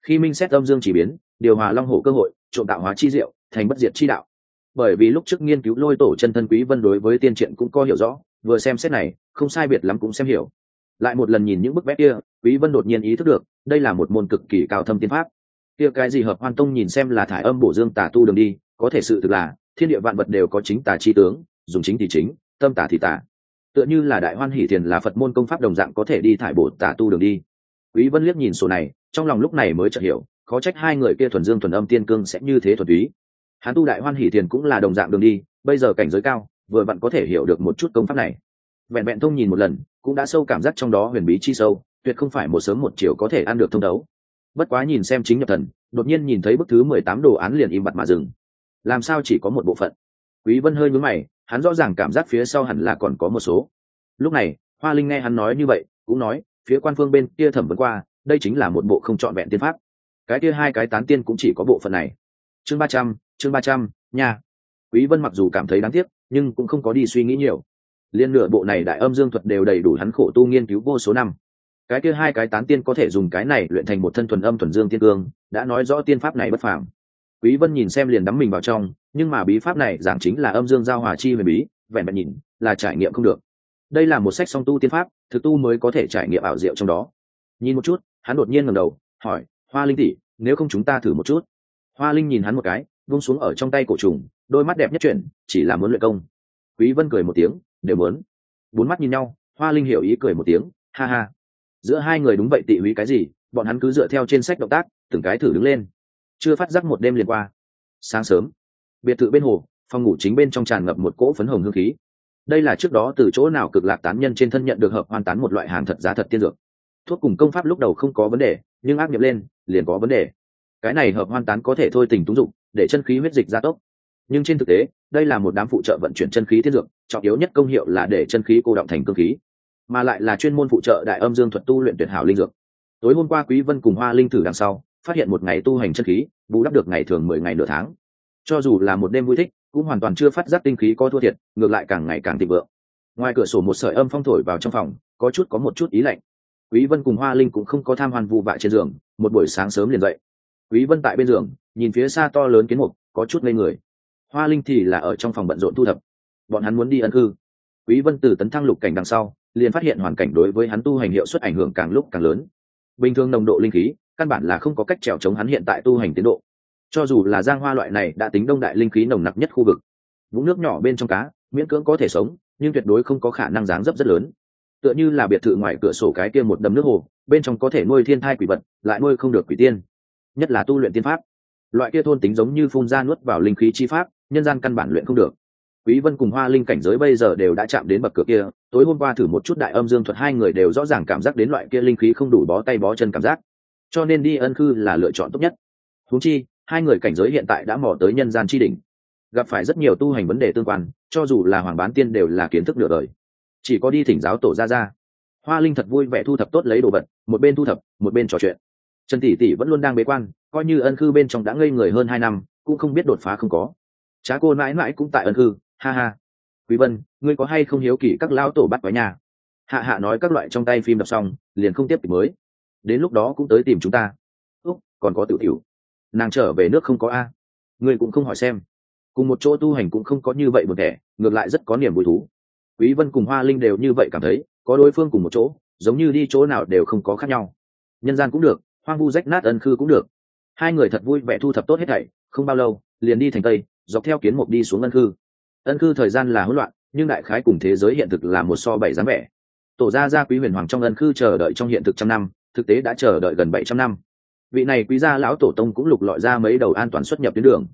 Speaker 1: Khi minh xét âm dương chỉ biến điều hòa long hổ cơ hội trộm tạo hóa chi diệu thành bất diệt chi đạo bởi vì lúc trước nghiên cứu lôi tổ chân thân quý vân đối với tiên triện cũng có hiểu rõ, vừa xem xét này, không sai biệt lắm cũng xem hiểu. Lại một lần nhìn những bức vẽ kia, quý vân đột nhiên ý thức được, đây là một môn cực kỳ cao thâm tiên pháp. Kia cái gì hợp hoan tông nhìn xem là thải âm bổ dương tà tu đường đi, có thể sự thực là, thiên địa vạn vật đều có chính tà chi tướng, dùng chính thì chính, tâm tà thì tà. Tựa như là đại hoan hỷ thiền là phật môn công pháp đồng dạng có thể đi thải bổ tà tu đường đi. Quý vân liếc nhìn sổ này, trong lòng lúc này mới chợt hiểu, khó trách hai người kia thuần dương thuần âm tiên cương sẽ như thế thuần túy hắn tu đại hoan hỷ thiền cũng là đồng dạng đường đi, bây giờ cảnh giới cao, vừa vặn có thể hiểu được một chút công pháp này. Vẹn vẹn thông nhìn một lần, cũng đã sâu cảm giác trong đó huyền bí chi sâu, tuyệt không phải một sớm một chiều có thể ăn được thông đấu. Bất quá nhìn xem chính nhập thần, đột nhiên nhìn thấy bức thứ mười tám đồ án liền im bặt mà dừng. Làm sao chỉ có một bộ phận? Quý vân hơi nhướng mày, hắn rõ ràng cảm giác phía sau hẳn là còn có một số. Lúc này, hoa linh nghe hắn nói như vậy, cũng nói, phía quan phương bên kia thẩm vấn qua, đây chính là một bộ không trọn vẹn tiên pháp. Cái kia hai cái tán tiên cũng chỉ có bộ phận này. Chương ba trăm chương ba trăm, nha. Quý vân mặc dù cảm thấy đáng tiếc, nhưng cũng không có đi suy nghĩ nhiều. Liên nửa bộ này đại âm dương thuật đều đầy đủ hắn khổ tu nghiên cứu vô số năm. Cái kia hai cái tán tiên có thể dùng cái này luyện thành một thân thuần âm thuần dương tiên cương, đã nói rõ tiên pháp này bất phàm. Quý vân nhìn xem liền đắm mình vào trong, nhưng mà bí pháp này giảng chính là âm dương giao hòa chi huyền bí vẻn vẹn nhìn là trải nghiệm không được. Đây là một sách song tu tiên pháp, thực tu mới có thể trải nghiệm ảo diệu trong đó. Nhìn một chút, hắn đột nhiên ngẩng đầu, hỏi, hoa linh tỷ, nếu không chúng ta thử một chút? Hoa linh nhìn hắn một cái vung xuống ở trong tay cổ trùng, đôi mắt đẹp nhất chuyển, chỉ là muốn luyện công. Quý vân cười một tiếng, đều muốn. Bốn mắt nhìn nhau, hoa linh hiểu ý cười một tiếng, ha ha. Giữa hai người đúng vậy tị húy cái gì, bọn hắn cứ dựa theo trên sách động tác, từng cái thử đứng lên. Chưa phát giác một đêm liền qua. Sáng sớm, biệt thự bên hồ, phòng ngủ chính bên trong tràn ngập một cỗ phấn hồng hương khí. Đây là trước đó từ chỗ nào cực lạc tán nhân trên thân nhận được hợp hoàn tán một loại hàng thật giá thật tiên dược. Thuốc cùng công pháp lúc đầu không có vấn đề, nhưng ác nhập lên, liền có vấn đề. Cái này hợp hoàn tán có thể thôi tình túng dụng để chân khí huyết dịch gia tốc. Nhưng trên thực tế, đây là một đám phụ trợ vận chuyển chân khí thiên dược, trọng yếu nhất công hiệu là để chân khí cô động thành cơ khí, mà lại là chuyên môn phụ trợ đại âm dương thuật tu luyện tuyệt hảo linh dược. Tối hôm qua quý vân cùng hoa linh thử đằng sau, phát hiện một ngày tu hành chân khí, bù đắp được ngày thường mười ngày nửa tháng. Cho dù là một đêm vui thích, cũng hoàn toàn chưa phát giác tinh khí có thua thiệt, ngược lại càng ngày càng thịnh vượng. Ngoài cửa sổ một sợi âm phong thổi vào trong phòng, có chút có một chút ý lạnh. Quý vân cùng hoa linh cũng không có tham hoan vụ vạ trên giường, một buổi sáng sớm liền dậy quý vân tại bên giường, nhìn phía xa to lớn kiến mục, có chút ngây người. Hoa linh thì là ở trong phòng bận rộn thu thập. Bọn hắn muốn đi ân cư. Quý vân từ tấn thăng lục cảnh đằng sau, liền phát hiện hoàn cảnh đối với hắn tu hành hiệu suất ảnh hưởng càng lúc càng lớn. Bình thường nồng độ linh khí, căn bản là không có cách trèo chống hắn hiện tại tu hành tiến độ. Cho dù là giang hoa loại này đã tính đông đại linh khí nồng nặc nhất khu vực, vũng nước nhỏ bên trong cá, miễn cưỡng có thể sống, nhưng tuyệt đối không có khả năng dáng dấp rất lớn. Tựa như là biệt thự ngoài cửa sổ cái kia một đầm nước hồ, bên trong có thể nuôi thiên thai quỷ vật, lại nuôi không được quỷ tiên nhất là tu luyện tiên pháp. Loại kia thôn tính giống như phun ra nuốt vào linh khí chi pháp, nhân gian căn bản luyện không được. Quý vân cùng hoa linh cảnh giới bây giờ đều đã chạm đến bậc cửa kia, tối hôm qua thử một chút đại âm dương thuật hai người đều rõ ràng cảm giác đến loại kia linh khí không đủ bó tay bó chân cảm giác. Cho nên đi ân khư là lựa chọn tốt nhất. Huống chi, hai người cảnh giới hiện tại đã mò tới nhân gian chi đỉnh. Gặp phải rất nhiều tu hành vấn đề tương quan, cho dù là hoàng bán tiên đều là kiến thức nửa đời. Chỉ có đi thỉnh giáo tổ ra ra hoa linh thật vui vẻ thu thập tốt lấy đồ vật, một bên thu thập, một bên trò chuyện trần tỷ tỷ vẫn luôn đang bế quan, coi như ân khư bên trong đã ngây người hơn hai năm, cũng không biết đột phá không có. Trá cô mãi mãi cũng tại ân khư, ha ha. Quý vân, ngươi có hay không hiếu kỳ các lao tổ bắt quái nhà? Hạ hạ nói các loại trong tay phim đọc xong, liền không tiếp tục mới. Đến lúc đó cũng tới tìm chúng ta. Úc, còn có tự tiểu. Nàng trở về nước không có a. Ngươi cũng không hỏi xem. Cùng một chỗ tu hành cũng không có như vậy một kẻ ngược lại rất có niềm vui thú. Quý vân cùng hoa linh đều như vậy cảm thấy, có đối phương cùng một chỗ, giống như đi chỗ nào đều không có khác nhau. Nhân gian cũng được hoang vu rách nát ân khư cũng được. Hai người thật vui vẻ thu thập tốt hết thảy, không bao lâu, liền đi thành tây, dọc theo kiến mục đi xuống ân khư. Ân khư thời gian là hỗn loạn, nhưng đại khái cùng thế giới hiện thực là một so bảy dáng vẻ. Tổ gia gia quý huyền hoàng trong ân khư chờ đợi trong hiện thực trăm năm, thực tế đã chờ đợi gần bảy trăm năm. Vị này quý gia lão tổ tông cũng lục lọi ra mấy đầu an toàn xuất nhập tuyến đường.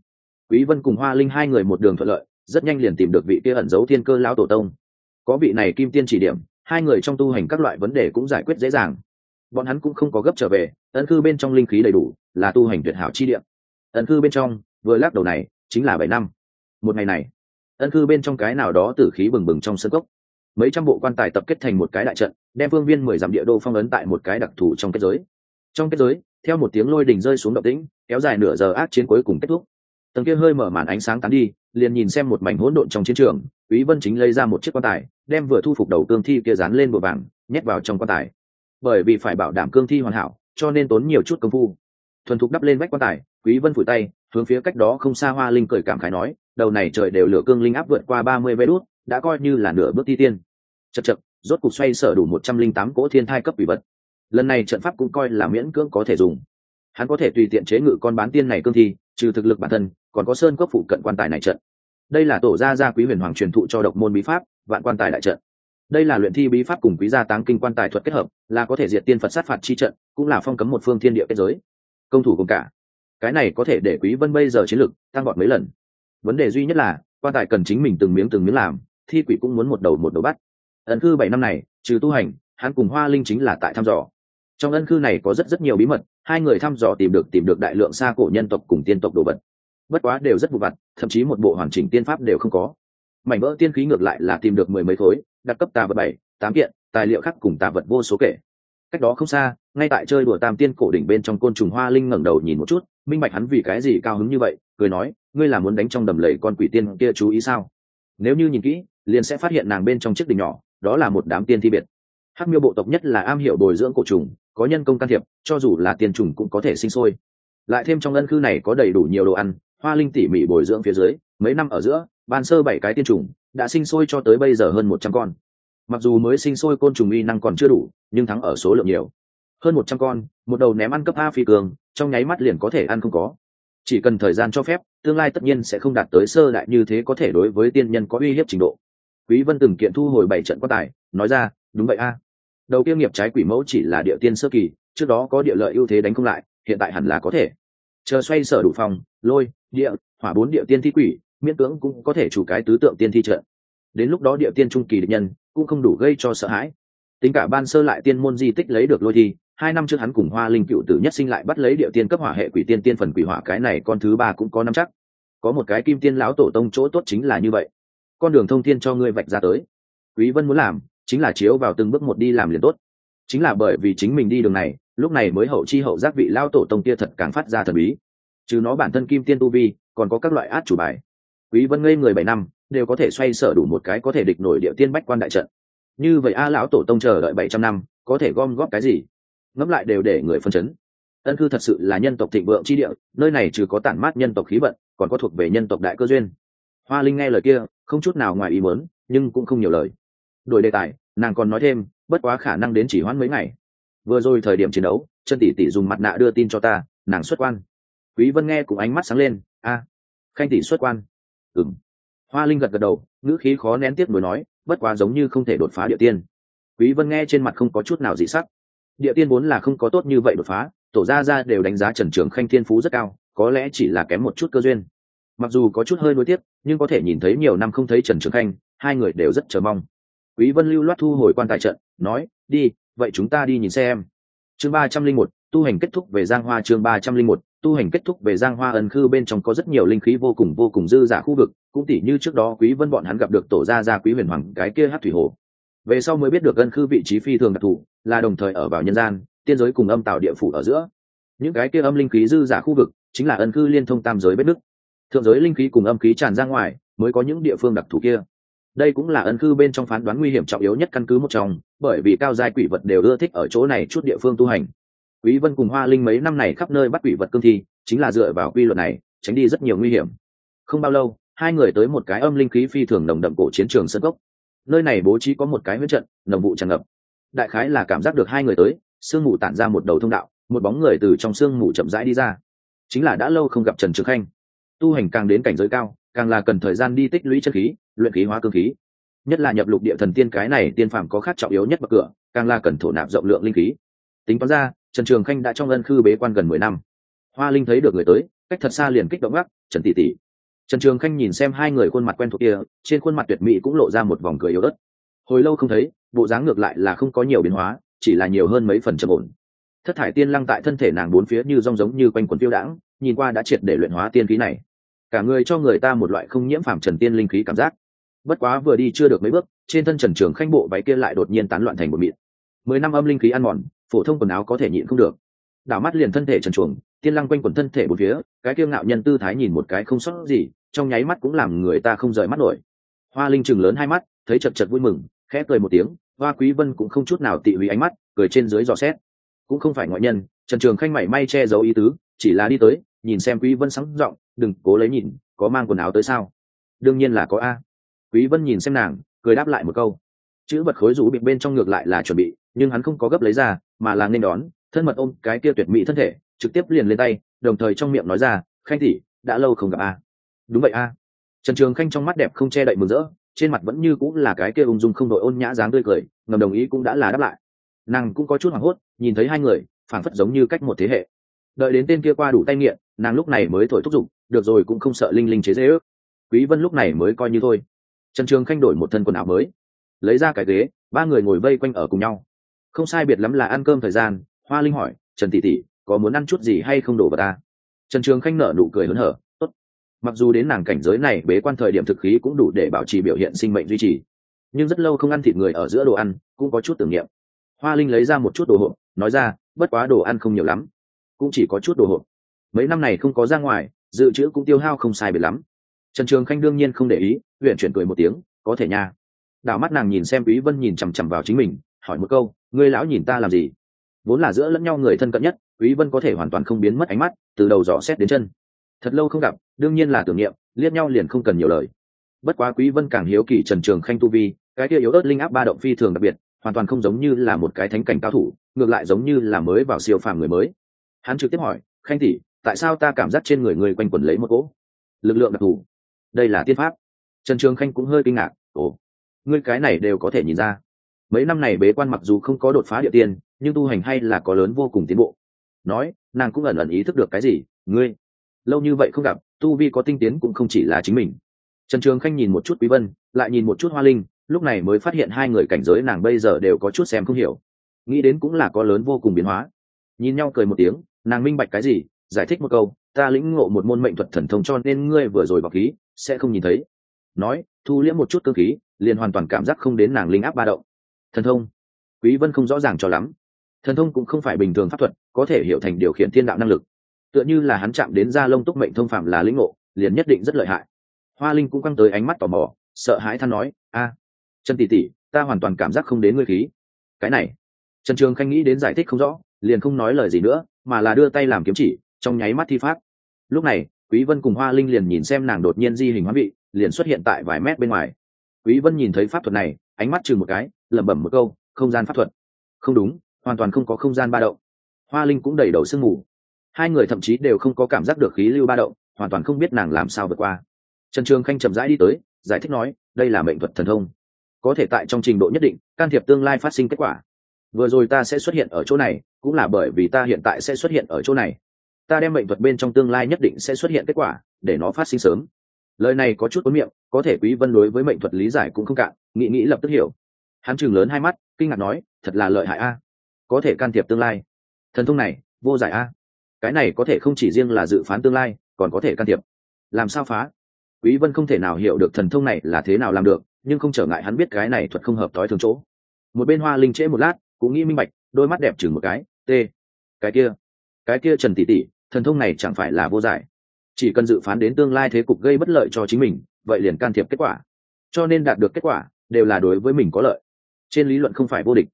Speaker 1: Quý vân cùng hoa linh hai người một đường thuận lợi, rất nhanh liền tìm được vị kia ẩn giấu thiên cơ lão tổ tông. Có vị này kim tiên chỉ điểm, hai người trong tu hành các loại vấn đề cũng giải quyết dễ dàng bọn hắn cũng không có gấp trở về ấn cư bên trong linh khí đầy đủ, là tu hành tuyệt hảo chi điểm ấn cư bên trong, vừa lắc đầu này, chính là bảy năm. Một ngày này ấn cư bên trong cái nào đó tử khí bừng bừng trong sân cốc. Mấy trăm bộ quan tài tập kết thành một cái đại trận, đem phương viên mười dặm địa đô phong ấn tại một cái đặc thù trong kết giới. Trong kết giới, theo một tiếng lôi đình rơi xuống động tĩnh, kéo dài nửa giờ ác chiến cuối cùng kết thúc. Tầng kia hơi mở màn ánh sáng tán đi, liền nhìn xem một mảnh hỗn độn trong chiến trường, quý vân chính lấy ra một chiếc quan tài, đem vừa thu phục đầu tương thi kia dán lên bờ vàng nhét vào trong quan tài bởi vì phải bảo đảm cương thi hoàn hảo, cho nên tốn nhiều chút công phu. Thuần thục đắp lên vách quan tài, quý vân phủi tay, hướng phía cách đó không xa hoa linh cười cảm khái nói, đầu này trời đều lửa cương linh áp vượt qua 30 vé đút, đã coi như là nửa bước thi tiên. Chật chật rốt cục xoay sở đủ 108 cỗ thiên thai cấp ủy vật. Lần này trận pháp cũng coi là miễn cưỡng có thể dùng. Hắn có thể tùy tiện chế ngự con bán tiên này cương thi, trừ thực lực bản thân, còn có sơn cốc phụ cận quan tài này trận. Đây là tổ gia gia quý huyền hoàng truyền thụ cho độc môn bí pháp, vạn quan tài đại trận đây là luyện thi bí pháp cùng quý gia táng kinh quan tài thuật kết hợp, là có thể diệt tiên phật sát phạt chi trận, cũng là phong cấm một phương thiên địa kết giới. Công thủ cùng cả, cái này có thể để quý vân bây giờ chiến lực tăng gọn mấy lần. Vấn đề duy nhất là, quan tài cần chính mình từng miếng từng miếng làm, thi quỷ cũng muốn một đầu một đầu bắt. Ấn cư bảy năm này, trừ tu hành, hắn cùng hoa linh chính là tại thăm dò. Trong ân cư này có rất rất nhiều bí mật, hai người thăm dò tìm được tìm được đại lượng xa cổ nhân tộc cùng tiên tộc đồ vật. Bất quá đều rất vụ vặt, thậm chí một bộ hoàn chỉnh tiên pháp đều không có. Mảnh vỡ tiên khí ngược lại là tìm được mười mấy khối đặc cấp tà vật bảy, tám kiện, tài liệu khác cùng tà vật vô số kể. Cách đó không xa, ngay tại chơi đùa tam tiên cổ đỉnh bên trong côn trùng hoa linh ngẩng đầu nhìn một chút, minh bạch hắn vì cái gì cao hứng như vậy, cười nói, ngươi là muốn đánh trong đầm lầy con quỷ tiên kia chú ý sao? Nếu như nhìn kỹ, liền sẽ phát hiện nàng bên trong chiếc đỉnh nhỏ, đó là một đám tiên thi biệt. Hắc miêu bộ tộc nhất là am hiểu bồi dưỡng cổ trùng, có nhân công can thiệp, cho dù là tiên trùng cũng có thể sinh sôi. Lại thêm trong ân cư này có đầy đủ nhiều đồ ăn, hoa linh tỉ mỉ bồi dưỡng phía dưới, mấy năm ở giữa, ban sơ bảy cái tiên trùng đã sinh sôi cho tới bây giờ hơn một trăm con. Mặc dù mới sinh sôi côn trùng y năng còn chưa đủ, nhưng thắng ở số lượng nhiều. Hơn một trăm con, một đầu ném ăn cấp a phi cường, trong nháy mắt liền có thể ăn không có. Chỉ cần thời gian cho phép, tương lai tất nhiên sẽ không đạt tới sơ đại như thế có thể đối với tiên nhân có uy hiếp trình độ. Quý vân từng kiện thu hồi bảy trận quan tài, nói ra, đúng vậy a. Đầu kia nghiệp trái quỷ mẫu chỉ là địa tiên sơ kỳ, trước đó có địa lợi ưu thế đánh không lại, hiện tại hẳn là có thể. Chờ xoay sở đủ phòng, lôi, địa, hỏa bốn địa tiên thi quỷ miễn cưỡng cũng có thể chủ cái tứ tượng tiên thi trận. Đến lúc đó địa tiên trung kỳ địch nhân cũng không đủ gây cho sợ hãi. Tính cả ban sơ lại tiên môn di tích lấy được lôi thi, hai năm trước hắn cùng hoa linh cựu tử nhất sinh lại bắt lấy địa tiên cấp hỏa hệ quỷ tiên tiên phần quỷ hỏa cái này con thứ ba cũng có năm chắc. Có một cái kim tiên lão tổ tông chỗ tốt chính là như vậy. Con đường thông tiên cho ngươi vạch ra tới. Quý vân muốn làm chính là chiếu vào từng bước một đi làm liền tốt. Chính là bởi vì chính mình đi đường này, lúc này mới hậu chi hậu giác vị lao tổ tông kia thật càng phát ra thần bí. Chứ nó bản thân kim tiên tu vi, còn có các loại át chủ bài quý vân ngây người bảy năm, đều có thể xoay sở đủ một cái có thể địch nổi địa tiên bách quan đại trận. Như vậy a lão tổ tông chờ đợi bảy trăm năm, có thể gom góp cái gì? Ngẫm lại đều để người phân chấn. Ân cư thật sự là nhân tộc thịnh vượng chi địa, nơi này trừ có tản mát nhân tộc khí vận, còn có thuộc về nhân tộc đại cơ duyên. Hoa linh nghe lời kia, không chút nào ngoài ý muốn, nhưng cũng không nhiều lời. Đổi đề tài, nàng còn nói thêm, bất quá khả năng đến chỉ hoãn mấy ngày. Vừa rồi thời điểm chiến đấu, chân tỷ tỷ dùng mặt nạ đưa tin cho ta, nàng xuất quan. Quý vân nghe cùng ánh mắt sáng lên, a, khanh tỷ xuất quan ừm. Hoa linh gật gật đầu, ngữ khí khó nén tiếp nuối nói, bất quá giống như không thể đột phá địa tiên. Quý vân nghe trên mặt không có chút nào dị sắc. Địa tiên vốn là không có tốt như vậy đột phá, tổ gia gia đều đánh giá trần trường khanh thiên phú rất cao, có lẽ chỉ là kém một chút cơ duyên. Mặc dù có chút hơi nuối tiếc, nhưng có thể nhìn thấy nhiều năm không thấy trần trường khanh, hai người đều rất chờ mong. Quý vân lưu loát thu hồi quan tài trận, nói, đi, vậy chúng ta đi nhìn xem. Chương ba trăm linh một tu hành kết thúc về giang hoa chương ba trăm linh một, tu hành kết thúc về giang hoa ân khư bên trong có rất nhiều linh khí vô cùng vô cùng dư giả khu vực, cũng tỉ như trước đó quý vân bọn hắn gặp được tổ gia gia quý huyền hoàng, cái kia hát thủy hồ. Về sau mới biết được ân khư vị trí phi thường đặc thù, là đồng thời ở vào nhân gian, tiên giới cùng âm tạo địa phủ ở giữa. Những cái kia âm linh khí dư giả khu vực, chính là ân khư liên thông tam giới bất nước thượng giới linh khí cùng âm khí tràn ra ngoài, mới có những địa phương đặc thù kia. Đây cũng là ân khư bên trong phán đoán nguy hiểm trọng yếu nhất căn cứ một trong, bởi vì cao giai quỷ vật đều ưa thích ở chỗ này chút địa phương tu hành quý vân cùng hoa linh mấy năm này khắp nơi bắt quỷ vật cương thi, chính là dựa vào quy luật này, tránh đi rất nhiều nguy hiểm. Không bao lâu, hai người tới một cái âm linh khí phi thường nồng đậm cổ chiến trường sân cốc nơi này bố trí có một cái huyết trận, nồng vụ tràn ngập. Đại khái là cảm giác được hai người tới, sương mù tản ra một đầu thông đạo, một bóng người từ trong sương mù chậm rãi đi ra. Chính là đã lâu không gặp trần trường khanh. Tu hành càng đến cảnh giới cao, càng là cần thời gian đi tích lũy chân khí, luyện khí hóa cương khí. Nhất là nhập lục địa thần tiên cái này tiên phàm có khát trọng yếu nhất bậc cửa, càng là cần thổ nạp rộng lượng linh khí. Tính toán ra trần trường khanh đã trong ân khư bế quan gần mười năm. Hoa linh thấy được người tới cách thật xa liền kích động gắt, trần tỷ tỷ. Trần trường khanh nhìn xem hai người khuôn mặt quen thuộc kia trên khuôn mặt tuyệt mỹ cũng lộ ra một vòng cười yếu ớt. Hồi lâu không thấy bộ dáng ngược lại là không có nhiều biến hóa chỉ là nhiều hơn mấy phần trầm ổn. Thất thải tiên lăng tại thân thể nàng bốn phía như rong giống như quanh quần phiêu đãng nhìn qua đã triệt để luyện hóa tiên khí này. Cả người cho người ta một loại không nhiễm phàm trần tiên linh khí cảm giác. Bất quá vừa đi chưa được mấy bước trên thân trần trường khanh bộ váy kia lại đột nhiên tán loạn thành một mịn. Mười năm âm linh khí ăn mòn phổ thông quần áo có thể nhịn không được. Đảo mắt liền thân thể trần chuồng tiên lăng quanh quần thân thể một phía, cái kiêu ngạo nhân tư thái nhìn một cái không sót gì, trong nháy mắt cũng làm người ta không rời mắt nổi. Hoa linh chừng lớn hai mắt, thấy chật chật vui mừng, khẽ cười một tiếng, hoa quý vân cũng không chút nào tị hủy ánh mắt, cười trên dưới dò xét. Cũng không phải ngoại nhân, trần trường khanh mảy may che giấu ý tứ, chỉ là đi tới, nhìn xem quý vân sáng giọng, đừng cố lấy nhìn, có mang quần áo tới sao? Đương nhiên là có a. Quý vân nhìn xem nàng, cười đáp lại một câu. Chữ vật khối rũ bị bên trong ngược lại là chuẩn bị, nhưng hắn không có gấp lấy ra mà là nên đón, thân mật ôm cái kia tuyệt mỹ thân thể, trực tiếp liền lên tay, đồng thời trong miệng nói ra, khanh tỷ, đã lâu không gặp a. Đúng vậy a. Trần trường khanh trong mắt đẹp không che đậy mừng rỡ, trên mặt vẫn như cũng là cái kia ung dung không đội ôn nhã dáng tươi cười, ngầm đồng ý cũng đã là đáp lại. Nàng cũng có chút hoảng hốt, nhìn thấy hai người, phảng phất giống như cách một thế hệ. Đợi đến tên kia qua đủ tay nghiện, nàng lúc này mới thổi thúc giục, được rồi cũng không sợ linh linh chế dễ ước. Quý vân lúc này mới coi như thôi. Trần trường khanh đổi một thân quần áo mới, lấy ra cái ghế, ba người ngồi vây quanh ở cùng nhau không sai biệt lắm là ăn cơm thời gian, hoa linh hỏi, trần tỷ tỷ, có muốn ăn chút gì hay không đổ vào ta? Trần trường khanh nở nụ cười hớn hở, tốt. Mặc dù đến nàng cảnh giới này, bế quan thời điểm thực khí cũng đủ để bảo trì biểu hiện sinh mệnh duy trì, nhưng rất lâu không ăn thịt người ở giữa đồ ăn, cũng có chút tưởng niệm. Hoa linh lấy ra một chút đồ hộp, nói ra, bất quá đồ ăn không nhiều lắm, cũng chỉ có chút đồ hộp. Mấy năm này không có ra ngoài, dự trữ cũng tiêu hao không sai biệt lắm. Trần trường khanh đương nhiên không để ý, huyện chuyển cười một tiếng, có thể nha. Đảo mắt nàng nhìn xem quý vân nhìn chằm chằm vào chính mình, hỏi một câu ngươi lão nhìn ta làm gì? Vốn là giữa lẫn nhau người thân cận nhất, quý vân có thể hoàn toàn không biến mất ánh mắt, từ đầu dò xét đến chân. Thật lâu không gặp, đương nhiên là tưởng niệm, liếc nhau liền không cần nhiều lời. Bất quá quý vân càng hiếu kỳ trần trường khanh tu vi, cái kia yếu ớt linh áp ba động phi thường đặc biệt, hoàn toàn không giống như là một cái thánh cảnh cao thủ, ngược lại giống như là mới vào siêu phàm người mới. Hắn trực tiếp hỏi, khanh tỷ, tại sao ta cảm giác trên người người quanh quẩn lấy một cỗ lực lượng đặc thù? Đây là tiên pháp. Trần trường khanh cũng hơi kinh ngạc, ồ, ngươi cái này đều có thể nhìn ra mấy năm này bế quan mặc dù không có đột phá địa tiên, nhưng tu hành hay là có lớn vô cùng tiến bộ. Nói, nàng cũng ẩn ẩn ý thức được cái gì, ngươi, lâu như vậy không gặp, tu vi có tinh tiến cũng không chỉ là chính mình. Trần trường khanh nhìn một chút quý vân, lại nhìn một chút hoa linh, lúc này mới phát hiện hai người cảnh giới nàng bây giờ đều có chút xem không hiểu. Nghĩ đến cũng là có lớn vô cùng biến hóa. Nhìn nhau cười một tiếng, nàng minh bạch cái gì, giải thích một câu, ta lĩnh ngộ một môn mệnh thuật thần thông cho nên ngươi vừa rồi bọc khí, sẽ không nhìn thấy. Nói, thu liễm một chút cơ khí, liền hoàn toàn cảm giác không đến nàng linh áp ba động thần thông. Quý vân không rõ ràng cho lắm. Thần thông cũng không phải bình thường pháp thuật, có thể hiểu thành điều khiển thiên đạo năng lực. Tựa như là hắn chạm đến gia lông túc mệnh thông phạm là lĩnh ngộ, liền nhất định rất lợi hại. Hoa linh cũng căng tới ánh mắt tò mò, sợ hãi than nói, a chân tỷ tỷ, ta hoàn toàn cảm giác không đến ngươi khí. Cái này, trần trường khanh nghĩ đến giải thích không rõ, liền không nói lời gì nữa, mà là đưa tay làm kiếm chỉ, trong nháy mắt thi pháp. Lúc này, quý vân cùng hoa linh liền nhìn xem nàng đột nhiên di hình hóa vị, liền xuất hiện tại vài mét bên ngoài. Quý vân nhìn thấy pháp thuật này, ánh mắt chừng một cái lẩm bẩm một câu, không gian pháp thuật. Không đúng, hoàn toàn không có không gian ba động. Hoa linh cũng đầy đầu sương mù. Hai người thậm chí đều không có cảm giác được khí lưu ba động, hoàn toàn không biết nàng làm sao vượt qua. Trần trường khanh chậm rãi đi tới, giải thích nói, đây là mệnh thuật thần thông. Có thể tại trong trình độ nhất định, can thiệp tương lai phát sinh kết quả. Vừa rồi ta sẽ xuất hiện ở chỗ này, cũng là bởi vì ta hiện tại sẽ xuất hiện ở chỗ này. Ta đem mệnh thuật bên trong tương lai nhất định sẽ xuất hiện kết quả, để nó phát sinh sớm. Lời này có chút cuốn miệng, có thể quý vân đối với mệnh thuật lý giải cũng không cạn, nghĩ nghĩ lập tức hiểu hắn chừng lớn hai mắt, kinh ngạc nói, thật là lợi hại a. Có thể can thiệp tương lai. Thần thông này, vô giải a. Cái này có thể không chỉ riêng là dự phán tương lai, còn có thể can thiệp. Làm sao phá? Quý vân không thể nào hiểu được thần thông này là thế nào làm được, nhưng không trở ngại hắn biết cái này thuật không hợp tối thường chỗ. Một bên hoa linh trễ một lát, cũng nghĩ minh bạch, đôi mắt đẹp chừng một cái, t, cái kia cái kia trần tỷ tỷ, thần thông này chẳng phải là vô giải. Chỉ cần dự phán đến tương lai thế cục gây bất lợi cho chính mình, vậy liền can thiệp kết quả. Cho nên đạt được kết quả, đều là đối với mình có lợi trên lý luận không phải vô địch,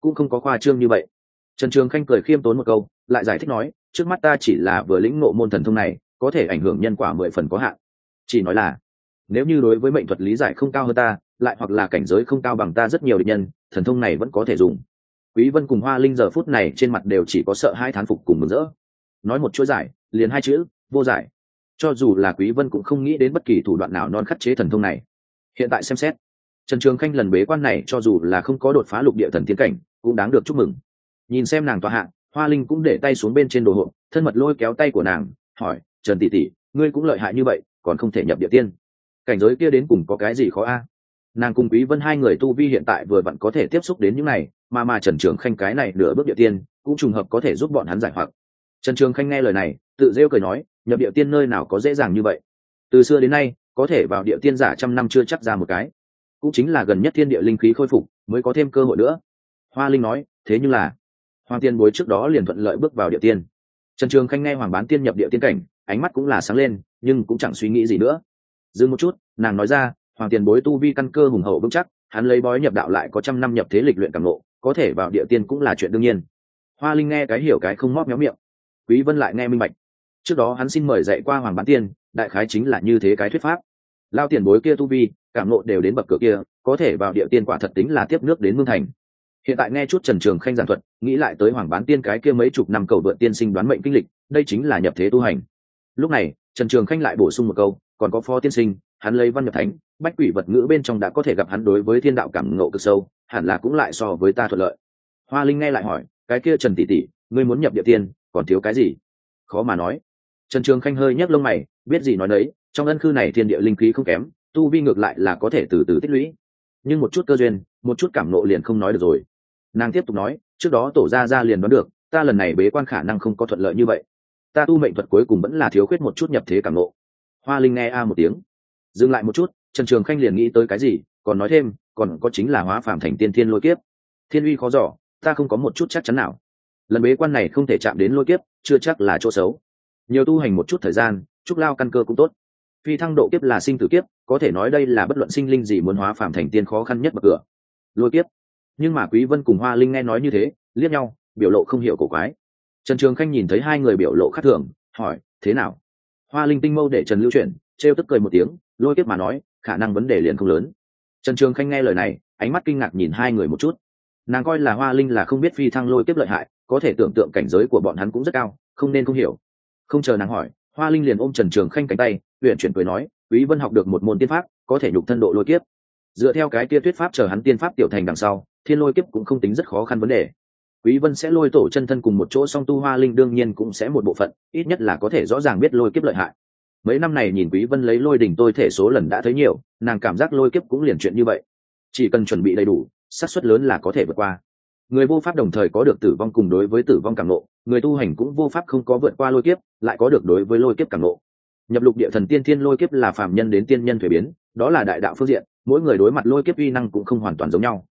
Speaker 1: cũng không có khoa trương như vậy. Trần trường khanh cười khiêm tốn một câu, lại giải thích nói, trước mắt ta chỉ là vừa lĩnh ngộ môn thần thông này, có thể ảnh hưởng nhân quả mười phần có hạn. Chỉ nói là, nếu như đối với mệnh thuật lý giải không cao hơn ta, lại hoặc là cảnh giới không cao bằng ta rất nhiều định nhân, thần thông này vẫn có thể dùng. Quý vân cùng hoa linh giờ phút này trên mặt đều chỉ có sợ hai thán phục cùng mừng rỡ. Nói một chuỗi giải, liền hai chữ, vô giải. Cho dù là quý vân cũng không nghĩ đến bất kỳ thủ đoạn nào non khắt chế thần thông này. Hiện tại xem xét trần trường khanh lần bế quan này cho dù là không có đột phá lục địa thần tiến cảnh, cũng đáng được chúc mừng. Nhìn xem nàng tòa hạ, hoa linh cũng để tay xuống bên trên đồ hộ thân mật lôi kéo tay của nàng, hỏi, trần tỷ tỷ, ngươi cũng lợi hại như vậy, còn không thể nhập địa tiên. Cảnh giới kia đến cùng có cái gì khó a? Nàng cùng quý vân hai người tu vi hiện tại vừa vặn có thể tiếp xúc đến những này, mà mà trần trường khanh cái này nửa bước địa tiên, cũng trùng hợp có thể giúp bọn hắn giải hoặc. Trần trường khanh nghe lời này, tự rêu cười nói, nhập địa tiên nơi nào có dễ dàng như vậy? Từ xưa đến nay, có thể vào địa tiên giả trăm năm chưa chắc ra một cái cũng chính là gần nhất thiên địa linh khí khôi phục, mới có thêm cơ hội nữa. Hoa linh nói, thế nhưng là, hoàng tiên bối trước đó liền thuận lợi bước vào địa tiên. Trần trường khanh nghe hoàng bán tiên nhập địa tiên cảnh, ánh mắt cũng là sáng lên, nhưng cũng chẳng suy nghĩ gì nữa. Dừng một chút, nàng nói ra, hoàng tiền bối tu vi căn cơ hùng hậu vững chắc, hắn lấy bói nhập đạo lại có trăm năm nhập thế lịch luyện càng lộ có thể vào địa tiên cũng là chuyện đương nhiên. Hoa linh nghe cái hiểu cái không móp méo miệng. Quý vân lại nghe minh bạch. Trước đó hắn xin mời dạy qua hoàng bán tiên, đại khái chính là như thế cái thuyết pháp lao tiền bối kia tu vi, cảm nộ đều đến bậc cửa kia, có thể vào địa tiên quả thật tính là tiếp nước đến mương thành. Hiện tại nghe chút trần trường khanh giảng thuật, nghĩ lại tới hoàng bán tiên cái kia mấy chục năm cầu vượt tiên sinh đoán mệnh kinh lịch, đây chính là nhập thế tu hành. Lúc này, trần trường khanh lại bổ sung một câu, còn có phó tiên sinh, hắn lấy văn nhập thánh, bách quỷ vật ngữ bên trong đã có thể gặp hắn đối với thiên đạo cảm ngộ cực sâu, hẳn là cũng lại so với ta thuận lợi. Hoa linh nghe lại hỏi, cái kia trần tỷ tỷ, ngươi muốn nhập địa tiên, còn thiếu cái gì? Khó mà nói. Trần trường khanh hơi nhấc lông mày, biết gì nói đấy trong ân khư này thiên địa linh khí không kém, tu vi ngược lại là có thể từ từ tích lũy. Nhưng một chút cơ duyên, một chút cảm nộ liền không nói được rồi. Nàng tiếp tục nói, trước đó tổ ra ra liền đoán được, ta lần này bế quan khả năng không có thuận lợi như vậy. Ta tu mệnh thuật cuối cùng vẫn là thiếu khuyết một chút nhập thế cảm nộ. Hoa linh nghe a một tiếng. Dừng lại một chút, trần trường khanh liền nghĩ tới cái gì, còn nói thêm, còn có chính là hóa phàm thành tiên thiên lôi kiếp. Thiên uy khó giỏ ta không có một chút chắc chắn nào. Lần bế quan này không thể chạm đến lôi kiếp, chưa chắc là chỗ xấu. Nhiều tu hành một chút thời gian, chúc lao căn cơ cũng tốt phi thăng độ kiếp là sinh tử kiếp, có thể nói đây là bất luận sinh linh gì muốn hóa phàm thành tiên khó khăn nhất bậc cửa. Lôi kiếp. Nhưng mà quý vân cùng hoa linh nghe nói như thế, liếc nhau, biểu lộ không hiểu cổ quái. Trần trường khanh nhìn thấy hai người biểu lộ khác thường, hỏi, thế nào? Hoa linh tinh mâu để trần lưu chuyển, trêu tức cười một tiếng, lôi kiếp mà nói, khả năng vấn đề liền không lớn. Trần trường khanh nghe lời này, ánh mắt kinh ngạc nhìn hai người một chút. Nàng coi là hoa linh là không biết phi thăng lôi kiếp lợi hại, có thể tưởng tượng cảnh giới của bọn hắn cũng rất cao, không nên không hiểu. Không chờ nàng hỏi hoa linh liền ôm trần trường khanh cánh tay huyện chuyển cười nói, quý vân học được một môn tiên pháp, có thể nhục thân độ lôi kiếp. Dựa theo cái kia tuyết pháp chờ hắn tiên pháp tiểu thành đằng sau, thiên lôi kiếp cũng không tính rất khó khăn vấn đề. Quý vân sẽ lôi tổ chân thân cùng một chỗ, song tu hoa linh đương nhiên cũng sẽ một bộ phận, ít nhất là có thể rõ ràng biết lôi kiếp lợi hại. Mấy năm này nhìn quý vân lấy lôi đỉnh tôi thể số lần đã thấy nhiều, nàng cảm giác lôi kiếp cũng liền chuyện như vậy. Chỉ cần chuẩn bị đầy đủ, xác suất lớn là có thể vượt qua người vô pháp đồng thời có được tử vong cùng đối với tử vong càng nộ người tu hành cũng vô pháp không có vượt qua lôi kiếp, lại có được đối với lôi kiếp càng nộ nhập lục địa thần tiên thiên lôi kiếp là phàm nhân đến tiên nhân thuế biến, đó là đại đạo phương diện, mỗi người đối mặt lôi kiếp uy năng cũng không hoàn toàn giống nhau.